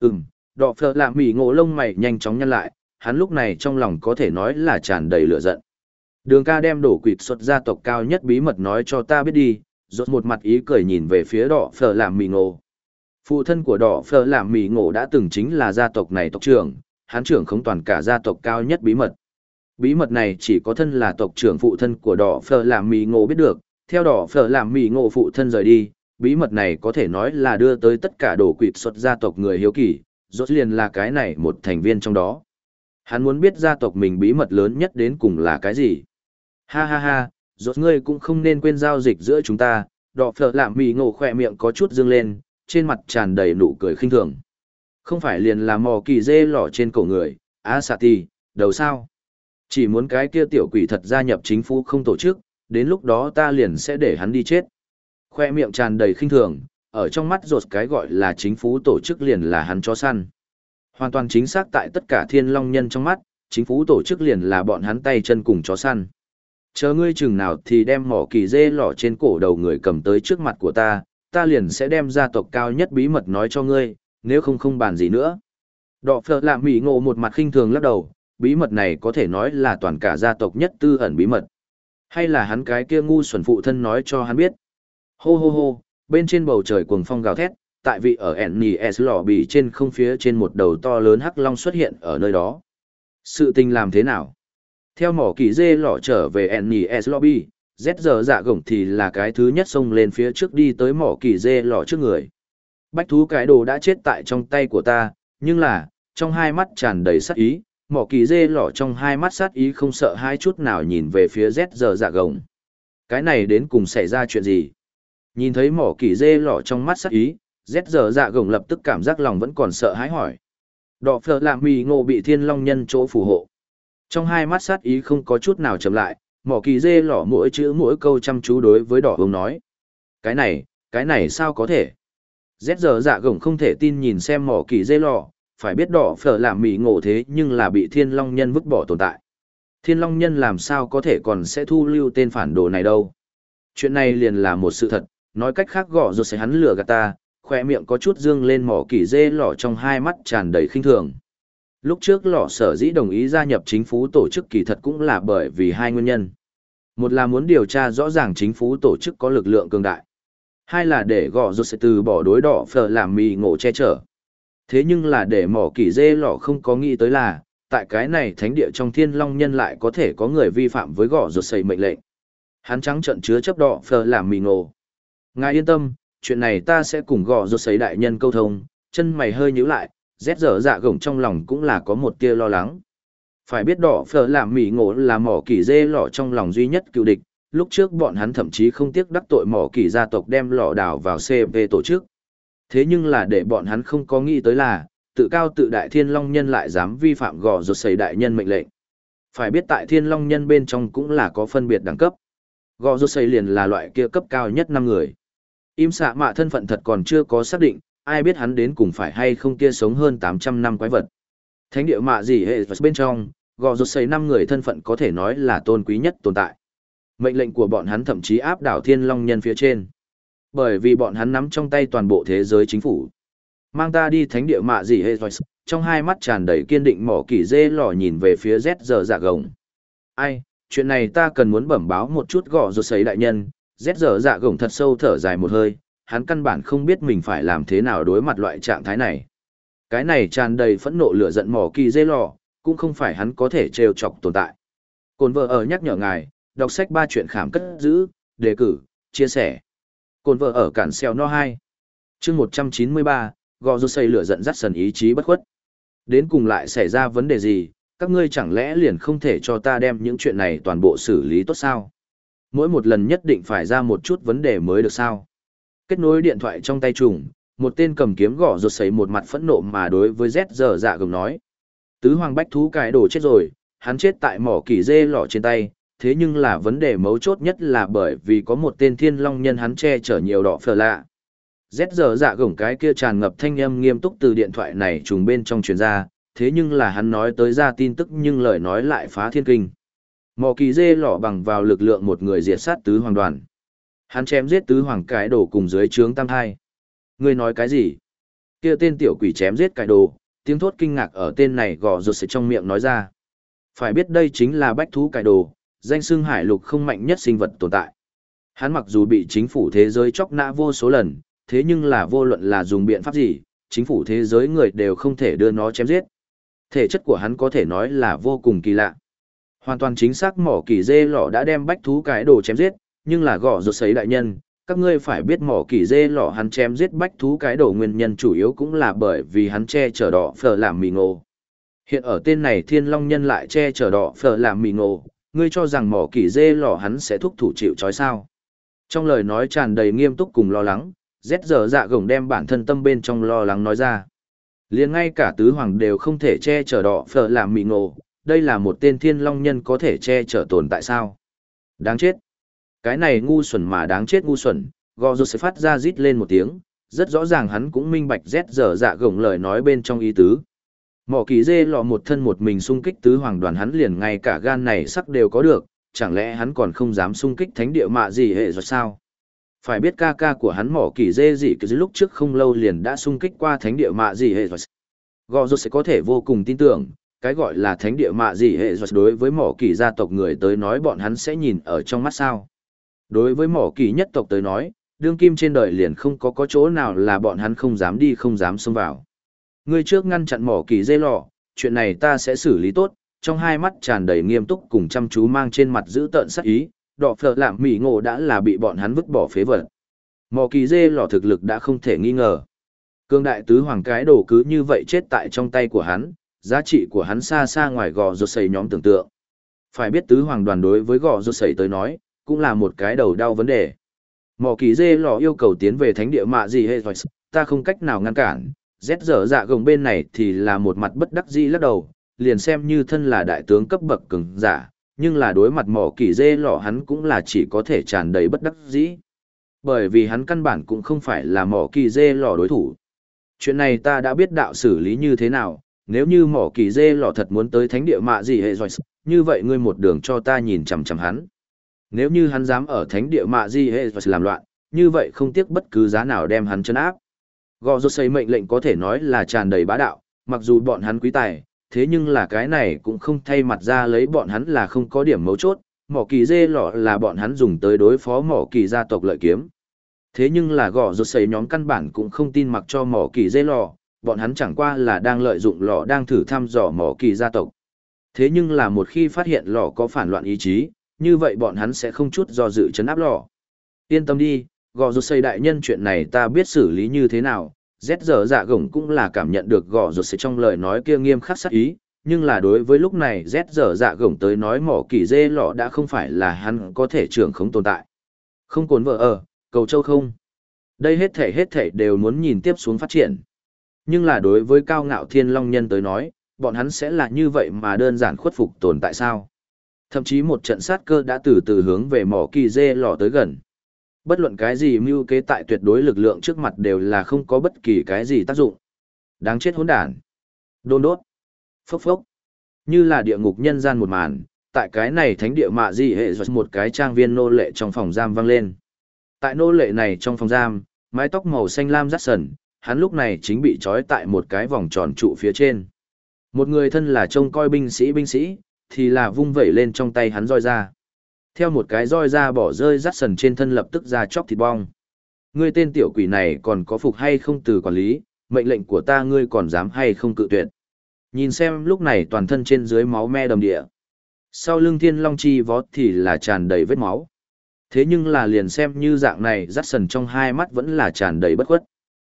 Ừm, đỏ phở làm mì ngộ lông mày nhanh chóng nhăn lại, hắn lúc này trong lòng có thể nói là tràn đầy lửa giận. Đường ca đem đổ quỵt xuất gia tộc cao nhất bí mật nói cho ta biết đi, rốt một mặt ý cười nhìn về phía đỏ phở làm mì ngộ. Phụ thân của đỏ phở làm mì ngộ đã từng chính là gia tộc này tộc trưởng, hắn trưởng không toàn cả gia tộc cao nhất bí mật. Bí mật này chỉ có thân là tộc trưởng phụ thân của đỏ phở làm mì ngộ biết được, theo đỏ phở làm mì ngộ phụ thân rời đi, bí mật này có thể nói là đưa tới tất cả đổ quỵt xuất gia tộc người hiếu kỳ, rốt liền là cái này một thành viên trong đó. Hắn muốn biết gia tộc mình bí mật lớn nhất đến cùng là cái gì. Ha ha ha, rốt ngươi cũng không nên quên giao dịch giữa chúng ta, đỏ phở làm mì ngộ khỏe miệng có chút dương lên, trên mặt tràn đầy nụ cười khinh thường. Không phải liền là mò kỳ dê lỏ trên cổ người, á sa ti, đầu sao. Chỉ muốn cái kia tiểu quỷ thật gia nhập chính phủ không tổ chức, đến lúc đó ta liền sẽ để hắn đi chết. Khoe miệng tràn đầy khinh thường, ở trong mắt rột cái gọi là chính phủ tổ chức liền là hắn cho săn. Hoàn toàn chính xác tại tất cả thiên long nhân trong mắt, chính phủ tổ chức liền là bọn hắn tay chân cùng chó săn. Chờ ngươi chừng nào thì đem mỏ kỳ dê lỏ trên cổ đầu người cầm tới trước mặt của ta, ta liền sẽ đem gia tộc cao nhất bí mật nói cho ngươi, nếu không không bàn gì nữa. Đọ phở lạ mỉ ngộ một mặt khinh thường lắc đầu, bí mật này có thể nói là toàn cả gia tộc nhất tư ẩn bí mật. Hay là hắn cái kia ngu xuẩn phụ thân nói cho hắn biết. Hô hô hô, bên trên bầu trời cuồng phong gào thét, tại vị ở NES lò bì trên không phía trên một đầu to lớn hắc long xuất hiện ở nơi đó. Sự tình làm thế nào? Theo mỏ kỳ dê lọ trở về NES lobby, Z giờ dạ gổng thì là cái thứ nhất xông lên phía trước đi tới mỏ kỳ dê lọ trước người. Bách thú cái đồ đã chết tại trong tay của ta, nhưng là, trong hai mắt tràn đầy sát ý, mỏ kỳ dê lỏ trong hai mắt sát ý không sợ hai chút nào nhìn về phía Z giờ dạ gồng. Cái này đến cùng xảy ra chuyện gì? Nhìn thấy mỏ kỳ dê lỏ trong mắt sát ý, Z giờ dạ gồng lập tức cảm giác lòng vẫn còn sợ hãi hỏi. Đọ phờ làm mì ngộ bị thiên long nhân chỗ phù hộ. Trong hai mắt sát ý không có chút nào chậm lại, mỏ kỳ dê lỏ mỗi chữ mỗi câu chăm chú đối với đỏ hồng nói. Cái này, cái này sao có thể? Z giờ dạ gồng không thể tin nhìn xem mỏ kỳ dê lỏ, phải biết đỏ phở làm mì ngộ thế nhưng là bị thiên long nhân vứt bỏ tồn tại. Thiên long nhân làm sao có thể còn sẽ thu lưu tên phản đồ này đâu. Chuyện này liền là một sự thật, nói cách khác gõ rồi sẽ hắn lừa gạt ta, khoe miệng có chút dương lên mỏ kỳ dê lỏ trong hai mắt tràn đầy khinh thường. Lúc trước lọ sở dĩ đồng ý gia nhập chính phủ tổ chức kỳ thật cũng là bởi vì hai nguyên nhân. Một là muốn điều tra rõ ràng chính phủ tổ chức có lực lượng cường đại. Hai là để gõ rốt sẽ từ bỏ đối đỏ phở làm mì ngộ che chở. Thế nhưng là để mỏ kỳ dê lọ không có nghĩ tới là, tại cái này thánh địa trong thiên long nhân lại có thể có người vi phạm với gõ ruột xây mệnh lệnh. Hắn trắng trận chứa chấp đỏ phờ làm mì ngộ. Ngài yên tâm, chuyện này ta sẽ cùng gõ ruột xây đại nhân câu thông, chân mày hơi nhíu lại, rét dở dạ gồng trong lòng cũng là có một tia lo lắng. Phải biết đỏ phở làm mì ngộ là mỏ kỳ dê lọ trong lòng duy nhất cựu địch, lúc trước bọn hắn thậm chí không tiếc đắc tội mỏ kỳ gia tộc đem lọ đào vào CV tổ chức. Thế nhưng là để bọn hắn không có nghĩ tới là, tự cao tự đại thiên long nhân lại dám vi phạm gò rột xảy đại nhân mệnh lệnh. Phải biết tại thiên long nhân bên trong cũng là có phân biệt đẳng cấp. Gò rột xảy liền là loại kia cấp cao nhất năm người. Im xạ mạ thân phận thật còn chưa có xác định, ai biết hắn đến cùng phải hay không kia sống hơn 800 năm quái vật. Thánh địa mạ gì hệ bên trong, gò rột sầy năm người thân phận có thể nói là tôn quý nhất tồn tại. Mệnh lệnh của bọn hắn thậm chí áp đảo thiên long nhân phía trên. Bởi vì bọn hắn nắm trong tay toàn bộ thế giới chính phủ. Mang ta đi thánh địa mạ gì hệ trong hai mắt tràn đầy kiên định mỏ kỳ dê lò nhìn về phía Z giờ dạ gồng. Ai, chuyện này ta cần muốn bẩm báo một chút gõ rột sấy đại nhân, Z giờ dạ gồng thật sâu thở dài một hơi, hắn căn bản không biết mình phải làm thế nào đối mặt loại trạng thái này. Cái này tràn đầy phẫn nộ lửa giận mỏ kỳ dê lò, cũng không phải hắn có thể trêu chọc tồn tại. Cồn vợ ở nhắc nhở ngài, đọc sách ba chuyện khảm cất giữ, đề cử, chia sẻ. Cồn vợ ở cản xeo no 2. chương 193, gò rô xây lửa giận dắt sần ý chí bất khuất. Đến cùng lại xảy ra vấn đề gì, các ngươi chẳng lẽ liền không thể cho ta đem những chuyện này toàn bộ xử lý tốt sao? Mỗi một lần nhất định phải ra một chút vấn đề mới được sao? Kết nối điện thoại trong tay trùng, một tên cầm kiếm gõ rột sấy một mặt phẫn nộ mà đối với Z giờ dạ gồng nói. Tứ hoàng bách thú cái đồ chết rồi, hắn chết tại mỏ kỳ dê lọ trên tay, thế nhưng là vấn đề mấu chốt nhất là bởi vì có một tên thiên long nhân hắn che chở nhiều đỏ phở lạ. Z giờ dạ gồng cái kia tràn ngập thanh âm nghiêm túc từ điện thoại này trùng bên trong truyền ra, thế nhưng là hắn nói tới ra tin tức nhưng lời nói lại phá thiên kinh. mò kỳ dê lỏ bằng vào lực lượng một người diệt sát tứ hoàng đoàn. Hắn chém giết tứ hoàng cái đồ cùng dưới trướng tam thai. Ngươi nói cái gì? Kia tên tiểu quỷ chém giết cái đồ, tiếng thốt kinh ngạc ở tên này gò rột trong miệng nói ra. Phải biết đây chính là bách thú cải đồ, danh xưng hải lục không mạnh nhất sinh vật tồn tại. Hắn mặc dù bị chính phủ thế giới chóc nã vô số lần, thế nhưng là vô luận là dùng biện pháp gì, chính phủ thế giới người đều không thể đưa nó chém giết. Thể chất của hắn có thể nói là vô cùng kỳ lạ. Hoàn toàn chính xác mỏ kỳ dê lọ đã đem bách thú cái đồ chém giết, nhưng là gõ rột sấy đại nhân, các ngươi phải biết mỏ kỳ dê lọ hắn chém giết bách thú cái đồ nguyên nhân chủ yếu cũng là bởi vì hắn che chở đỏ phở làm mì ngộ. Hiện ở tên này thiên long nhân lại che chở đỏ phở làm mì ngộ, ngươi cho rằng mỏ kỳ dê lọ hắn sẽ thúc thủ chịu trói sao. Trong lời nói tràn đầy nghiêm túc cùng lo lắng, rét giờ dạ gồng đem bản thân tâm bên trong lo lắng nói ra. liền ngay cả tứ hoàng đều không thể che chở đỏ phở làm mị ngộ, đây là một tên thiên long nhân có thể che chở tồn tại sao. Đáng chết. Cái này ngu xuẩn mà đáng chết ngu xuẩn, gò rột sẽ phát ra rít lên một tiếng, rất rõ ràng hắn cũng minh bạch rét giờ dạ gồng lời nói bên trong ý tứ. Mỏ kỳ dê lọ một thân một mình xung kích tứ hoàng đoàn hắn liền ngay cả gan này sắc đều có được, chẳng lẽ hắn còn không dám xung kích thánh địa mạ gì hệ rồi sao? Phải biết ca ca của hắn mỏ kỳ dê gì cứ lúc trước không lâu liền đã xung kích qua thánh địa mạ gì hệ rồi. Gò rồi sẽ có thể vô cùng tin tưởng, cái gọi là thánh địa mạ gì hệ rồi đối với mỏ kỳ gia tộc người tới nói bọn hắn sẽ nhìn ở trong mắt sao. Đối với mỏ kỳ nhất tộc tới nói, đương kim trên đời liền không có có chỗ nào là bọn hắn không dám đi không dám xông vào. Ngươi trước ngăn chặn mỏ kỳ dây lọ, chuyện này ta sẽ xử lý tốt, trong hai mắt tràn đầy nghiêm túc cùng chăm chú mang trên mặt giữ tợn sắc ý, đỏ phở làm mỉ ngộ đã là bị bọn hắn vứt bỏ phế vật. Mỏ kỳ dê lọ thực lực đã không thể nghi ngờ. Cương đại tứ hoàng cái đồ cứ như vậy chết tại trong tay của hắn, giá trị của hắn xa xa ngoài gò rột sầy nhóm tưởng tượng. Phải biết tứ hoàng đoàn đối với gò rột sầy tới nói, cũng là một cái đầu đau vấn đề. Mỏ kỳ dê lò yêu cầu tiến về thánh địa mạ gì hệ ta không cách nào ngăn cản, rét dở dạ gồng bên này thì là một mặt bất đắc dĩ lắc đầu, liền xem như thân là đại tướng cấp bậc cường giả, nhưng là đối mặt mỏ kỳ dê lọ hắn cũng là chỉ có thể tràn đầy bất đắc dĩ. Bởi vì hắn căn bản cũng không phải là mỏ kỳ dê lọ đối thủ. Chuyện này ta đã biết đạo xử lý như thế nào, nếu như mỏ kỳ dê lọ thật muốn tới thánh địa mạ gì hệ rồi, như vậy ngươi một đường cho ta nhìn chằm chằm hắn. Nếu như hắn dám ở thánh địa mạ di hệ và làm loạn, như vậy không tiếc bất cứ giá nào đem hắn chân áp. Gò rốt xây mệnh lệnh có thể nói là tràn đầy bá đạo, mặc dù bọn hắn quý tài, thế nhưng là cái này cũng không thay mặt ra lấy bọn hắn là không có điểm mấu chốt, mỏ kỳ dê lọ là bọn hắn dùng tới đối phó mỏ kỳ gia tộc lợi kiếm. Thế nhưng là gõ rột xây nhóm căn bản cũng không tin mặc cho mỏ kỳ dê lọ, bọn hắn chẳng qua là đang lợi dụng lọ đang thử thăm dò mỏ kỳ gia tộc. Thế nhưng là một khi phát hiện lọ có phản loạn ý chí, như vậy bọn hắn sẽ không chút do dự chấn áp lọ. Yên tâm đi, gò rột xây đại nhân chuyện này ta biết xử lý như thế nào. rét giờ dạ gồng cũng là cảm nhận được gò rột xây trong lời nói kia nghiêm khắc sát ý, nhưng là đối với lúc này rét giờ dạ gồng tới nói mỏ kỳ dê lọ đã không phải là hắn có thể trưởng không tồn tại. Không cồn vợ ở, cầu châu không. Đây hết thể hết thể đều muốn nhìn tiếp xuống phát triển. Nhưng là đối với cao ngạo thiên long nhân tới nói, bọn hắn sẽ là như vậy mà đơn giản khuất phục tồn tại sao? Thậm chí một trận sát cơ đã từ từ hướng về mỏ kỳ dê lò tới gần. Bất luận cái gì mưu kế tại tuyệt đối lực lượng trước mặt đều là không có bất kỳ cái gì tác dụng. Đáng chết hỗn đản. Đôn đốt. Phốc phốc. Như là địa ngục nhân gian một màn, tại cái này thánh địa mạ gì hệ rồi một cái trang viên nô lệ trong phòng giam vang lên. Tại nô lệ này trong phòng giam, mái tóc màu xanh lam rắt sần, hắn lúc này chính bị trói tại một cái vòng tròn trụ phía trên. Một người thân là trông coi binh sĩ binh sĩ, thì là vung vẩy lên trong tay hắn roi ra. Theo một cái roi ra bỏ rơi rắt sần trên thân lập tức ra chóc thịt bong. Ngươi tên tiểu quỷ này còn có phục hay không từ quản lý, mệnh lệnh của ta ngươi còn dám hay không cự tuyệt. Nhìn xem lúc này toàn thân trên dưới máu me đầm địa. Sau lưng thiên long chi vó thì là tràn đầy vết máu. Thế nhưng là liền xem như dạng này rắt sần trong hai mắt vẫn là tràn đầy bất khuất.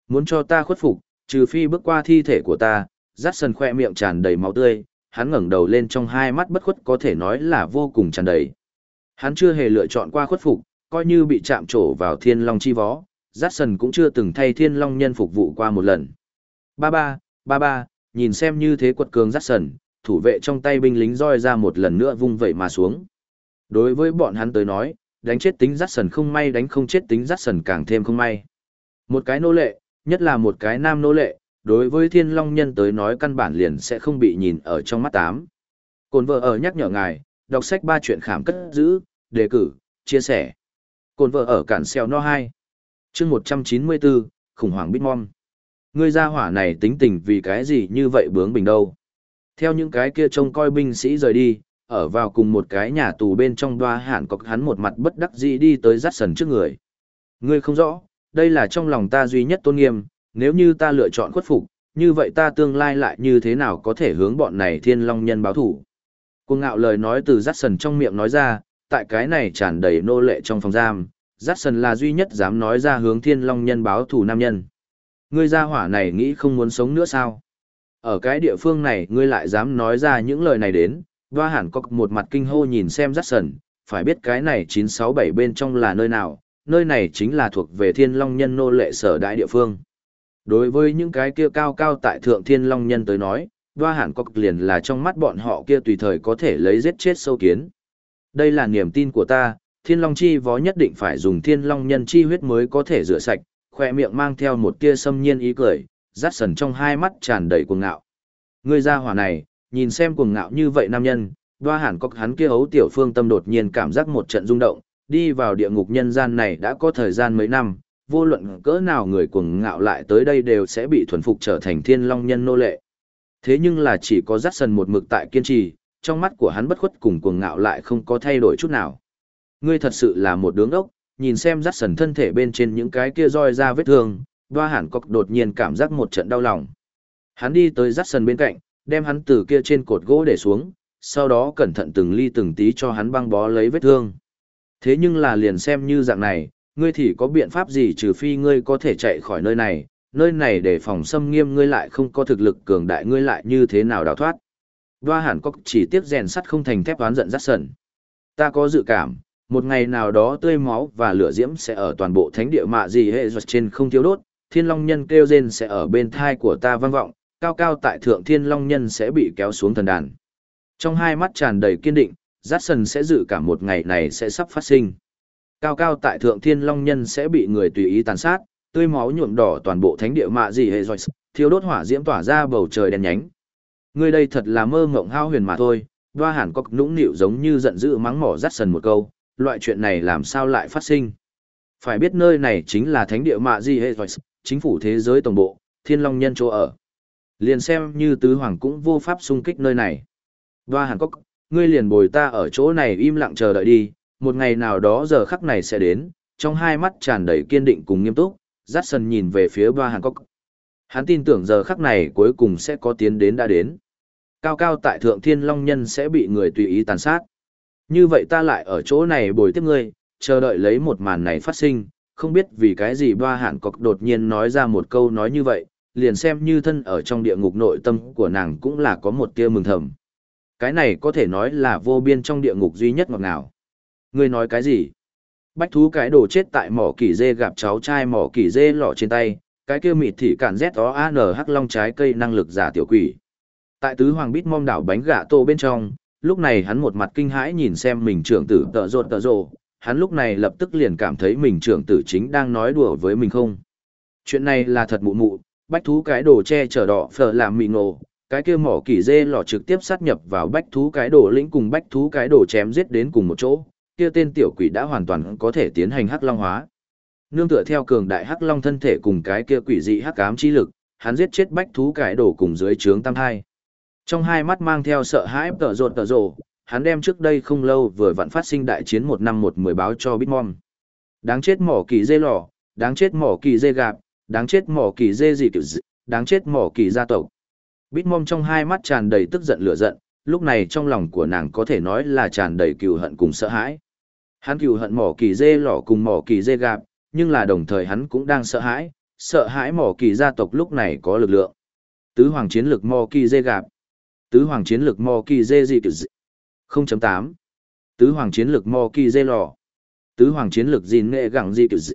Muốn cho ta khuất phục, trừ phi bước qua thi thể của ta, rắt sần khoe miệng tràn đầy máu tươi, hắn ngẩng đầu lên trong hai mắt bất khuất có thể nói là vô cùng tràn đầy. Hắn chưa hề lựa chọn qua khuất phục, coi như bị chạm trổ vào thiên long chi vó, Jackson sần cũng chưa từng thay thiên long nhân phục vụ qua một lần. Ba ba, ba ba, nhìn xem như thế quật cường Jackson, sần, thủ vệ trong tay binh lính roi ra một lần nữa vung vẩy mà xuống. Đối với bọn hắn tới nói, đánh chết tính Jackson sần không may đánh không chết tính Jackson sần càng thêm không may. Một cái nô lệ, nhất là một cái nam nô lệ, đối với thiên long nhân tới nói căn bản liền sẽ không bị nhìn ở trong mắt tám. Cồn vợ ở nhắc nhở ngài, đọc sách ba chuyện khảm cất giữ, đề cử, chia sẻ. Cồn vợ ở cản xeo no 2. chương 194, khủng hoảng Bitmon. Ngươi gia hỏa này tính tình vì cái gì như vậy bướng bình đâu. Theo những cái kia trông coi binh sĩ rời đi, ở vào cùng một cái nhà tù bên trong đoa hẳn có hắn một mặt bất đắc dĩ đi tới rắt sần trước người. Ngươi không rõ, đây là trong lòng ta duy nhất tôn nghiêm, nếu như ta lựa chọn khuất phục, như vậy ta tương lai lại như thế nào có thể hướng bọn này thiên long nhân báo thủ. Cuồng ngạo lời nói từ rắt sần trong miệng nói ra, tại cái này tràn đầy nô lệ trong phòng giam, Jackson là duy nhất dám nói ra hướng thiên long nhân báo thù nam nhân. Ngươi gia hỏa này nghĩ không muốn sống nữa sao? Ở cái địa phương này ngươi lại dám nói ra những lời này đến, Đoa Hàn có một mặt kinh hô nhìn xem Jackson, phải biết cái này 967 bên trong là nơi nào, nơi này chính là thuộc về thiên long nhân nô lệ sở đại địa phương. Đối với những cái kia cao cao tại thượng thiên long nhân tới nói, Đoa Hàn có liền là trong mắt bọn họ kia tùy thời có thể lấy giết chết sâu kiến. Đây là niềm tin của ta, thiên long chi vó nhất định phải dùng thiên long nhân chi huyết mới có thể rửa sạch, khoe miệng mang theo một tia xâm nhiên ý cười, rát sần trong hai mắt tràn đầy cuồng ngạo. Người ra hỏa này, nhìn xem cuồng ngạo như vậy nam nhân, đoa hẳn có hắn kia ấu tiểu phương tâm đột nhiên cảm giác một trận rung động, đi vào địa ngục nhân gian này đã có thời gian mấy năm, vô luận cỡ nào người cuồng ngạo lại tới đây đều sẽ bị thuần phục trở thành thiên long nhân nô lệ. Thế nhưng là chỉ có rát sần một mực tại kiên trì, trong mắt của hắn bất khuất cùng cuồng ngạo lại không có thay đổi chút nào. Ngươi thật sự là một đứa ngốc, nhìn xem rắc sần thân thể bên trên những cái kia roi ra vết thương, đoa Hàn Cốc đột nhiên cảm giác một trận đau lòng. Hắn đi tới rắc sần bên cạnh, đem hắn từ kia trên cột gỗ để xuống, sau đó cẩn thận từng ly từng tí cho hắn băng bó lấy vết thương. Thế nhưng là liền xem như dạng này, ngươi thì có biện pháp gì trừ phi ngươi có thể chạy khỏi nơi này, nơi này để phòng xâm nghiêm ngươi lại không có thực lực cường đại ngươi lại như thế nào đào thoát. Đoa hẳn có chỉ tiếc rèn sắt không thành thép oán giận rát sần. Ta có dự cảm, một ngày nào đó tươi máu và lửa diễm sẽ ở toàn bộ thánh địa mạ gì hệ giật trên không thiếu đốt, thiên long nhân kêu rên sẽ ở bên thai của ta vang vọng, cao cao tại thượng thiên long nhân sẽ bị kéo xuống thần đàn. Trong hai mắt tràn đầy kiên định, rát sần sẽ dự cảm một ngày này sẽ sắp phát sinh. Cao cao tại thượng thiên long nhân sẽ bị người tùy ý tàn sát, tươi máu nhuộm đỏ toàn bộ thánh địa mạ gì hệ rồi, thiếu đốt hỏa diễm tỏa ra bầu trời đen nhánh, Ngươi đây thật là mơ mộng hao huyền mà thôi, đoa hẳn có nũng nịu giống như giận dữ mắng mỏ rắt sần một câu, loại chuyện này làm sao lại phát sinh. Phải biết nơi này chính là thánh địa mạ di hệ chính phủ thế giới tổng bộ, thiên long nhân chỗ ở. Liền xem như tứ hoàng cũng vô pháp xung kích nơi này. Đoa hẳn cốc, ngươi liền bồi ta ở chỗ này im lặng chờ đợi đi, một ngày nào đó giờ khắc này sẽ đến, trong hai mắt tràn đầy kiên định cùng nghiêm túc, dắt sần nhìn về phía đoa Hàn Cốc. Hắn tin tưởng giờ khắc này cuối cùng sẽ có tiến đến đã đến. Cao cao tại thượng thiên long nhân sẽ bị người tùy ý tàn sát. Như vậy ta lại ở chỗ này bồi tiếp ngươi, chờ đợi lấy một màn này phát sinh, không biết vì cái gì ba hạn cọc đột nhiên nói ra một câu nói như vậy, liền xem như thân ở trong địa ngục nội tâm của nàng cũng là có một tia mừng thầm. Cái này có thể nói là vô biên trong địa ngục duy nhất ngọt ngào. Ngươi nói cái gì? Bách thú cái đồ chết tại mỏ kỳ dê gặp cháu trai mỏ kỳ dê lọ trên tay, cái kia mịt thị cản z o a n hắc long trái cây năng lực giả tiểu quỷ. Tại tứ hoàng bít mom đảo bánh gà tô bên trong, lúc này hắn một mặt kinh hãi nhìn xem mình trưởng tử tợ rột tợ rộ hắn lúc này lập tức liền cảm thấy mình trưởng tử chính đang nói đùa với mình không. Chuyện này là thật mụ mụ, bách thú cái đồ che chở đỏ phở làm mị nổ cái kia mỏ kỳ dê lọ trực tiếp sát nhập vào bách thú cái đồ lĩnh cùng bách thú cái đồ chém giết đến cùng một chỗ, kia tên tiểu quỷ đã hoàn toàn có thể tiến hành hắc long hóa. Nương tựa theo cường đại hắc long thân thể cùng cái kia quỷ dị hắc ám chi lực, hắn giết chết bách thú cải đổ cùng dưới trướng tam thai. Trong hai mắt mang theo sợ hãi tở rột tở rồ, hắn đem trước đây không lâu vừa vặn phát sinh đại chiến một năm một mười báo cho Bitmom. Đáng chết mỏ kỳ dê lò, đáng chết mỏ kỳ dê gạp, đáng chết mỏ kỳ dê gì kiểu dị, đáng chết mỏ kỳ gia tộc. Bitmom trong hai mắt tràn đầy tức giận lửa giận, lúc này trong lòng của nàng có thể nói là tràn đầy cừu hận cùng sợ hãi. Hắn cừu hận mỏ kỳ dê lỏ cùng mỏ kỳ dê gạp, nhưng là đồng thời hắn cũng đang sợ hãi, sợ hãi mỏ kỳ gia tộc lúc này có lực lượng. Tứ hoàng chiến lực mỏ kỳ dê gạp. Tứ hoàng chiến lực mỏ kỳ dê gì kiểu dị. 0.8. Tứ hoàng chiến lực mỏ kỳ dê lò Tứ hoàng chiến lực gìn nghệ gẳng gì kiểu dị.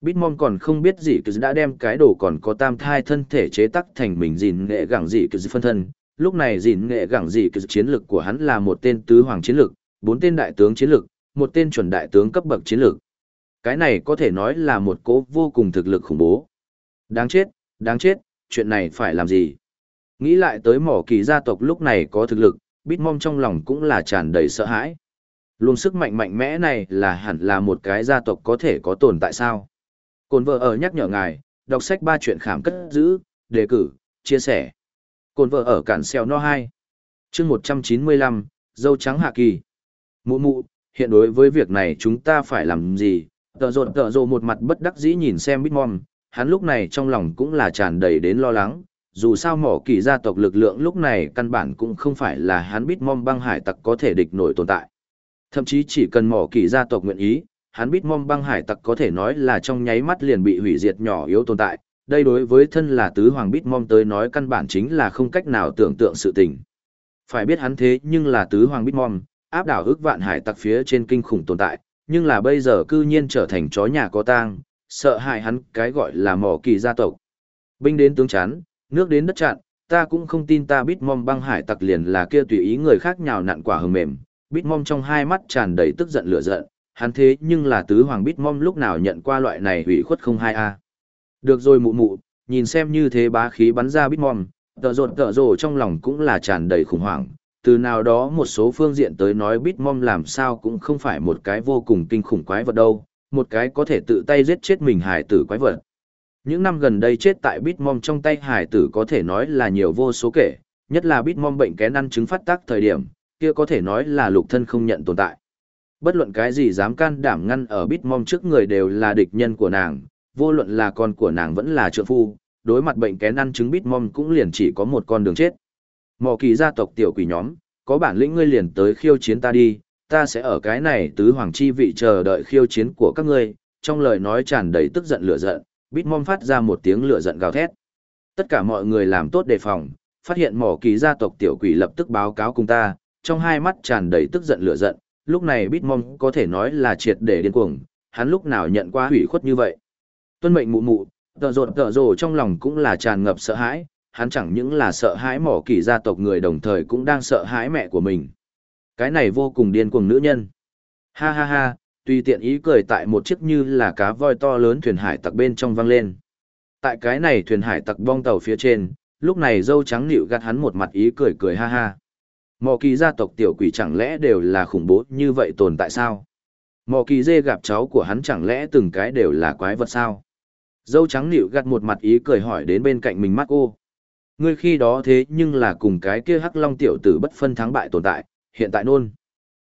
Bitmon còn không biết gì cứ đã đem cái đồ còn có tam thai thân thể chế tắc thành mình gìn nghệ gẳng gì cứ phân thân. Lúc này gìn nghệ gẳng gì cứ chiến lực của hắn là một tên tứ hoàng chiến lực, bốn tên đại tướng chiến lực, một tên chuẩn đại tướng cấp bậc chiến lực. Cái này có thể nói là một cố vô cùng thực lực khủng bố. Đáng chết, đáng chết, chuyện này phải làm gì? Nghĩ lại tới mỏ kỳ gia tộc lúc này có thực lực, Bitmom trong lòng cũng là tràn đầy sợ hãi. Luôn sức mạnh mạnh mẽ này là hẳn là một cái gia tộc có thể có tồn tại sao? Cồn vợ ở nhắc nhở ngài, đọc sách ba chuyện khảm cất giữ, đề cử, chia sẻ. Cồn vợ ở cản xeo no 2. chương 195, dâu trắng hạ kỳ. Mụ mụ, hiện đối với việc này chúng ta phải làm gì? Tờ rộn tờ rộ một mặt bất đắc dĩ nhìn xem Bitmom, hắn lúc này trong lòng cũng là tràn đầy đến lo lắng. Dù sao mỏ kỳ gia tộc lực lượng lúc này căn bản cũng không phải là hắn Bitmom băng hải tặc có thể địch nổi tồn tại. Thậm chí chỉ cần mỏ kỳ gia tộc nguyện ý, hắn Bitmom băng hải tặc có thể nói là trong nháy mắt liền bị hủy diệt nhỏ yếu tồn tại. Đây đối với thân là tứ hoàng Bitmom tới nói căn bản chính là không cách nào tưởng tượng sự tình. Phải biết hắn thế nhưng là tứ hoàng Bitmom, áp đảo ước vạn hải tặc phía trên kinh khủng tồn tại, nhưng là bây giờ cư nhiên trở thành chó nhà có tang, sợ hại hắn cái gọi là mỏ kỳ gia tộc. Binh đến tướng chán, nước đến đất chặn, ta cũng không tin ta Bitmom băng hải tặc liền là kia tùy ý người khác nhào nặn quả hờ mềm. Bitmom trong hai mắt tràn đầy tức giận lửa giận, hắn thế nhưng là tứ hoàng bít mong lúc nào nhận qua loại này hủy khuất không hai a được rồi mụ mụ nhìn xem như thế bá khí bắn ra bít mong, tợ rột tợ rồ trong lòng cũng là tràn đầy khủng hoảng từ nào đó một số phương diện tới nói bít mom làm sao cũng không phải một cái vô cùng kinh khủng quái vật đâu một cái có thể tự tay giết chết mình hải tử quái vật những năm gần đây chết tại bít mom trong tay hải tử có thể nói là nhiều vô số kể nhất là bít mom bệnh kén ăn chứng phát tác thời điểm kia có thể nói là lục thân không nhận tồn tại Bất luận cái gì dám can đảm ngăn ở Bitmom trước người đều là địch nhân của nàng, vô luận là con của nàng vẫn là trượng phu, đối mặt bệnh kén ăn trứng Bitmom cũng liền chỉ có một con đường chết. Mỏ kỳ gia tộc tiểu quỷ nhóm, có bản lĩnh ngươi liền tới khiêu chiến ta đi, ta sẽ ở cái này tứ hoàng chi vị chờ đợi khiêu chiến của các ngươi, trong lời nói tràn đầy tức giận lửa giận, Bitmom phát ra một tiếng lửa giận gào thét. Tất cả mọi người làm tốt đề phòng, phát hiện mỏ kỳ gia tộc tiểu quỷ lập tức báo cáo cùng ta, trong hai mắt tràn đầy tức giận lửa giận, lúc này Bitmom có thể nói là triệt để điên cuồng, hắn lúc nào nhận qua hủy khuất như vậy. Tuân mệnh mụ mụ, tợ rột tợ rồ trong lòng cũng là tràn ngập sợ hãi, hắn chẳng những là sợ hãi mỏ kỳ gia tộc người đồng thời cũng đang sợ hãi mẹ của mình. Cái này vô cùng điên cuồng nữ nhân. Ha ha ha, tùy tiện ý cười tại một chiếc như là cá voi to lớn thuyền hải tặc bên trong vang lên. Tại cái này thuyền hải tặc bong tàu phía trên, lúc này dâu trắng nịu gạt hắn một mặt ý cười cười ha ha. Mò kỳ gia tộc tiểu quỷ chẳng lẽ đều là khủng bố như vậy tồn tại sao? Mò kỳ dê gặp cháu của hắn chẳng lẽ từng cái đều là quái vật sao? Dâu trắng nịu gặt một mặt ý cười hỏi đến bên cạnh mình mắt cô. Ngươi khi đó thế nhưng là cùng cái kia hắc long tiểu tử bất phân thắng bại tồn tại, hiện tại nôn.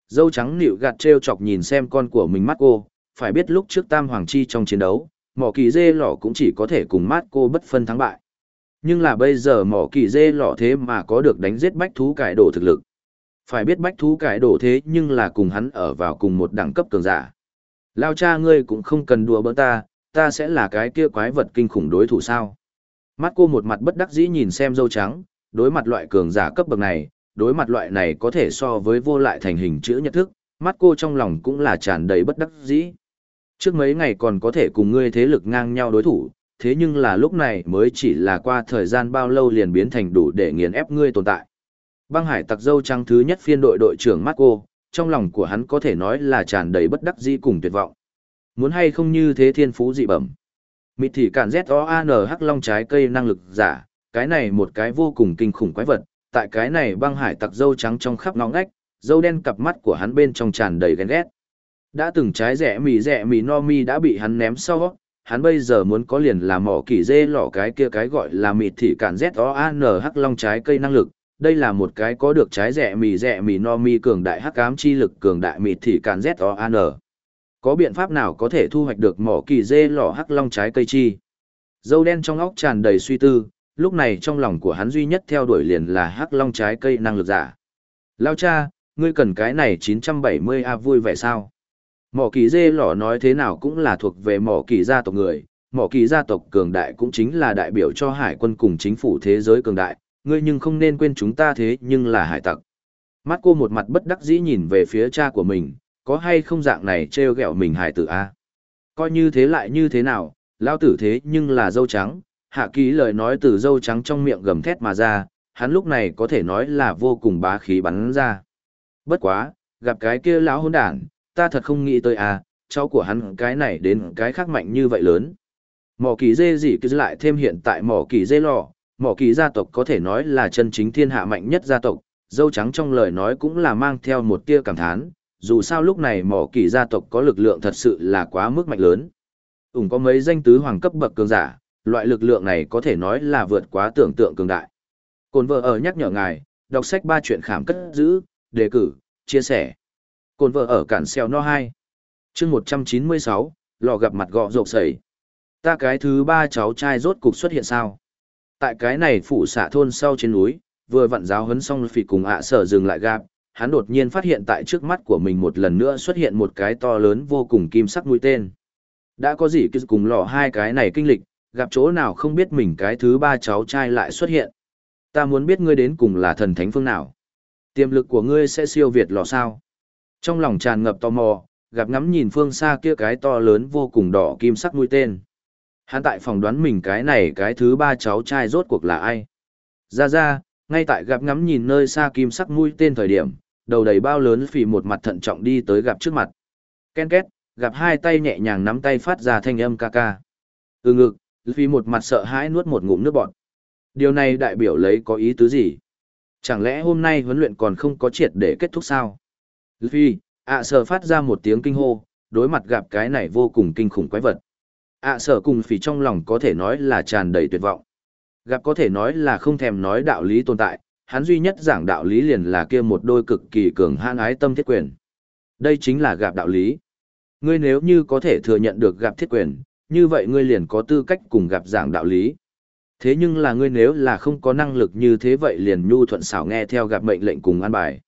Dâu trắng nịu gạt treo chọc nhìn xem con của mình mắt cô, phải biết lúc trước Tam Hoàng Chi trong chiến đấu, mỏ kỳ dê lỏ cũng chỉ có thể cùng mắt cô bất phân thắng bại. Nhưng là bây giờ mỏ kỳ dê lỏ thế mà có được đánh giết bách thú cải đổ thực lực. Phải biết bách thú cải đổ thế nhưng là cùng hắn ở vào cùng một đẳng cấp cường giả. Lao cha ngươi cũng không cần đùa bỡn ta, ta sẽ là cái kia quái vật kinh khủng đối thủ sao. Mắt cô một mặt bất đắc dĩ nhìn xem dâu trắng, đối mặt loại cường giả cấp bậc này, đối mặt loại này có thể so với vô lại thành hình chữ nhật thức, mắt cô trong lòng cũng là tràn đầy bất đắc dĩ. Trước mấy ngày còn có thể cùng ngươi thế lực ngang nhau đối thủ, thế nhưng là lúc này mới chỉ là qua thời gian bao lâu liền biến thành đủ để nghiền ép ngươi tồn tại. Băng hải tặc dâu trắng thứ nhất phiên đội đội trưởng Marco, trong lòng của hắn có thể nói là tràn đầy bất đắc dĩ cùng tuyệt vọng. Muốn hay không như thế thiên phú dị bẩm. Mịt thì cản Z-O-A-N hắc long trái cây năng lực giả, cái này một cái vô cùng kinh khủng quái vật, tại cái này băng hải tặc dâu trắng trong khắp ngõ ngách, dâu đen cặp mắt của hắn bên trong tràn đầy ghen ghét. Đã từng trái rẻ mì rẻ mì no mi đã bị hắn ném sau, hắn bây giờ muốn có liền là mỏ kỳ dê lỏ cái kia cái gọi là mịt thị cản Z-O-A-N hắc long trái cây năng lực. Đây là một cái có được trái rẻ mì rẻ mì no mi cường đại hắc ám chi lực cường đại mịt thị cản Z-O-A-N. Có biện pháp nào có thể thu hoạch được mỏ kỳ dê lọ hắc long trái cây chi? Dâu đen trong óc tràn đầy suy tư, lúc này trong lòng của hắn duy nhất theo đuổi liền là hắc long trái cây năng lực giả. Lao cha, ngươi cần cái này 970A vui vẻ sao? Mỏ kỳ dê lỏ nói thế nào cũng là thuộc về mỏ kỳ gia tộc người, mỏ kỳ gia tộc cường đại cũng chính là đại biểu cho hải quân cùng chính phủ thế giới cường đại, ngươi nhưng không nên quên chúng ta thế nhưng là hải tặc. Mắt cô một mặt bất đắc dĩ nhìn về phía cha của mình, có hay không dạng này trêu ghẹo mình hải tử a Coi như thế lại như thế nào, lao tử thế nhưng là dâu trắng, hạ ký lời nói từ dâu trắng trong miệng gầm thét mà ra, hắn lúc này có thể nói là vô cùng bá khí bắn ra. Bất quá, gặp cái kia lão hôn đản, ta thật không nghĩ tới à, cháu của hắn cái này đến cái khác mạnh như vậy lớn. Mỏ kỳ dê gì cứ lại thêm hiện tại mỏ kỳ dê lò, mỏ kỳ gia tộc có thể nói là chân chính thiên hạ mạnh nhất gia tộc, dâu trắng trong lời nói cũng là mang theo một tia cảm thán, dù sao lúc này mỏ kỳ gia tộc có lực lượng thật sự là quá mức mạnh lớn. Ủng có mấy danh tứ hoàng cấp bậc cường giả, loại lực lượng này có thể nói là vượt quá tưởng tượng cường đại. Cồn vợ ở nhắc nhở ngài, đọc sách ba chuyện khảm cất giữ, đề cử, chia sẻ. Cồn vợ ở cản xeo no 2. chương 196, lò gặp mặt gọ rộp sẩy. Ta cái thứ ba cháu trai rốt cục xuất hiện sao? Tại cái này phụ xạ thôn sau trên núi, vừa vặn giáo huấn xong phỉ cùng ạ sở dừng lại gặp, hắn đột nhiên phát hiện tại trước mắt của mình một lần nữa xuất hiện một cái to lớn vô cùng kim sắc mũi tên. Đã có gì cứ cùng lò hai cái này kinh lịch, gặp chỗ nào không biết mình cái thứ ba cháu trai lại xuất hiện. Ta muốn biết ngươi đến cùng là thần thánh phương nào. Tiềm lực của ngươi sẽ siêu việt lò sao. Trong lòng tràn ngập tò mò, gặp ngắm nhìn phương xa kia cái to lớn vô cùng đỏ kim sắc mũi tên. Hắn tại phòng đoán mình cái này cái thứ ba cháu trai rốt cuộc là ai. Ra ra, ngay tại gặp ngắm nhìn nơi xa kim sắc mũi tên thời điểm, đầu đầy bao lớn phì một mặt thận trọng đi tới gặp trước mặt. Ken két, gặp hai tay nhẹ nhàng nắm tay phát ra thanh âm ca ca. Ừ ngực, phì một mặt sợ hãi nuốt một ngụm nước bọt. Điều này đại biểu lấy có ý tứ gì? Chẳng lẽ hôm nay huấn luyện còn không có triệt để kết thúc sao? Luffy, ạ sở phát ra một tiếng kinh hô, đối mặt gặp cái này vô cùng kinh khủng quái vật. ạ sở cùng phì trong lòng có thể nói là tràn đầy tuyệt vọng. Gặp có thể nói là không thèm nói đạo lý tồn tại, hắn duy nhất giảng đạo lý liền là kia một đôi cực kỳ cường hãn ái tâm thiết quyền. Đây chính là gặp đạo lý. Ngươi nếu như có thể thừa nhận được gặp thiết quyền, như vậy ngươi liền có tư cách cùng gặp giảng đạo lý. Thế nhưng là ngươi nếu là không có năng lực như thế vậy liền nhu thuận xảo nghe theo gặp mệnh lệnh cùng an bài.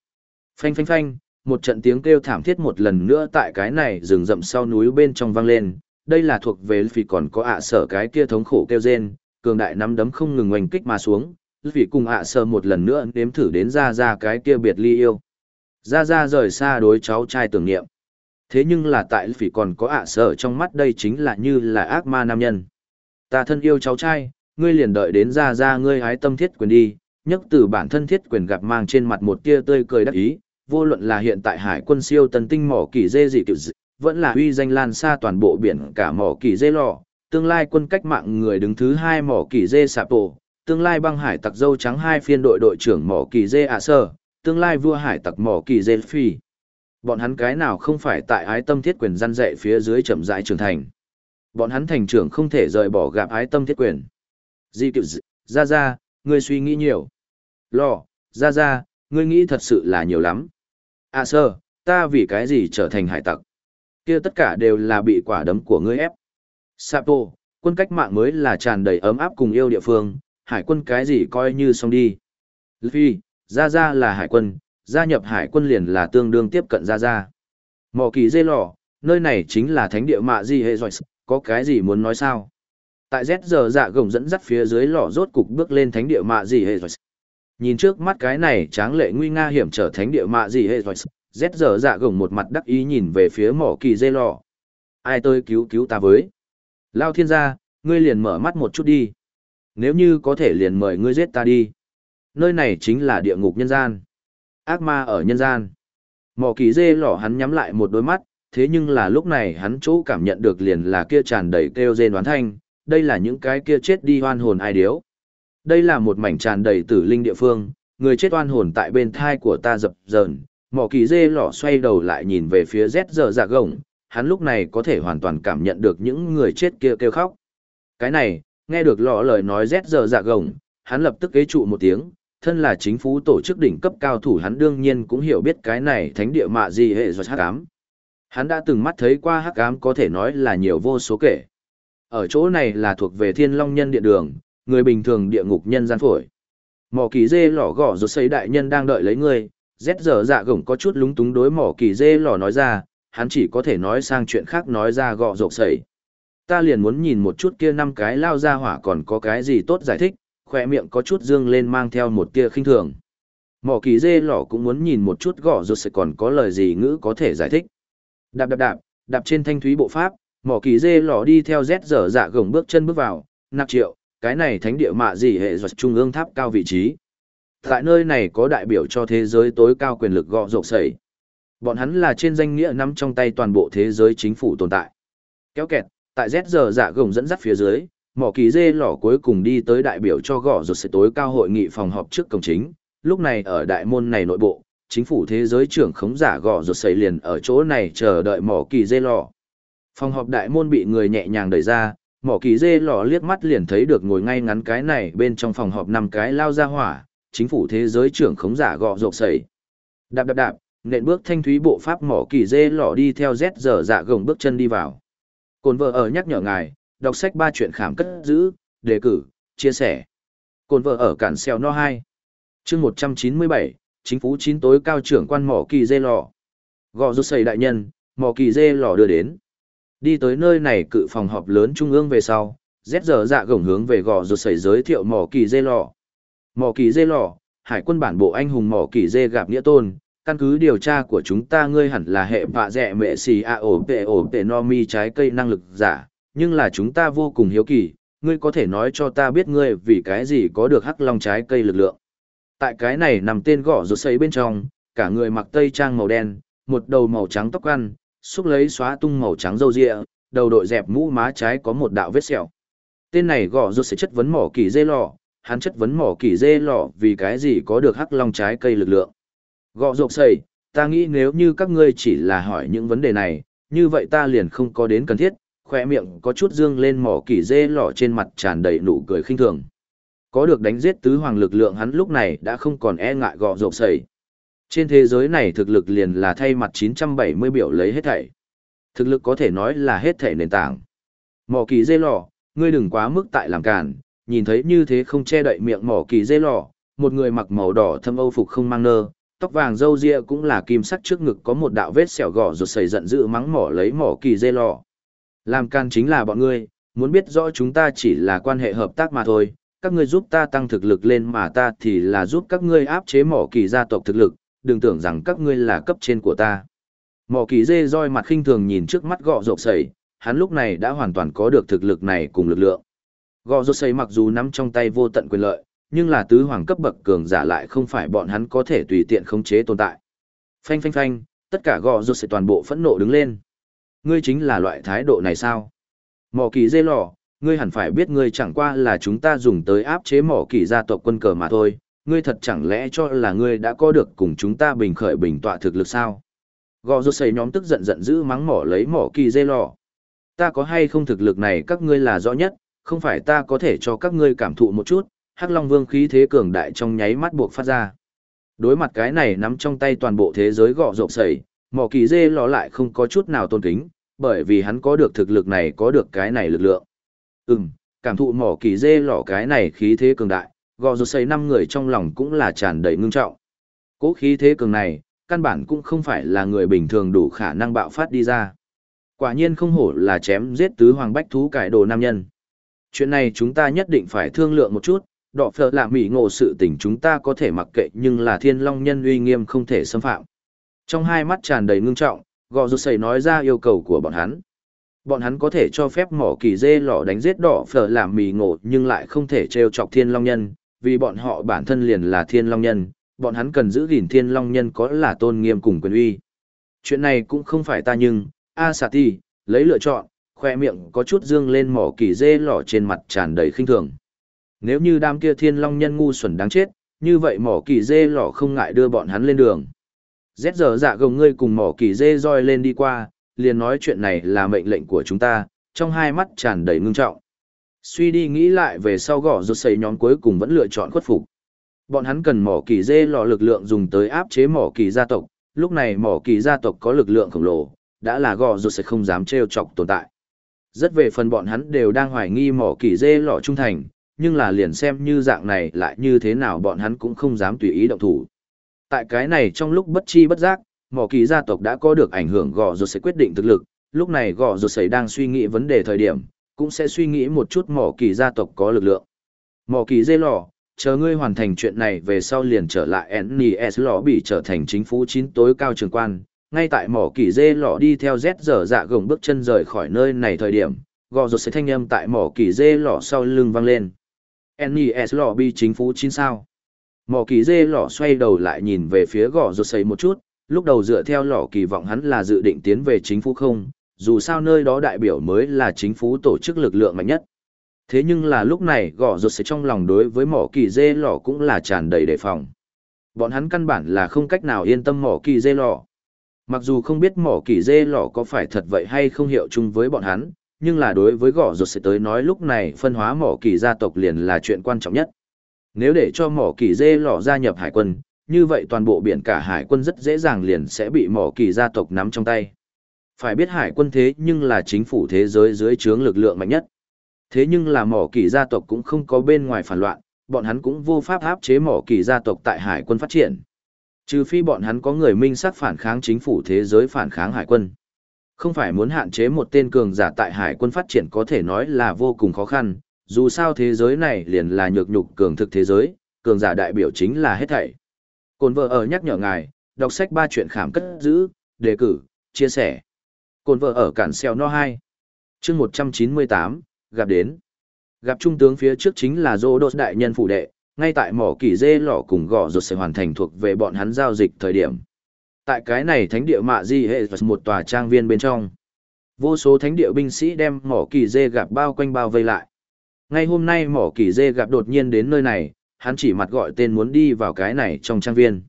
Phanh phanh phanh, một trận tiếng kêu thảm thiết một lần nữa tại cái này rừng rậm sau núi bên trong vang lên. Đây là thuộc về vì còn có ạ sở cái kia thống khổ kêu rên, cường đại nắm đấm không ngừng oanh kích mà xuống, vì cùng ạ sơ một lần nữa nếm thử đến ra ra cái kia biệt ly yêu. Ra ra rời xa đối cháu trai tưởng niệm. Thế nhưng là tại vì còn có ạ sơ trong mắt đây chính là như là ác ma nam nhân. Ta thân yêu cháu trai, ngươi liền đợi đến ra ra ngươi hái tâm thiết quyền đi, nhấc từ bản thân thiết quyền gặp mang trên mặt một tia tươi cười đắc ý, vô luận là hiện tại hải quân siêu tần tinh mỏ kỳ dê dị kiểu dị, vẫn là uy danh lan xa toàn bộ biển cả mỏ kỳ dê lò, tương lai quân cách mạng người đứng thứ hai mỏ kỳ dê sạp tổ, tương lai băng hải tặc dâu trắng hai phiên đội đội trưởng mỏ kỳ dê ạ sơ, tương lai vua hải tặc mỏ kỳ dê phi. Bọn hắn cái nào không phải tại ái tâm thiết quyền gian dạy phía dưới chậm rãi trưởng thành. Bọn hắn thành trưởng không thể rời bỏ gặp ái tâm thiết quyền. Di cựu ra ra, ngươi suy nghĩ nhiều. lo ra ra, ngươi nghĩ thật sự là nhiều lắm. À sơ, ta vì cái gì trở thành hải tặc? Kia tất cả đều là bị quả đấm của ngươi ép. Sapo, quân cách mạng mới là tràn đầy ấm áp cùng yêu địa phương, hải quân cái gì coi như xong đi. Luffy, Gia Gia là hải quân, gia nhập hải quân liền là tương đương tiếp cận Gia Gia. Mỏ kỳ dê lò, nơi này chính là thánh địa mạ gì hệ rồi, có cái gì muốn nói sao? Tại Z giờ dạ gồng dẫn dắt phía dưới lò rốt cục bước lên thánh địa mạ gì hệ rồi. Nhìn trước mắt cái này tráng lệ nguy nga hiểm trở thánh địa mạ gì hệ rồi, Z giờ dạ gồng một mặt đắc ý nhìn về phía mỏ kỳ dê lò. Ai tôi cứu cứu ta với? Lao thiên gia, ngươi liền mở mắt một chút đi. Nếu như có thể liền mời ngươi giết ta đi. Nơi này chính là địa ngục nhân gian. Ác ma ở nhân gian. Mỏ kỳ dê lỏ hắn nhắm lại một đôi mắt, thế nhưng là lúc này hắn chỗ cảm nhận được liền là kia tràn đầy kêu dê đoán thanh, đây là những cái kia chết đi hoan hồn ai điếu. Đây là một mảnh tràn đầy tử linh địa phương, người chết oan hồn tại bên thai của ta dập dờn, mỏ kỳ dê lỏ xoay đầu lại nhìn về phía Z giờ dạ gồng, hắn lúc này có thể hoàn toàn cảm nhận được những người chết kia kêu khóc. Cái này, nghe được lọ lời nói rét giờ dạ gồng, hắn lập tức kế trụ một tiếng, thân là chính phủ tổ chức đỉnh cấp cao thủ hắn đương nhiên cũng hiểu biết cái này thánh địa mạ gì hệ rồi hắc ám. Hắn đã từng mắt thấy qua hắc ám có thể nói là nhiều vô số kể. Ở chỗ này là thuộc về thiên long nhân địa đường, người bình thường địa ngục nhân gian phổi. Mỏ kỳ dê lỏ gõ rồi xây đại nhân đang đợi lấy ngươi, rét giờ dạ gồng có chút lúng túng đối mỏ kỳ dê lỏ nói ra, hắn chỉ có thể nói sang chuyện khác nói ra gọ rộp sẩy. Ta liền muốn nhìn một chút kia năm cái lao ra hỏa còn có cái gì tốt giải thích, khỏe miệng có chút dương lên mang theo một tia khinh thường. Mỏ kỳ dê lỏ cũng muốn nhìn một chút gõ rộp sẽ còn có lời gì ngữ có thể giải thích. Đạp đạp đạp, đạp trên thanh thúy bộ pháp, mỏ kỳ dê lỏ đi theo rét dở dạ gồng bước chân bước vào, nạp triệu, cái này thánh địa mạ gì hệ ruột trung ương tháp cao vị trí. Tại nơi này có đại biểu cho thế giới tối cao quyền lực gọ rộp sẩy. Bọn hắn là trên danh nghĩa nắm trong tay toàn bộ thế giới chính phủ tồn tại. Kéo kẹt, tại Z giờ dạ gồng dẫn dắt phía dưới, mỏ kỳ dê lỏ cuối cùng đi tới đại biểu cho gõ rột sẽ tối cao hội nghị phòng họp trước cổng chính. Lúc này ở đại môn này nội bộ, chính phủ thế giới trưởng khống giả gõ rột xây liền ở chỗ này chờ đợi mỏ kỳ dê lỏ. Phòng họp đại môn bị người nhẹ nhàng đẩy ra, mỏ kỳ dê lỏ liếc mắt liền thấy được ngồi ngay ngắn cái này bên trong phòng họp năm cái lao ra hỏa, chính phủ thế giới trưởng khống giả gọ rột sẩy. Đạp đạp đạp, nện bước thanh thúy bộ pháp mỏ kỳ dê lỏ đi theo Z giờ dạ gồng bước chân đi vào. Cồn vợ ở nhắc nhở ngài, đọc sách ba chuyện khảm cất giữ, đề cử, chia sẻ. Cồn vợ ở cản xeo no 2. chương 197, chính phủ chín tối cao trưởng quan mỏ kỳ dê lò. Gò rút xây đại nhân, mỏ kỳ dê lò đưa đến. Đi tới nơi này cự phòng họp lớn trung ương về sau, rét giờ dạ gồng hướng về gò rút xây giới thiệu mỏ kỳ dê lò. Mỏ kỳ dê lò, hải quân bản bộ anh hùng mỏ kỳ dê gặp nghĩa tôn, căn cứ điều tra của chúng ta ngươi hẳn là hệ vạ dẹ mệ xì a ổ tệ ổ tệ no mi trái cây năng lực giả, nhưng là chúng ta vô cùng hiếu kỳ, ngươi có thể nói cho ta biết ngươi vì cái gì có được hắc long trái cây lực lượng. Tại cái này nằm tên gõ rột xây bên trong, cả người mặc tây trang màu đen, một đầu màu trắng tóc ăn, xúc lấy xóa tung màu trắng râu ria, đầu đội dẹp mũ má trái có một đạo vết sẹo. Tên này gõ rột sẽ chất vấn mỏ kỳ dê lò hắn chất vấn mỏ kỳ dê lò vì cái gì có được hắc long trái cây lực lượng. Gọ rộp sầy, ta nghĩ nếu như các ngươi chỉ là hỏi những vấn đề này, như vậy ta liền không có đến cần thiết, khỏe miệng có chút dương lên mỏ kỳ dê lỏ trên mặt tràn đầy nụ cười khinh thường. Có được đánh giết tứ hoàng lực lượng hắn lúc này đã không còn e ngại gọ rộp sầy. Trên thế giới này thực lực liền là thay mặt 970 biểu lấy hết thảy. Thực lực có thể nói là hết thảy nền tảng. Mỏ kỳ dê lỏ, ngươi đừng quá mức tại làm cản, nhìn thấy như thế không che đậy miệng mỏ kỳ dê lỏ, một người mặc màu đỏ thâm âu phục không mang nơ, tóc vàng râu ria cũng là kim sắc trước ngực có một đạo vết sẹo gỏ rụt sầy giận dữ mắng mỏ lấy mỏ kỳ dê lò. Làm can chính là bọn ngươi, muốn biết rõ chúng ta chỉ là quan hệ hợp tác mà thôi, các ngươi giúp ta tăng thực lực lên mà ta thì là giúp các ngươi áp chế mỏ kỳ gia tộc thực lực, đừng tưởng rằng các ngươi là cấp trên của ta. Mỏ kỳ dê roi mặt khinh thường nhìn trước mắt gọ rộp sầy, hắn lúc này đã hoàn toàn có được thực lực này cùng lực lượng. Gọ rộp sầy mặc dù nắm trong tay vô tận quyền lợi, nhưng là tứ hoàng cấp bậc cường giả lại không phải bọn hắn có thể tùy tiện khống chế tồn tại. Phanh phanh phanh, tất cả gò rụt sẽ toàn bộ phẫn nộ đứng lên. Ngươi chính là loại thái độ này sao? Mỏ kỳ dê lò, ngươi hẳn phải biết ngươi chẳng qua là chúng ta dùng tới áp chế mỏ kỳ gia tộc quân cờ mà thôi. Ngươi thật chẳng lẽ cho là ngươi đã có được cùng chúng ta bình khởi bình tọa thực lực sao? Gò rụt xây nhóm tức giận giận dữ mắng mỏ lấy mỏ kỳ dê lò. Ta có hay không thực lực này các ngươi là rõ nhất, không phải ta có thể cho các ngươi cảm thụ một chút, Hắc Long Vương khí thế cường đại trong nháy mắt buộc phát ra. Đối mặt cái này nắm trong tay toàn bộ thế giới gọ rộp sẩy, mỏ kỳ dê lọ lại không có chút nào tôn kính, bởi vì hắn có được thực lực này có được cái này lực lượng. Ừm, cảm thụ mỏ kỳ dê lỏ cái này khí thế cường đại, gọ rộp sẩy năm người trong lòng cũng là tràn đầy ngưng trọng. Cố khí thế cường này, căn bản cũng không phải là người bình thường đủ khả năng bạo phát đi ra. Quả nhiên không hổ là chém giết tứ hoàng bách thú cải đồ nam nhân. Chuyện này chúng ta nhất định phải thương lượng một chút, đọ phở là mỹ ngộ sự tình chúng ta có thể mặc kệ nhưng là thiên long nhân uy nghiêm không thể xâm phạm. Trong hai mắt tràn đầy ngưng trọng, gò rụt sầy nói ra yêu cầu của bọn hắn. Bọn hắn có thể cho phép mỏ kỳ dê lọ đánh giết đỏ phở làm mì ngộ nhưng lại không thể trêu chọc thiên long nhân, vì bọn họ bản thân liền là thiên long nhân, bọn hắn cần giữ gìn thiên long nhân có là tôn nghiêm cùng quyền uy. Chuyện này cũng không phải ta nhưng, A Sati, lấy lựa chọn, khoe miệng có chút dương lên mỏ kỳ dê lỏ trên mặt tràn đầy khinh thường. Nếu như đám kia thiên long nhân ngu xuẩn đáng chết, như vậy mỏ kỳ dê lỏ không ngại đưa bọn hắn lên đường. Rét giờ dạ gồng ngươi cùng mỏ kỳ dê roi lên đi qua, liền nói chuyện này là mệnh lệnh của chúng ta, trong hai mắt tràn đầy ngưng trọng. Suy đi nghĩ lại về sau gõ rút xây nhóm cuối cùng vẫn lựa chọn khuất phục. Bọn hắn cần mỏ kỳ dê lò lực lượng dùng tới áp chế mỏ kỳ gia tộc, lúc này mỏ kỳ gia tộc có lực lượng khổng lồ, đã là gò rút sẽ không dám trêu chọc tồn tại. Rất về phần bọn hắn đều đang hoài nghi mỏ kỳ dê lò trung thành, nhưng là liền xem như dạng này lại như thế nào bọn hắn cũng không dám tùy ý động thủ. Tại cái này trong lúc bất chi bất giác, mỏ kỳ gia tộc đã có được ảnh hưởng gò rột sẽ quyết định thực lực, lúc này gò rột sẽ đang suy nghĩ vấn đề thời điểm, cũng sẽ suy nghĩ một chút mỏ kỳ gia tộc có lực lượng. Mỏ kỳ dê lò, chờ ngươi hoàn thành chuyện này về sau liền trở lại NES lò bị trở thành chính phủ chín tối cao trường quan. Ngay tại mỏ kỳ dê lò đi theo Z giờ dạ gồng bước chân rời khỏi nơi này thời điểm, gò rột sẽ thanh âm tại mỏ kỳ dê lò sau lưng vang lên. NES lò bi chính phủ chín sao. Mỏ kỳ dê lò xoay đầu lại nhìn về phía gò rột sấy một chút, lúc đầu dựa theo lò kỳ vọng hắn là dự định tiến về chính phủ không, dù sao nơi đó đại biểu mới là chính phủ tổ chức lực lượng mạnh nhất. Thế nhưng là lúc này gõ rột xây trong lòng đối với mỏ kỳ dê lò cũng là tràn đầy đề phòng. Bọn hắn căn bản là không cách nào yên tâm mỏ kỳ dê lò. Mặc dù không biết mỏ kỳ dê lò có phải thật vậy hay không hiệu chung với bọn hắn, nhưng là đối với gõ rột sẽ tới nói lúc này phân hóa mỏ kỳ gia tộc liền là chuyện quan trọng nhất. Nếu để cho mỏ kỳ dê lọ gia nhập hải quân, như vậy toàn bộ biển cả hải quân rất dễ dàng liền sẽ bị mỏ kỳ gia tộc nắm trong tay. Phải biết hải quân thế nhưng là chính phủ thế giới dưới trướng lực lượng mạnh nhất. Thế nhưng là mỏ kỳ gia tộc cũng không có bên ngoài phản loạn, bọn hắn cũng vô pháp áp chế mỏ kỳ gia tộc tại hải quân phát triển. Trừ phi bọn hắn có người minh sắc phản kháng chính phủ thế giới phản kháng hải quân. Không phải muốn hạn chế một tên cường giả tại hải quân phát triển có thể nói là vô cùng khó khăn, dù sao thế giới này liền là nhược nhục cường thực thế giới, cường giả đại biểu chính là hết thảy. Cồn vợ ở nhắc nhở ngài, đọc sách ba chuyện khảm cất giữ, đề cử, chia sẻ. Cồn vợ ở cản xeo no 2. chương 198, gặp đến. Gặp trung tướng phía trước chính là Dô Đốt đại nhân phụ đệ, ngay tại mỏ kỳ dê lỏ cùng gõ rột sẽ hoàn thành thuộc về bọn hắn giao dịch thời điểm. Tại cái này thánh địa mạ di hệ một tòa trang viên bên trong. Vô số thánh địa binh sĩ đem mỏ kỳ dê gặp bao quanh bao vây lại. Ngay hôm nay mỏ kỳ dê gặp đột nhiên đến nơi này, hắn chỉ mặt gọi tên muốn đi vào cái này trong trang viên.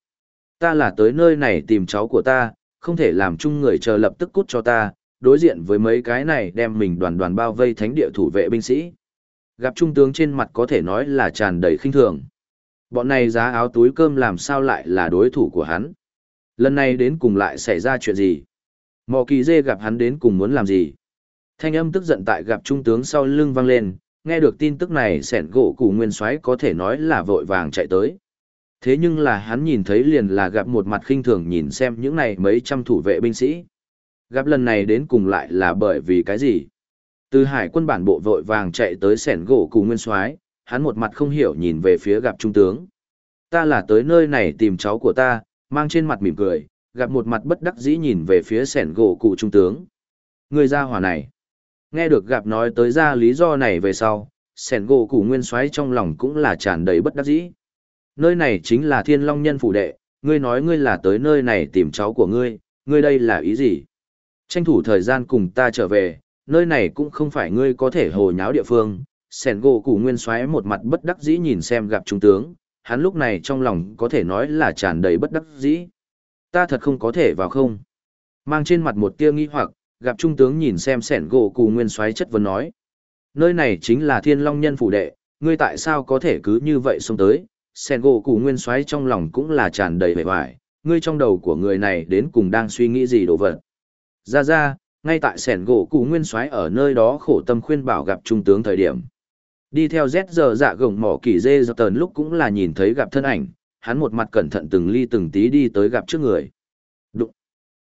Ta là tới nơi này tìm cháu của ta, không thể làm chung người chờ lập tức cút cho ta, đối diện với mấy cái này đem mình đoàn đoàn bao vây thánh địa thủ vệ binh sĩ. Gặp trung tướng trên mặt có thể nói là tràn đầy khinh thường. Bọn này giá áo túi cơm làm sao lại là đối thủ của hắn. Lần này đến cùng lại xảy ra chuyện gì? Mò kỳ dê gặp hắn đến cùng muốn làm gì? Thanh âm tức giận tại gặp trung tướng sau lưng vang lên, nghe được tin tức này sẻn gỗ củ nguyên soái có thể nói là vội vàng chạy tới. Thế nhưng là hắn nhìn thấy liền là gặp một mặt khinh thường nhìn xem những này mấy trăm thủ vệ binh sĩ. Gặp lần này đến cùng lại là bởi vì cái gì? Từ hải quân bản bộ vội vàng chạy tới sẻn gỗ cù nguyên soái hắn một mặt không hiểu nhìn về phía gặp trung tướng. Ta là tới nơi này tìm cháu của ta, mang trên mặt mỉm cười, gặp một mặt bất đắc dĩ nhìn về phía sẻn gỗ cụ trung tướng. Người ra hỏa này. Nghe được gặp nói tới ra lý do này về sau, sẻn gỗ cụ nguyên xoáy trong lòng cũng là tràn đầy bất đắc dĩ. Nơi này chính là thiên long nhân phủ đệ, ngươi nói ngươi là tới nơi này tìm cháu của ngươi, ngươi đây là ý gì? Tranh thủ thời gian cùng ta trở về, nơi này cũng không phải ngươi có thể hồ nháo địa phương. Sẻn gỗ củ nguyên xoáy một mặt bất đắc dĩ nhìn xem gặp trung tướng, hắn lúc này trong lòng có thể nói là tràn đầy bất đắc dĩ. Ta thật không có thể vào không? Mang trên mặt một tia nghi hoặc, gặp trung tướng nhìn xem sẻn gỗ cù nguyên xoáy chất vấn nói. Nơi này chính là thiên long nhân phủ đệ, ngươi tại sao có thể cứ như vậy xông tới, Sẻn gỗ cù nguyên xoáy trong lòng cũng là tràn đầy vẻ vải ngươi trong đầu của người này đến cùng đang suy nghĩ gì đồ vật ra ra ngay tại sẻn gỗ cù nguyên xoáy ở nơi đó khổ tâm khuyên bảo gặp trung tướng thời điểm đi theo z giờ dạ gồng mỏ kỳ dê giờ tờn lúc cũng là nhìn thấy gặp thân ảnh, hắn một mặt cẩn thận từng ly từng tí đi tới gặp trước người. Đụng.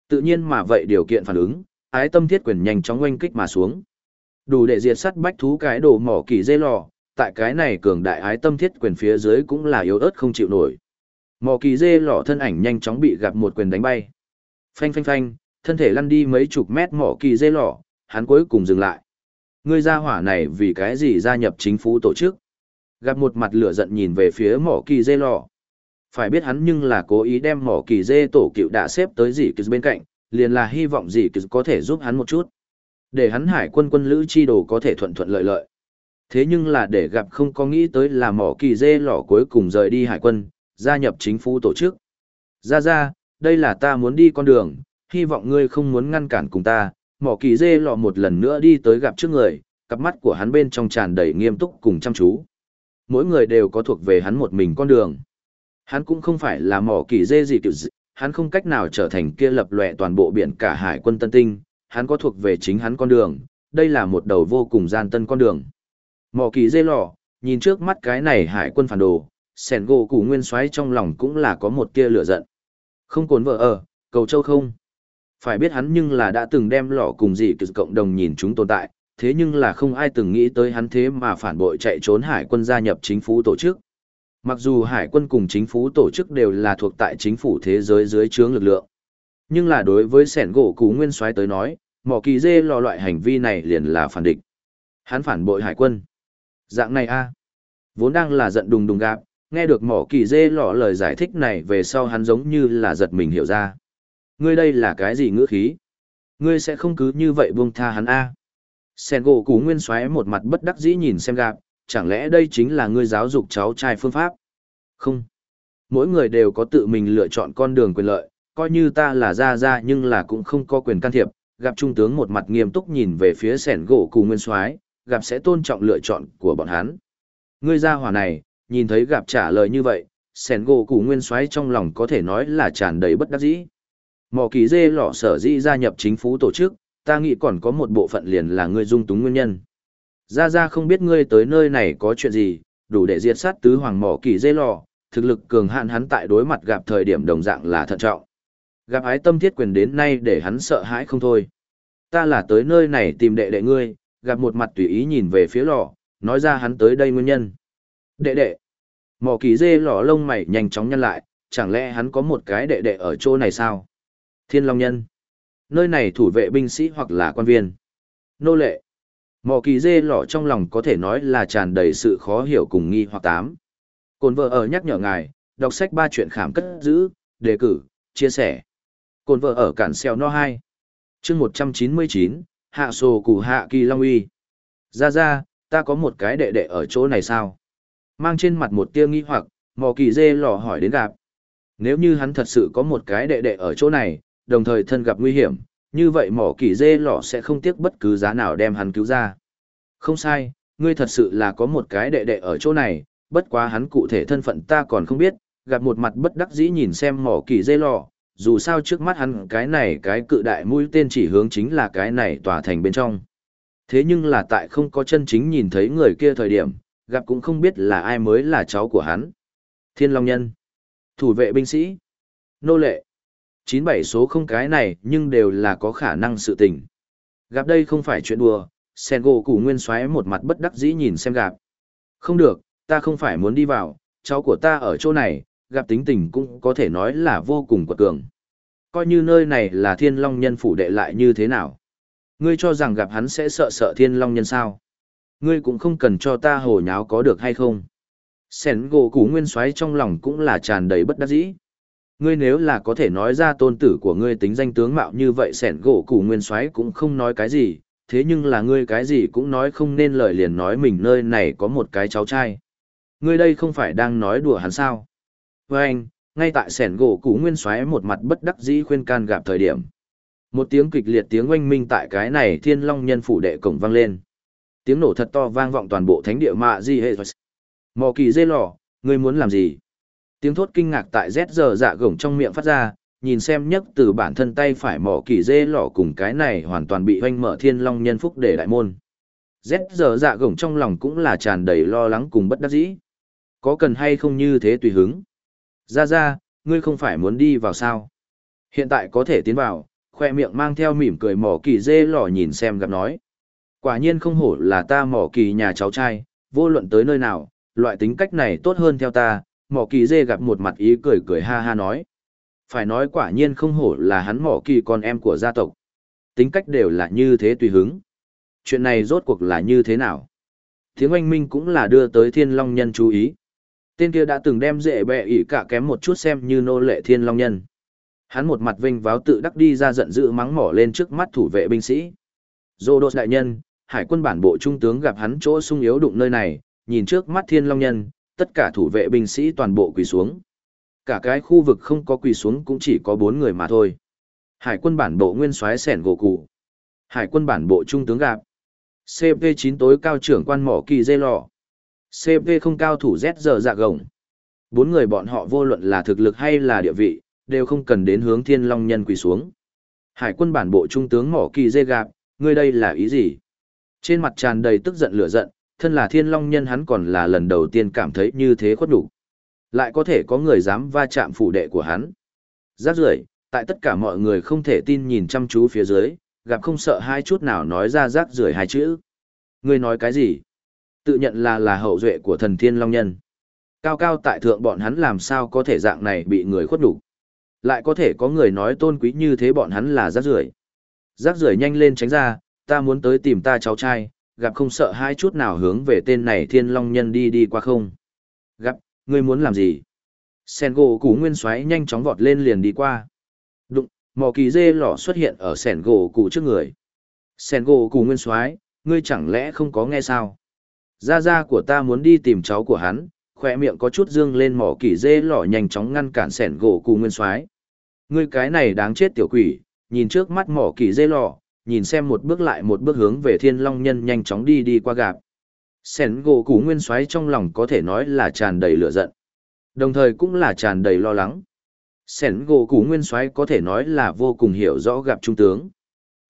tự nhiên mà vậy điều kiện phản ứng, ái tâm thiết quyền nhanh chóng oanh kích mà xuống. Đủ để diệt sắt bách thú cái đồ mỏ kỳ dê lò, tại cái này cường đại ái tâm thiết quyền phía dưới cũng là yếu ớt không chịu nổi. Mỏ kỳ dê lò thân ảnh nhanh chóng bị gặp một quyền đánh bay. Phanh phanh phanh, thân thể lăn đi mấy chục mét mỏ kỳ dê lò, hắn cuối cùng dừng lại ngươi gia hỏa này vì cái gì gia nhập chính phủ tổ chức? Gặp một mặt lửa giận nhìn về phía mỏ kỳ dê lò. Phải biết hắn nhưng là cố ý đem mỏ kỳ dê tổ cựu đã xếp tới dì kỳ bên cạnh, liền là hy vọng dì kỳ có thể giúp hắn một chút. Để hắn hải quân quân lữ chi đồ có thể thuận thuận lợi lợi. Thế nhưng là để gặp không có nghĩ tới là mỏ kỳ dê lò cuối cùng rời đi hải quân, gia nhập chính phủ tổ chức. Ra ra, đây là ta muốn đi con đường, hy vọng ngươi không muốn ngăn cản cùng ta mỏ kỳ dê lọ một lần nữa đi tới gặp trước người, cặp mắt của hắn bên trong tràn đầy nghiêm túc cùng chăm chú. Mỗi người đều có thuộc về hắn một mình con đường. Hắn cũng không phải là mỏ kỳ dê gì kiểu gì, hắn không cách nào trở thành kia lập lòe toàn bộ biển cả hải quân tân tinh, hắn có thuộc về chính hắn con đường, đây là một đầu vô cùng gian tân con đường. Mỏ kỳ dê lọ, nhìn trước mắt cái này hải quân phản đồ, sẻn gỗ củ nguyên xoáy trong lòng cũng là có một tia lửa giận. Không cồn vợ ở, cầu châu không? Phải biết hắn nhưng là đã từng đem lọ cùng dị cực cộng đồng nhìn chúng tồn tại, thế nhưng là không ai từng nghĩ tới hắn thế mà phản bội chạy trốn hải quân gia nhập chính phủ tổ chức. Mặc dù hải quân cùng chính phủ tổ chức đều là thuộc tại chính phủ thế giới dưới trướng lực lượng. Nhưng là đối với sẻn gỗ cú nguyên soái tới nói, mỏ kỳ dê lò loại hành vi này liền là phản địch. Hắn phản bội hải quân. Dạng này a Vốn đang là giận đùng đùng gạp, nghe được mỏ kỳ dê lọ lời giải thích này về sau hắn giống như là giật mình hiểu ra. Ngươi đây là cái gì ngữ khí? Ngươi sẽ không cứ như vậy buông tha hắn a? Sen gỗ cú nguyên xoáy một mặt bất đắc dĩ nhìn xem gạp, chẳng lẽ đây chính là ngươi giáo dục cháu trai phương pháp? Không. Mỗi người đều có tự mình lựa chọn con đường quyền lợi, coi như ta là ra ra nhưng là cũng không có quyền can thiệp. Gặp trung tướng một mặt nghiêm túc nhìn về phía sẻn gỗ cù nguyên soái gặp sẽ tôn trọng lựa chọn của bọn hắn. Ngươi ra hỏa này, nhìn thấy gặp trả lời như vậy, sẻn gỗ cù nguyên soái trong lòng có thể nói là tràn đầy bất đắc dĩ. Mỏ kỳ dê lọ sở dĩ gia nhập chính phủ tổ chức, ta nghĩ còn có một bộ phận liền là ngươi dung túng nguyên nhân. Ra ra không biết ngươi tới nơi này có chuyện gì, đủ để diệt sát tứ hoàng mỏ kỳ dê lọ, thực lực cường hạn hắn tại đối mặt gặp thời điểm đồng dạng là thận trọng. Gặp ái tâm thiết quyền đến nay để hắn sợ hãi không thôi. Ta là tới nơi này tìm đệ đệ ngươi, gặp một mặt tùy ý nhìn về phía lò, nói ra hắn tới đây nguyên nhân. Đệ đệ. Mỏ kỳ dê lò lông mày nhanh chóng nhăn lại, chẳng lẽ hắn có một cái đệ đệ ở chỗ này sao? Thiên Long Nhân. Nơi này thủ vệ binh sĩ hoặc là quan viên. Nô lệ. Mò kỳ dê lọ trong lòng có thể nói là tràn đầy sự khó hiểu cùng nghi hoặc tám. Cồn vợ ở nhắc nhở ngài, đọc sách ba chuyện khám cất giữ, đề cử, chia sẻ. Cồn vợ ở cản xeo no 2. chương 199, hạ sổ củ hạ kỳ long uy. Ra ra, ta có một cái đệ đệ ở chỗ này sao? Mang trên mặt một tia nghi hoặc, mò kỳ dê lò hỏi đến gặp. Nếu như hắn thật sự có một cái đệ đệ ở chỗ này, đồng thời thân gặp nguy hiểm, như vậy mỏ kỳ dê lọ sẽ không tiếc bất cứ giá nào đem hắn cứu ra. Không sai, ngươi thật sự là có một cái đệ đệ ở chỗ này, bất quá hắn cụ thể thân phận ta còn không biết, gặp một mặt bất đắc dĩ nhìn xem mỏ kỳ dê lọ, dù sao trước mắt hắn cái này cái cự đại mũi tên chỉ hướng chính là cái này tòa thành bên trong. Thế nhưng là tại không có chân chính nhìn thấy người kia thời điểm, gặp cũng không biết là ai mới là cháu của hắn. Thiên Long Nhân, thủ vệ binh sĩ, nô lệ, chín bảy số không cái này nhưng đều là có khả năng sự tình. Gặp đây không phải chuyện đùa, sen gỗ củ nguyên xoáy một mặt bất đắc dĩ nhìn xem gặp. Không được, ta không phải muốn đi vào, cháu của ta ở chỗ này, gặp tính tình cũng có thể nói là vô cùng quật cường. Coi như nơi này là thiên long nhân phủ đệ lại như thế nào. Ngươi cho rằng gặp hắn sẽ sợ sợ thiên long nhân sao. Ngươi cũng không cần cho ta hồ nháo có được hay không. Sẻn gỗ củ nguyên xoáy trong lòng cũng là tràn đầy bất đắc dĩ. Ngươi nếu là có thể nói ra tôn tử của ngươi tính danh tướng mạo như vậy sẻn gỗ củ nguyên soái cũng không nói cái gì, thế nhưng là ngươi cái gì cũng nói không nên lời liền nói mình nơi này có một cái cháu trai. Ngươi đây không phải đang nói đùa hắn sao? Với anh, ngay tại sẻn gỗ củ nguyên soái một mặt bất đắc dĩ khuyên can gặp thời điểm. Một tiếng kịch liệt tiếng oanh minh tại cái này thiên long nhân phủ đệ cổng vang lên. Tiếng nổ thật to vang vọng toàn bộ thánh địa mạ di hệ. Mò kỳ dê lò, Ngươi muốn làm gì? Tiếng thốt kinh ngạc tại rét giờ dạ gồng trong miệng phát ra, nhìn xem nhất từ bản thân tay phải mỏ kỳ dê lỏ cùng cái này hoàn toàn bị hoanh mở thiên long nhân phúc để đại môn. rét giờ dạ gồng trong lòng cũng là tràn đầy lo lắng cùng bất đắc dĩ. Có cần hay không như thế tùy hứng. Ra ra, ngươi không phải muốn đi vào sao? Hiện tại có thể tiến vào, khoe miệng mang theo mỉm cười mỏ kỳ dê lỏ nhìn xem gặp nói. Quả nhiên không hổ là ta mỏ kỳ nhà cháu trai, vô luận tới nơi nào, loại tính cách này tốt hơn theo ta, mỏ kỳ dê gặp một mặt ý cười cười ha ha nói. Phải nói quả nhiên không hổ là hắn mỏ kỳ con em của gia tộc. Tính cách đều là như thế tùy hứng. Chuyện này rốt cuộc là như thế nào? Tiếng oanh minh cũng là đưa tới thiên long nhân chú ý. Tên kia đã từng đem dễ bẹ ỉ cả kém một chút xem như nô lệ thiên long nhân. Hắn một mặt vinh váo tự đắc đi ra giận dữ mắng mỏ lên trước mắt thủ vệ binh sĩ. Dô đột đại nhân, hải quân bản bộ trung tướng gặp hắn chỗ sung yếu đụng nơi này, nhìn trước mắt thiên long nhân, tất cả thủ vệ binh sĩ toàn bộ quỳ xuống. Cả cái khu vực không có quỳ xuống cũng chỉ có bốn người mà thôi. Hải quân bản bộ nguyên soái sẻn gỗ cụ. Hải quân bản bộ trung tướng gạp. CP9 tối cao trưởng quan mỏ kỳ dây lò. CP không cao thủ Z giờ dạ gồng. Bốn người bọn họ vô luận là thực lực hay là địa vị, đều không cần đến hướng thiên long nhân quỳ xuống. Hải quân bản bộ trung tướng mỏ kỳ dây gạp, ngươi đây là ý gì? Trên mặt tràn đầy tức giận lửa giận, thân là thiên long nhân hắn còn là lần đầu tiên cảm thấy như thế khuất đủ. Lại có thể có người dám va chạm phủ đệ của hắn. Giác rưởi tại tất cả mọi người không thể tin nhìn chăm chú phía dưới, gặp không sợ hai chút nào nói ra rác rưởi hai chữ. Ngươi nói cái gì? Tự nhận là là hậu duệ của thần thiên long nhân. Cao cao tại thượng bọn hắn làm sao có thể dạng này bị người khuất đủ. Lại có thể có người nói tôn quý như thế bọn hắn là rác rưởi. Rác rưởi nhanh lên tránh ra, ta muốn tới tìm ta cháu trai, gặp không sợ hai chút nào hướng về tên này thiên long nhân đi đi qua không. Gặp, ngươi muốn làm gì? Sen gỗ củ nguyên xoáy nhanh chóng vọt lên liền đi qua. Đụng, mò kỳ dê lỏ xuất hiện ở sẻn gỗ củ trước người. Sen gỗ củ nguyên xoáy, ngươi chẳng lẽ không có nghe sao? Gia gia của ta muốn đi tìm cháu của hắn, khỏe miệng có chút dương lên mỏ kỳ dê lỏ nhanh chóng ngăn cản sẻn gỗ củ nguyên xoáy. Ngươi cái này đáng chết tiểu quỷ, nhìn trước mắt mỏ kỳ dê lỏ, nhìn xem một bước lại một bước hướng về thiên long nhân nhanh chóng đi đi qua gạp. Sẻn gỗ củ nguyên xoáy trong lòng có thể nói là tràn đầy lửa giận. Đồng thời cũng là tràn đầy lo lắng. Sẻn gỗ củ nguyên xoáy có thể nói là vô cùng hiểu rõ gặp trung tướng.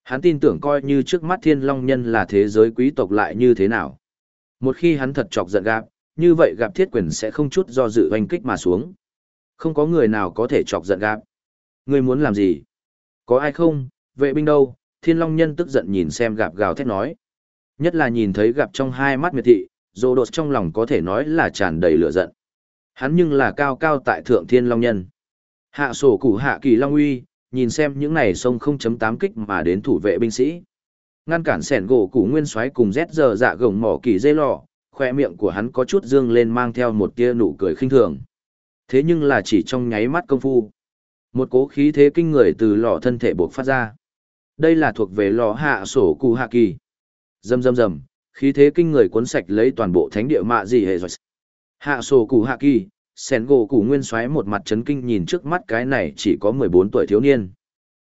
Hắn tin tưởng coi như trước mắt thiên long nhân là thế giới quý tộc lại như thế nào. Một khi hắn thật chọc giận gặp, như vậy gặp thiết quyền sẽ không chút do dự oanh kích mà xuống. Không có người nào có thể chọc giận gặp. Ngươi muốn làm gì? Có ai không? Vệ binh đâu? Thiên Long Nhân tức giận nhìn xem gạp gào thét nói. Nhất là nhìn thấy gặp trong hai mắt miệt thị, rồ đột trong lòng có thể nói là tràn đầy lửa giận. Hắn nhưng là cao cao tại thượng Thiên Long Nhân. Hạ sổ củ hạ kỳ Long Uy, nhìn xem những này sông 0.8 kích mà đến thủ vệ binh sĩ. Ngăn cản sẻn gỗ củ nguyên xoáy cùng rét giờ dạ gồng mỏ kỳ dây lò, khoe miệng của hắn có chút dương lên mang theo một tia nụ cười khinh thường. Thế nhưng là chỉ trong nháy mắt công phu. Một cố khí thế kinh người từ lò thân thể buộc phát ra. Đây là thuộc về lò hạ sổ cụ hạ kỳ. Dầm dầm dầm, khí thế kinh người cuốn sạch lấy toàn bộ thánh địa mạ gì hệ rồi. Hạ sổ cụ hạ kỳ, sen gỗ cụ nguyên xoáy một mặt chấn kinh nhìn trước mắt cái này chỉ có 14 tuổi thiếu niên.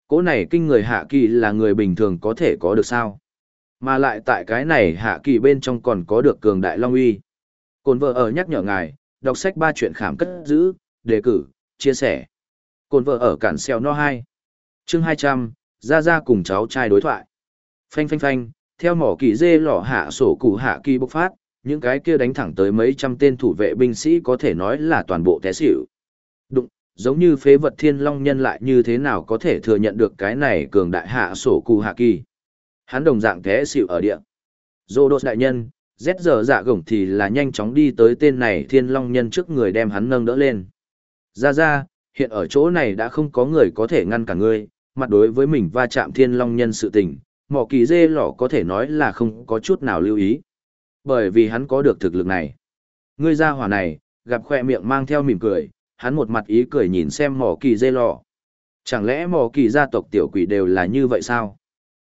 Cố này kinh người hạ kỳ là người bình thường có thể có được sao? Mà lại tại cái này hạ kỳ bên trong còn có được cường đại long uy. Cồn vợ ở nhắc nhở ngài, đọc sách ba chuyện khảm cất giữ, đề cử, chia sẻ. Cồn vợ ở cản xeo no hai Chương 200, ra ra cùng cháu trai đối thoại. Phanh phanh phanh, theo mỏ kỳ dê lỏ hạ sổ cụ hạ kỳ bộc phát, những cái kia đánh thẳng tới mấy trăm tên thủ vệ binh sĩ có thể nói là toàn bộ té xỉu. Đụng, giống như phế vật thiên long nhân lại như thế nào có thể thừa nhận được cái này cường đại hạ sổ cụ hạ kỳ. Hắn đồng dạng té xỉu ở địa. Dô đột đại nhân, rét giờ dạ gổng thì là nhanh chóng đi tới tên này thiên long nhân trước người đem hắn nâng đỡ lên. Ra ra, hiện ở chỗ này đã không có người có thể ngăn cả ngươi, mặt đối với mình va chạm thiên long nhân sự tình, mỏ kỳ dê lỏ có thể nói là không có chút nào lưu ý. Bởi vì hắn có được thực lực này. Ngươi ra hỏa này, gặp khoe miệng mang theo mỉm cười, hắn một mặt ý cười nhìn xem mỏ kỳ dê lỏ. Chẳng lẽ mỏ kỳ gia tộc tiểu quỷ đều là như vậy sao?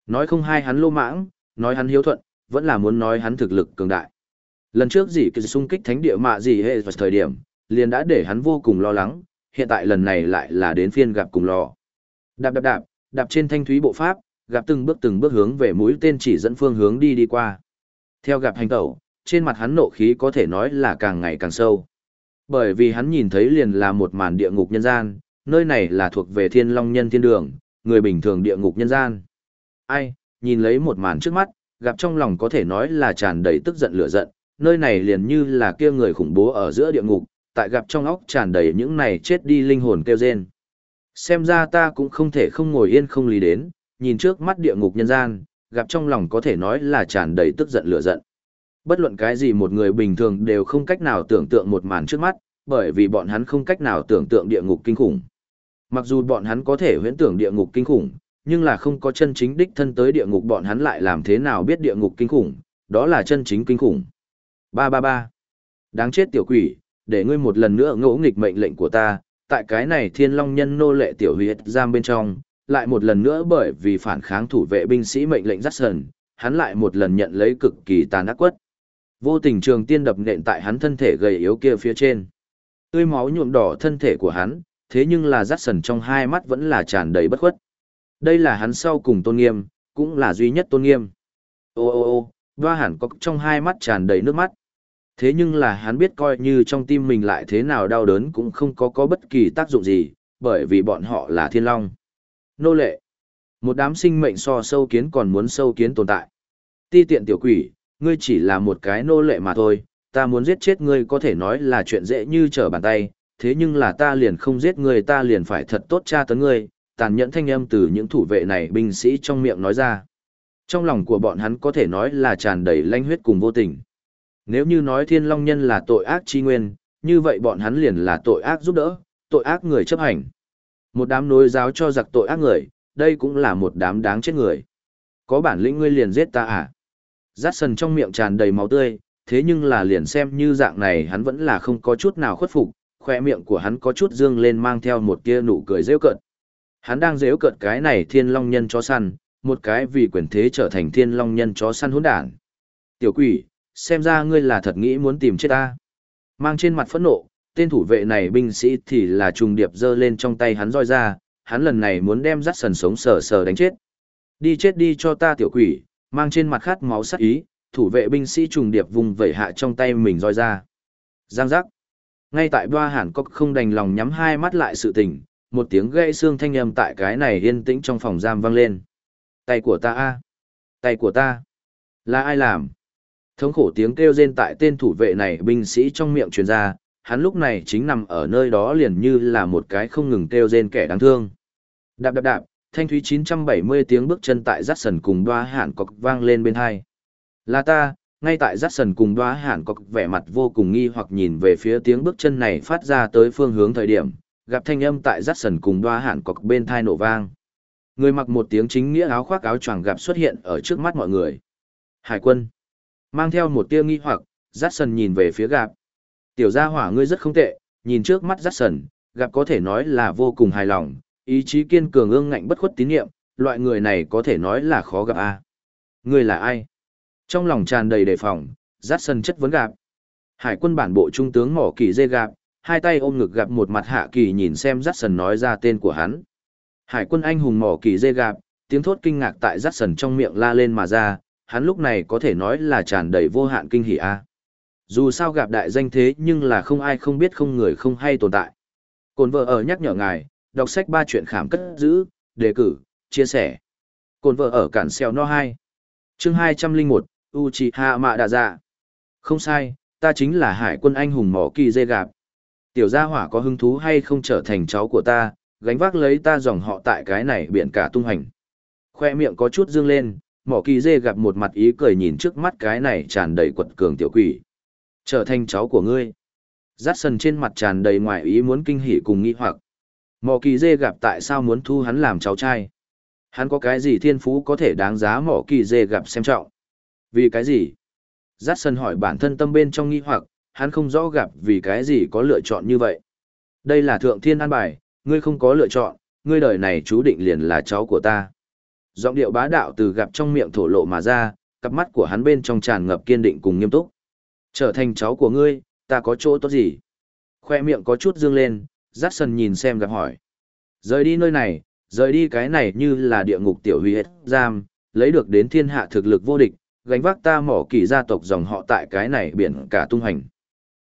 Nói không hai hắn lô mãng, nói hắn hiếu thuận, vẫn là muốn nói hắn thực lực cường đại. Lần trước gì kỳ xung kích thánh địa mạ gì hệ vào thời điểm, liền đã để hắn vô cùng lo lắng, hiện tại lần này lại là đến phiên gặp cùng lo. Đạp đạp đạp, đạp trên thanh thúy bộ pháp, gặp từng bước từng bước hướng về mũi tên chỉ dẫn phương hướng đi đi qua. Theo gặp hành tẩu, trên mặt hắn nộ khí có thể nói là càng ngày càng sâu. Bởi vì hắn nhìn thấy liền là một màn địa ngục nhân gian, nơi này là thuộc về thiên long nhân thiên đường, người bình thường địa ngục nhân gian. Ai, nhìn lấy một màn trước mắt, gặp trong lòng có thể nói là tràn đầy tức giận lửa giận, nơi này liền như là kia người khủng bố ở giữa địa ngục, tại gặp trong óc tràn đầy những này chết đi linh hồn kêu rên. Xem ra ta cũng không thể không ngồi yên không lý đến, nhìn trước mắt địa ngục nhân gian, gặp trong lòng có thể nói là tràn đầy tức giận lửa giận. Bất luận cái gì một người bình thường đều không cách nào tưởng tượng một màn trước mắt, bởi vì bọn hắn không cách nào tưởng tượng địa ngục kinh khủng. Mặc dù bọn hắn có thể huyễn tưởng địa ngục kinh khủng, nhưng là không có chân chính đích thân tới địa ngục bọn hắn lại làm thế nào biết địa ngục kinh khủng, đó là chân chính kinh khủng. Ba ba ba. Đáng chết tiểu quỷ, để ngươi một lần nữa ngỗ nghịch mệnh lệnh của ta, tại cái này thiên long nhân nô lệ tiểu huyết giam bên trong, lại một lần nữa bởi vì phản kháng thủ vệ binh sĩ mệnh lệnh dắt sần, hắn lại một lần nhận lấy cực kỳ tàn ác quất. Vô tình trường tiên đập nện tại hắn thân thể gầy yếu kia phía trên. Tươi máu nhuộm đỏ thân thể của hắn, thế nhưng là dắt sần trong hai mắt vẫn là tràn đầy bất khuất. Đây là hắn sau cùng tôn nghiêm, cũng là duy nhất tôn nghiêm. Ô ô ô, Đoa hẳn có trong hai mắt tràn đầy nước mắt. Thế nhưng là hắn biết coi như trong tim mình lại thế nào đau đớn cũng không có có bất kỳ tác dụng gì, bởi vì bọn họ là thiên long. Nô lệ. Một đám sinh mệnh so sâu kiến còn muốn sâu kiến tồn tại. Ti tiện tiểu quỷ, ngươi chỉ là một cái nô lệ mà thôi, ta muốn giết chết ngươi có thể nói là chuyện dễ như trở bàn tay, thế nhưng là ta liền không giết ngươi ta liền phải thật tốt tra tấn ngươi, tàn nhẫn thanh âm từ những thủ vệ này binh sĩ trong miệng nói ra. Trong lòng của bọn hắn có thể nói là tràn đầy lanh huyết cùng vô tình. Nếu như nói thiên long nhân là tội ác chi nguyên, như vậy bọn hắn liền là tội ác giúp đỡ, tội ác người chấp hành. Một đám nối giáo cho giặc tội ác người, đây cũng là một đám đáng chết người. Có bản lĩnh ngươi liền giết ta à? Giác sần trong miệng tràn đầy máu tươi, thế nhưng là liền xem như dạng này hắn vẫn là không có chút nào khuất phục, khoe miệng của hắn có chút dương lên mang theo một tia nụ cười rêu cợt. Hắn đang rêu cợt cái này thiên long nhân chó săn, một cái vì quyền thế trở thành thiên long nhân chó săn hỗn đản. Tiểu quỷ, xem ra ngươi là thật nghĩ muốn tìm chết ta. Mang trên mặt phẫn nộ, tên thủ vệ này binh sĩ thì là trùng điệp giơ lên trong tay hắn roi ra, hắn lần này muốn đem dắt sần sống sờ sờ đánh chết. Đi chết đi cho ta tiểu quỷ, mang trên mặt khát máu sắc ý, thủ vệ binh sĩ trùng điệp vùng vẩy hạ trong tay mình roi ra. Giang giác. Ngay tại Boa Hàn Cốc không đành lòng nhắm hai mắt lại sự tình, một tiếng gãy xương thanh âm tại cái này yên tĩnh trong phòng giam vang lên. Tay của ta a, Tay của ta! Là ai làm? Thống khổ tiếng kêu rên tại tên thủ vệ này binh sĩ trong miệng truyền ra, hắn lúc này chính nằm ở nơi đó liền như là một cái không ngừng kêu rên kẻ đáng thương. Đạp đạp đạp, thanh thúy 970 tiếng bước chân tại rắt sần cùng đoá hạn cọc vang lên bên hai. Là ta, ngay tại rắt sần cùng đoá hạn cọc vẻ mặt vô cùng nghi hoặc nhìn về phía tiếng bước chân này phát ra tới phương hướng thời điểm, gặp thanh âm tại rắt sần cùng đoá hạn cọc bên thai nổ vang. Người mặc một tiếng chính nghĩa áo khoác áo choàng gặp xuất hiện ở trước mắt mọi người. Hải quân. Mang theo một tia nghi hoặc, rát Sần nhìn về phía gặp. Tiểu gia hỏa ngươi rất không tệ, nhìn trước mắt rát Sần, gặp có thể nói là vô cùng hài lòng, ý chí kiên cường ương ngạnh bất khuất tín nhiệm, loại người này có thể nói là khó gặp a. Ngươi là ai? Trong lòng tràn đầy đề phòng, rát Sần chất vấn gặp. Hải quân bản bộ trung tướng mỏ kỳ dê gạp, hai tay ôm ngực gặp một mặt hạ kỳ nhìn xem rát Sần nói ra tên của hắn. Hải quân anh hùng mỏ kỳ dê gạp, tiếng thốt kinh ngạc tại rát Sần trong miệng la lên mà ra, hắn lúc này có thể nói là tràn đầy vô hạn kinh hỉ a. Dù sao gặp đại danh thế nhưng là không ai không biết không người không hay tồn tại. Cồn vợ ở nhắc nhở ngài, đọc sách ba chuyện khảm cất giữ, đề cử, chia sẻ. Cồn vợ ở cản xeo no 2. Chương 201, Uchiha Mạ Đà Dạ. Không sai, ta chính là hải quân anh hùng mỏ kỳ dê gạp. Tiểu gia hỏa có hứng thú hay không trở thành cháu của ta, gánh vác lấy ta dòng họ tại cái này biển cả tung hành. Khoe miệng có chút dương lên, mỏ kỳ dê gặp một mặt ý cười nhìn trước mắt cái này tràn đầy quật cường tiểu quỷ. Trở thành cháu của ngươi. Rát sần trên mặt tràn đầy ngoài ý muốn kinh hỉ cùng nghi hoặc. Mỏ kỳ dê gặp tại sao muốn thu hắn làm cháu trai. Hắn có cái gì thiên phú có thể đáng giá mỏ kỳ dê gặp xem trọng. Vì cái gì? Rát sần hỏi bản thân tâm bên trong nghi hoặc, hắn không rõ gặp vì cái gì có lựa chọn như vậy. Đây là thượng thiên an bài, ngươi không có lựa chọn, ngươi đời này chú định liền là cháu của ta. Giọng điệu bá đạo từ gặp trong miệng thổ lộ mà ra, cặp mắt của hắn bên trong tràn ngập kiên định cùng nghiêm túc. Trở thành cháu của ngươi, ta có chỗ tốt gì? Khoe miệng có chút dương lên, dắt sần nhìn xem gặp hỏi. Rời đi nơi này, rời đi cái này như là địa ngục tiểu huy hết giam, lấy được đến thiên hạ thực lực vô địch, gánh vác ta mỏ kỳ gia tộc dòng họ tại cái này biển cả tung hành.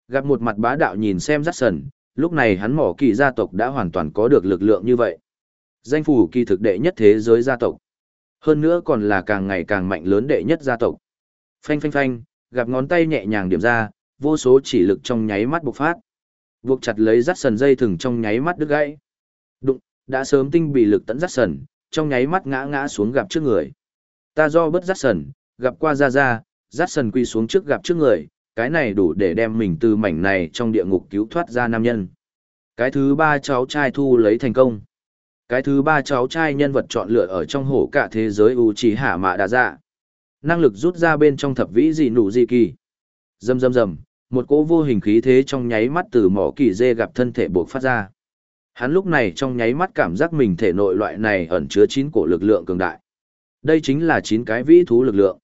Gặp một mặt bá đạo nhìn xem rắt sần, lúc này hắn mỏ kỳ gia tộc đã hoàn toàn có được lực lượng như vậy. Danh phủ kỳ thực đệ nhất thế giới gia tộc. Hơn nữa còn là càng ngày càng mạnh lớn đệ nhất gia tộc. Phanh phanh phanh, gặp ngón tay nhẹ nhàng điểm ra, vô số chỉ lực trong nháy mắt bộc phát. Buộc chặt lấy rắt sần dây thừng trong nháy mắt đứt gãy. Đụng, đã sớm tinh bị lực tận rắt sần, trong nháy mắt ngã ngã xuống gặp trước người. Ta do bất rắt sần, gặp qua ra ra, rắt sần quy xuống trước gặp trước người, cái này đủ để đem mình từ mảnh này trong địa ngục cứu thoát ra nam nhân. Cái thứ ba cháu trai thu lấy thành công. Cái thứ ba cháu trai nhân vật chọn lựa ở trong hổ cả thế giới u trí hạ mạ đa dạ. Năng lực rút ra bên trong thập vĩ dị nụ dị kỳ. rầm rầm rầm một cỗ vô hình khí thế trong nháy mắt từ mỏ kỳ dê gặp thân thể buộc phát ra. Hắn lúc này trong nháy mắt cảm giác mình thể nội loại này ẩn chứa chín cổ lực lượng cường đại. Đây chính là chín cái vĩ thú lực lượng.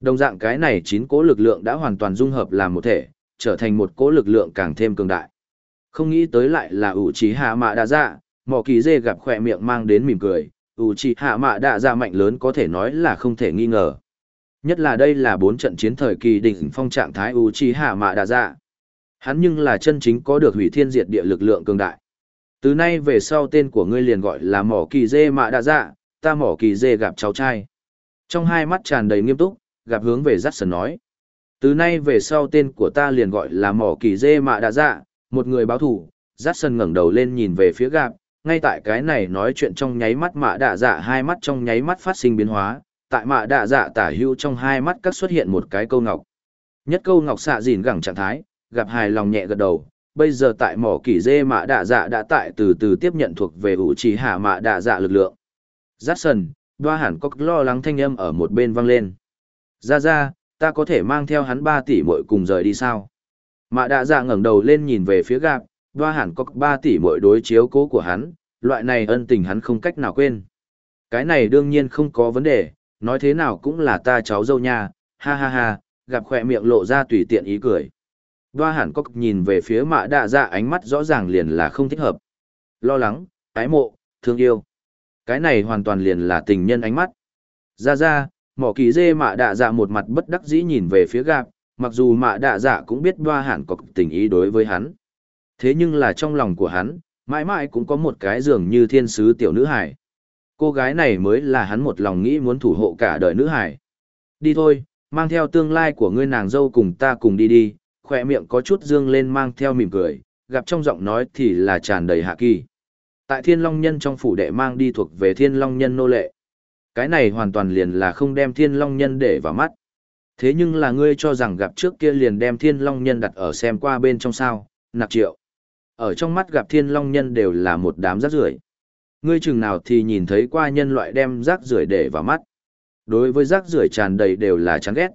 Đồng dạng cái này chín cỗ lực lượng đã hoàn toàn dung hợp làm một thể, trở thành một cỗ lực lượng càng thêm cường đại. Không nghĩ tới lại là ủ trí hạ mạ đa dạ, mỏ kỳ dê gặp khỏe miệng mang đến mỉm cười, ủ trí hạ mạ đạ dạ mạnh lớn có thể nói là không thể nghi ngờ. Nhất là đây là bốn trận chiến thời kỳ đỉnh phong trạng thái ủ trí hạ mạ đạ dạ. Hắn nhưng là chân chính có được hủy thiên diệt địa lực lượng cường đại. Từ nay về sau tên của ngươi liền gọi là mỏ kỳ dê mạ đạ dạ, ta mỏ kỳ dê gặp cháu trai. Trong hai mắt tràn đầy nghiêm túc, gặp hướng về dắt sần nói. Từ nay về sau tên của ta liền gọi là mỏ kỳ dê mạ đạ dạ, một người báo thủ, dắt sần ngẩng đầu lên nhìn về phía gặp, ngay tại cái này nói chuyện trong nháy mắt mạ đạ dạ hai mắt trong nháy mắt phát sinh biến hóa, tại mạ đạ dạ tả hưu trong hai mắt cắt xuất hiện một cái câu ngọc. Nhất câu ngọc xạ dìn gẳng trạng thái, gặp hài lòng nhẹ gật đầu, bây giờ tại mỏ kỳ dê mạ đạ dạ đã tại từ từ tiếp nhận thuộc về ủ trì hạ mạ đạ dạ lực lượng. Dắt sần, đoa hẳn có lo lắng thanh âm ở một bên vang lên. Ra ra, ta có thể mang theo hắn ba tỷ muội cùng rời đi sao? Mạ đạ dạ ngẩng đầu lên nhìn về phía gạp, đoa hẳn có ba tỷ muội đối chiếu cố của hắn, loại này ân tình hắn không cách nào quên. Cái này đương nhiên không có vấn đề, nói thế nào cũng là ta cháu dâu nha, ha ha ha, gặp khỏe miệng lộ ra tùy tiện ý cười. Đoa hẳn có nhìn về phía mạ đạ dạ ánh mắt rõ ràng liền là không thích hợp. Lo lắng, ái mộ, thương yêu. Cái này hoàn toàn liền là tình nhân ánh mắt. Ra ra, mỏ kỳ dê mạ đạ dạ một mặt bất đắc dĩ nhìn về phía gạp mặc dù mạ đạ dạ cũng biết đoa hẳn có tình ý đối với hắn thế nhưng là trong lòng của hắn mãi mãi cũng có một cái dường như thiên sứ tiểu nữ hải cô gái này mới là hắn một lòng nghĩ muốn thủ hộ cả đời nữ hải đi thôi mang theo tương lai của ngươi nàng dâu cùng ta cùng đi đi khoe miệng có chút dương lên mang theo mỉm cười gặp trong giọng nói thì là tràn đầy hạ kỳ tại thiên long nhân trong phủ đệ mang đi thuộc về thiên long nhân nô lệ cái này hoàn toàn liền là không đem thiên long nhân để vào mắt. Thế nhưng là ngươi cho rằng gặp trước kia liền đem thiên long nhân đặt ở xem qua bên trong sao, nạp triệu. Ở trong mắt gặp thiên long nhân đều là một đám rác rưởi. Ngươi chừng nào thì nhìn thấy qua nhân loại đem rác rưởi để vào mắt. Đối với rác rưởi tràn đầy đều là chán ghét.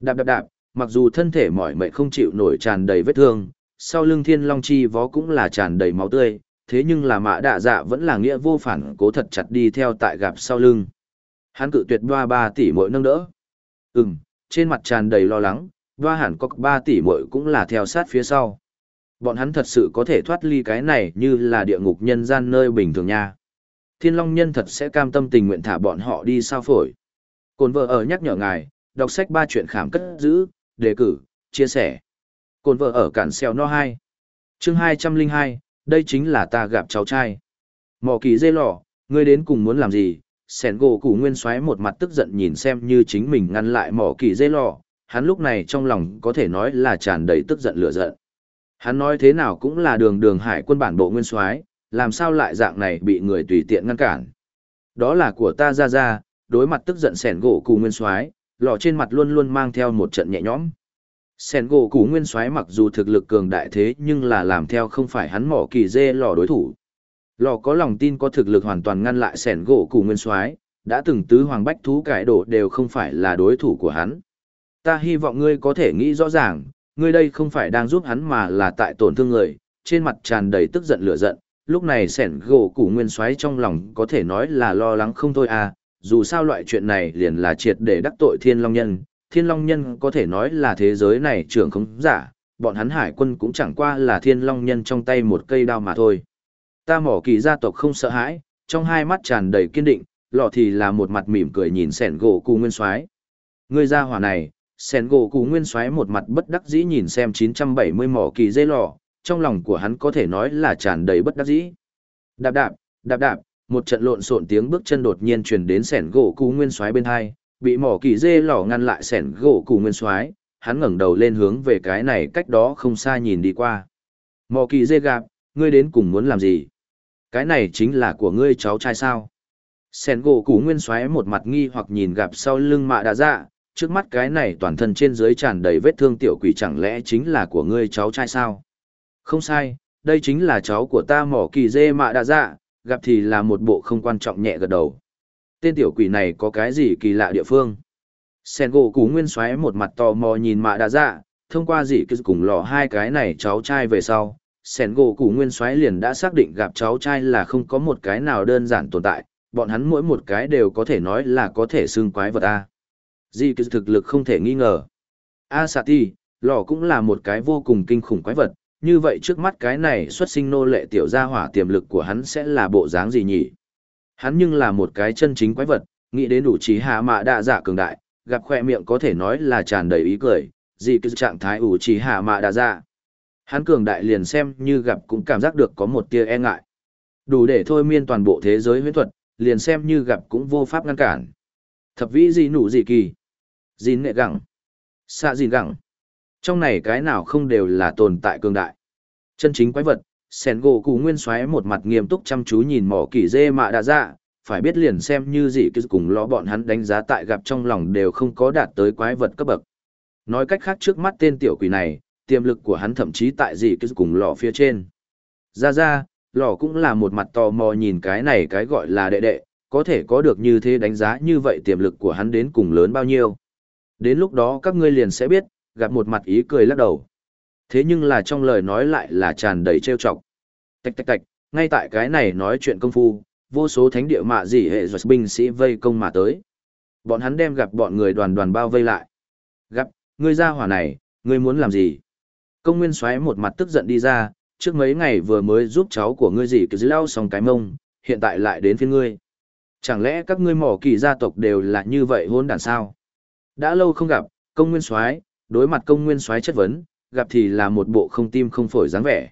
Đạp đạp đạp, mặc dù thân thể mỏi mệt không chịu nổi tràn đầy vết thương, sau lưng thiên long chi vó cũng là tràn đầy máu tươi, thế nhưng là mã đạ dạ vẫn là nghĩa vô phản cố thật chặt đi theo tại gặp sau lưng. Hắn cự tuyệt đoa ba tỷ mỗi nâng đỡ. Ừm, trên mặt tràn đầy lo lắng, đoa hẳn có ba tỷ mỗi cũng là theo sát phía sau. Bọn hắn thật sự có thể thoát ly cái này như là địa ngục nhân gian nơi bình thường nha. Thiên Long Nhân thật sẽ cam tâm tình nguyện thả bọn họ đi sao phổi. Cồn vợ ở nhắc nhở ngài, đọc sách ba chuyện khảm cất giữ, đề cử, chia sẻ. Cồn vợ ở cản xeo no 2. chương 202, đây chính là ta gặp cháu trai. Mỏ kỳ dê lỏ, ngươi đến cùng muốn làm gì, sẻn gỗ củ nguyên xoáy một mặt tức giận nhìn xem như chính mình ngăn lại mỏ kỳ dây lò hắn lúc này trong lòng có thể nói là tràn đầy tức giận lửa giận hắn nói thế nào cũng là đường đường hải quân bản bộ nguyên soái, làm sao lại dạng này bị người tùy tiện ngăn cản? Đó là của ta ra ra, đối mặt tức giận sẻn gỗ cụ nguyên soái, lọ trên mặt luôn luôn mang theo một trận nhẹ nhõm. Sẻn gỗ cụ nguyên soái mặc dù thực lực cường đại thế nhưng là làm theo không phải hắn mỏ kỳ dê lò đối thủ. Lò có lòng tin có thực lực hoàn toàn ngăn lại sẻn gỗ cụ nguyên soái, đã từng tứ hoàng bách thú cải đổ đều không phải là đối thủ của hắn. Ta hy vọng ngươi có thể nghĩ rõ ràng ngươi đây không phải đang giúp hắn mà là tại tổn thương người trên mặt tràn đầy tức giận lửa giận lúc này sẻn gỗ Củ nguyên xoáy trong lòng có thể nói là lo lắng không thôi à dù sao loại chuyện này liền là triệt để đắc tội thiên long nhân thiên long nhân có thể nói là thế giới này trưởng không giả bọn hắn hải quân cũng chẳng qua là thiên long nhân trong tay một cây đao mà thôi Ta mỏ kỳ gia tộc không sợ hãi, trong hai mắt tràn đầy kiên định, lọ thì là một mặt mỉm cười nhìn sẻn gỗ Củ nguyên soái. Ngươi gia hỏa này, Sen gỗ cú nguyên xoáy một mặt bất đắc dĩ nhìn xem 970 mỏ kỳ dây lò, trong lòng của hắn có thể nói là tràn đầy bất đắc dĩ. Đạp đạp, đạp đạp, một trận lộn xộn tiếng bước chân đột nhiên truyền đến sẻn gỗ cú nguyên xoáy bên hai, bị mỏ kỳ dê lò ngăn lại sẻn gỗ cú nguyên xoáy, hắn ngẩng đầu lên hướng về cái này cách đó không xa nhìn đi qua. Mỏ kỳ dê gặp, ngươi đến cùng muốn làm gì? Cái này chính là của ngươi cháu trai sao? Sẻn gỗ cú nguyên xoáy một mặt nghi hoặc nhìn gặp sau lưng mạ đã dạ, trước mắt cái này toàn thân trên dưới tràn đầy vết thương tiểu quỷ chẳng lẽ chính là của ngươi cháu trai sao? Không sai, đây chính là cháu của ta mỏ kỳ dê mạ đã dạ, gặp thì là một bộ không quan trọng nhẹ gật đầu. Tên tiểu quỷ này có cái gì kỳ lạ địa phương? Sen gỗ cú nguyên xoáy một mặt tò mò nhìn mạ đã dạ, thông qua gì cứ cùng lò hai cái này cháu trai về sau. Sen gỗ cú nguyên xoáy liền đã xác định gặp cháu trai là không có một cái nào đơn giản tồn tại, bọn hắn mỗi một cái đều có thể nói là có thể xưng quái vật A. Di kỳ thực lực không thể nghi ngờ. A Sati, lò cũng là một cái vô cùng kinh khủng quái vật, như vậy trước mắt cái này xuất sinh nô lệ tiểu gia hỏa tiềm lực của hắn sẽ là bộ dáng gì nhỉ? Hắn nhưng là một cái chân chính quái vật, nghĩ đến đủ trí hạ mạ đa giả cường đại, gặp khoe miệng có thể nói là tràn đầy ý cười, gì cứ trạng thái ủ trí hạ mạ đa giả, Hắn cường đại liền xem như gặp cũng cảm giác được có một tia e ngại. Đủ để thôi miên toàn bộ thế giới huyễn thuật, liền xem như gặp cũng vô pháp ngăn cản. Thập vĩ gì nụ gì kỳ? Dìn nệ gẳng. Xạ dìn gẳng. Trong này cái nào không đều là tồn tại cường đại. Chân chính quái vật, sẻn gỗ cụ nguyên xoáy một mặt nghiêm túc chăm chú nhìn mỏ kỳ dê mạ đã ra, dạ, phải biết liền xem như gì cứ cùng lõ bọn hắn đánh giá tại gặp trong lòng đều không có đạt tới quái vật cấp bậc. Nói cách khác trước mắt tên tiểu quỷ này, tiềm lực của hắn thậm chí tại gì cứ cùng lò phía trên. Ra ra, lò cũng là một mặt tò mò nhìn cái này cái gọi là đệ đệ, có thể có được như thế đánh giá như vậy tiềm lực của hắn đến cùng lớn bao nhiêu. Đến lúc đó các ngươi liền sẽ biết, gặp một mặt ý cười lắc đầu. Thế nhưng là trong lời nói lại là tràn đầy trêu chọc. Tạch tạch tạch, ngay tại cái này nói chuyện công phu, vô số thánh địa mạ dị hệ giật binh sĩ vây công mà tới. Bọn hắn đem gặp bọn người đoàn đoàn bao vây lại. Gặp, ngươi ra hỏa này, ngươi muốn làm gì? Công nguyên xoáy một mặt tức giận đi ra, trước mấy ngày vừa mới giúp cháu của ngươi gì cứ lao xong cái mông, hiện tại lại đến phía ngươi. Chẳng lẽ các ngươi mỏ kỳ gia tộc đều là như vậy hôn đàn sao? Đã lâu không gặp, công nguyên soái đối mặt công nguyên soái chất vấn, gặp thì là một bộ không tim không phổi dáng vẻ.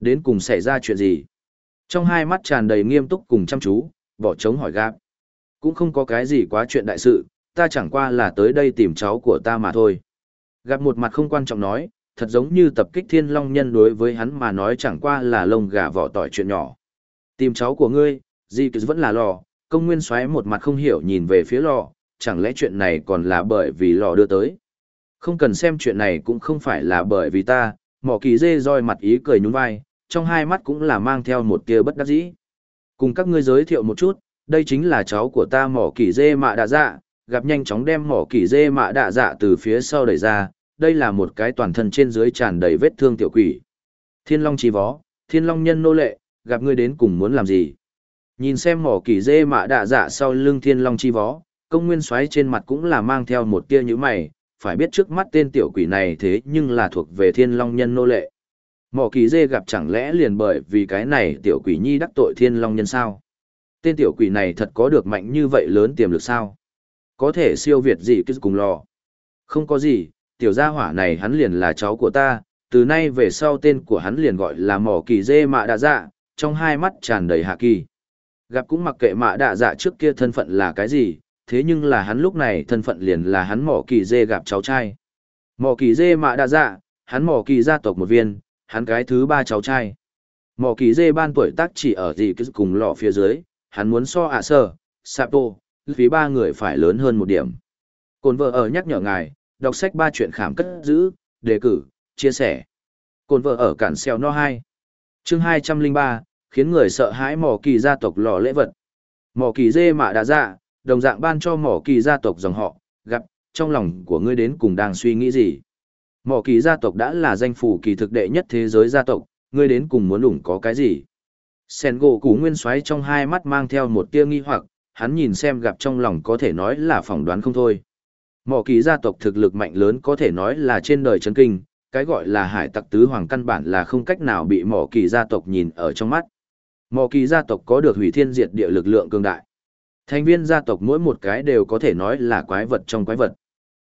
Đến cùng xảy ra chuyện gì? Trong hai mắt tràn đầy nghiêm túc cùng chăm chú, bỏ trống hỏi gạp. Cũng không có cái gì quá chuyện đại sự, ta chẳng qua là tới đây tìm cháu của ta mà thôi. Gặp một mặt không quan trọng nói, thật giống như tập kích thiên long nhân đối với hắn mà nói chẳng qua là lông gà vỏ tỏi chuyện nhỏ. Tìm cháu của ngươi, gì cứ vẫn là lò, công nguyên xoáy một mặt không hiểu nhìn về phía lò, chẳng lẽ chuyện này còn là bởi vì lò đưa tới. Không cần xem chuyện này cũng không phải là bởi vì ta, mỏ kỳ dê roi mặt ý cười nhún vai, trong hai mắt cũng là mang theo một tia bất đắc dĩ. Cùng các ngươi giới thiệu một chút, đây chính là cháu của ta mỏ kỳ dê mạ đạ dạ, gặp nhanh chóng đem mỏ kỳ dê mạ đạ dạ từ phía sau đẩy ra, đây là một cái toàn thân trên dưới tràn đầy vết thương tiểu quỷ. Thiên Long chi vó, Thiên Long nhân nô lệ, gặp ngươi đến cùng muốn làm gì? Nhìn xem mỏ kỳ dê mạ đạ dạ sau lưng Thiên Long chi vó, công nguyên xoáy trên mặt cũng là mang theo một tia nhíu mày, phải biết trước mắt tên tiểu quỷ này thế nhưng là thuộc về thiên long nhân nô lệ. Mỏ kỳ dê gặp chẳng lẽ liền bởi vì cái này tiểu quỷ nhi đắc tội thiên long nhân sao? Tên tiểu quỷ này thật có được mạnh như vậy lớn tiềm lực sao? Có thể siêu việt gì cứ cùng lò. Không có gì, tiểu gia hỏa này hắn liền là cháu của ta, từ nay về sau tên của hắn liền gọi là mỏ kỳ dê mạ đạ dạ, trong hai mắt tràn đầy hạ kỳ. Gặp cũng mặc kệ mạ đạ dạ trước kia thân phận là cái gì, thế nhưng là hắn lúc này thân phận liền là hắn mỏ kỳ dê gặp cháu trai. Mỏ kỳ dê mạ đa dạ, hắn mỏ kỳ gia tộc một viên, hắn cái thứ ba cháu trai. Mỏ kỳ dê ban tuổi tác chỉ ở gì cứ cùng lọ phía dưới, hắn muốn so ạ à sơ, sapo, phí ba người phải lớn hơn một điểm. Cồn vợ ở nhắc nhở ngài, đọc sách ba chuyện khảm cất giữ, đề cử, chia sẻ. Cồn vợ ở cản xeo no 2. chương 203, khiến người sợ hãi mỏ kỳ gia tộc lò lễ vật. Mỏ kỳ dê mạ đa dạ, đồng dạng ban cho mỏ kỳ gia tộc dòng họ, gặp, trong lòng của ngươi đến cùng đang suy nghĩ gì. Mỏ kỳ gia tộc đã là danh phủ kỳ thực đệ nhất thế giới gia tộc, ngươi đến cùng muốn ủng có cái gì. Sen gỗ củ nguyên xoáy trong hai mắt mang theo một tia nghi hoặc, hắn nhìn xem gặp trong lòng có thể nói là phỏng đoán không thôi. Mỏ kỳ gia tộc thực lực mạnh lớn có thể nói là trên đời chấn kinh, cái gọi là hải tặc tứ hoàng căn bản là không cách nào bị mỏ kỳ gia tộc nhìn ở trong mắt. Mỏ kỳ gia tộc có được hủy thiên diệt địa lực lượng cường đại. Thành viên gia tộc mỗi một cái đều có thể nói là quái vật trong quái vật.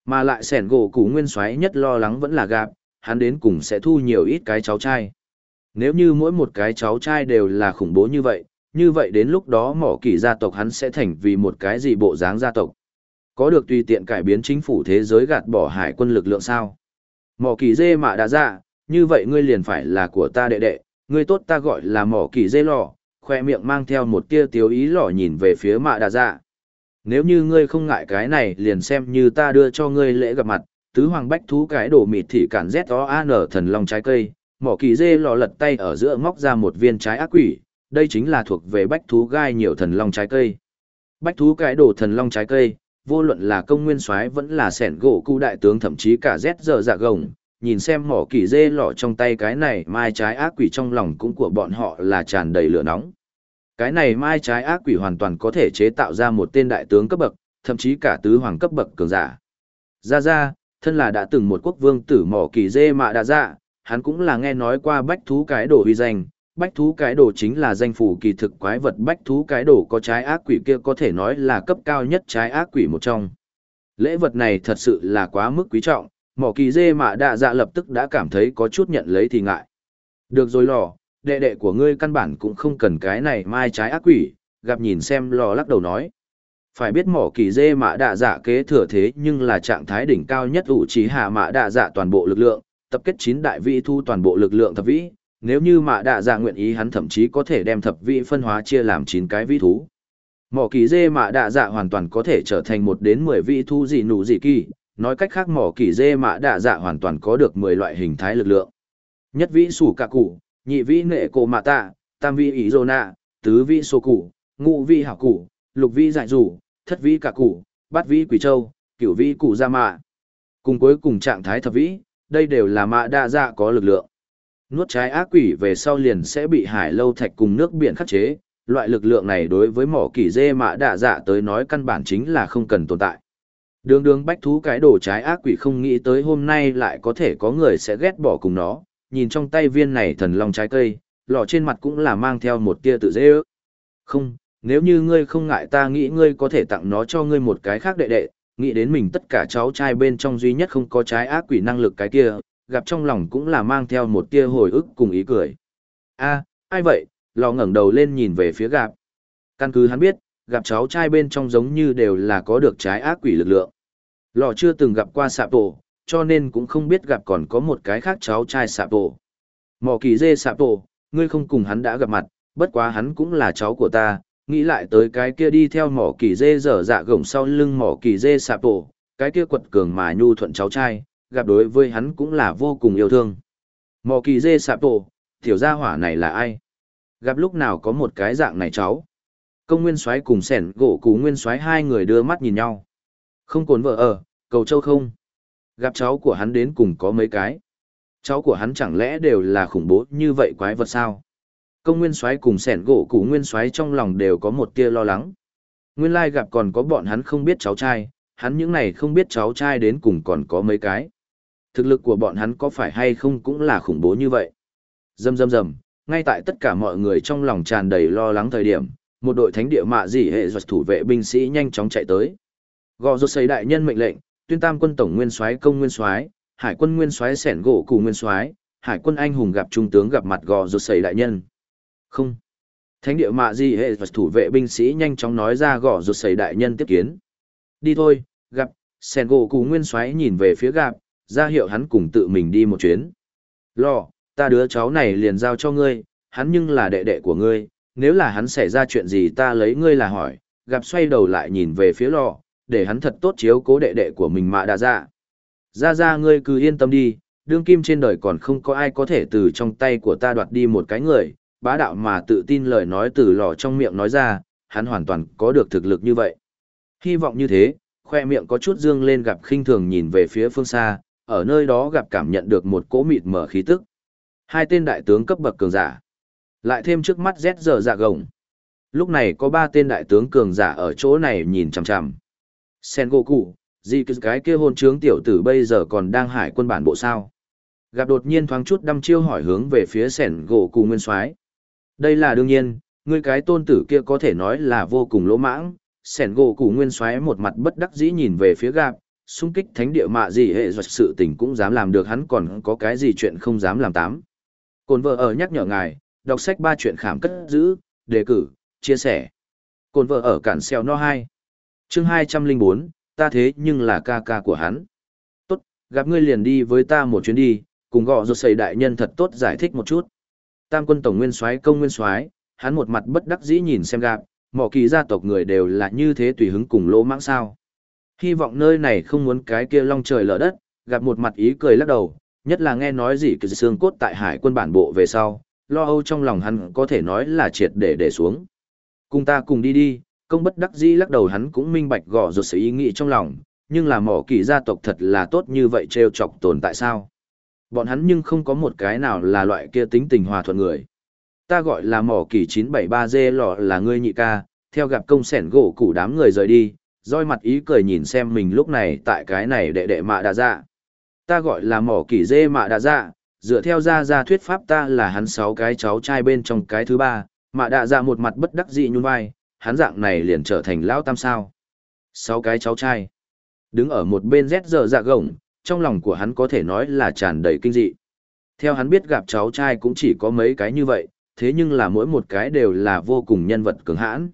Mà lại sẻn gỗ củ nguyên soái nhất lo lắng vẫn là gạp, hắn đến cùng sẽ thu nhiều ít cái cháu trai. Nếu như mỗi một cái cháu trai đều là khủng bố như vậy, như vậy đến lúc đó mỏ kỳ gia tộc hắn sẽ thành vì một cái gì bộ dáng gia tộc. Có được tùy tiện cải biến chính phủ thế giới gạt bỏ hải quân lực lượng sao? Mỏ kỳ dê mạ đã ra, như vậy ngươi liền phải là của ta đệ đệ, ngươi tốt ta gọi là mỏ kỳ dê lò, khoe miệng mang theo một tia tiếu ý lỏ nhìn về phía mạ đà dạ. Nếu như ngươi không ngại cái này liền xem như ta đưa cho ngươi lễ gặp mặt, tứ hoàng bách thú cái đổ mịt thị cản Z-O-A-N thần lòng trái cây, mỏ kỳ dê lò lật tay ở giữa móc ra một viên trái ác quỷ, đây chính là thuộc về bách thú gai nhiều thần long trái cây. Bách thú cái đổ thần long trái cây, vô luận là công nguyên soái vẫn là sẻn gỗ cụ đại tướng thậm chí cả Z giờ dạ gồng, nhìn xem mỏ kỳ dê lọ trong tay cái này mai trái ác quỷ trong lòng cũng của bọn họ là tràn đầy lửa nóng. Cái này mai trái ác quỷ hoàn toàn có thể chế tạo ra một tên đại tướng cấp bậc, thậm chí cả tứ hoàng cấp bậc cường giả. Ra ra, thân là đã từng một quốc vương tử mỏ kỳ dê mạ đã dạ, hắn cũng là nghe nói qua bách thú cái đồ huy danh. Bách thú cái đồ chính là danh phủ kỳ thực quái vật bách thú cái đồ có trái ác quỷ kia có thể nói là cấp cao nhất trái ác quỷ một trong. Lễ vật này thật sự là quá mức quý trọng, mỏ kỳ dê mạ đạ dạ lập tức đã cảm thấy có chút nhận lấy thì ngại. Được rồi lò, đệ đệ của ngươi căn bản cũng không cần cái này mai trái ác quỷ, gặp nhìn xem lò lắc đầu nói. Phải biết mỏ kỳ dê mạ đạ dạ kế thừa thế nhưng là trạng thái đỉnh cao nhất ủ trí hạ mạ đạ dạ toàn bộ lực lượng, tập kết chín đại vị thu toàn bộ lực lượng thập vĩ, nếu như mạ đạ dạ nguyện ý hắn thậm chí có thể đem thập vĩ phân hóa chia làm chín cái vĩ thú. Mỏ kỳ dê mạ đạ dạ hoàn toàn có thể trở thành một đến mười vị thu gì nụ gì kỳ, nói cách khác mỏ kỳ dê mạ đạ dạ hoàn toàn có được mười loại hình thái lực lượng. Nhất vĩ sủ cả cụ, nhị vĩ nệ cổ mạ tạ, tam vĩ ý dô nạ, tứ vĩ sô cụ, ngũ vĩ hảo cụ, lục vĩ dại rủ, thất vĩ cả cụ, bát vĩ quỷ châu, cửu vĩ cụ gia mạ. Cùng cuối cùng trạng thái thập vĩ, đây đều là mạ đa dạ có lực lượng. Nuốt trái ác quỷ về sau liền sẽ bị hải lâu thạch cùng nước biển khắc chế, loại lực lượng này đối với mỏ kỳ dê mạ đa dạ tới nói căn bản chính là không cần tồn tại. Đường đường bách thú cái đồ trái ác quỷ không nghĩ tới hôm nay lại có thể có người sẽ ghét bỏ cùng nó, nhìn trong tay viên này thần long trái cây, lọ trên mặt cũng là mang theo một tia tự dễ ước. Không, nếu như ngươi không ngại ta nghĩ ngươi có thể tặng nó cho ngươi một cái khác đệ đệ, nghĩ đến mình tất cả cháu trai bên trong duy nhất không có trái ác quỷ năng lực cái kia, gặp trong lòng cũng là mang theo một tia hồi ức cùng ý cười. a ai vậy, lò ngẩng đầu lên nhìn về phía gặp. Căn cứ hắn biết, gặp cháu trai bên trong giống như đều là có được trái ác quỷ lực lượng. Lò chưa từng gặp qua sạp tổ, cho nên cũng không biết gặp còn có một cái khác cháu trai sạp tổ. Mỏ kỳ dê sạp tổ, ngươi không cùng hắn đã gặp mặt, bất quá hắn cũng là cháu của ta, nghĩ lại tới cái kia đi theo mỏ kỳ dê dở dạ gồng sau lưng mỏ kỳ dê sạp tổ, cái kia quật cường mà nhu thuận cháu trai, gặp đối với hắn cũng là vô cùng yêu thương. Mỏ kỳ dê sạp tổ, tiểu gia hỏa này là ai? Gặp lúc nào có một cái dạng này cháu? Công nguyên soái cùng sẻn gỗ cú nguyên soái hai người đưa mắt nhìn nhau. Không cồn vợ ở, cầu châu không. Gặp cháu của hắn đến cùng có mấy cái. Cháu của hắn chẳng lẽ đều là khủng bố như vậy quái vật sao? Công nguyên soái cùng sẻn gỗ củ nguyên soái trong lòng đều có một tia lo lắng. Nguyên lai gặp còn có bọn hắn không biết cháu trai, hắn những này không biết cháu trai đến cùng còn có mấy cái. Thực lực của bọn hắn có phải hay không cũng là khủng bố như vậy. Dầm dầm dầm, ngay tại tất cả mọi người trong lòng tràn đầy lo lắng thời điểm, một đội thánh địa mạ dị hệ giật thủ vệ binh sĩ nhanh chóng chạy tới. Gò rốt xây đại nhân mệnh lệnh, tuyên tam quân tổng nguyên soái công nguyên soái, hải quân nguyên soái sẻn gỗ cù nguyên soái, hải quân anh hùng gặp trung tướng gặp mặt gò rốt xây đại nhân. Không. Thánh địa mạ gì hệ vật thủ vệ binh sĩ nhanh chóng nói ra gõ rụt xây đại nhân tiếp kiến. Đi thôi, gặp, sẻn gỗ cú nguyên xoáy nhìn về phía gặp, ra hiệu hắn cùng tự mình đi một chuyến. Lò, ta đứa cháu này liền giao cho ngươi, hắn nhưng là đệ đệ của ngươi, nếu là hắn xảy ra chuyện gì ta lấy ngươi là hỏi, gặp xoay đầu lại nhìn về phía lò, để hắn thật tốt chiếu cố đệ đệ của mình mạ đã ra. Ra ra ngươi cứ yên tâm đi, đương kim trên đời còn không có ai có thể từ trong tay của ta đoạt đi một cái người, bá đạo mà tự tin lời nói từ lò trong miệng nói ra, hắn hoàn toàn có được thực lực như vậy. Hy vọng như thế, khoe miệng có chút dương lên gặp khinh thường nhìn về phía phương xa, ở nơi đó gặp cảm nhận được một cỗ mịt mở khí tức. Hai tên đại tướng cấp bậc cường giả. Lại thêm trước mắt rét giờ dạ gồng. Lúc này có ba tên đại tướng cường giả ở chỗ này nhìn chằm chằm. Sengoku, gì cái kia hôn trướng tiểu tử bây giờ còn đang hải quân bản bộ sao? Gặp đột nhiên thoáng chút đăm chiêu hỏi hướng về phía sẻn gỗ cụ nguyên soái đây là đương nhiên, ngươi cái tôn tử kia có thể nói là vô cùng lỗ mãng, sẻn gỗ củ nguyên xoáy một mặt bất đắc dĩ nhìn về phía gạp, xung kích thánh địa mạ gì hệ doạch sự tình cũng dám làm được hắn còn có cái gì chuyện không dám làm tám. Cồn vợ ở nhắc nhở ngài, đọc sách ba chuyện khảm cất giữ, đề cử, chia sẻ. Cồn vợ ở cản xeo no hai chương 204, ta thế nhưng là ca ca của hắn. Tốt, gặp ngươi liền đi với ta một chuyến đi, cùng gọ rột xây đại nhân thật tốt giải thích một chút. Tam quân tổng nguyên soái công nguyên soái, hắn một mặt bất đắc dĩ nhìn xem gạp mọi kỳ gia tộc người đều là như thế tùy hứng cùng lỗ mãng sao. Hy vọng nơi này không muốn cái kia long trời lở đất, gặp một mặt ý cười lắc đầu, nhất là nghe nói gì cái xương cốt tại hải quân bản bộ về sau, lo âu trong lòng hắn có thể nói là triệt để để xuống. Cùng ta cùng đi đi, công bất đắc dĩ lắc đầu hắn cũng minh bạch gõ rột sự ý nghĩ trong lòng, nhưng là mỏ kỳ gia tộc thật là tốt như vậy trêu chọc tồn tại sao. Bọn hắn nhưng không có một cái nào là loại kia tính tình hòa thuận người. Ta gọi là mỏ kỳ 973G lọ là ngươi nhị ca, theo gặp công sẻn gỗ củ đám người rời đi, roi mặt ý cười nhìn xem mình lúc này tại cái này đệ đệ mạ đà dạ. Ta gọi là mỏ kỳ dê mạ đà dạ, dựa theo ra ra thuyết pháp ta là hắn sáu cái cháu trai bên trong cái thứ ba, mạ đà dạ một mặt bất đắc dị nhún vai, hắn dạng này liền trở thành lão tam sao. Sáu cái cháu trai. Đứng ở một bên rét giờ dạ gồng, trong lòng của hắn có thể nói là tràn đầy kinh dị. Theo hắn biết gặp cháu trai cũng chỉ có mấy cái như vậy, thế nhưng là mỗi một cái đều là vô cùng nhân vật cường hãn.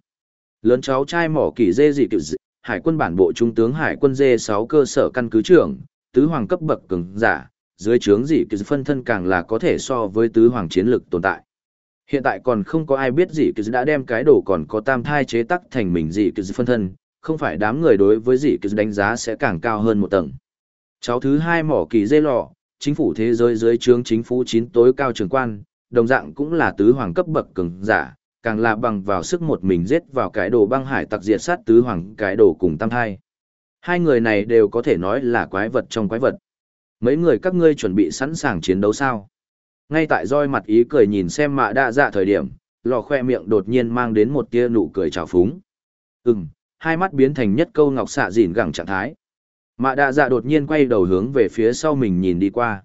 Lớn cháu trai mỏ kỳ dê dị kiểu dị, hải quân bản bộ trung tướng hải quân dê 6 cơ sở căn cứ trưởng, tứ hoàng cấp bậc cường giả, dưới trướng dị kiểu phân thân càng là có thể so với tứ hoàng chiến lực tồn tại. Hiện tại còn không có ai biết gì cứ đã đem cái đồ còn có tam thai chế tắc thành mình gì cứ phân thân, không phải đám người đối với gì cứ đánh giá sẽ càng cao hơn một tầng. Cháu thứ hai mỏ kỳ dê lọ, chính phủ thế giới dưới trướng chính phủ chín tối cao trường quan, đồng dạng cũng là tứ hoàng cấp bậc cường giả, càng là bằng vào sức một mình giết vào cái đồ băng hải tặc diệt sát tứ hoàng cái đồ cùng tam thai. Hai người này đều có thể nói là quái vật trong quái vật. Mấy người các ngươi chuẩn bị sẵn sàng chiến đấu sao? Ngay tại roi mặt ý cười nhìn xem mạ đa dạ thời điểm, lò khoe miệng đột nhiên mang đến một tia nụ cười trào phúng. Ừm, hai mắt biến thành nhất câu ngọc xạ dìn gẳng trạng thái. Mạ đa dạ đột nhiên quay đầu hướng về phía sau mình nhìn đi qua.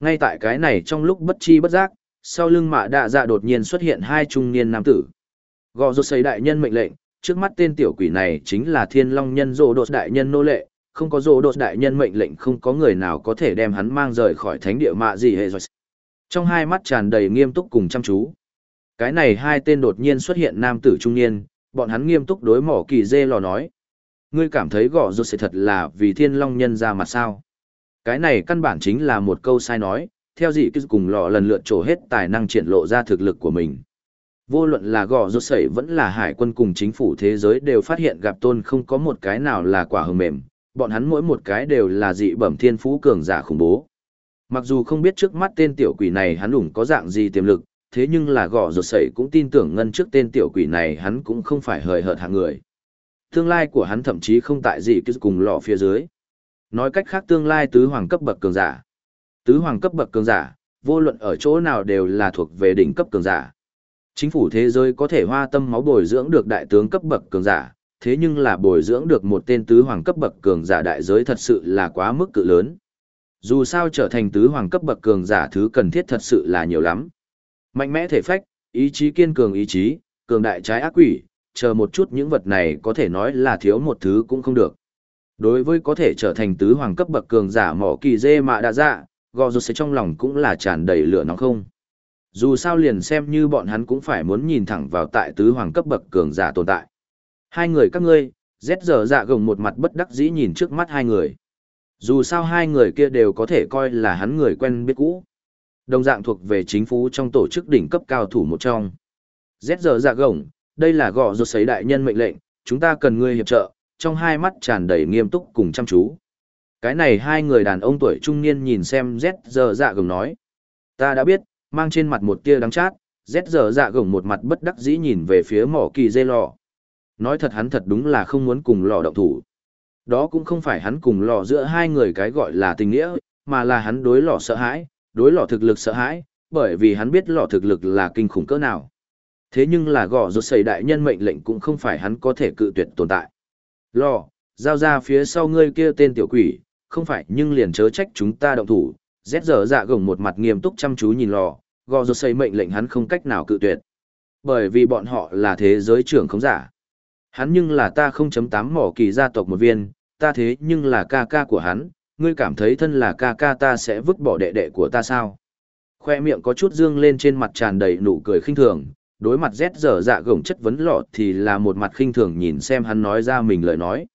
Ngay tại cái này trong lúc bất chi bất giác, sau lưng mạ đa dạ đột nhiên xuất hiện hai trung niên nam tử gò rột xây đại nhân mệnh lệnh trước mắt tên tiểu quỷ này chính là thiên long nhân rô đột đại nhân nô lệ không có rô đột đại nhân mệnh lệnh không có người nào có thể đem hắn mang rời khỏi thánh địa mạ gì hệ rồi trong hai mắt tràn đầy nghiêm túc cùng chăm chú cái này hai tên đột nhiên xuất hiện nam tử trung niên bọn hắn nghiêm túc đối mỏ kỳ dê lò nói ngươi cảm thấy gõ rốt sẽ thật là vì thiên long nhân ra mặt sao cái này căn bản chính là một câu sai nói theo dị cứ cùng lò lần lượt trổ hết tài năng triển lộ ra thực lực của mình. Vô luận là gò rốt sẩy vẫn là hải quân cùng chính phủ thế giới đều phát hiện gặp tôn không có một cái nào là quả hờ mềm, bọn hắn mỗi một cái đều là dị bẩm thiên phú cường giả khủng bố. Mặc dù không biết trước mắt tên tiểu quỷ này hắn ủng có dạng gì tiềm lực, thế nhưng là gò rột sẩy cũng tin tưởng ngân trước tên tiểu quỷ này hắn cũng không phải hời hợt hạng người. Tương lai của hắn thậm chí không tại gì cứ cùng lọ phía dưới. Nói cách khác tương lai tứ hoàng cấp bậc cường giả. Tứ hoàng cấp bậc cường giả, vô luận ở chỗ nào đều là thuộc về đỉnh cấp cường giả. Chính phủ thế giới có thể hoa tâm máu bồi dưỡng được đại tướng cấp bậc cường giả, thế nhưng là bồi dưỡng được một tên tứ hoàng cấp bậc cường giả đại giới thật sự là quá mức cự lớn. Dù sao trở thành tứ hoàng cấp bậc cường giả thứ cần thiết thật sự là nhiều lắm. Mạnh mẽ thể phách, ý chí kiên cường ý chí, cường đại trái ác quỷ, chờ một chút những vật này có thể nói là thiếu một thứ cũng không được. Đối với có thể trở thành tứ hoàng cấp bậc cường giả mỏ kỳ dê mạ đã dạ, gò rụt sẽ trong lòng cũng là tràn đầy lửa nóng không. Dù sao liền xem như bọn hắn cũng phải muốn nhìn thẳng vào tại tứ hoàng cấp bậc cường giả tồn tại. Hai người các ngươi, rét giờ dạ gồng một mặt bất đắc dĩ nhìn trước mắt hai người. Dù sao hai người kia đều có thể coi là hắn người quen biết cũ. Đồng dạng thuộc về chính phủ trong tổ chức đỉnh cấp cao thủ một trong. Rét giờ dạ gồng, đây là gò rột sấy đại nhân mệnh lệnh, chúng ta cần ngươi hiệp trợ, trong hai mắt tràn đầy nghiêm túc cùng chăm chú. Cái này hai người đàn ông tuổi trung niên nhìn xem Z giờ dạ gồng nói. Ta đã biết, mang trên mặt một tia đắng chát, Z giờ dạ gồng một mặt bất đắc dĩ nhìn về phía mỏ kỳ dê lò. Nói thật hắn thật đúng là không muốn cùng lò động thủ. Đó cũng không phải hắn cùng lò giữa hai người cái gọi là tình nghĩa, mà là hắn đối lò sợ hãi, đối lò thực lực sợ hãi, bởi vì hắn biết lò thực lực là kinh khủng cỡ nào. Thế nhưng là gõ rột xây đại nhân mệnh lệnh cũng không phải hắn có thể cự tuyệt tồn tại. Lò, giao ra phía sau ngươi kia tên tiểu quỷ, không phải nhưng liền chớ trách chúng ta động thủ. rét giờ dạ gồng một mặt nghiêm túc chăm chú nhìn lò, gò rột xây mệnh lệnh hắn không cách nào cự tuyệt. Bởi vì bọn họ là thế giới trưởng không giả. Hắn nhưng là ta 0.8 mỏ kỳ gia tộc một viên, ta thế nhưng là ca ca của hắn, ngươi cảm thấy thân là ca ca ta sẽ vứt bỏ đệ đệ của ta sao? Khoe miệng có chút dương lên trên mặt tràn đầy nụ cười khinh thường, đối mặt rét dở dạ gồng chất vấn lọ thì là một mặt khinh thường nhìn xem hắn nói ra mình lời nói.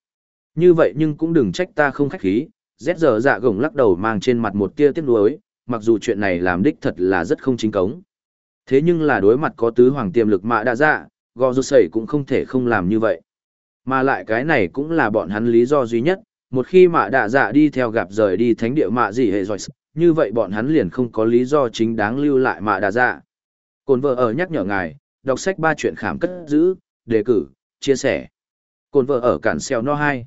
Như vậy nhưng cũng đừng trách ta không khách khí, rét dở dạ gồng lắc đầu mang trên mặt một tia tiếc nuối, mặc dù chuyện này làm đích thật là rất không chính cống. Thế nhưng là đối mặt có tứ hoàng tiềm lực mạ đa dạ, gò rút sẩy cũng không thể không làm như vậy. Mà lại cái này cũng là bọn hắn lý do duy nhất, một khi mạ đạ dạ đi theo gặp rời đi thánh địa mạ gì hệ rồi, như vậy bọn hắn liền không có lý do chính đáng lưu lại mạ đạ dạ. Cồn vợ ở nhắc nhở ngài, đọc sách ba chuyện khảm cất giữ, đề cử, chia sẻ. Cồn vợ ở cản xeo no 2.